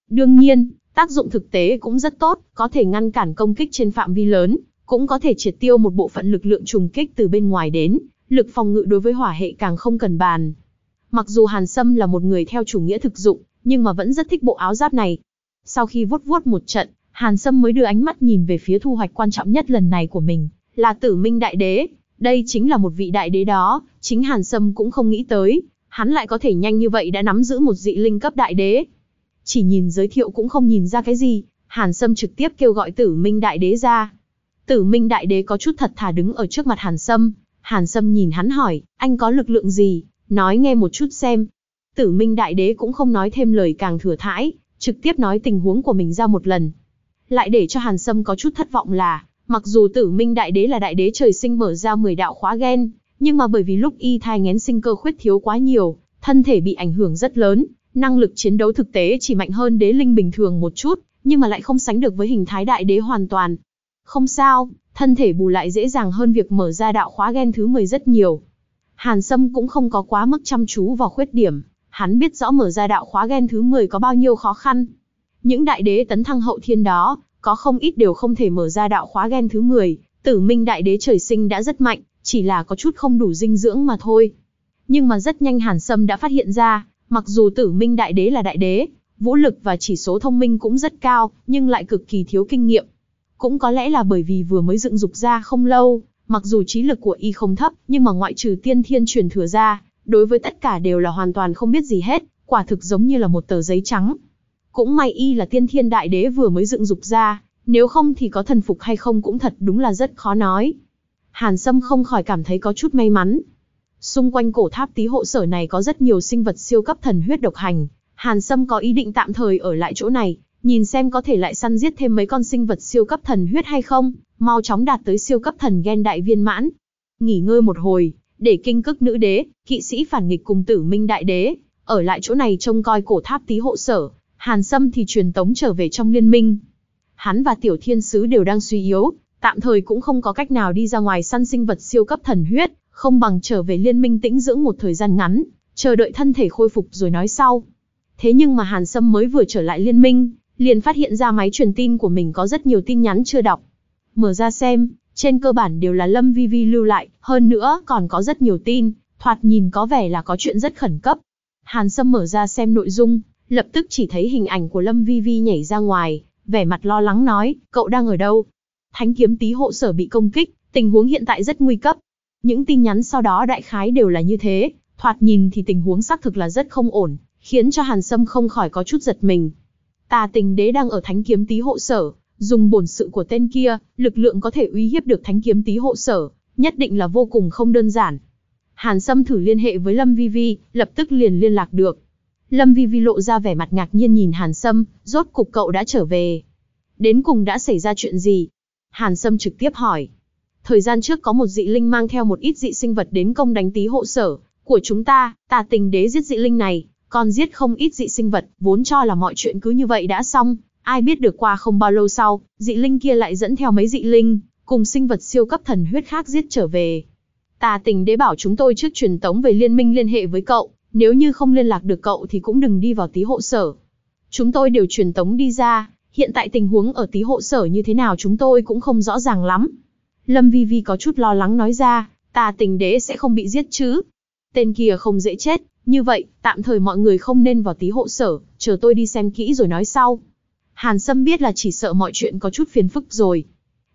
Đương nhiên, tác dụng thực tế cũng rất tốt, có thể ngăn cản công kích trên phạm vi lớn, cũng có thể triệt tiêu một bộ phận lực lượng trùng kích từ bên ngoài đến, lực phòng ngự đối với hỏa hệ càng không cần bàn. Mặc dù Hàn Sâm là một người theo chủ nghĩa thực dụng, nhưng mà vẫn rất thích bộ áo giáp này. Sau khi vuốt vuốt một trận, Hàn Sâm mới đưa ánh mắt nhìn về phía thu hoạch quan trọng nhất lần này của mình, là Tử Minh Đại Đế. Đây chính là một vị đại đế đó, chính Hàn Sâm cũng không nghĩ tới, hắn lại có thể nhanh như vậy đã nắm giữ một dị linh cấp đại đế. Chỉ nhìn giới thiệu cũng không nhìn ra cái gì, Hàn Sâm trực tiếp kêu gọi Tử Minh Đại Đế ra. Tử Minh Đại Đế có chút thật thà đứng ở trước mặt Hàn Sâm, Hàn Sâm nhìn hắn hỏi, anh có lực lượng gì, Nói nghe một chút xem. Tử Minh Đại Đế cũng không nói thêm lời càng thừa thãi, trực tiếp nói tình huống của mình ra một lần. Lại để cho Hàn Sâm có chút thất vọng là, mặc dù Tử Minh Đại Đế là đại đế trời sinh mở ra 10 đạo khóa gen, nhưng mà bởi vì lúc y thai ngén sinh cơ khuyết thiếu quá nhiều, thân thể bị ảnh hưởng rất lớn, năng lực chiến đấu thực tế chỉ mạnh hơn đế linh bình thường một chút, nhưng mà lại không sánh được với hình thái đại đế hoàn toàn. Không sao, thân thể bù lại dễ dàng hơn việc mở ra đạo khóa gen thứ 10 rất nhiều. Hàn Sâm cũng không có quá mức chăm chú vào khuyết điểm, hắn biết rõ mở ra đạo khóa gen thứ 10 có bao nhiêu khó khăn. Những đại đế tấn thăng hậu thiên đó, có không ít đều không thể mở ra đạo khóa gen thứ 10, tử minh đại đế trời sinh đã rất mạnh, chỉ là có chút không đủ dinh dưỡng mà thôi. Nhưng mà rất nhanh Hàn Sâm đã phát hiện ra, mặc dù tử minh đại đế là đại đế, vũ lực và chỉ số thông minh cũng rất cao, nhưng lại cực kỳ thiếu kinh nghiệm. Cũng có lẽ là bởi vì vừa mới dựng dục ra không lâu, mặc dù trí lực của y không thấp, nhưng mà ngoại trừ tiên thiên truyền thừa ra, đối với tất cả đều là hoàn toàn không biết gì hết, quả thực giống như là một tờ giấy trắng. Cũng may y là tiên thiên đại đế vừa mới dựng dục ra, nếu không thì có thần phục hay không cũng thật đúng là rất khó nói. Hàn Sâm không khỏi cảm thấy có chút may mắn. Xung quanh cổ tháp tí hộ sở này có rất nhiều sinh vật siêu cấp thần huyết độc hành, Hàn Sâm có ý định tạm thời ở lại chỗ này, nhìn xem có thể lại săn giết thêm mấy con sinh vật siêu cấp thần huyết hay không, mau chóng đạt tới siêu cấp thần gen đại viên mãn. Nghỉ ngơi một hồi, để kinh cức nữ đế, kỵ sĩ phản nghịch cùng tử minh đại đế, ở lại chỗ này trông coi cổ tháp tí hộ sở, Hàn Sâm thì truyền tống trở về trong liên minh. Hắn và tiểu thiên sứ đều đang suy yếu, tạm thời cũng không có cách nào đi ra ngoài săn sinh vật siêu cấp thần huyết, không bằng trở về liên minh tĩnh dưỡng một thời gian ngắn, chờ đợi thân thể khôi phục rồi nói sau. Thế nhưng mà Hàn Sâm mới vừa trở lại liên minh, liền phát hiện ra máy truyền tin của mình có rất nhiều tin nhắn chưa đọc. Mở ra xem, trên cơ bản đều là Lâm Vi Vi lưu lại, hơn nữa còn có rất nhiều tin, thoạt nhìn có vẻ là có chuyện rất khẩn cấp. Hàn Sâm mở ra xem nội dung, lập tức chỉ thấy hình ảnh của Lâm Vi Vi nhảy ra ngoài, vẻ mặt lo lắng nói, cậu đang ở đâu? Thánh kiếm tí hộ sở bị công kích, tình huống hiện tại rất nguy cấp. Những tin nhắn sau đó đại khái đều là như thế, thoạt nhìn thì tình huống xác thực là rất không ổn, khiến cho Hàn Sâm không khỏi có chút giật mình. Tà tình đế đang ở thánh kiếm tí hộ sở, dùng bổn sự của tên kia, lực lượng có thể uy hiếp được thánh kiếm tí hộ sở, nhất định là vô cùng không đơn giản. Hàn Sâm thử liên hệ với Lâm Vi Vi, lập tức liền liên lạc được. Lâm Vi Vi lộ ra vẻ mặt ngạc nhiên nhìn Hàn Sâm, rốt cục cậu đã trở về. Đến cùng đã xảy ra chuyện gì? Hàn Sâm trực tiếp hỏi. Thời gian trước có một dị linh mang theo một ít dị sinh vật đến công đánh tí hộ sở của chúng ta, tà tình đế giết dị linh này, còn giết không ít dị sinh vật, vốn cho là mọi chuyện cứ như vậy đã xong, ai biết được qua không bao lâu sau, dị linh kia lại dẫn theo mấy dị linh, cùng sinh vật siêu cấp thần huyết khác giết trở về. Tà tình đế bảo chúng tôi trước truyền tống về liên minh liên hệ với cậu, nếu như không liên lạc được cậu thì cũng đừng đi vào tí hộ sở. Chúng tôi đều truyền tống đi ra, hiện tại tình huống ở tí hộ sở như thế nào chúng tôi cũng không rõ ràng lắm. Lâm Vi Vi có chút lo lắng nói ra, tà tình đế sẽ không bị giết chứ. Tên kia không dễ chết, như vậy, tạm thời mọi người không nên vào tí hộ sở, chờ tôi đi xem kỹ rồi nói sau. Hàn Sâm biết là chỉ sợ mọi chuyện có chút phiền phức rồi.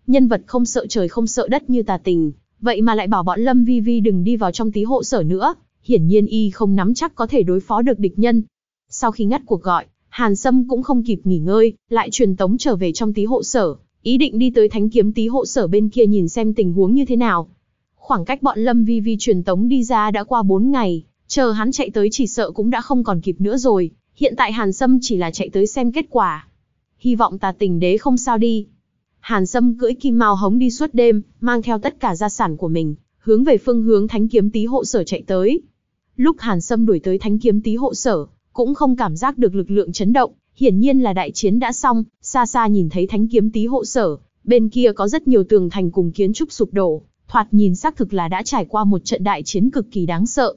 Nhân vật không sợ trời không sợ đất như tà tình, vậy mà lại bảo bọn Lâm Vi Vi đừng đi vào trong tí hộ sở nữa, hiển nhiên y không nắm chắc có thể đối phó được địch nhân. Sau khi ngắt cuộc gọi, Hàn Sâm cũng không kịp nghỉ ngơi, lại truyền tống trở về trong tí hộ sở, ý định đi tới thánh kiếm tí hộ sở bên kia nhìn xem tình huống như thế nào. Khoảng cách bọn Lâm Vi Vi truyền tống đi ra đã qua 4 ngày, chờ hắn chạy tới chỉ sợ cũng đã không còn kịp nữa rồi, hiện tại Hàn Sâm chỉ là chạy tới xem kết quả. Hy vọng tà tình đế không sao đi. Hàn Sâm cưỡi kim mao hống đi suốt đêm, mang theo tất cả gia sản của mình, hướng về phương hướng thánh kiếm tí hộ sở chạy tới. Lúc Hàn Sâm đuổi tới thánh kiếm tí hộ sở, cũng không cảm giác được lực lượng chấn động, hiển nhiên là đại chiến đã xong, xa xa nhìn thấy thánh kiếm tí hộ sở, bên kia có rất nhiều tường thành cùng kiến trúc sụp đổ, thoạt nhìn xác thực là đã trải qua một trận đại chiến cực kỳ đáng sợ.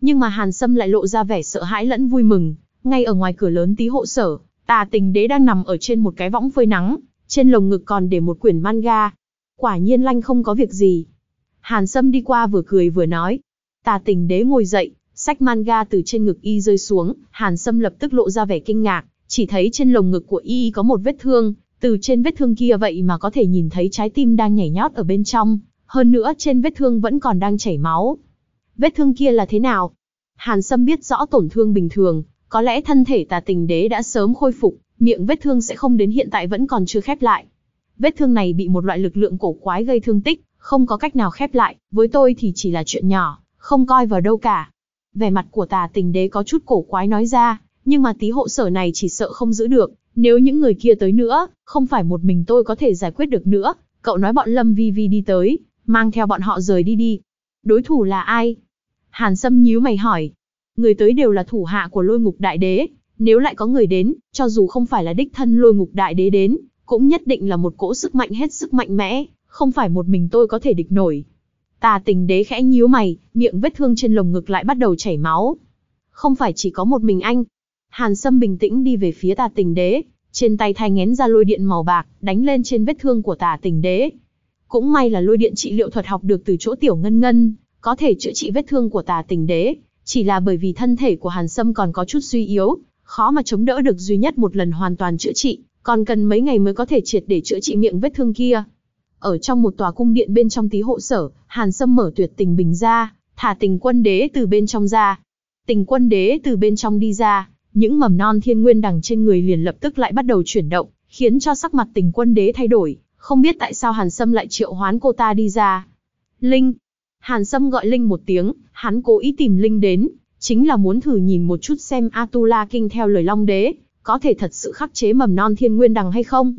Nhưng mà Hàn Sâm lại lộ ra vẻ sợ hãi lẫn vui mừng, ngay ở ngoài cửa lớn tí hộ sở, tà tình đế đang nằm ở trên một cái võng phơi nắng, trên lồng ngực còn để một quyển manga. Quả nhiên lanh không có việc gì. Hàn Sâm đi qua vừa cười vừa nói. Tà tình đế ngồi dậy, sách manga từ trên ngực y rơi xuống, Hàn Sâm lập tức lộ ra vẻ kinh ngạc, chỉ thấy trên lồng ngực của y có một vết thương, từ trên vết thương kia vậy mà có thể nhìn thấy trái tim đang nhảy nhót ở bên trong, hơn nữa trên vết thương vẫn còn đang chảy máu. Vết thương kia là thế nào? Hàn Sâm biết rõ tổn thương bình thường, có lẽ thân thể tà tình đế đã sớm khôi phục, miệng vết thương sẽ không đến hiện tại vẫn còn chưa khép lại. Vết thương này bị một loại lực lượng cổ quái gây thương tích, không có cách nào khép lại, với tôi thì chỉ là chuyện nhỏ, không coi vào đâu cả. Vẻ mặt của tà tình đế có chút cổ quái nói ra, nhưng mà tí hộ sở này chỉ sợ không giữ được, nếu những người kia tới nữa, không phải một mình tôi có thể giải quyết được nữa, cậu nói bọn Lâm Vi Vi đi tới, mang theo bọn họ rời đi đi. Đối thủ là ai? Hàn Sâm nhíu mày hỏi. Người tới đều là thủ hạ của lôi ngục đại đế, nếu lại có người đến, cho dù không phải là đích thân lôi ngục đại đế đến, cũng nhất định là một cỗ sức mạnh hết sức mạnh mẽ, không phải một mình tôi có thể địch nổi. Tà tình đế khẽ nhíu mày, miệng vết thương trên lồng ngực lại bắt đầu chảy máu. Không phải chỉ có một mình anh. Hàn Sâm bình tĩnh đi về phía tà tình đế, trên tay thay ngén ra lôi điện màu bạc, đánh lên trên vết thương của tà tình đế. Cũng may là lôi điện trị liệu thuật học được từ chỗ tiểu ngân ngân, có thể chữa trị vết thương của tà tình đế, chỉ là bởi vì thân thể của Hàn Sâm còn có chút suy yếu, khó mà chống đỡ được duy nhất một lần hoàn toàn chữa trị, còn cần mấy ngày mới có thể triệt để chữa trị miệng vết thương kia. Ở trong một tòa cung điện bên trong tí hộ sở, Hàn Sâm mở tuyệt tình bình ra, thả tình quân đế từ bên trong ra. Tình quân đế từ bên trong đi ra, những mầm non thiên nguyên đằng trên người liền lập tức lại bắt đầu chuyển động, khiến cho sắc mặt tình quân đế thay đổi, không biết tại sao Hàn Sâm lại triệu hoán cô ta đi ra. Linh. Hàn Sâm gọi Linh một tiếng, hắn cố ý tìm Linh đến, chính là muốn thử nhìn một chút xem Atula Kinh theo lời Long Đế, có thể thật sự khắc chế mầm non thiên nguyên đằng hay không.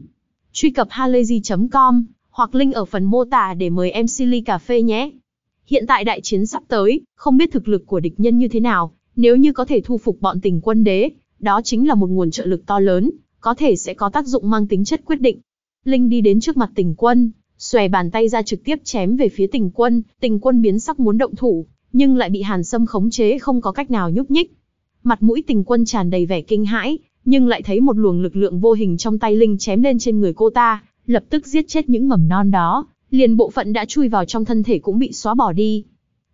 Truy cập halayzi.com, hoặc link ở phần mô tả để mời em Silly Cà Phê nhé. Hiện tại đại chiến sắp tới, không biết thực lực của địch nhân như thế nào, nếu như có thể thu phục bọn tình quân đế, đó chính là một nguồn trợ lực to lớn, có thể sẽ có tác dụng mang tính chất quyết định. Linh đi đến trước mặt tình quân, xòe bàn tay ra trực tiếp chém về phía tình quân, tình quân biến sắc muốn động thủ, nhưng lại bị hàn sâm khống chế không có cách nào nhúc nhích. Mặt mũi tình quân tràn đầy vẻ kinh hãi, nhưng lại thấy một luồng lực lượng vô hình trong tay Linh chém lên trên người cô ta, lập tức giết chết những mầm non đó, liền bộ phận đã chui vào trong thân thể cũng bị xóa bỏ đi.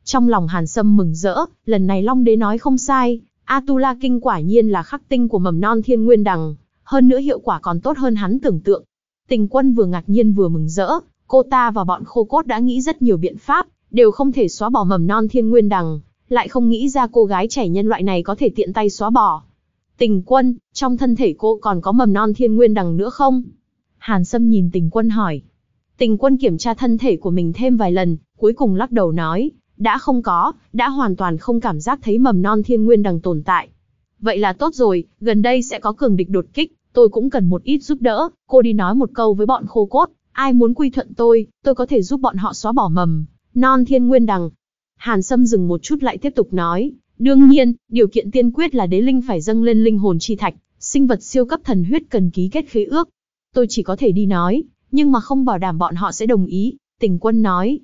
Trong lòng Hàn Sâm mừng rỡ, lần này Long Đế nói không sai, Atula Kinh quả nhiên là khắc tinh của mầm non thiên nguyên đằng, hơn nữa hiệu quả còn tốt hơn hắn tưởng tượng. Tình quân vừa ngạc nhiên vừa mừng rỡ, cô ta và bọn khô cốt đã nghĩ rất nhiều biện pháp, đều không thể xóa bỏ mầm non thiên nguyên đằng, lại không nghĩ ra cô gái trẻ nhân loại này có thể tiện tay xóa bỏ. Tình quân, trong thân thể cô còn có mầm non thiên nguyên đằng nữa không? Hàn Sâm nhìn tình quân hỏi. Tình quân kiểm tra thân thể của mình thêm vài lần, cuối cùng lắc đầu nói, đã không có, đã hoàn toàn không cảm giác thấy mầm non thiên nguyên đằng tồn tại. Vậy là tốt rồi, gần đây sẽ có cường địch đột kích, tôi cũng cần một ít giúp đỡ, cô đi nói một câu với bọn khô cốt, ai muốn quy thuận tôi, tôi có thể giúp bọn họ xóa bỏ mầm, non thiên nguyên đằng. Hàn Sâm dừng một chút lại tiếp tục nói, đương nhiên, điều kiện tiên quyết là đế linh phải dâng lên linh hồn chi thạch, sinh vật siêu cấp thần huyết cần ký kết khế ước. Tôi chỉ có thể đi nói, nhưng mà không bảo đảm bọn họ sẽ đồng ý, tình quân nói.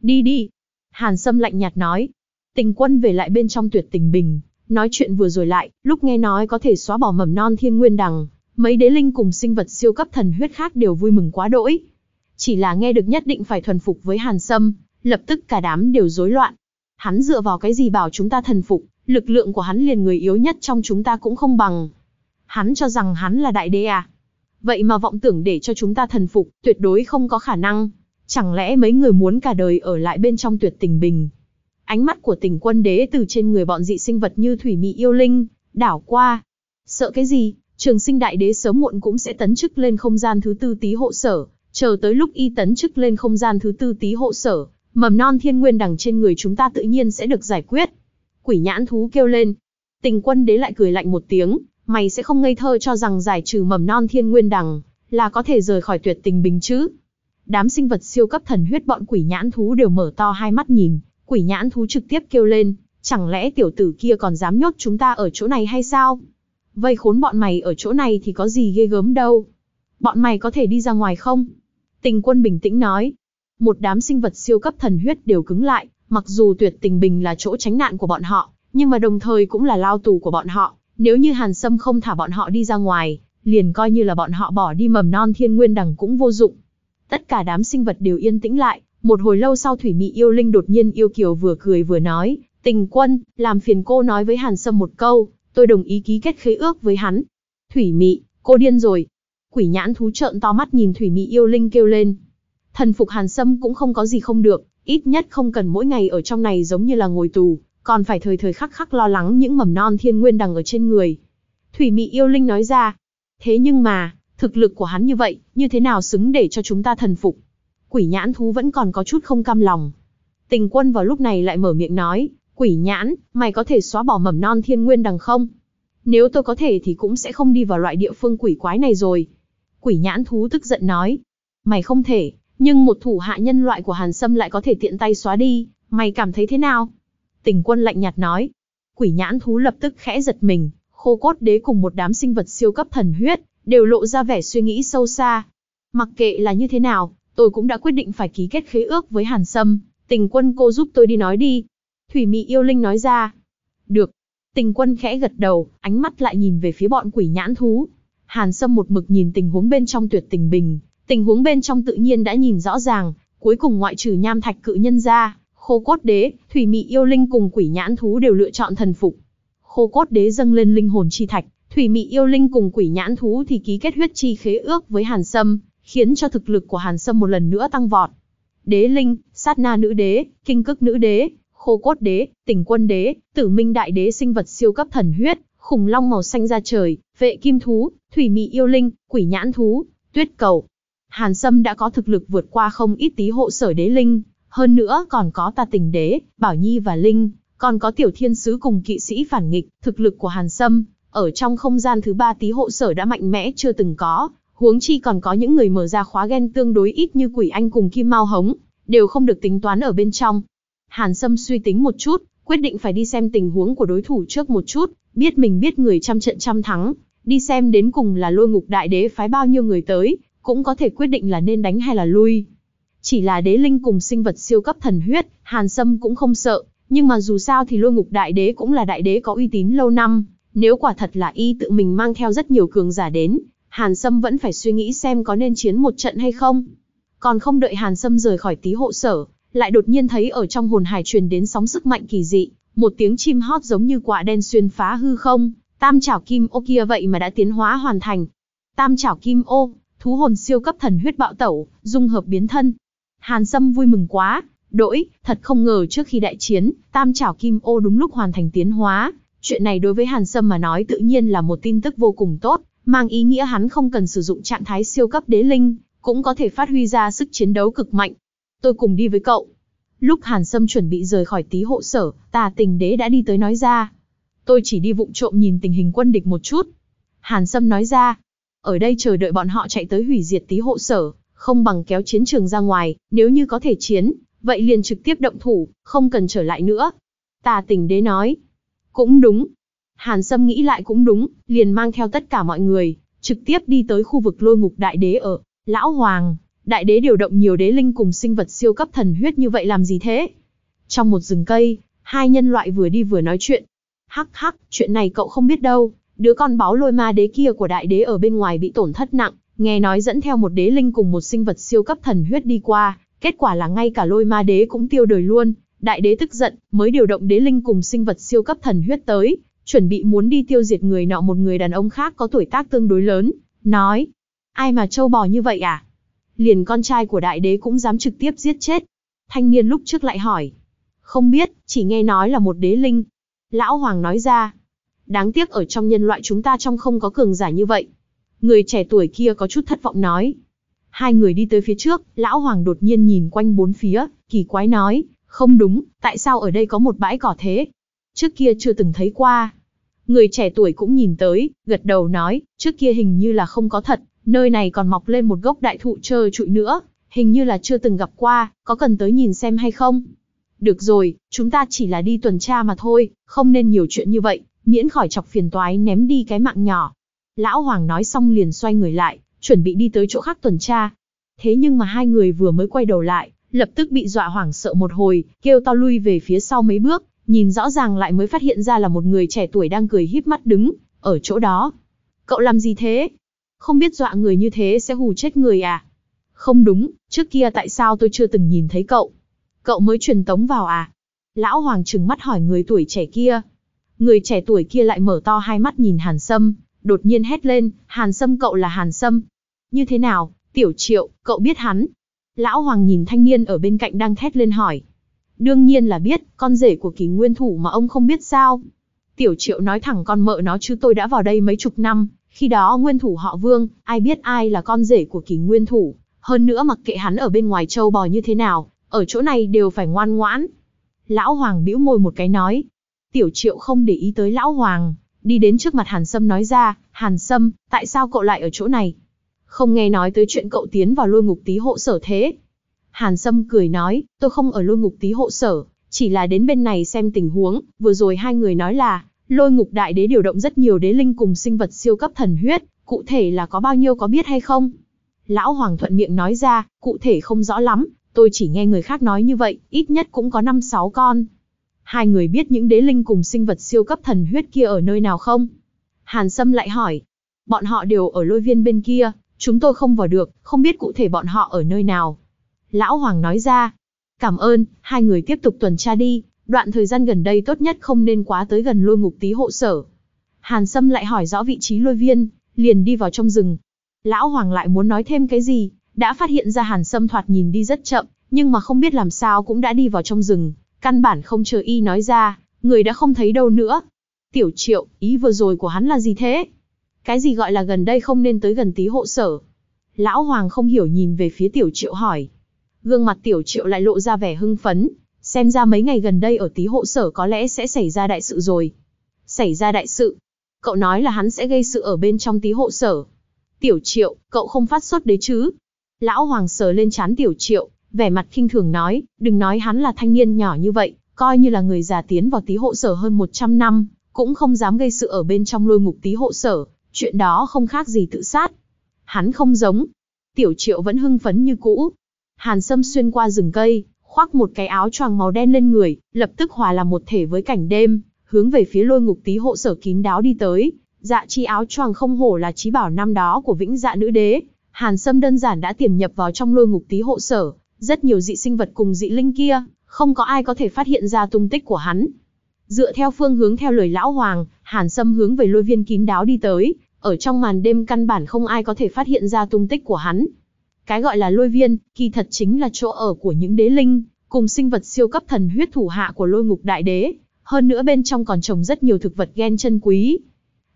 Đi đi. Hàn Sâm lạnh nhạt nói. Tình quân về lại bên trong tuyệt tình bình, nói chuyện vừa rồi lại, lúc nghe nói có thể xóa bỏ mầm non thiên nguyên đằng, mấy đế linh cùng sinh vật siêu cấp thần huyết khác đều vui mừng quá đỗi. Chỉ là nghe được nhất định phải thuần phục với Hàn Sâm, lập tức cả đám đều rối loạn. Hắn dựa vào cái gì bảo chúng ta thần phục, lực lượng của hắn liền người yếu nhất trong chúng ta cũng không bằng. Hắn cho rằng hắn là đại đế à? Vậy mà vọng tưởng để cho chúng ta thần phục, tuyệt đối không có khả năng. Chẳng lẽ mấy người muốn cả đời ở lại bên trong tuyệt tình bình? Ánh mắt của tình quân đế từ trên người bọn dị sinh vật như thủy mị yêu linh, đảo qua. Sợ cái gì? Trường sinh đại đế sớm muộn cũng sẽ tấn chức lên không gian thứ tư tí hộ sở, chờ tới lúc y tấn chức lên không gian thứ tư tí hộ sở, mầm non thiên nguyên đằng trên người chúng ta tự nhiên sẽ được giải quyết. Quỷ nhãn thú kêu lên. Tình quân đế lại cười lạnh một tiếng, mày sẽ không ngây thơ cho rằng giải trừ mầm non thiên nguyên đằng, là có thể rời khỏi tuyệt tình bình chứ. Đám sinh vật siêu cấp thần huyết bọn quỷ nhãn thú đều mở to hai mắt nhìn, quỷ nhãn thú trực tiếp kêu lên, chẳng lẽ tiểu tử kia còn dám nhốt chúng ta ở chỗ này hay sao? Vây khốn bọn mày ở chỗ này thì có gì ghê gớm đâu. Bọn mày có thể đi ra ngoài không? Tình quân bình tĩnh nói. Một đám sinh vật siêu cấp thần huyết đều cứng lại, mặc dù tuyệt tình bình là chỗ tránh nạn của bọn họ, nhưng mà đồng thời cũng là lao tù của bọn họ. Nếu như Hàn Sâm không thả bọn họ đi ra ngoài, liền coi như là bọn họ bỏ đi mầm non thiên nguyên đằng cũng vô dụng. Tất cả đám sinh vật đều yên tĩnh lại, một hồi lâu sau Thủy Mị yêu linh đột nhiên yêu kiều vừa cười vừa nói, tình quân, làm phiền cô nói với Hàn Sâm một câu, tôi đồng ý ký kết khế ước với hắn. Thủy Mị, cô điên rồi. Quỷ nhãn thú trợn to mắt nhìn Thủy Mị yêu linh kêu lên. Thần phục Hàn Sâm cũng không có gì không được, ít nhất không cần mỗi ngày ở trong này giống như là ngồi tù, còn phải thời thời khắc khắc lo lắng những mầm non thiên nguyên đằng ở trên người. Thủy Mị yêu linh nói ra. Thế nhưng mà, thực lực của hắn như vậy, như thế nào xứng để cho chúng ta thần phục? Quỷ nhãn thú vẫn còn có chút không cam lòng. Tình quân vào lúc này lại mở miệng nói, Quỷ nhãn, mày có thể xóa bỏ mầm non thiên nguyên đằng không? Nếu tôi có thể thì cũng sẽ không đi vào loại địa phương quỷ quái này rồi. Quỷ nhãn thú tức giận nói. Mày không thể, nhưng một thủ hạ nhân loại của Hàn Sâm lại có thể tiện tay xóa đi, mày cảm thấy thế nào? Tình quân lạnh nhạt nói. Quỷ nhãn thú lập tức khẽ giật mình, khô cốt đế cùng một đám sinh vật siêu cấp thần huyết, đều lộ ra vẻ suy nghĩ sâu xa. Mặc kệ là như thế nào, tôi cũng đã quyết định phải ký kết khế ước với Hàn Sâm, tình quân cô giúp tôi đi nói đi. Thủy Mị yêu linh nói ra. Được. Tình quân khẽ gật đầu, ánh mắt lại nhìn về phía bọn quỷ nhãn thú. Hàn Sâm một mực nhìn tình huống bên trong tuyệt tình bình, tình huống bên trong tự nhiên đã nhìn rõ ràng, cuối cùng ngoại trừ nham thạch cự nhân ra, khô cốt đế, thủy mị yêu linh cùng quỷ nhãn thú đều lựa chọn thần phục. Khô cốt đế dâng lên linh hồn chi thạch, thủy mị yêu linh cùng quỷ nhãn thú thì ký kết huyết chi khế ước với Hàn Sâm, khiến cho thực lực của Hàn Sâm một lần nữa tăng vọt. Đế linh, sát na nữ đế, kinh cức nữ đế, khô cốt đế, Tỉnh quân đế, tử minh đại đế sinh vật siêu cấp thần huyết, khủng long màu xanh ra trời, vệ kim thú, thủy mị yêu linh, quỷ nhãn thú, tuyết cầu. Hàn Sâm đã có thực lực vượt qua không ít tí hộ sở đế linh, hơn nữa còn có ta tình đế, bảo nhi và linh, còn có tiểu thiên sứ cùng kỵ sĩ phản nghịch, thực lực của Hàn Sâm, ở trong không gian thứ ba tí hộ sở đã mạnh mẽ chưa từng có, huống chi còn có những người mở ra khóa gen tương đối ít như quỷ anh cùng kim mao hống, đều không được tính toán ở bên trong. Hàn Sâm suy tính một chút, quyết định phải đi xem tình huống của đối thủ trước một chút, biết mình biết người trăm trận trăm thắng, đi xem đến cùng là lôi ngục đại đế phái bao nhiêu người tới, cũng có thể quyết định là nên đánh hay là lui. Chỉ là đế linh cùng sinh vật siêu cấp thần huyết, Hàn Sâm cũng không sợ, nhưng mà dù sao thì lôi ngục đại đế cũng là đại đế có uy tín lâu năm, nếu quả thật là y tự mình mang theo rất nhiều cường giả đến, Hàn Sâm vẫn phải suy nghĩ xem có nên chiến một trận hay không. Còn không đợi Hàn Sâm rời khỏi tí hộ sở, lại đột nhiên thấy ở trong hồn hải truyền đến sóng sức mạnh kỳ dị, một tiếng chim hót giống như quả đen xuyên phá hư không, tam chảo kim ô kia vậy mà đã tiến hóa hoàn thành. Tam chảo kim ô, thú hồn siêu cấp thần huyết bạo tẩu, dung hợp biến thân. Hàn Sâm vui mừng quá, đỗi, thật không ngờ trước khi đại chiến, tam chảo kim ô đúng lúc hoàn thành tiến hóa. Chuyện này đối với Hàn Sâm mà nói tự nhiên là một tin tức vô cùng tốt, mang ý nghĩa hắn không cần sử dụng trạng thái siêu cấp đế linh, cũng có thể phát huy ra sức chiến đấu cực mạnh. Tôi cùng đi với cậu. Lúc Hàn Sâm chuẩn bị rời khỏi tí hộ sở, tà tình đế đã đi tới nói ra. Tôi chỉ đi vụng trộm nhìn tình hình quân địch một chút. Hàn Sâm nói ra. Ở đây chờ đợi bọn họ chạy tới hủy diệt tí hộ sở, không bằng kéo chiến trường ra ngoài, nếu như có thể chiến, vậy liền trực tiếp động thủ, không cần trở lại nữa. Tà tỉnh đế nói. Cũng đúng. Hàn Sâm nghĩ lại cũng đúng, liền mang theo tất cả mọi người, trực tiếp đi tới khu vực lôi ngục đại đế ở. Lão Hoàng, đại đế điều động nhiều đế linh cùng sinh vật siêu cấp thần huyết như vậy làm gì thế? Trong một rừng cây, hai nhân loại vừa đi vừa nói chuyện. Hắc hắc, chuyện này cậu không biết đâu, đứa con báo lôi ma đế kia của đại đế ở bên ngoài bị tổn thất nặng, nghe nói dẫn theo một đế linh cùng một sinh vật siêu cấp thần huyết đi qua, kết quả là ngay cả lôi ma đế cũng tiêu đời luôn. Đại đế tức giận, mới điều động đế linh cùng sinh vật siêu cấp thần huyết tới, chuẩn bị muốn đi tiêu diệt người nọ một người đàn ông khác có tuổi tác tương đối lớn, nói, ai mà trâu bò như vậy à? Liền con trai của đại đế cũng dám trực tiếp giết chết. Thanh niên lúc trước lại hỏi, không biết, chỉ nghe nói là một đế linh. Lão Hoàng nói ra, đáng tiếc ở trong nhân loại chúng ta trong không có cường giả như vậy. Người trẻ tuổi kia có chút thất vọng nói. Hai người đi tới phía trước, lão hoàng đột nhiên nhìn quanh bốn phía, kỳ quái nói, không đúng, tại sao ở đây có một bãi cỏ thế? Trước kia chưa từng thấy qua. Người trẻ tuổi cũng nhìn tới, gật đầu nói, trước kia hình như là không có thật, nơi này còn mọc lên một gốc đại thụ trơ trụi nữa, hình như là chưa từng gặp qua, có cần tới nhìn xem hay không? Được rồi, chúng ta chỉ là đi tuần tra mà thôi, không nên nhiều chuyện như vậy, miễn khỏi chọc phiền toái ném đi cái mạng nhỏ. Lão Hoàng nói xong liền xoay người lại, chuẩn bị đi tới chỗ khác tuần tra. Thế nhưng mà hai người vừa mới quay đầu lại, lập tức bị dọa hoảng sợ một hồi, kêu to lui về phía sau mấy bước, nhìn rõ ràng lại mới phát hiện ra là một người trẻ tuổi đang cười híp mắt đứng, ở chỗ đó. Cậu làm gì thế? Không biết dọa người như thế sẽ hù chết người à? Không đúng, trước kia tại sao tôi chưa từng nhìn thấy cậu? Cậu mới truyền tống vào à? Lão Hoàng trừng mắt hỏi người tuổi trẻ kia. Người trẻ tuổi kia lại mở to hai mắt nhìn Hàn Sâm, đột nhiên hét lên, Hàn Sâm cậu là Hàn Sâm. Như thế nào, tiểu triệu, cậu biết hắn? Lão Hoàng nhìn thanh niên ở bên cạnh đang thét lên hỏi. Đương nhiên là biết, con rể của kỳ nguyên thủ mà ông không biết sao. Tiểu triệu nói thẳng con mợ nó chứ tôi đã vào đây mấy chục năm, khi đó nguyên thủ họ vương, ai biết ai là con rể của kỳ nguyên thủ. Hơn nữa mặc kệ hắn ở bên ngoài châu bò như thế nào, ở chỗ này đều phải ngoan ngoãn. Lão Hoàng bĩu môi một cái nói. Tiểu Triệu không để ý tới Lão Hoàng, đi đến trước mặt Hàn Sâm nói ra, Hàn Sâm, tại sao cậu lại ở chỗ này? Không nghe nói tới chuyện cậu tiến vào lôi ngục tí hộ sở thế. Hàn Sâm cười nói, tôi không ở lôi ngục tí hộ sở, chỉ là đến bên này xem tình huống, vừa rồi hai người nói là, lôi ngục đại đế điều động rất nhiều đế linh cùng sinh vật siêu cấp thần huyết, cụ thể là có bao nhiêu có biết hay không? Lão Hoàng thuận miệng nói ra, cụ thể không rõ lắm, tôi chỉ nghe người khác nói như vậy, ít nhất cũng có 5-6 con. Hai người biết những đế linh cùng sinh vật siêu cấp thần huyết kia ở nơi nào không? Hàn Sâm lại hỏi. Bọn họ đều ở lôi viên bên kia, chúng tôi không vào được, không biết cụ thể bọn họ ở nơi nào. Lão Hoàng nói ra. Cảm ơn, hai người tiếp tục tuần tra đi, đoạn thời gian gần đây tốt nhất không nên quá tới gần lôi ngục tí hộ sở. Hàn Sâm lại hỏi rõ vị trí lôi viên, liền đi vào trong rừng. Lão Hoàng lại muốn nói thêm cái gì, đã phát hiện ra Hàn Sâm thoạt nhìn đi rất chậm, nhưng mà không biết làm sao cũng đã đi vào trong rừng, căn bản không chờ y nói ra, người đã không thấy đâu nữa. Tiểu Triệu, ý vừa rồi của hắn là gì thế? Cái gì gọi là gần đây không nên tới gần tí hộ sở? Lão Hoàng không hiểu nhìn về phía Tiểu Triệu hỏi. Gương mặt Tiểu Triệu lại lộ ra vẻ hưng phấn, xem ra mấy ngày gần đây ở tí hộ sở có lẽ sẽ xảy ra đại sự rồi. Xảy ra đại sự? Cậu nói là hắn sẽ gây sự ở bên trong tí hộ sở. Tiểu Triệu, cậu không phát sốt đấy chứ? Lão Hoàng sờ lên chán Tiểu Triệu, vẻ mặt khinh thường nói, đừng nói hắn là thanh niên nhỏ như vậy, coi như là người già tiến vào tí hộ sở hơn 100 năm, cũng không dám gây sự ở bên trong lôi ngục tí hộ sở, chuyện đó không khác gì tự sát. Hắn không giống. Tiểu Triệu vẫn hưng phấn như cũ. Hàn Sâm xuyên qua rừng cây, khoác một cái áo choàng màu đen lên người, lập tức hòa làm một thể với cảnh đêm, hướng về phía lôi ngục tí hộ sở kín đáo đi tới. Dạ chi áo choàng không hổ là trí bảo năm đó của vĩnh dạ nữ đế. Hàn Sâm đơn giản đã tiềm nhập vào trong lôi ngục tí hộ sở, rất nhiều dị sinh vật cùng dị linh kia, không có ai có thể phát hiện ra tung tích của hắn. Dựa theo phương hướng theo lời lão hoàng, Hàn Sâm hướng về lôi viên kín đáo đi tới, ở trong màn đêm căn bản không ai có thể phát hiện ra tung tích của hắn. Cái gọi là lôi viên, kỳ thật chính là chỗ ở của những đế linh, cùng sinh vật siêu cấp thần huyết thủ hạ của lôi ngục đại đế, hơn nữa bên trong còn trồng rất nhiều thực vật gen chân quý.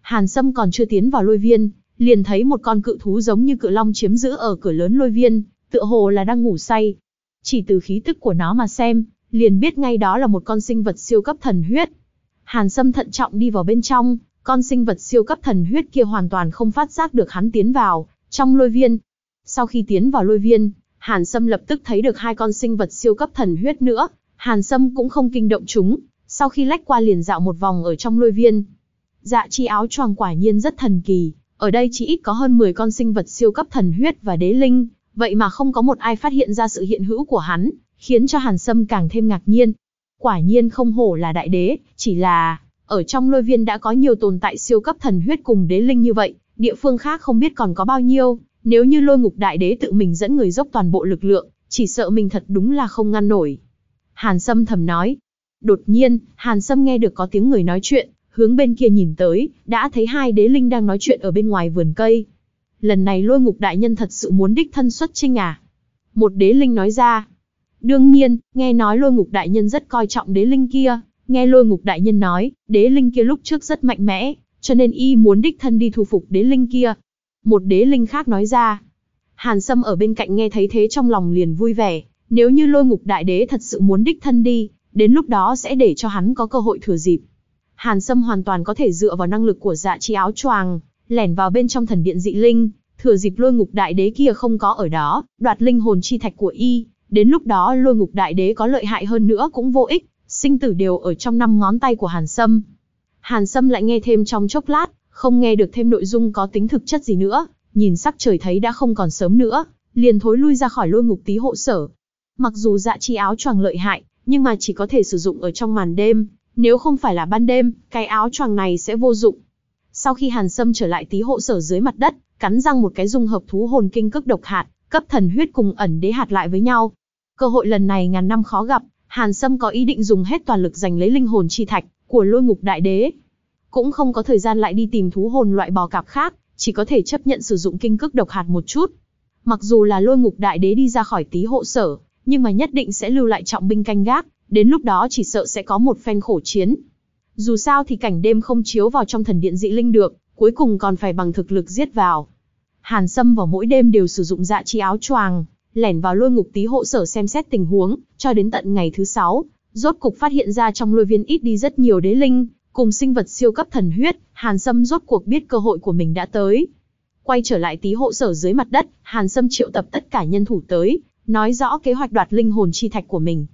Hàn Sâm còn chưa tiến vào lôi viên, liền thấy một con cự thú giống như cự long chiếm giữ ở cửa lớn lôi viên, tựa hồ là đang ngủ say. Chỉ từ khí tức của nó mà xem, liền biết ngay đó là một con sinh vật siêu cấp thần huyết. Hàn Sâm thận trọng đi vào bên trong, con sinh vật siêu cấp thần huyết kia hoàn toàn không phát giác được hắn tiến vào, trong lôi viên. Sau khi tiến vào lôi viên, Hàn Sâm lập tức thấy được hai con sinh vật siêu cấp thần huyết nữa, Hàn Sâm cũng không kinh động chúng, sau khi lách qua liền dạo một vòng ở trong lôi viên. Dạ chi áo choàng quả nhiên rất thần kỳ, ở đây chỉ ít có hơn 10 con sinh vật siêu cấp thần huyết và đế linh, vậy mà không có một ai phát hiện ra sự hiện hữu của hắn, khiến cho Hàn Sâm càng thêm ngạc nhiên. Quả nhiên không hổ là đại đế, chỉ là, ở trong lôi viên đã có nhiều tồn tại siêu cấp thần huyết cùng đế linh như vậy, địa phương khác không biết còn có bao nhiêu, nếu như lôi ngục đại đế tự mình dẫn người dốc toàn bộ lực lượng, chỉ sợ mình thật đúng là không ngăn nổi. Hàn Sâm thầm nói. Đột nhiên, Hàn Sâm nghe được có tiếng người nói chuyện, hướng bên kia nhìn tới, đã thấy hai đế linh đang nói chuyện ở bên ngoài vườn cây. Lần này lôi ngục đại nhân thật sự muốn đích thân xuất trinh à? Một đế linh nói ra. Đương nhiên, nghe nói lôi ngục đại nhân rất coi trọng đế linh kia, nghe lôi ngục đại nhân nói, đế linh kia lúc trước rất mạnh mẽ, cho nên y muốn đích thân đi thu phục đế linh kia. Một đế linh khác nói ra. Hàn Sâm ở bên cạnh nghe thấy thế trong lòng liền vui vẻ, nếu như lôi ngục đại đế thật sự muốn đích thân đi, đến lúc đó sẽ để cho hắn có cơ hội thừa dịp. Hàn Sâm hoàn toàn có thể dựa vào năng lực của dạ chi áo choàng, lẻn vào bên trong thần điện dị linh, thừa dịp lôi ngục đại đế kia không có ở đó, đoạt linh hồn chi thạch của y, đến lúc đó lôi ngục đại đế có lợi hại hơn nữa cũng vô ích, sinh tử đều ở trong năm ngón tay của Hàn Sâm. Hàn Sâm lại nghe thêm trong chốc lát, không nghe được thêm nội dung có tính thực chất gì nữa, nhìn sắc trời thấy đã không còn sớm nữa, liền thối lui ra khỏi lôi ngục tí hộ sở. Mặc dù dạ chi áo choàng lợi hại, nhưng mà chỉ có thể sử dụng ở trong màn đêm, nếu không phải là ban đêm, cái áo choàng này sẽ vô dụng. Sau khi Hàn Sâm trở lại tí hộ sở dưới mặt đất, cắn răng một cái dung hợp thú hồn kinh cước độc hạt, cấp thần huyết cùng ẩn đế hạt lại với nhau. Cơ hội lần này ngàn năm khó gặp, Hàn Sâm có ý định dùng hết toàn lực giành lấy linh hồn chi thạch của Lôi Ngục Đại Đế. Cũng không có thời gian lại đi tìm thú hồn loại bò cạp khác, chỉ có thể chấp nhận sử dụng kinh cước độc hạt một chút. Mặc dù là Lôi Ngục Đại Đế đi ra khỏi tí hộ sở, nhưng mà nhất định sẽ lưu lại trọng binh canh gác, đến lúc đó chỉ sợ sẽ có một phen khổ chiến. Dù sao thì cảnh đêm không chiếu vào trong thần điện dị linh được, cuối cùng còn phải bằng thực lực giết vào. Hàn Sâm vào mỗi đêm đều sử dụng dạ chi áo choàng, lẻn vào lôi ngục tí hộ sở xem xét tình huống, cho đến tận ngày thứ sáu, rốt cục phát hiện ra trong lôi viên ít đi rất nhiều đế linh, cùng sinh vật siêu cấp thần huyết, Hàn Sâm rốt cuộc biết cơ hội của mình đã tới. Quay trở lại tí hộ sở dưới mặt đất, Hàn Sâm triệu tập tất cả nhân thủ tới, nói rõ kế hoạch đoạt linh hồn chi thạch của mình.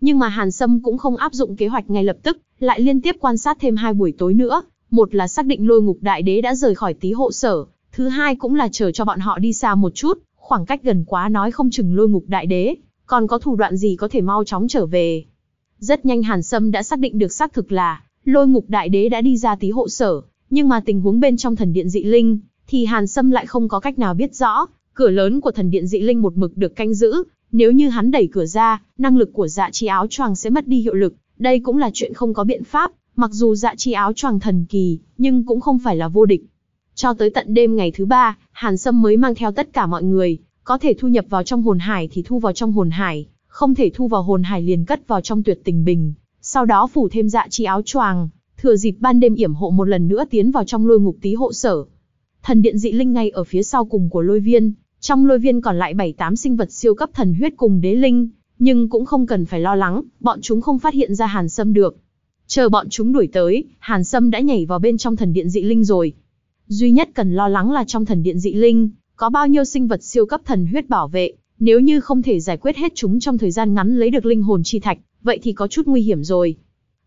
Nhưng mà Hàn Sâm cũng không áp dụng kế hoạch ngay lập tức, lại liên tiếp quan sát thêm hai buổi tối nữa, một là xác định lôi ngục đại đế đã rời khỏi tí hộ sở, thứ hai cũng là chờ cho bọn họ đi xa một chút, khoảng cách gần quá nói không chừng lôi ngục đại đế, còn có thủ đoạn gì có thể mau chóng trở về. Rất nhanh Hàn Sâm đã xác định được xác thực là, lôi ngục đại đế đã đi ra tí hộ sở, nhưng mà tình huống bên trong thần điện dị linh, thì Hàn Sâm lại không có cách nào biết rõ, cửa lớn của thần điện dị linh một mực được canh giữ, nếu như hắn đẩy cửa ra, năng lực của dạ chi áo choàng sẽ mất đi hiệu lực, đây cũng là chuyện không có biện pháp, mặc dù dạ chi áo choàng thần kỳ, nhưng cũng không phải là vô địch. Cho tới tận đêm ngày thứ ba, Hàn Sâm mới mang theo tất cả mọi người, có thể thu nhập vào trong hồn hải thì thu vào trong hồn hải, không thể thu vào hồn hải liền cất vào trong tuyệt tình bình, sau đó phủ thêm dạ chi áo choàng, thừa dịp ban đêm yểm hộ một lần nữa tiến vào trong lôi ngục tí hộ sở. Thần điện dị linh ngay ở phía sau cùng của lôi viên, trong lôi viên còn lại 7-8 sinh vật siêu cấp thần huyết cùng đế linh, nhưng cũng không cần phải lo lắng, bọn chúng không phát hiện ra Hàn Sâm được. Chờ bọn chúng đuổi tới, Hàn Sâm đã nhảy vào bên trong thần điện dị linh rồi. Duy nhất cần lo lắng là trong thần điện dị linh, có bao nhiêu sinh vật siêu cấp thần huyết bảo vệ, nếu như không thể giải quyết hết chúng trong thời gian ngắn lấy được linh hồn chi thạch, vậy thì có chút nguy hiểm rồi.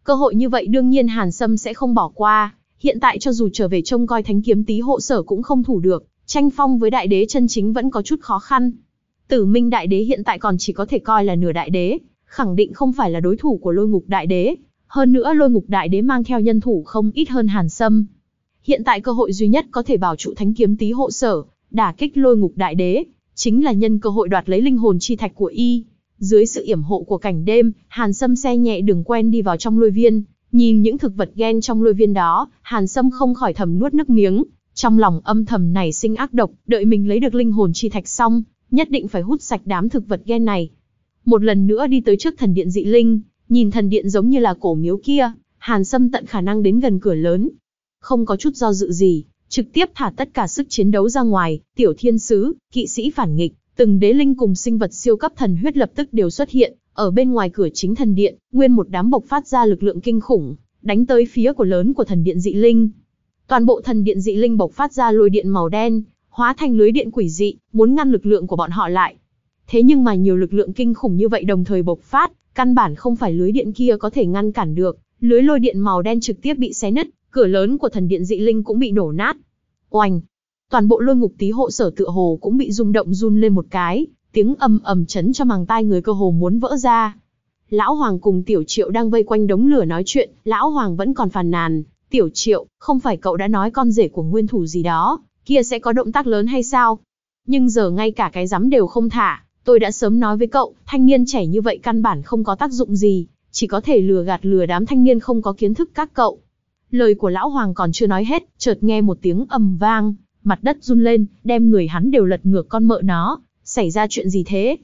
Cơ hội như vậy đương nhiên Hàn Sâm sẽ không bỏ qua, hiện tại cho dù trở về trông coi thánh kiếm tí hộ sở cũng không thủ được, tranh phong với đại đế chân chính vẫn có chút khó khăn. Tử Minh đại đế hiện tại còn chỉ có thể coi là nửa đại đế, khẳng định không phải là đối thủ của lôi ngục đại đế. Hơn nữa lôi ngục đại đế mang theo nhân thủ không ít hơn Hàn Sâm. Hiện tại cơ hội duy nhất có thể bảo trụ thánh kiếm tí hộ sở, đả kích lôi ngục đại đế, chính là nhân cơ hội đoạt lấy linh hồn chi thạch của y. Dưới sự yểm hộ của cảnh đêm, Hàn Sâm xe nhẹ đường quen đi vào trong lôi viên, nhìn những thực vật gen trong lôi viên đó, Hàn Sâm không khỏi thầm nuốt nước miếng, trong lòng âm thầm này sinh ác độc, đợi mình lấy được linh hồn chi thạch xong, nhất định phải hút sạch đám thực vật ghen này. Một lần nữa đi tới trước thần điện dị linh, nhìn thần điện giống như là cổ miếu kia, Hàn Sâm tận khả năng đến gần cửa lớn. Không có chút do dự gì, trực tiếp thả tất cả sức chiến đấu ra ngoài, tiểu thiên sứ, kỵ sĩ phản nghịch, từng đế linh cùng sinh vật siêu cấp thần huyết lập tức đều xuất hiện, ở bên ngoài cửa chính thần điện, nguyên một đám bộc phát ra lực lượng kinh khủng, đánh tới phía của lớn của thần điện dị linh. Toàn bộ thần điện dị linh bộc phát ra lôi điện màu đen, hóa thành lưới điện quỷ dị, muốn ngăn lực lượng của bọn họ lại. Thế nhưng mà nhiều lực lượng kinh khủng như vậy đồng thời bộc phát, căn bản không phải lưới điện kia có thể ngăn cản được, lưới lôi điện màu đen trực tiếp bị xé nứt, cửa lớn của thần điện dị linh cũng bị nổ nát. Oanh! Toàn bộ lôi ngục tí hộ sở tựa hồ cũng bị rung động run lên một cái, tiếng ầm ầm chấn cho màng tai người cơ hồ muốn vỡ ra. Lão Hoàng cùng Tiểu Triệu đang vây quanh đống lửa nói chuyện, Lão Hoàng vẫn còn phàn nàn, Tiểu Triệu, không phải cậu đã nói con rể của nguyên thủ gì đó, kia sẽ có động tác lớn hay sao? Nhưng giờ ngay cả cái rắm đều không thả, tôi đã sớm nói với cậu, thanh niên trẻ như vậy căn bản không có tác dụng gì, chỉ có thể lừa gạt lừa đám thanh niên không có kiến thức các cậu. Lời của lão hoàng còn chưa nói hết, chợt nghe một tiếng ầm vang, mặt đất run lên, đem người hắn đều lật ngược con mợ nó, xảy ra chuyện gì thế?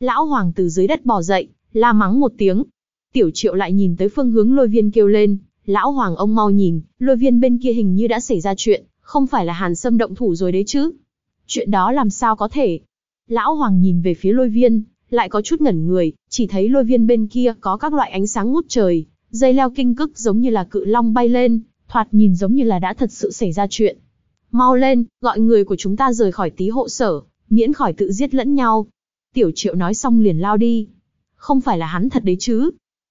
Lão hoàng từ dưới đất bò dậy, la mắng một tiếng. Tiểu triệu lại nhìn tới phương hướng lôi viên kêu lên, lão hoàng ông mau nhìn, lôi viên bên kia hình như đã xảy ra chuyện, không phải là hàn sâm động thủ rồi đấy chứ? Chuyện đó làm sao có thể? Lão hoàng nhìn về phía lôi viên, lại có chút ngẩn người, chỉ thấy lôi viên bên kia có các loại ánh sáng ngút trời, dây leo kinh cức giống như là cự long bay lên, thoạt nhìn giống như là đã thật sự xảy ra chuyện. Mau lên, gọi người của chúng ta rời khỏi tí hộ sở, miễn khỏi tự giết lẫn nhau. Tiểu triệu nói xong liền lao đi. Không phải là hắn thật đấy chứ.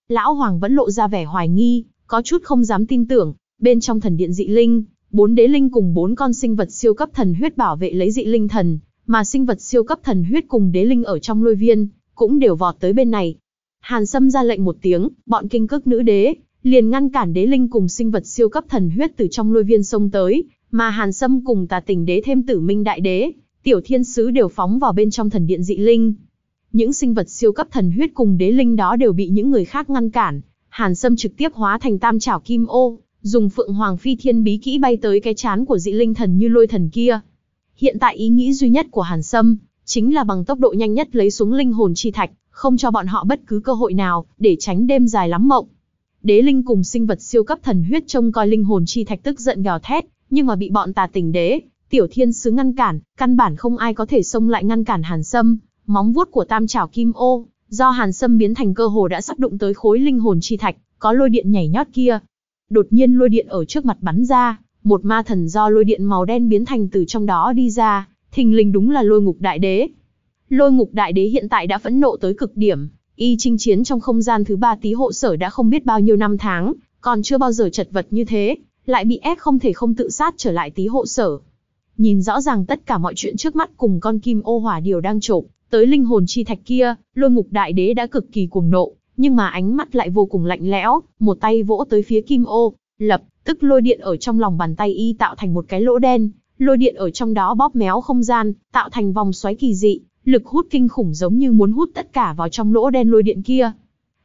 Lão Hoàng vẫn lộ ra vẻ hoài nghi, có chút không dám tin tưởng. Bên trong thần điện dị linh, bốn đế linh cùng bốn con sinh vật siêu cấp thần huyết bảo vệ lấy dị linh thần, mà sinh vật siêu cấp thần huyết cùng đế linh ở trong lôi viên, cũng đều vọt tới bên này. Hàn Sâm ra lệnh một tiếng, bọn kinh cước nữ đế, liền ngăn cản đế linh cùng sinh vật siêu cấp thần huyết từ trong lôi viên sông tới, mà Hàn Sâm cùng tà tình đế thêm tử minh đại đế, tiểu thiên sứ đều phóng vào bên trong thần điện dị linh. Những sinh vật siêu cấp thần huyết cùng đế linh đó đều bị những người khác ngăn cản, Hàn Sâm trực tiếp hóa thành tam trảo kim ô, dùng phượng hoàng phi thiên bí kỹ bay tới cái chán của dị linh thần như lôi thần kia. Hiện tại ý nghĩ duy nhất của Hàn Sâm, chính là bằng tốc độ nhanh nhất lấy xuống linh hồn chi thạch, không cho bọn họ bất cứ cơ hội nào, để tránh đêm dài lắm mộng. Đế linh cùng sinh vật siêu cấp thần huyết trông coi linh hồn chi thạch tức giận gào thét, nhưng mà bị bọn tà tình đế, tiểu thiên sứ ngăn cản, căn bản không ai có thể xông lại ngăn cản Hàn Sâm, móng vuốt của tam trảo kim ô, Do Hàn Sâm biến thành cơ hồ đã sắp đụng tới khối linh hồn chi thạch, có lôi điện nhảy nhót kia. Đột nhiên lôi điện ở trước mặt bắn ra, một ma thần do lôi điện màu đen biến thành từ trong đó đi ra, thình lình đúng là lôi ngục đại đế. Lôi ngục đại đế hiện tại đã phẫn nộ tới cực điểm, y chinh chiến trong không gian thứ ba tí hộ sở đã không biết bao nhiêu năm tháng, còn chưa bao giờ chật vật như thế, lại bị ép không thể không tự sát trở lại tí hộ sở. Nhìn rõ ràng tất cả mọi chuyện trước mắt cùng con kim ô hỏa điều đang trộm, tới linh hồn chi thạch kia, lôi ngục đại đế đã cực kỳ cuồng nộ, nhưng mà ánh mắt lại vô cùng lạnh lẽo, một tay vỗ tới phía kim ô, lập tức lôi điện ở trong lòng bàn tay y tạo thành một cái lỗ đen, lôi điện ở trong đó bóp méo không gian, tạo thành vòng xoáy kỳ dị, lực hút kinh khủng giống như muốn hút tất cả vào trong lỗ đen lôi điện kia.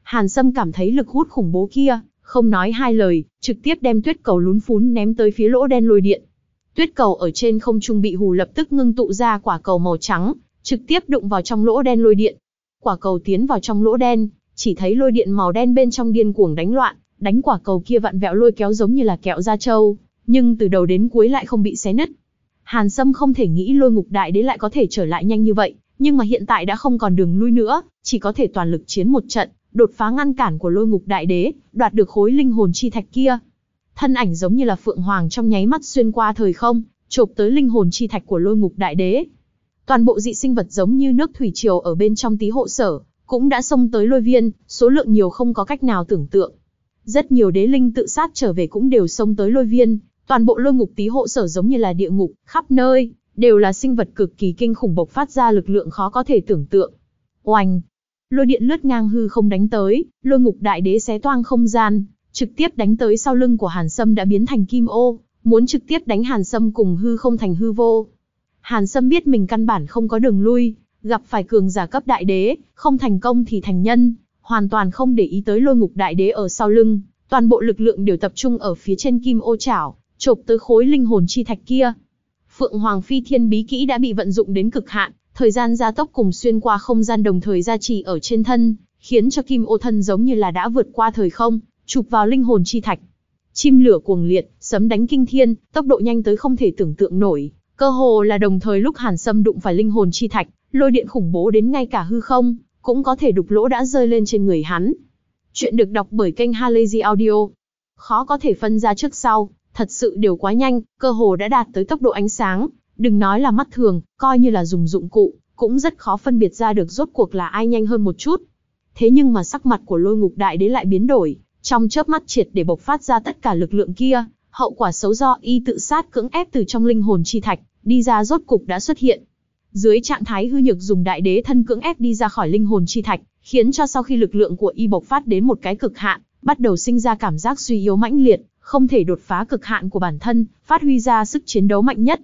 Hàn Sâm cảm thấy lực hút khủng bố kia, không nói hai lời, trực tiếp đem tuyết cầu lún phún ném tới phía lỗ đen lôi điện. Tuyết cầu ở trên không trung bị hù lập tức ngưng tụ ra quả cầu màu trắng, trực tiếp đụng vào trong lỗ đen lôi điện. Quả cầu tiến vào trong lỗ đen, chỉ thấy lôi điện màu đen bên trong điên cuồng đánh loạn, đánh quả cầu kia vặn vẹo lôi kéo giống như là kẹo da trâu, nhưng từ đầu đến cuối lại không bị xé nứt. Hàn Sâm không thể nghĩ lôi ngục đại đế lại có thể trở lại nhanh như vậy, nhưng mà hiện tại đã không còn đường lui nữa, chỉ có thể toàn lực chiến một trận, đột phá ngăn cản của lôi ngục đại đế, đoạt được khối linh hồn chi thạch kia. Thân ảnh giống như là phượng hoàng trong nháy mắt xuyên qua thời không, chộp tới linh hồn chi thạch của lôi ngục đại đế. Toàn bộ dị sinh vật giống như nước thủy triều ở bên trong tí hộ sở, cũng đã xông tới lôi viên, số lượng nhiều không có cách nào tưởng tượng. Rất nhiều đế linh tự sát trở về cũng đều xông tới lôi viên, toàn bộ lôi ngục tí hộ sở giống như là địa ngục, khắp nơi, đều là sinh vật cực kỳ kinh khủng bộc phát ra lực lượng khó có thể tưởng tượng. Oanh! Lôi điện lướt ngang hư không đánh tới, lôi ngục đại đế xé toang không gian, trực tiếp đánh tới sau lưng của Hàn Sâm đã biến thành kim ô, muốn trực tiếp đánh Hàn Sâm cùng hư không thành hư vô. Hàn Sâm biết mình căn bản không có đường lui, gặp phải cường giả cấp đại đế, không thành công thì thành nhân, hoàn toàn không để ý tới lôi ngục đại đế ở sau lưng, toàn bộ lực lượng đều tập trung ở phía trên kim ô chảo, chộp tới khối linh hồn chi thạch kia. Phượng Hoàng Phi Thiên bí kỹ đã bị vận dụng đến cực hạn, thời gian gia tốc cùng xuyên qua không gian đồng thời gia trì ở trên thân, khiến cho kim ô thân giống như là đã vượt qua thời không, chụp vào linh hồn chi thạch. Chim lửa cuồng liệt, sấm đánh kinh thiên, tốc độ nhanh tới không thể tưởng tượng nổi, cơ hồ là đồng thời lúc Hàn Sâm đụng phải linh hồn chi thạch, lôi điện khủng bố đến ngay cả hư không, cũng có thể đục lỗ đã rơi lên trên người hắn. Chuyện được đọc bởi kênh Halazy Audio. Khó có thể phân ra trước sau, thật sự đều quá nhanh, cơ hồ đã đạt tới tốc độ ánh sáng, đừng nói là mắt thường, coi như là dùng dụng cụ, cũng rất khó phân biệt ra được rốt cuộc là ai nhanh hơn một chút. Thế nhưng mà sắc mặt của lôi ngục đại đế lại biến đổi, trong chớp mắt triệt để bộc phát ra tất cả lực lượng kia, hậu quả xấu do y tự sát cưỡng ép từ trong linh hồn chi thạch, đi ra rốt cục đã xuất hiện. Dưới trạng thái hư nhược dùng đại đế thân cưỡng ép đi ra khỏi linh hồn chi thạch, khiến cho sau khi lực lượng của y bộc phát đến một cái cực hạn, bắt đầu sinh ra cảm giác suy yếu mãnh liệt, không thể đột phá cực hạn của bản thân, phát huy ra sức chiến đấu mạnh nhất.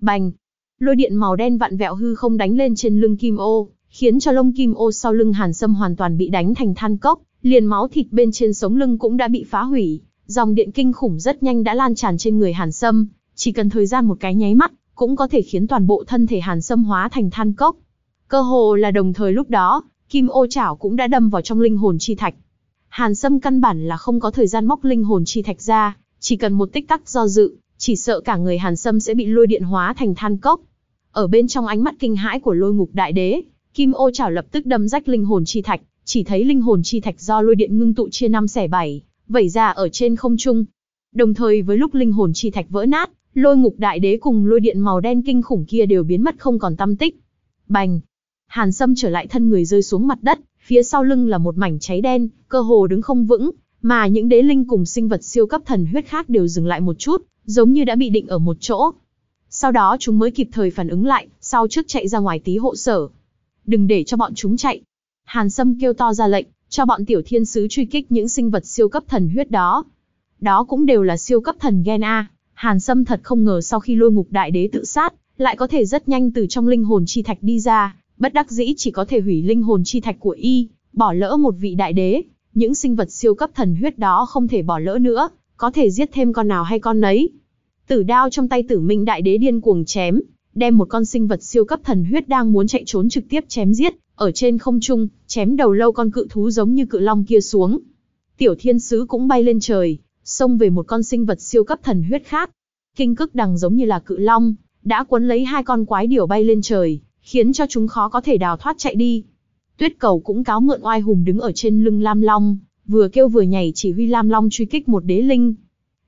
Bành! Lôi điện màu đen vặn vẹo hư không đánh lên trên lưng kim ô, khiến cho lông kim ô sau lưng Hàn Sâm hoàn toàn bị đánh thành than cốc, liền máu thịt bên trên sống lưng cũng đã bị phá hủy. Dòng điện kinh khủng rất nhanh đã lan tràn trên người Hàn Sâm, chỉ cần thời gian một cái nháy mắt, cũng có thể khiến toàn bộ thân thể Hàn Sâm hóa thành than cốc. Cơ hồ là đồng thời lúc đó, kim ô chảo cũng đã đâm vào trong linh hồn chi thạch. Hàn Sâm căn bản là không có thời gian móc linh hồn chi thạch ra, chỉ cần một tích tắc do dự, chỉ sợ cả người Hàn Sâm sẽ bị lôi điện hóa thành than cốc. Ở bên trong ánh mắt kinh hãi của lôi ngục đại đế, kim ô chảo lập tức đâm rách linh hồn chi thạch, chỉ thấy linh hồn chi thạch do lôi điện ngưng tụ chia năm xẻ bảy, vẩy ra ở trên không trung. Đồng thời với lúc linh hồn chi thạch vỡ nát, lôi ngục đại đế cùng lôi điện màu đen kinh khủng kia đều biến mất không còn tâm tích. Bành! Hàn Sâm trở lại thân người rơi xuống mặt đất, phía sau lưng là một mảnh cháy đen, cơ hồ đứng không vững, mà những đế linh cùng sinh vật siêu cấp thần huyết khác đều dừng lại một chút, giống như đã bị định ở một chỗ. Sau đó chúng mới kịp thời phản ứng lại, sau trước chạy ra ngoài tí hộ sở. Đừng để cho bọn chúng chạy. Hàn Sâm kêu to ra lệnh, cho bọn tiểu thiên sứ truy kích những sinh vật siêu cấp thần huyết đó. Đó cũng đều là siêu cấp thần gen A. Hàn Sâm thật không ngờ sau khi lôi ngục đại đế tự sát, lại có thể rất nhanh từ trong linh hồn chi thạch đi ra, bất đắc dĩ chỉ có thể hủy linh hồn chi thạch của y, bỏ lỡ một vị đại đế, những sinh vật siêu cấp thần huyết đó không thể bỏ lỡ nữa, có thể giết thêm con nào hay con nấy. Tử đao trong tay tử minh đại đế điên cuồng chém, đem một con sinh vật siêu cấp thần huyết đang muốn chạy trốn trực tiếp chém giết, ở trên không trung, chém đầu lâu con cự thú giống như cự long kia xuống. Tiểu thiên sứ cũng bay lên trời, xông về một con sinh vật siêu cấp thần huyết khác. Kinh cức đằng giống như là cự long, đã cuốn lấy hai con quái điểu bay lên trời, khiến cho chúng khó có thể đào thoát chạy đi. Tuyết cầu cũng cáo mượn oai hùng đứng ở trên lưng Lam Long, vừa kêu vừa nhảy chỉ huy Lam Long truy kích một đế linh.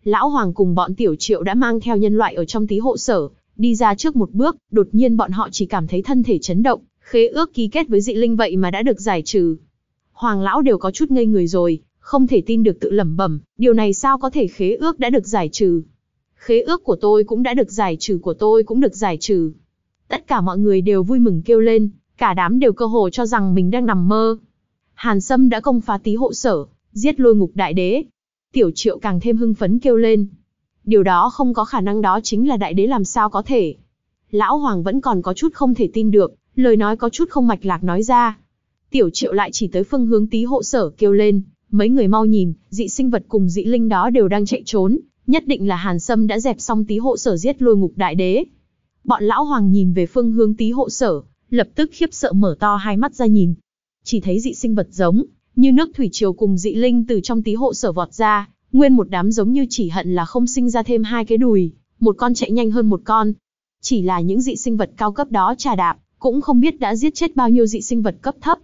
Lão Hoàng cùng bọn tiểu triệu đã mang theo nhân loại ở trong tí hộ sở, đi ra trước một bước, đột nhiên bọn họ chỉ cảm thấy thân thể chấn động, khế ước ký kết với dị linh vậy mà đã được giải trừ. Hoàng lão đều có chút ngây người rồi, không thể tin được tự lẩm bẩm, điều này sao có thể khế ước đã được giải trừ. Khế ước của tôi cũng đã được giải trừ của tôi cũng được giải trừ. Tất cả mọi người đều vui mừng kêu lên, cả đám đều cơ hồ cho rằng mình đang nằm mơ. Hàn Sâm đã công phá tí hộ sở, giết lôi ngục đại đế. Tiểu triệu càng thêm hưng phấn kêu lên. Điều đó không có khả năng đó chính là đại đế làm sao có thể. Lão Hoàng vẫn còn có chút không thể tin được, lời nói có chút không mạch lạc nói ra. Tiểu triệu lại chỉ tới phương hướng tí hộ sở kêu lên, mấy người mau nhìn, dị sinh vật cùng dị linh đó đều đang chạy trốn, nhất định là Hàn Sâm đã dẹp xong tí hộ sở giết lôi ngục đại đế. Bọn lão hoàng nhìn về phương hướng tí hộ sở, lập tức khiếp sợ mở to hai mắt ra nhìn. Chỉ thấy dị sinh vật giống, như nước thủy triều cùng dị linh từ trong tí hộ sở vọt ra, nguyên một đám giống như chỉ hận là không sinh ra thêm hai cái đùi, một con chạy nhanh hơn một con. Chỉ là những dị sinh vật cao cấp đó trà đạp, cũng không biết đã giết chết bao nhiêu dị sinh vật cấp thấp.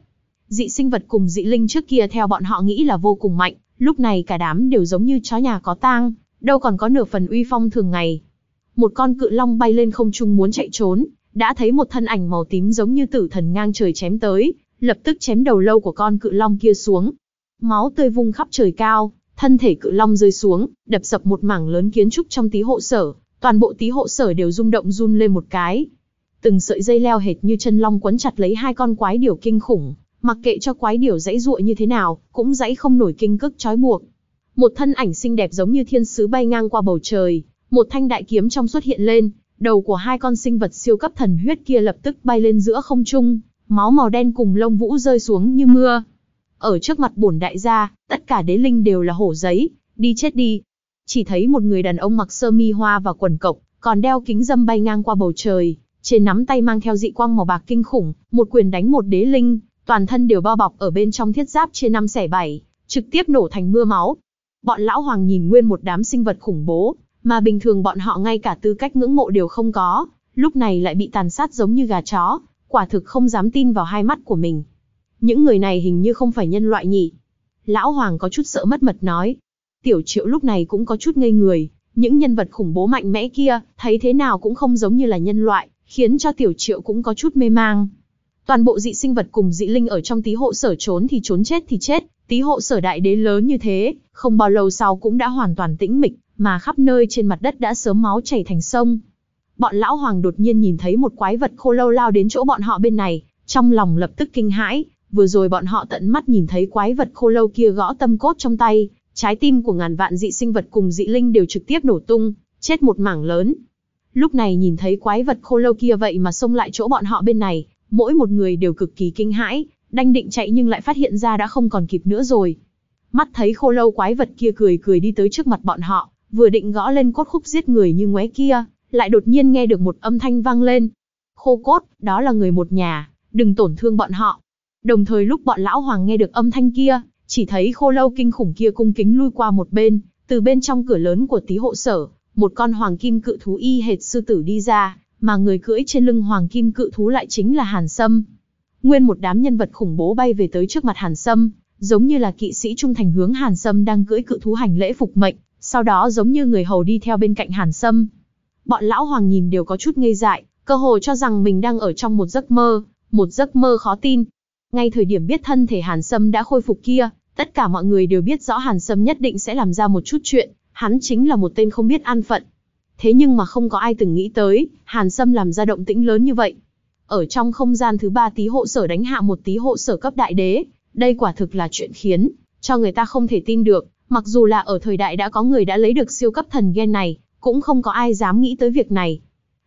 Dị sinh vật cùng dị linh trước kia theo bọn họ nghĩ là vô cùng mạnh, lúc này cả đám đều giống như chó nhà có tang, đâu còn có nửa phần uy phong thường ngày. Một con cự long bay lên không trung muốn chạy trốn, đã thấy một thân ảnh màu tím giống như tử thần ngang trời chém tới, lập tức chém đầu lâu của con cự long kia xuống. Máu tươi vung khắp trời cao, thân thể cự long rơi xuống, đập sập một mảng lớn kiến trúc trong tí hộ sở, toàn bộ tí hộ sở đều rung động run lên một cái. Từng sợi dây leo hệt như chân long quấn chặt lấy hai con quái điểu kinh khủng, mặc kệ cho quái điểu dãy ruộng như thế nào, cũng dãy không nổi kinh cức trói buộc. Một thân ảnh xinh đẹp giống như thiên sứ bay ngang qua bầu trời, một thanh đại kiếm trong xuất hiện lên, đầu của hai con sinh vật siêu cấp thần huyết kia lập tức bay lên giữa không trung, máu màu đen cùng lông vũ rơi xuống như mưa. Ở trước mặt bổn đại gia, tất cả đế linh đều là hổ giấy, đi chết đi. Chỉ thấy một người đàn ông mặc sơ mi hoa và quần cộc, còn đeo kính dâm bay ngang qua bầu trời, trên nắm tay mang theo dị quang màu bạc kinh khủng, một quyền đánh một đế linh, toàn thân đều bao bọc ở bên trong thiết giáp trên năm xẻ bảy, trực tiếp nổ thành mưa máu. Bọn lão hoàng nhìn nguyên một đám sinh vật khủng bố, mà bình thường bọn họ ngay cả tư cách ngưỡng mộ đều không có, lúc này lại bị tàn sát giống như gà chó, quả thực không dám tin vào hai mắt của mình. Những người này hình như không phải nhân loại nhỉ. Lão Hoàng có chút sợ mất mật nói. Tiểu triệu lúc này cũng có chút ngây người, những nhân vật khủng bố mạnh mẽ kia, thấy thế nào cũng không giống như là nhân loại, khiến cho tiểu triệu cũng có chút mê mang. Toàn bộ dị sinh vật cùng dị linh ở trong tí hộ sở trốn thì trốn chết thì chết, tí hộ sở đại đế lớn như thế, không bao lâu sau cũng đã hoàn toàn tĩnh mịch, mà khắp nơi trên mặt đất đã sớm máu chảy thành sông. Bọn lão hoàng đột nhiên nhìn thấy một quái vật khô lâu lao đến chỗ bọn họ bên này, trong lòng lập tức kinh hãi, vừa rồi bọn họ tận mắt nhìn thấy quái vật khô lâu kia gõ tâm cốt trong tay, trái tim của ngàn vạn dị sinh vật cùng dị linh đều trực tiếp nổ tung, chết một mảng lớn. Lúc này nhìn thấy quái vật khô lâu kia vậy mà xông lại chỗ bọn họ bên này, mỗi một người đều cực kỳ kinh hãi, đanh định chạy nhưng lại phát hiện ra đã không còn kịp nữa rồi. Mắt thấy khô lâu quái vật kia cười cười đi tới trước mặt bọn họ, vừa định gõ lên cốt khúc giết người như ngoé kia, lại đột nhiên nghe được một âm thanh vang lên. Khô cốt, đó là người một nhà, đừng tổn thương bọn họ. Đồng thời lúc bọn lão hoàng nghe được âm thanh kia, chỉ thấy khô lâu kinh khủng kia cung kính lui qua một bên, từ bên trong cửa lớn của tí hộ sở, một con hoàng kim cự thú y hệt sư tử đi ra, mà người cưỡi trên lưng hoàng kim cự thú lại chính là Hàn Sâm. Nguyên một đám nhân vật khủng bố bay về tới trước mặt Hàn Sâm, giống như là kỵ sĩ trung thành hướng Hàn Sâm đang cưỡi cự thú hành lễ phục mệnh, sau đó giống như người hầu đi theo bên cạnh Hàn Sâm. Bọn lão hoàng nhìn đều có chút ngây dại, cơ hồ cho rằng mình đang ở trong một giấc mơ, một giấc mơ khó tin. Ngay thời điểm biết thân thể Hàn Sâm đã khôi phục kia, tất cả mọi người đều biết rõ Hàn Sâm nhất định sẽ làm ra một chút chuyện, hắn chính là một tên không biết an phận. Thế nhưng mà không có ai từng nghĩ tới, Hàn Sâm làm ra động tĩnh lớn như vậy. Ở trong không gian thứ ba tí hộ sở đánh hạ một tí hộ sở cấp đại đế, đây quả thực là chuyện khiến cho người ta không thể tin được, mặc dù là ở thời đại đã có người đã lấy được siêu cấp thần gen này, cũng không có ai dám nghĩ tới việc này.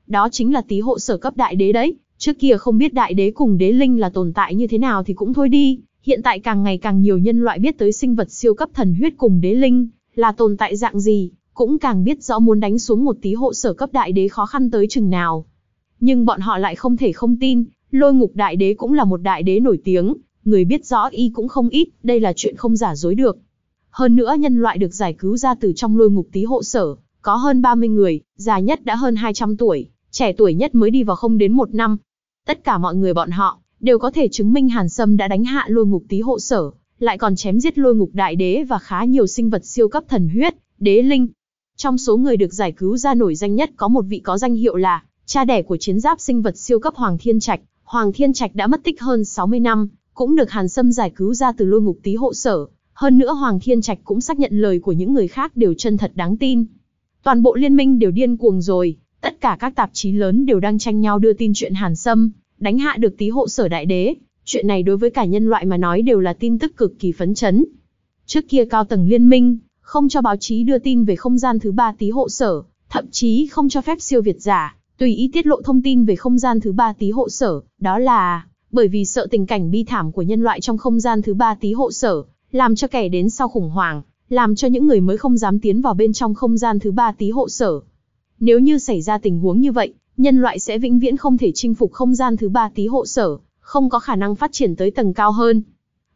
Đó chính là tí hộ sở cấp đại đế đấy, trước kia không biết đại đế cùng đế linh là tồn tại như thế nào thì cũng thôi đi, hiện tại càng ngày càng nhiều nhân loại biết tới sinh vật siêu cấp thần huyết cùng đế linh, là tồn tại dạng gì, cũng càng biết rõ muốn đánh xuống một tí hộ sở cấp đại đế khó khăn tới chừng nào. Nhưng bọn họ lại không thể không tin, lôi ngục đại đế cũng là một đại đế nổi tiếng, người biết rõ y cũng không ít, đây là chuyện không giả dối được. Hơn nữa nhân loại được giải cứu ra từ trong lôi ngục tí hộ sở, có hơn 30 người, già nhất đã hơn 200 tuổi, trẻ tuổi nhất mới đi vào không đến một năm. Tất cả mọi người bọn họ, đều có thể chứng minh Hàn Sâm đã đánh hạ lôi ngục tí hộ sở, lại còn chém giết lôi ngục đại đế và khá nhiều sinh vật siêu cấp thần huyết, đế linh. Trong số người được giải cứu ra nổi danh nhất có một vị có danh hiệu là cha đẻ của chiến giáp sinh vật siêu cấp Hoàng Thiên Trạch. Hoàng Thiên Trạch đã mất tích hơn 60 năm, cũng được Hàn Sâm giải cứu ra từ lôi ngục tí hộ sở. Hơn nữa Hoàng Thiên Trạch cũng xác nhận lời của những người khác đều chân thật đáng tin. Toàn bộ liên minh đều điên cuồng rồi, tất cả các tạp chí lớn đều đang tranh nhau đưa tin chuyện Hàn Sâm, đánh hạ được tí hộ sở đại đế. Chuyện này đối với cả nhân loại mà nói đều là tin tức cực kỳ phấn chấn. Trước kia cao tầng liên minh, không cho báo chí đưa tin về không gian thứ ba tí hộ sở, thậm chí không cho phép siêu việt giả, tùy ý tiết lộ thông tin về không gian thứ ba tí hộ sở, đó là bởi vì sợ tình cảnh bi thảm của nhân loại trong không gian thứ ba tí hộ sở, làm cho kẻ đến sau khủng hoảng, làm cho những người mới không dám tiến vào bên trong không gian thứ ba tí hộ sở. Nếu như xảy ra tình huống như vậy, nhân loại sẽ vĩnh viễn không thể chinh phục không gian thứ ba tí hộ sở, không có khả năng phát triển tới tầng cao hơn.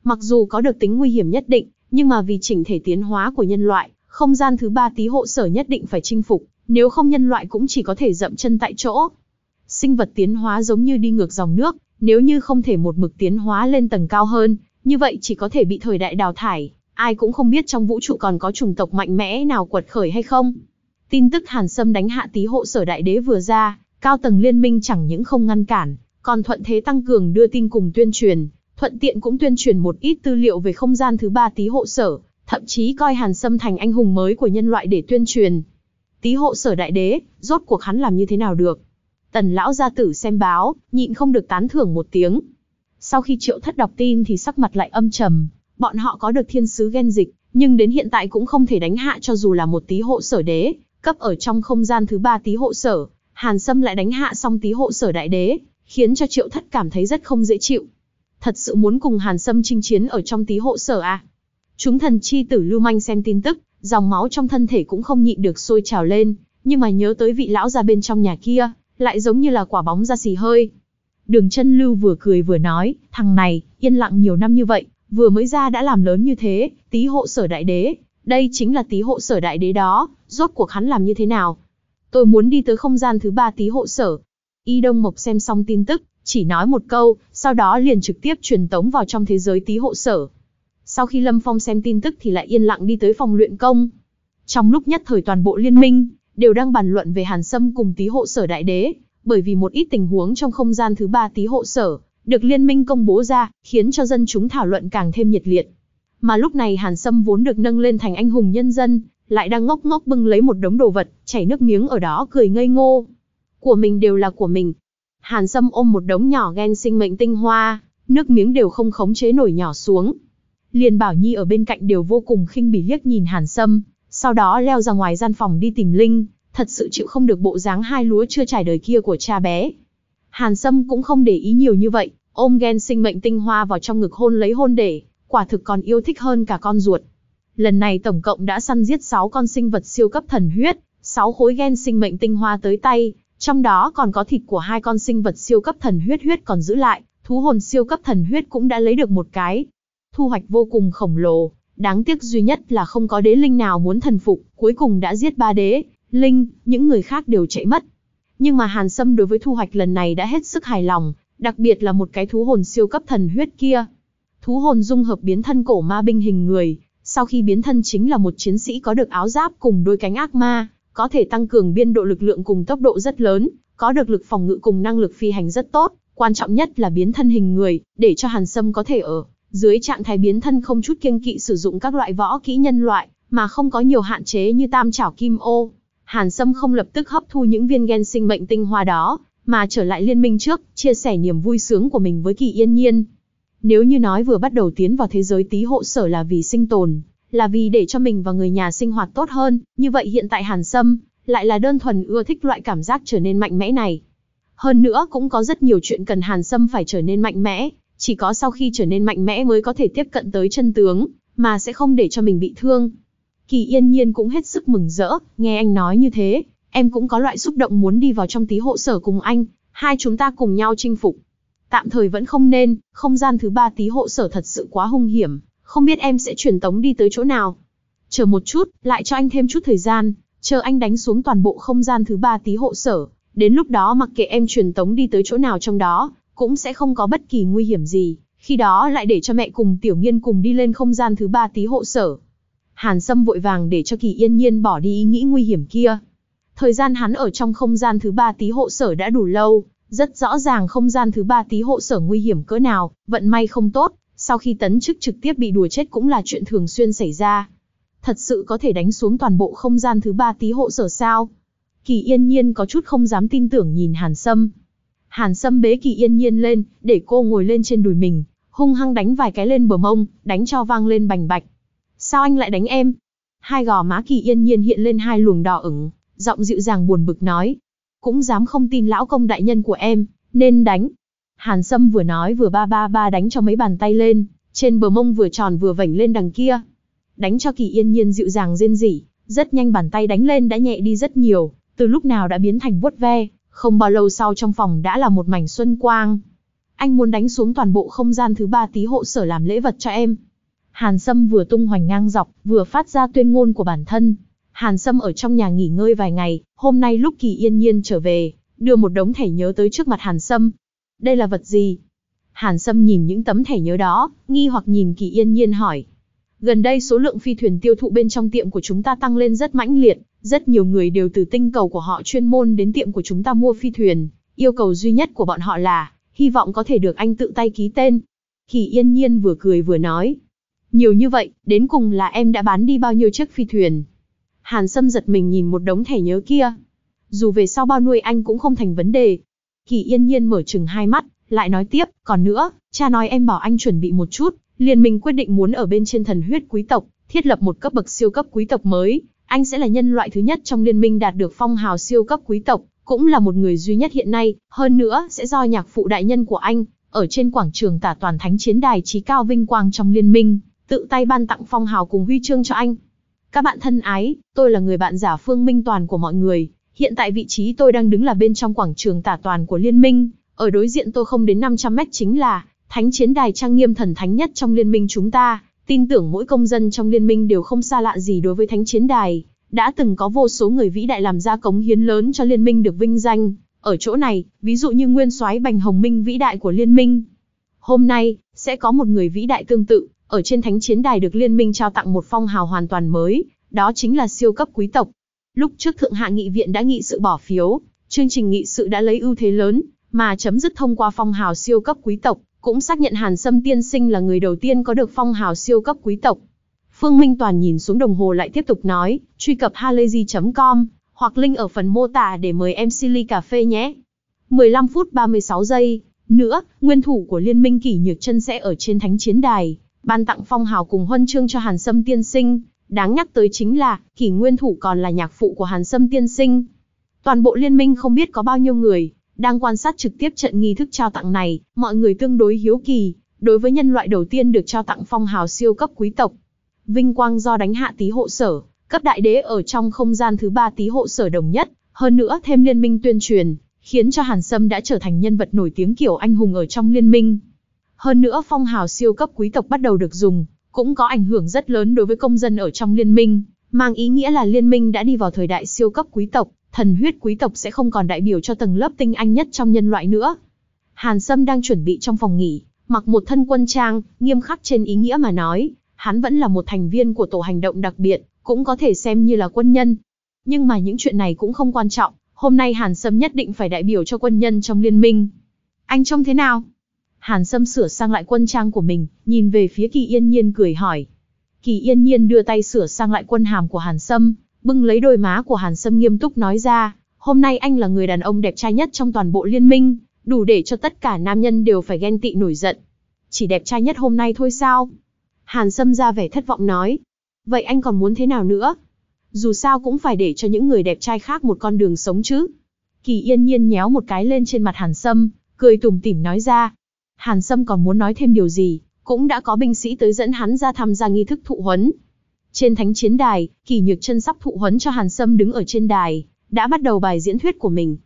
Mặc dù có được tính nguy hiểm nhất định, nhưng mà vì chỉnh thể tiến hóa của nhân loại, không gian thứ ba tí hộ sở nhất định phải chinh phục, nếu không nhân loại cũng chỉ có thể dậm chân tại chỗ. Sinh vật tiến hóa giống như đi ngược dòng nước, nếu như không thể một mực tiến hóa lên tầng cao hơn, như vậy chỉ có thể bị thời đại đào thải, ai cũng không biết trong vũ trụ còn có chủng tộc mạnh mẽ nào quật khởi hay không. Tin tức Hàn Sâm đánh hạ tí hộ sở đại đế vừa ra, cao tầng liên minh chẳng những không ngăn cản, còn thuận thế tăng cường đưa tin cùng tuyên truyền, thuận tiện cũng tuyên truyền một ít tư liệu về không gian thứ ba tí hộ sở, thậm chí coi Hàn Sâm thành anh hùng mới của nhân loại để tuyên truyền. Tí hộ sở đại đế, rốt cuộc hắn làm như thế nào được? Tần lão gia tử xem báo, nhịn không được tán thưởng một tiếng. Sau khi triệu thất đọc tin thì sắc mặt lại âm trầm, bọn họ có được thiên sứ ghen dịch, nhưng đến hiện tại cũng không thể đánh hạ cho dù là một tí hộ sở đế, cấp ở trong không gian thứ ba tí hộ sở, Hàn Sâm lại đánh hạ xong tí hộ sở đại đế, khiến cho triệu thất cảm thấy rất không dễ chịu. Thật sự muốn cùng Hàn Sâm chinh chiến ở trong tí hộ sở à? Chúng thần chi tử lưu manh xem tin tức, dòng máu trong thân thể cũng không nhịn được sôi trào lên, nhưng mà nhớ tới vị lão ra bên trong nhà kia, lại giống như là quả bóng ra xì hơi. Đường chân lưu vừa cười vừa nói, thằng này, yên lặng nhiều năm như vậy, vừa mới ra đã làm lớn như thế, tí hộ sở đại đế, đây chính là tí hộ sở đại đế đó, rốt cuộc hắn làm như thế nào? Tôi muốn đi tới không gian thứ ba tí hộ sở. Y Đông Mộc xem xong tin tức, chỉ nói một câu, sau đó liền trực tiếp truyền tống vào trong thế giới tí hộ sở. Sau khi Lâm Phong xem tin tức thì lại yên lặng đi tới phòng luyện công. Trong lúc nhất thời toàn bộ liên minh, đều đang bàn luận về Hàn Sâm cùng tí hộ sở đại đế, bởi vì một ít tình huống trong không gian thứ ba tí hộ sở, được liên minh công bố ra, khiến cho dân chúng thảo luận càng thêm nhiệt liệt. Mà lúc này Hàn Sâm vốn được nâng lên thành anh hùng nhân dân, lại đang ngốc ngốc bưng lấy một đống đồ vật, chảy nước miếng ở đó cười ngây ngô. Của mình đều là của mình. Hàn Sâm ôm một đống nhỏ gen sinh mệnh tinh hoa, nước miếng đều không khống chế nổi nhỏ xuống. Liền Bảo Nhi ở bên cạnh đều vô cùng khinh bỉ liếc nhìn Hàn Sâm, sau đó leo ra ngoài gian phòng đi tìm Linh, thật sự chịu không được bộ dáng hai lúa chưa trải đời kia của cha bé. Hàn Sâm cũng không để ý nhiều như vậy, ôm gen sinh mệnh tinh hoa vào trong ngực hôn lấy hôn để, quả thực còn yêu thích hơn cả con ruột. Lần này tổng cộng đã săn giết 6 con sinh vật siêu cấp thần huyết, 6 khối gen sinh mệnh tinh hoa tới tay, trong đó còn có thịt của hai con sinh vật siêu cấp thần huyết huyết còn giữ lại, thú hồn siêu cấp thần huyết cũng đã lấy được một cái. Thu hoạch vô cùng khổng lồ, đáng tiếc duy nhất là không có đế linh nào muốn thần phục, cuối cùng đã giết ba đế, linh, những người khác đều chạy mất. Nhưng mà Hàn Sâm đối với thu hoạch lần này đã hết sức hài lòng, đặc biệt là một cái thú hồn siêu cấp thần huyết kia. Thú hồn dung hợp biến thân cổ ma binh hình người, sau khi biến thân chính là một chiến sĩ có được áo giáp cùng đôi cánh ác ma, có thể tăng cường biên độ lực lượng cùng tốc độ rất lớn, có được lực phòng ngự cùng năng lực phi hành rất tốt, quan trọng nhất là biến thân hình người, để cho Hàn Sâm có thể ở dưới trạng thái biến thân không chút kiêng kỵ sử dụng các loại võ kỹ nhân loại, mà không có nhiều hạn chế như tam chảo kim ô. Hàn Sâm không lập tức hấp thu những viên gen sinh mệnh tinh hoa đó, mà trở lại liên minh trước, chia sẻ niềm vui sướng của mình với Kỳ Yên Nhiên. Nếu như nói vừa bắt đầu tiến vào thế giới tí hộ sở là vì sinh tồn, là vì để cho mình và người nhà sinh hoạt tốt hơn, như vậy hiện tại Hàn Sâm, lại là đơn thuần ưa thích loại cảm giác trở nên mạnh mẽ này. Hơn nữa cũng có rất nhiều chuyện cần Hàn Sâm phải trở nên mạnh mẽ, chỉ có sau khi trở nên mạnh mẽ mới có thể tiếp cận tới chân tướng, mà sẽ không để cho mình bị thương. Kỳ yên nhiên cũng hết sức mừng rỡ, nghe anh nói như thế, em cũng có loại xúc động muốn đi vào trong tí hộ sở cùng anh, hai chúng ta cùng nhau chinh phục. Tạm thời vẫn không nên, không gian thứ ba tí hộ sở thật sự quá hung hiểm, không biết em sẽ chuyển tống đi tới chỗ nào. Chờ một chút, lại cho anh thêm chút thời gian, chờ anh đánh xuống toàn bộ không gian thứ ba tí hộ sở, đến lúc đó mặc kệ em truyền tống đi tới chỗ nào trong đó, cũng sẽ không có bất kỳ nguy hiểm gì, khi đó lại để cho mẹ cùng Tiểu Nghiên cùng đi lên không gian thứ ba tí hộ sở. Hàn Sâm vội vàng để cho Kỳ Yên Nhiên bỏ đi ý nghĩ nguy hiểm kia. Thời gian hắn ở trong không gian thứ ba tí hộ sở đã đủ lâu, rất rõ ràng không gian thứ ba tí hộ sở nguy hiểm cỡ nào, vận may không tốt, sau khi tấn chức trực tiếp bị đùa chết cũng là chuyện thường xuyên xảy ra. Thật sự có thể đánh xuống toàn bộ không gian thứ ba tí hộ sở sao? Kỳ Yên Nhiên có chút không dám tin tưởng nhìn Hàn Sâm. Hàn Sâm bế Kỳ Yên Nhiên lên, để cô ngồi lên trên đùi mình, hung hăng đánh vài cái lên bờ mông, đánh cho vang lên bành bạch. Sao anh lại đánh em? Hai gò má Kỳ Yên Nhiên hiện lên hai luồng đỏ ửng, giọng dịu dàng buồn bực nói. Cũng dám không tin lão công đại nhân của em, nên đánh. Hàn Sâm vừa nói vừa ba ba ba đánh cho mấy bàn tay lên, trên bờ mông vừa tròn vừa vảnh lên đằng kia. Đánh cho Kỳ Yên Nhiên dịu dàng rên rỉ, rất nhanh bàn tay đánh lên đã nhẹ đi rất nhiều, từ lúc nào đã biến thành vuốt ve, không bao lâu sau trong phòng đã là một mảnh xuân quang. Anh muốn đánh xuống toàn bộ không gian thứ ba tí hộ sở làm lễ vật cho em. Hàn Sâm vừa tung hoành ngang dọc, vừa phát ra tuyên ngôn của bản thân. Hàn Sâm ở trong nhà nghỉ ngơi vài ngày, hôm nay lúc Kỳ Yên Nhiên trở về, đưa một đống thẻ nhớ tới trước mặt Hàn Sâm. Đây là vật gì? Hàn Sâm nhìn những tấm thẻ nhớ đó, nghi hoặc nhìn Kỳ Yên Nhiên hỏi. Gần đây số lượng phi thuyền tiêu thụ bên trong tiệm của chúng ta tăng lên rất mãnh liệt, rất nhiều người đều từ tinh cầu của họ chuyên môn đến tiệm của chúng ta mua phi thuyền. Yêu cầu duy nhất của bọn họ là, hy vọng có thể được anh tự tay ký tên. Kỳ Yên Nhiên vừa cười vừa nói. Nhiều như vậy, đến cùng là em đã bán đi bao nhiêu chiếc phi thuyền. Hàn Sâm giật mình nhìn một đống thẻ nhớ kia. Dù về sau bao nuôi anh cũng không thành vấn đề. Kỳ Yên Nhiên mở chừng hai mắt, lại nói tiếp, còn nữa, cha nói em bảo anh chuẩn bị một chút, liên minh quyết định muốn ở bên trên thần huyết quý tộc, thiết lập một cấp bậc siêu cấp quý tộc mới, anh sẽ là nhân loại thứ nhất trong liên minh đạt được phong hào siêu cấp quý tộc, cũng là một người duy nhất hiện nay, hơn nữa sẽ do nhạc phụ đại nhân của anh, ở trên quảng trường tả toàn thánh chiến đài trí cao vinh quang trong liên minh, tự tay ban tặng phong hào cùng huy chương cho anh. Các bạn thân ái, tôi là người bạn giả Phương Minh Toàn của mọi người, hiện tại vị trí tôi đang đứng là bên trong quảng trường tả toàn của liên minh, ở đối diện tôi không đến 500 mét chính là thánh chiến đài trang nghiêm thần thánh nhất trong liên minh chúng ta, tin tưởng mỗi công dân trong liên minh đều không xa lạ gì đối với thánh chiến đài, đã từng có vô số người vĩ đại làm ra cống hiến lớn cho liên minh được vinh danh. Ở chỗ này, ví dụ như nguyên soái Bành Hồng Minh vĩ đại của liên minh. Hôm nay, sẽ có một người vĩ đại tương tự, ở trên thánh chiến đài được liên minh trao tặng một phong hào hoàn toàn mới, đó chính là siêu cấp quý tộc. Lúc trước Thượng hạ nghị viện đã nghị sự bỏ phiếu, chương trình nghị sự đã lấy ưu thế lớn, mà chấm dứt thông qua phong hào siêu cấp quý tộc, cũng xác nhận Hàn Sâm tiên sinh là người đầu tiên có được phong hào siêu cấp quý tộc. Phương Minh Toàn nhìn xuống đồng hồ lại tiếp tục nói, truy cập halayzi.com, hoặc link ở phần mô tả để mời em Silly Cà Phê nhé. 15 phút 36 giây, nữa, nguyên thủ của Liên minh Kỷ Nhược chân sẽ ở trên thánh chiến đài, ban tặng phong hào cùng huân chương cho Hàn Sâm tiên sinh. Đáng nhắc tới chính là, Kỷ nguyên thủ còn là nhạc phụ của Hàn Sâm tiên sinh. Toàn bộ liên minh không biết có bao nhiêu người, đang quan sát trực tiếp trận nghi thức trao tặng này, mọi người tương đối hiếu kỳ, đối với nhân loại đầu tiên được trao tặng phong hào siêu cấp quý tộc. Vinh quang do đánh hạ tí hộ sở, cấp đại đế ở trong không gian thứ ba tí hộ sở đồng nhất, hơn nữa thêm liên minh tuyên truyền, khiến cho Hàn Sâm đã trở thành nhân vật nổi tiếng kiểu anh hùng ở trong liên minh. Hơn nữa phong hào siêu cấp quý tộc bắt đầu được dùng, cũng có ảnh hưởng rất lớn đối với công dân ở trong liên minh, mang ý nghĩa là liên minh đã đi vào thời đại siêu cấp quý tộc, thần huyết quý tộc sẽ không còn đại biểu cho tầng lớp tinh anh nhất trong nhân loại nữa. Hàn Sâm đang chuẩn bị trong phòng nghỉ, mặc một thân quân trang, nghiêm khắc trên ý nghĩa mà nói, hắn vẫn là một thành viên của tổ hành động đặc biệt, cũng có thể xem như là quân nhân. Nhưng mà những chuyện này cũng không quan trọng, hôm nay Hàn Sâm nhất định phải đại biểu cho quân nhân trong liên minh. Anh trông thế nào? Hàn Sâm sửa sang lại quân trang của mình, nhìn về phía Kỳ Yên Nhiên cười hỏi. Kỳ Yên Nhiên đưa tay sửa sang lại quân hàm của Hàn Sâm, bưng lấy đôi má của Hàn Sâm nghiêm túc nói ra, hôm nay anh là người đàn ông đẹp trai nhất trong toàn bộ liên minh, đủ để cho tất cả nam nhân đều phải ghen tị nổi giận. Chỉ đẹp trai nhất hôm nay thôi sao? Hàn Sâm ra vẻ thất vọng nói. Vậy anh còn muốn thế nào nữa? Dù sao cũng phải để cho những người đẹp trai khác một con đường sống chứ. Kỳ yên nhiên nhéo một cái lên trên mặt Hàn Sâm, cười tủm tỉm nói ra. Hàn Sâm còn muốn nói thêm điều gì, cũng đã có binh sĩ tới dẫn hắn ra tham gia nghi thức thụ huấn. Trên thánh chiến đài, Kỳ Nhược chân sắp thụ huấn cho Hàn Sâm đứng ở trên đài, đã bắt đầu bài diễn thuyết của mình.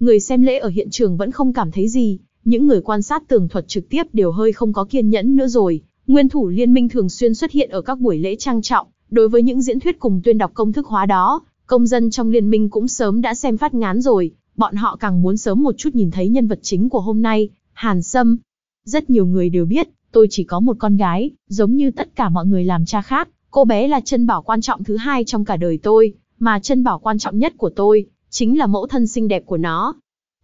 Người xem lễ ở hiện trường vẫn không cảm thấy gì, những người quan sát tường thuật trực tiếp đều hơi không có kiên nhẫn nữa rồi, Nguyên thủ liên minh thường xuyên xuất hiện ở các buổi lễ trang trọng, đối với những diễn thuyết cùng tuyên đọc công thức hóa đó, công dân trong liên minh cũng sớm đã xem phát ngán rồi, bọn họ càng muốn sớm một chút nhìn thấy nhân vật chính của hôm nay, Hàn Sâm. Rất nhiều người đều biết, tôi chỉ có một con gái, giống như tất cả mọi người làm cha khác, cô bé là chân bảo quan trọng thứ hai trong cả đời tôi, mà chân bảo quan trọng nhất của tôi, chính là mẫu thân xinh đẹp của nó.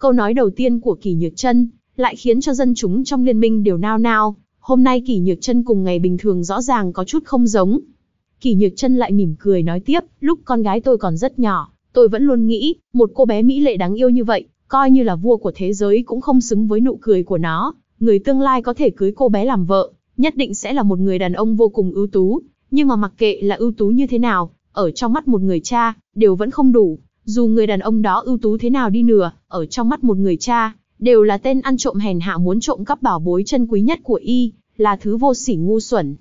Câu nói đầu tiên của Kỳ Nhược Trân lại khiến cho dân chúng trong liên minh đều nao nao, hôm nay Kỳ Nhược Trân cùng ngày bình thường rõ ràng có chút không giống. Kỳ Nhược Trân lại mỉm cười nói tiếp, lúc con gái tôi còn rất nhỏ, tôi vẫn luôn nghĩ, một cô bé mỹ lệ đáng yêu như vậy, coi như là vua của thế giới cũng không xứng với nụ cười của nó, người tương lai có thể cưới cô bé làm vợ, nhất định sẽ là một người đàn ông vô cùng ưu tú, nhưng mà mặc kệ là ưu tú như thế nào, ở trong mắt một người cha, đều vẫn không đủ, dù người đàn ông đó ưu tú thế nào đi nữa, ở trong mắt một người cha, đều là tên ăn trộm hèn hạ muốn trộm cắp bảo bối chân quý nhất của y, là thứ vô sỉ ngu xuẩn.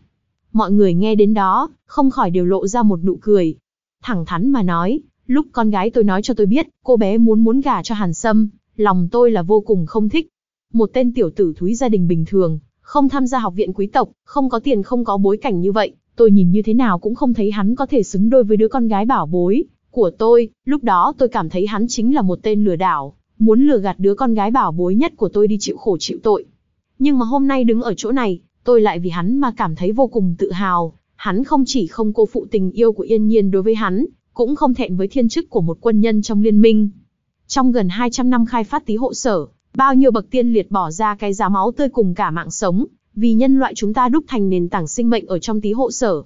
Mọi người nghe đến đó, không khỏi đều lộ ra một nụ cười. Thẳng thắn mà nói, lúc con gái tôi nói cho tôi biết, cô bé muốn muốn gả cho Hàn Sâm, lòng tôi là vô cùng không thích. Một tên tiểu tử thúi gia đình bình thường, không tham gia học viện quý tộc, không có tiền không có bối cảnh như vậy, tôi nhìn như thế nào cũng không thấy hắn có thể xứng đôi với đứa con gái bảo bối của tôi, lúc đó tôi cảm thấy hắn chính là một tên lừa đảo, muốn lừa gạt đứa con gái bảo bối nhất của tôi đi chịu khổ chịu tội. Nhưng mà hôm nay đứng ở chỗ này, tôi lại vì hắn mà cảm thấy vô cùng tự hào, hắn không chỉ không cô phụ tình yêu của Yên Nhiên đối với hắn, cũng không thẹn với thiên chức của một quân nhân trong liên minh. Trong gần 200 năm khai phát tí hộ sở, bao nhiêu bậc tiên liệt bỏ ra cái giá máu tươi cùng cả mạng sống, vì nhân loại chúng ta đúc thành nền tảng sinh mệnh ở trong tí hộ sở.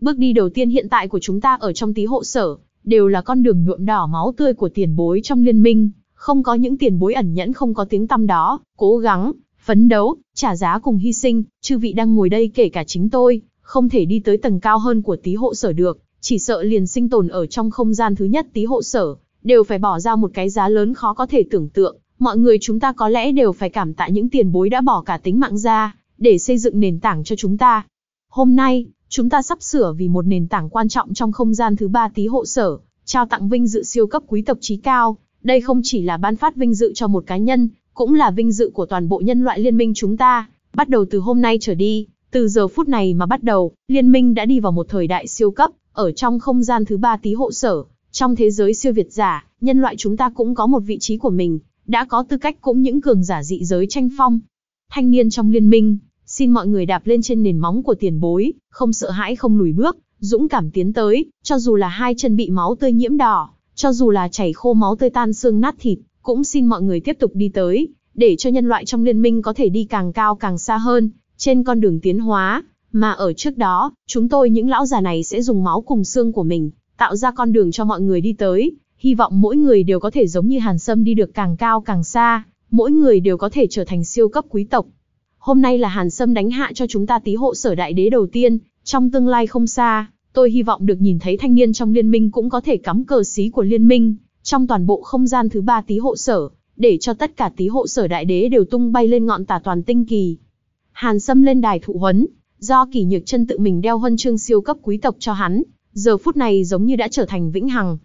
Bước đi đầu tiên hiện tại của chúng ta ở trong tí hộ sở, đều là con đường nhuộm đỏ máu tươi của tiền bối trong liên minh, không có những tiền bối ẩn nhẫn không có tiếng tăm đó, cố gắng, phấn đấu, trả giá cùng hy sinh, chư vị đang ngồi đây kể cả chính tôi, không thể đi tới tầng cao hơn của tí hộ sở được, chỉ sợ liền sinh tồn ở trong không gian thứ nhất tí hộ sở, đều phải bỏ ra một cái giá lớn khó có thể tưởng tượng, mọi người chúng ta có lẽ đều phải cảm tạ những tiền bối đã bỏ cả tính mạng ra, để xây dựng nền tảng cho chúng ta. Hôm nay, chúng ta sắp sửa vì một nền tảng quan trọng trong không gian thứ ba tí hộ sở, trao tặng vinh dự siêu cấp quý tộc trí cao. Đây không chỉ là ban phát vinh dự cho một cá nhân, cũng là vinh dự của toàn bộ nhân loại liên minh chúng ta. Bắt đầu từ hôm nay trở đi, từ giờ phút này mà bắt đầu, liên minh đã đi vào một thời đại siêu cấp, ở trong không gian thứ ba tí hộ sở, trong thế giới siêu việt giả, nhân loại chúng ta cũng có một vị trí của mình, đã có tư cách cũng những cường giả dị giới tranh phong. Thanh niên trong liên minh, xin mọi người đạp lên trên nền móng của tiền bối, không sợ hãi không lùi bước, dũng cảm tiến tới, cho dù là hai chân bị máu tươi nhiễm đỏ, cho dù là chảy khô máu tươi tan xương nát thịt, cũng xin mọi người tiếp tục đi tới, để cho nhân loại trong liên minh có thể đi càng cao càng xa hơn, trên con đường tiến hóa, mà ở trước đó, chúng tôi những lão già này sẽ dùng máu cùng xương của mình, tạo ra con đường cho mọi người đi tới, hy vọng mỗi người đều có thể giống như Hàn Sâm đi được càng cao càng xa, mỗi người đều có thể trở thành siêu cấp quý tộc. Hôm nay là Hàn Sâm đánh hạ cho chúng ta tí hộ sở đại đế đầu tiên, trong tương lai không xa, tôi hy vọng được nhìn thấy thanh niên trong liên minh cũng có thể cắm cờ xí của liên minh, trong toàn bộ không gian thứ ba tí hộ sở, để cho tất cả tí hộ sở đại đế đều tung bay lên ngọn tà toàn tinh kỳ. Hàn Sâm lên đài thụ huấn, do kỳ nhược chân tự mình đeo huân chương siêu cấp quý tộc cho hắn, giờ phút này giống như đã trở thành vĩnh hằng.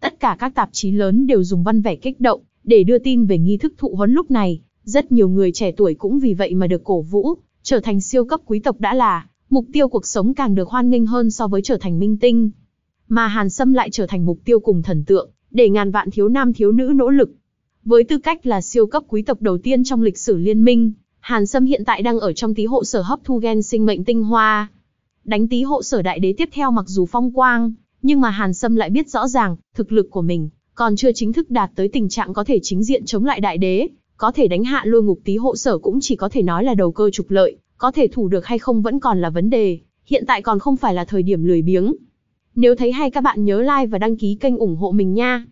Tất cả các tạp chí lớn đều dùng văn vẻ kích động, để đưa tin về nghi thức thụ huấn lúc này, rất nhiều người trẻ tuổi cũng vì vậy mà được cổ vũ, trở thành siêu cấp quý tộc đã là, mục tiêu cuộc sống càng được hoan nghênh hơn so với trở thành minh tinh. Mà Hàn Sâm lại trở thành mục tiêu cùng thần tượng, để ngàn vạn thiếu nam thiếu nữ nỗ lực. Với tư cách là siêu cấp quý tộc đầu tiên trong lịch sử liên minh, Hàn Sâm hiện tại đang ở trong tí hộ sở hấp thu gen sinh mệnh tinh hoa. Đánh tí hộ sở đại đế tiếp theo mặc dù phong quang, nhưng mà Hàn Sâm lại biết rõ ràng, thực lực của mình, còn chưa chính thức đạt tới tình trạng có thể chính diện chống lại đại đế, có thể đánh hạ lôi ngục tí hộ sở cũng chỉ có thể nói là đầu cơ trục lợi, có thể thủ được hay không vẫn còn là vấn đề, hiện tại còn không phải là thời điểm lười biếng. Nếu thấy hay các bạn nhớ like và đăng ký kênh ủng hộ mình nha.